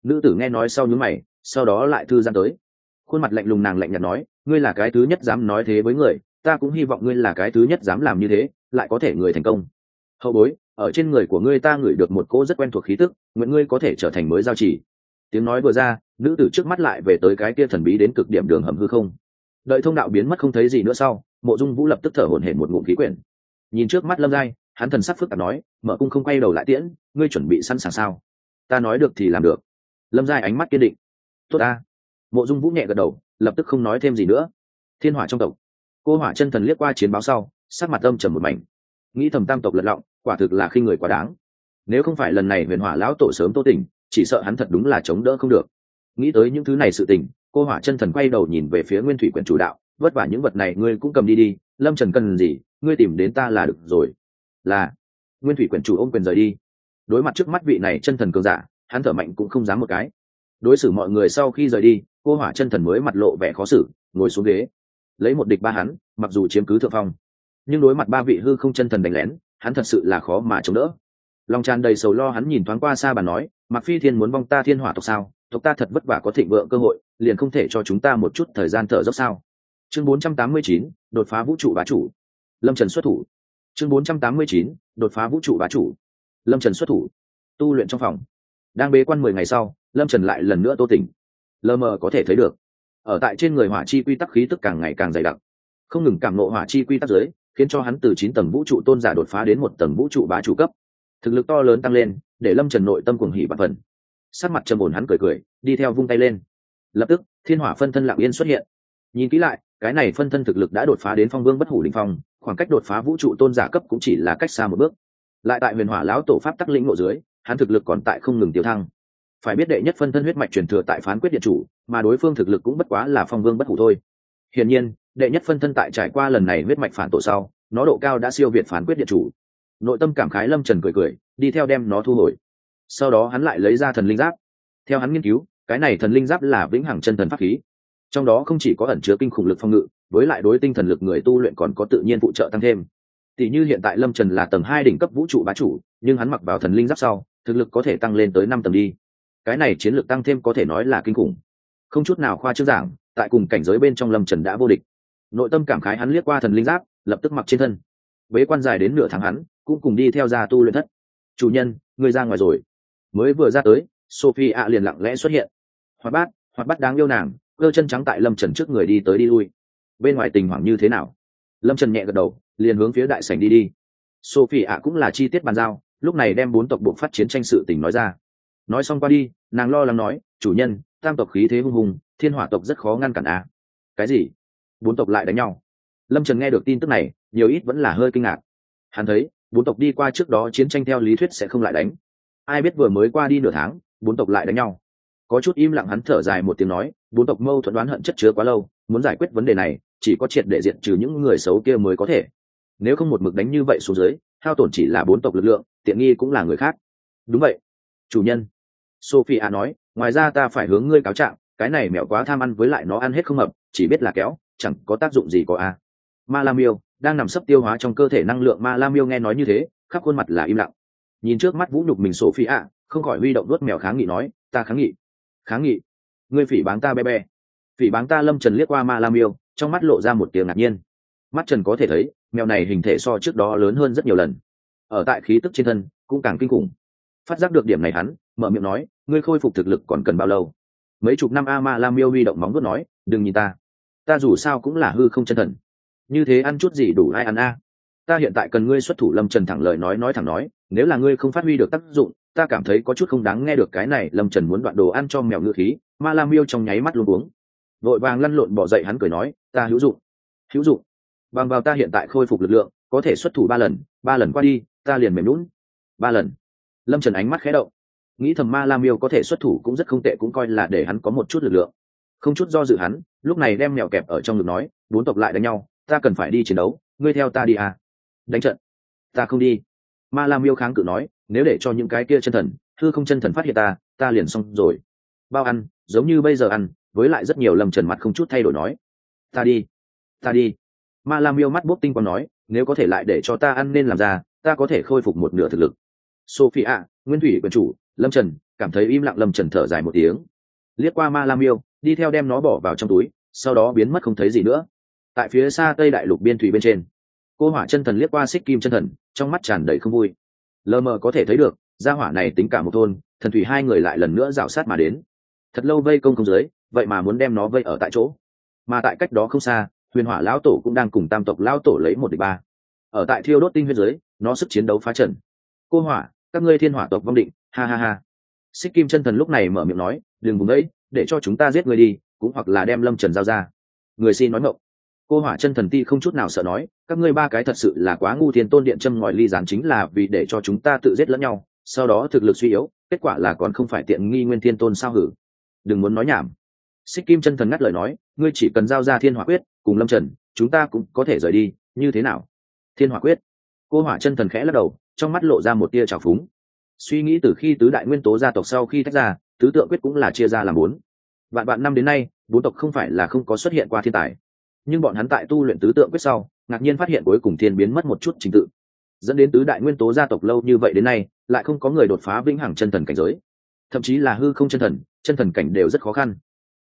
nữ tử nghe nói sau nhúm mày, sau đó lại thư gian tới. Khuôn mặt lạnh lùng nàng lạnh nhạt nói, ngươi là cái thứ nhất dám nói thế với người, ta cũng hy vọng ngươi là cái thứ nhất dám làm như thế, lại có thể người thành công. Hậu bối ở trên người của ngươi ta ngửi được một cô rất quen thuộc khí tức, nguyện ngươi có thể trở thành mới giao chỉ. Tiếng nói vừa ra, nữ tử trước mắt lại về tới cái kia thần bí đến cực điểm đường hầm hư không. Đợi thông đạo biến mất không thấy gì nữa sau, mộ dung vũ lập tức thở hổn hển một ngụm khí quyển. Nhìn trước mắt lâm giai, hắn thần sắc phức tạp nói, mở cung không quay đầu lại tiễn, ngươi chuẩn bị sẵn sàng sao? Ta nói được thì làm được. Lâm giai ánh mắt kiên định. Tốt ta. Mộ dung vũ nhẹ gật đầu, lập tức không nói thêm gì nữa. Thiên hỏa trong tộc. Cô hỏa chân thần liếc qua chiến báo sau, sắc mặt âm trầm một mảnh. Nghĩ thầm tam tộc lật lọng quả thực là khi người quá đáng. Nếu không phải lần này huyền hỏa lão tổ sớm tô tỉnh, chỉ sợ hắn thật đúng là chống đỡ không được. Nghĩ tới những thứ này sự tình, cô hỏa chân thần quay đầu nhìn về phía nguyên thủy quyển chủ đạo, vất vả những vật này ngươi cũng cầm đi đi, lâm trần cần gì, ngươi tìm đến ta là được rồi. Là. Nguyên thủy quyển chủ ôm quyền rời đi. Đối mặt trước mắt vị này chân thần cường giả, hắn thở mạnh cũng không dám một cái. Đối xử mọi người sau khi rời đi, cô hỏa chân thần mới mặt lộ vẻ khó xử, ngồi xuống ghế. Lấy một địch ba hắn, mặc dù chiếm cứ thượng phong, nhưng đối mặt ba vị hư không chân thần đánh lén hắn thật sự là khó mà chống đỡ. Lòng tràn đầy sầu lo hắn nhìn thoáng qua xa bà nói mặc phi thiên muốn vong ta thiên hỏa tộc sao? Tộc ta thật vất vả có thịnh vượng cơ hội liền không thể cho chúng ta một chút thời gian thở dốc sao? Chương 489, đột phá vũ trụ bá chủ. Lâm trần xuất thủ. Chương 489, đột phá vũ trụ bá chủ. Lâm trần xuất thủ. Tu luyện trong phòng. Đang bế quan mười ngày sau lâm trần lại lần nữa tô tỉnh. Lờ mờ có thể thấy được. Ở tại trên người hỏa chi quy tắc khí tức càng ngày càng dày đặc. Không ngừng cảm nộ hỏa chi quy tắc dưới khiến cho hắn từ chín tầng vũ trụ tôn giả đột phá đến một tầng vũ trụ bá chủ cấp. Thực lực to lớn tăng lên, để lâm trần nội tâm cuồng hỉ bạc phần. Sát mặt trầm ổn hắn cười cười, đi theo vung tay lên. Lập tức, thiên hỏa phân thân lạng yên xuất hiện. Nhìn kỹ lại, cái này phân thân thực lực đã đột phá đến phong vương bất hủ đình phong, khoảng cách đột phá vũ trụ tôn giả cấp cũng chỉ là cách xa một bước. Lại tại huyền hỏa lão tổ pháp tắc lĩnh ngộ dưới, hắn thực lực còn tại không ngừng tiêu thăng. Phải biết đệ nhất phân thân huyết mạch truyền thừa tại phán quyết điện chủ, mà đối phương thực lực cũng bất quá là phong vương bất hủ thôi. Hiển nhiên đệ nhất phân thân tại trải qua lần này huyết mạch phản tổ sau, nó độ cao đã siêu việt phán quyết điện chủ. Nội tâm cảm khái lâm trần cười cười, đi theo đem nó thu hồi. Sau đó hắn lại lấy ra thần linh giáp. Theo hắn nghiên cứu, cái này thần linh giáp là vĩnh hằng chân thần pháp khí. Trong đó không chỉ có ẩn chứa kinh khủng lực phong ngự, với lại đối tinh thần lực người tu luyện còn có tự nhiên phụ trợ tăng thêm. Tỷ như hiện tại lâm trần là tầng hai đỉnh cấp vũ trụ bá chủ, nhưng hắn mặc vào thần linh giáp sau, thực lực có thể tăng lên tới năm tầng đi. Cái này chiến lược tăng thêm có thể nói là kinh khủng. Không chút nào khoa trương giảng, tại cùng cảnh giới bên trong lâm trần đã vô địch nội tâm cảm khái hắn liếc qua thần linh giáp, lập tức mặc trên thân. Bế quan dài đến nửa tháng hắn cũng cùng đi theo ra tu luyện thất. Chủ nhân người ra ngoài rồi. Mới vừa ra tới, sophie ạ liền lặng lẽ xuất hiện. Hoạt bát hoạt bát đáng yêu nàng, cơ chân trắng tại lâm trần trước người đi tới đi lui. Bên ngoài tình hoảng như thế nào? Lâm trần nhẹ gật đầu, liền hướng phía đại sảnh đi đi. Sophie ạ cũng là chi tiết bàn giao, lúc này đem bốn tộc bộ phát chiến tranh sự tình nói ra. Nói xong qua đi, nàng lo lắng nói, chủ nhân, tam tộc khí thế hung hùng, thiên hỏa tộc rất khó ngăn cản á cái gì? Bốn tộc lại đánh nhau. Lâm trần nghe được tin tức này, nhiều ít vẫn là hơi kinh ngạc. Hắn thấy, bốn tộc đi qua trước đó chiến tranh theo lý thuyết sẽ không lại đánh. Ai biết vừa mới qua đi nửa tháng, bốn tộc lại đánh nhau. Có chút im lặng hắn thở dài một tiếng nói, bốn tộc mâu thuẫn đoán hận chất chứa quá lâu, muốn giải quyết vấn đề này, chỉ có triệt để diện trừ những người xấu kia mới có thể. Nếu không một mực đánh như vậy xuống dưới, hao tổn chỉ là bốn tộc lực lượng, tiện nghi cũng là người khác. Đúng vậy. Chủ nhân. Sophie A nói, ngoài ra ta phải hướng ngươi cáo trạng, cái này mẹo quá tham ăn với lại nó ăn hết không hợp, chỉ biết là kéo chẳng có tác dụng gì có a. Ma lam yêu đang nằm sấp tiêu hóa trong cơ thể năng lượng, ma lam yêu nghe nói như thế, khắp khuôn mặt là im lặng. Nhìn trước mắt vũ nhục mình sổ phi ạ, không khỏi huy động đuốt mèo kháng nghị nói, ta kháng nghị. Kháng nghị? Ngươi phỉ báng ta be be. Phỉ báng ta? Lâm trần liếc qua ma lam yêu trong mắt lộ ra một tiếng ngạc nhiên. Mắt trần có thể thấy, mèo này hình thể so trước đó lớn hơn rất nhiều lần. Ở tại khí tức trên thân, cũng càng kinh khủng. Phát giác được điểm này hắn, mở miệng nói, ngươi khôi phục thực lực còn cần bao lâu? Mấy chục năm a ma lam yêu huy động móng vuốt nói, đừng nhìn ta ta dù sao cũng là hư không chân thần. Như thế ăn chút gì đủ ai ăn a? Ta hiện tại cần ngươi xuất thủ lâm trần thẳng lời nói nói thẳng nói, nếu là ngươi không phát huy được tác dụng, ta cảm thấy có chút không đáng nghe được cái này, lâm trần muốn đoạn đồ ăn cho mèo ngựa khí, ma lam miêu trong nháy mắt luôn uống vội vàng lăn lộn bỏ dậy hắn cười nói, ta hữu dụng hữu dụng. Bằng vào ta hiện tại khôi phục lực lượng, có thể xuất thủ ba lần ba lần qua đi, ta liền mềm lún ba lần. Lâm trần ánh mắt khé động. Nghĩ thầm ma lam miêu có thể xuất thủ cũng rất không tệ, cũng coi là để hắn có một chút lực lượng không chút do dự hắn, lúc này đem mèo kẹp ở trong ngực nói, bốn tộc lại đánh nhau, ta cần phải đi chiến đấu, ngươi theo ta đi à. Đánh trận. Ta không đi. Ma lam yêu kháng cự nói, nếu để cho những cái kia chân thần thư không chân thần phát hiện ta ta liền xong rồi. Bao ăn, giống như bây giờ ăn, với lại rất nhiều lầm trần mặt không chút thay đổi nói, ta đi ta đi. Ma lam yêu mắt bốc tinh còn nói, nếu có thể lại để cho ta ăn nên làm ra, ta có thể khôi phục một nửa thực lực. Sophia, nguyên thủy quyền chủ, lâm trần, cảm thấy im lặng lâm trần thở dài một tiếng. Liếc qua ma lam yêu đi theo đem nó bỏ vào trong túi, sau đó biến mất không thấy gì nữa. Tại phía xa tây đại lục biên thủy bên trên, cô hỏa chân thần liếc qua xích kim chân thần, trong mắt tràn đầy không vui. Lờ mờ có thể thấy được, gia hỏa này tính cả một thôn, thần thủy hai người lại lần nữa rào sát mà đến. Thật lâu vây công không dưới, vậy mà muốn đem nó vây ở tại chỗ. Mà tại cách đó không xa, huyền hỏa lão tổ cũng đang cùng tam tộc lão tổ lấy một địch ba. Ở tại thiêu đốt tinh huyết dưới, nó sức chiến đấu phá trần. Cô hỏa, các ngươi thiên hỏa tộc vong định, ha ha ha. Xích kim chân thần lúc này mở miệng nói, đừng vùng ấy để cho chúng ta giết người đi, cũng hoặc là đem lâm trần giao ra. Người xin nói mộng. Cô hỏa chân thần ti không chút nào sợ nói, các ngươi ba cái thật sự là quá ngu thiên tôn điện châm ngòi ly gián chính là vì để cho chúng ta tự giết lẫn nhau, sau đó thực lực suy yếu, kết quả là còn không phải tiện nghi nguyên thiên tôn sao hử. Đừng muốn nói nhảm. Xích kim chân thần ngắt lời nói, ngươi chỉ cần giao ra thiên hỏa quyết, cùng lâm trần, chúng ta cũng có thể rời đi, như thế nào? Thiên hỏa quyết. Cô hỏa chân thần khẽ lắc đầu, trong mắt lộ ra một tia trào phúng. Suy nghĩ từ khi tứ đại nguyên tố gia tộc sau khi tách ra tứ tượng quyết cũng là chia ra làm bốn. Vạn vạn năm đến nay, bốn tộc không phải là không có xuất hiện qua thiên tài. Nhưng bọn hắn tại tu luyện tứ tượng quyết sau, ngạc nhiên phát hiện cuối cùng thiên biến mất một chút trình tự. Dẫn đến tứ đại nguyên tố gia tộc lâu như vậy đến nay, lại không có người đột phá vĩnh hằng chân thần cảnh giới. Thậm chí là hư không chân thần chân thần cảnh đều rất khó khăn.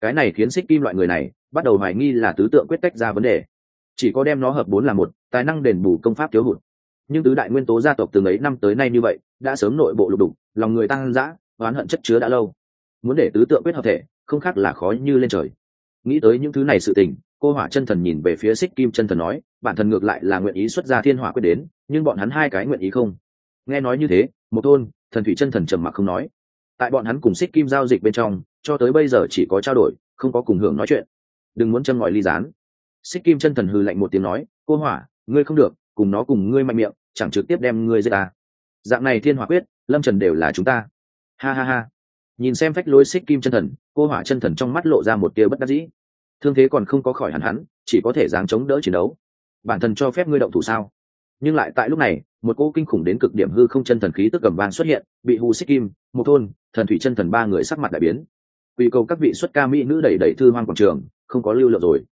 Cái này khiến xích kim loại người này, bắt đầu hoài nghi là tứ tượng quyết tách ra vấn đề. Chỉ có đem nó hợp bốn là một, tài năng đền bù công pháp thiếu hụt. Nhưng tứ đại nguyên tố gia tộc từ ấy năm tới nay như vậy, đã sớm nội bộ lục đục, lòng người tăng dã, oán hận chất chứa đã lâu muốn để tứ tượng quyết hợp thể, không khác là khó như lên trời. Nghĩ tới những thứ này sự tình, cô hỏa chân thần nhìn về phía xích kim chân thần nói, bản thân ngược lại là nguyện ý xuất ra thiên hỏa quyết đến, nhưng bọn hắn hai cái nguyện ý không? Nghe nói như thế, một thôn thần thủy chân thần trầm mặc không nói. Tại bọn hắn cùng xích kim giao dịch bên trong, cho tới bây giờ chỉ có trao đổi, không có cùng hưởng nói chuyện. Đừng muốn châm ngòi ly gián. Xích kim chân thần hư lạnh một tiếng nói, cô hỏa, ngươi không được, cùng nó cùng ngươi mạnh miệng, chẳng trực tiếp đem ngươi giết ta. Dạng này thiên hỏa quyết, lâm trần đều là chúng ta. Ha ha ha nhìn xem phách lối xích kim chân thần, cô hỏa chân thần trong mắt lộ ra một tia bất đắc dĩ. Thương thế còn không có khỏi hẳn hắn, chỉ có thể dáng chống đỡ chiến đấu. Bản thân cho phép ngươi động thủ sao? Nhưng lại tại lúc này, một cô kinh khủng đến cực điểm hư không chân thần khí tức cầm vang xuất hiện, bị hù xích kim, một thôn, thần thủy chân thần ba người sắc mặt đại biến. Vì cầu các vị xuất ca mỹ nữ đẩy đẩy thư hoang quảng trường, không có lưu lượng rồi.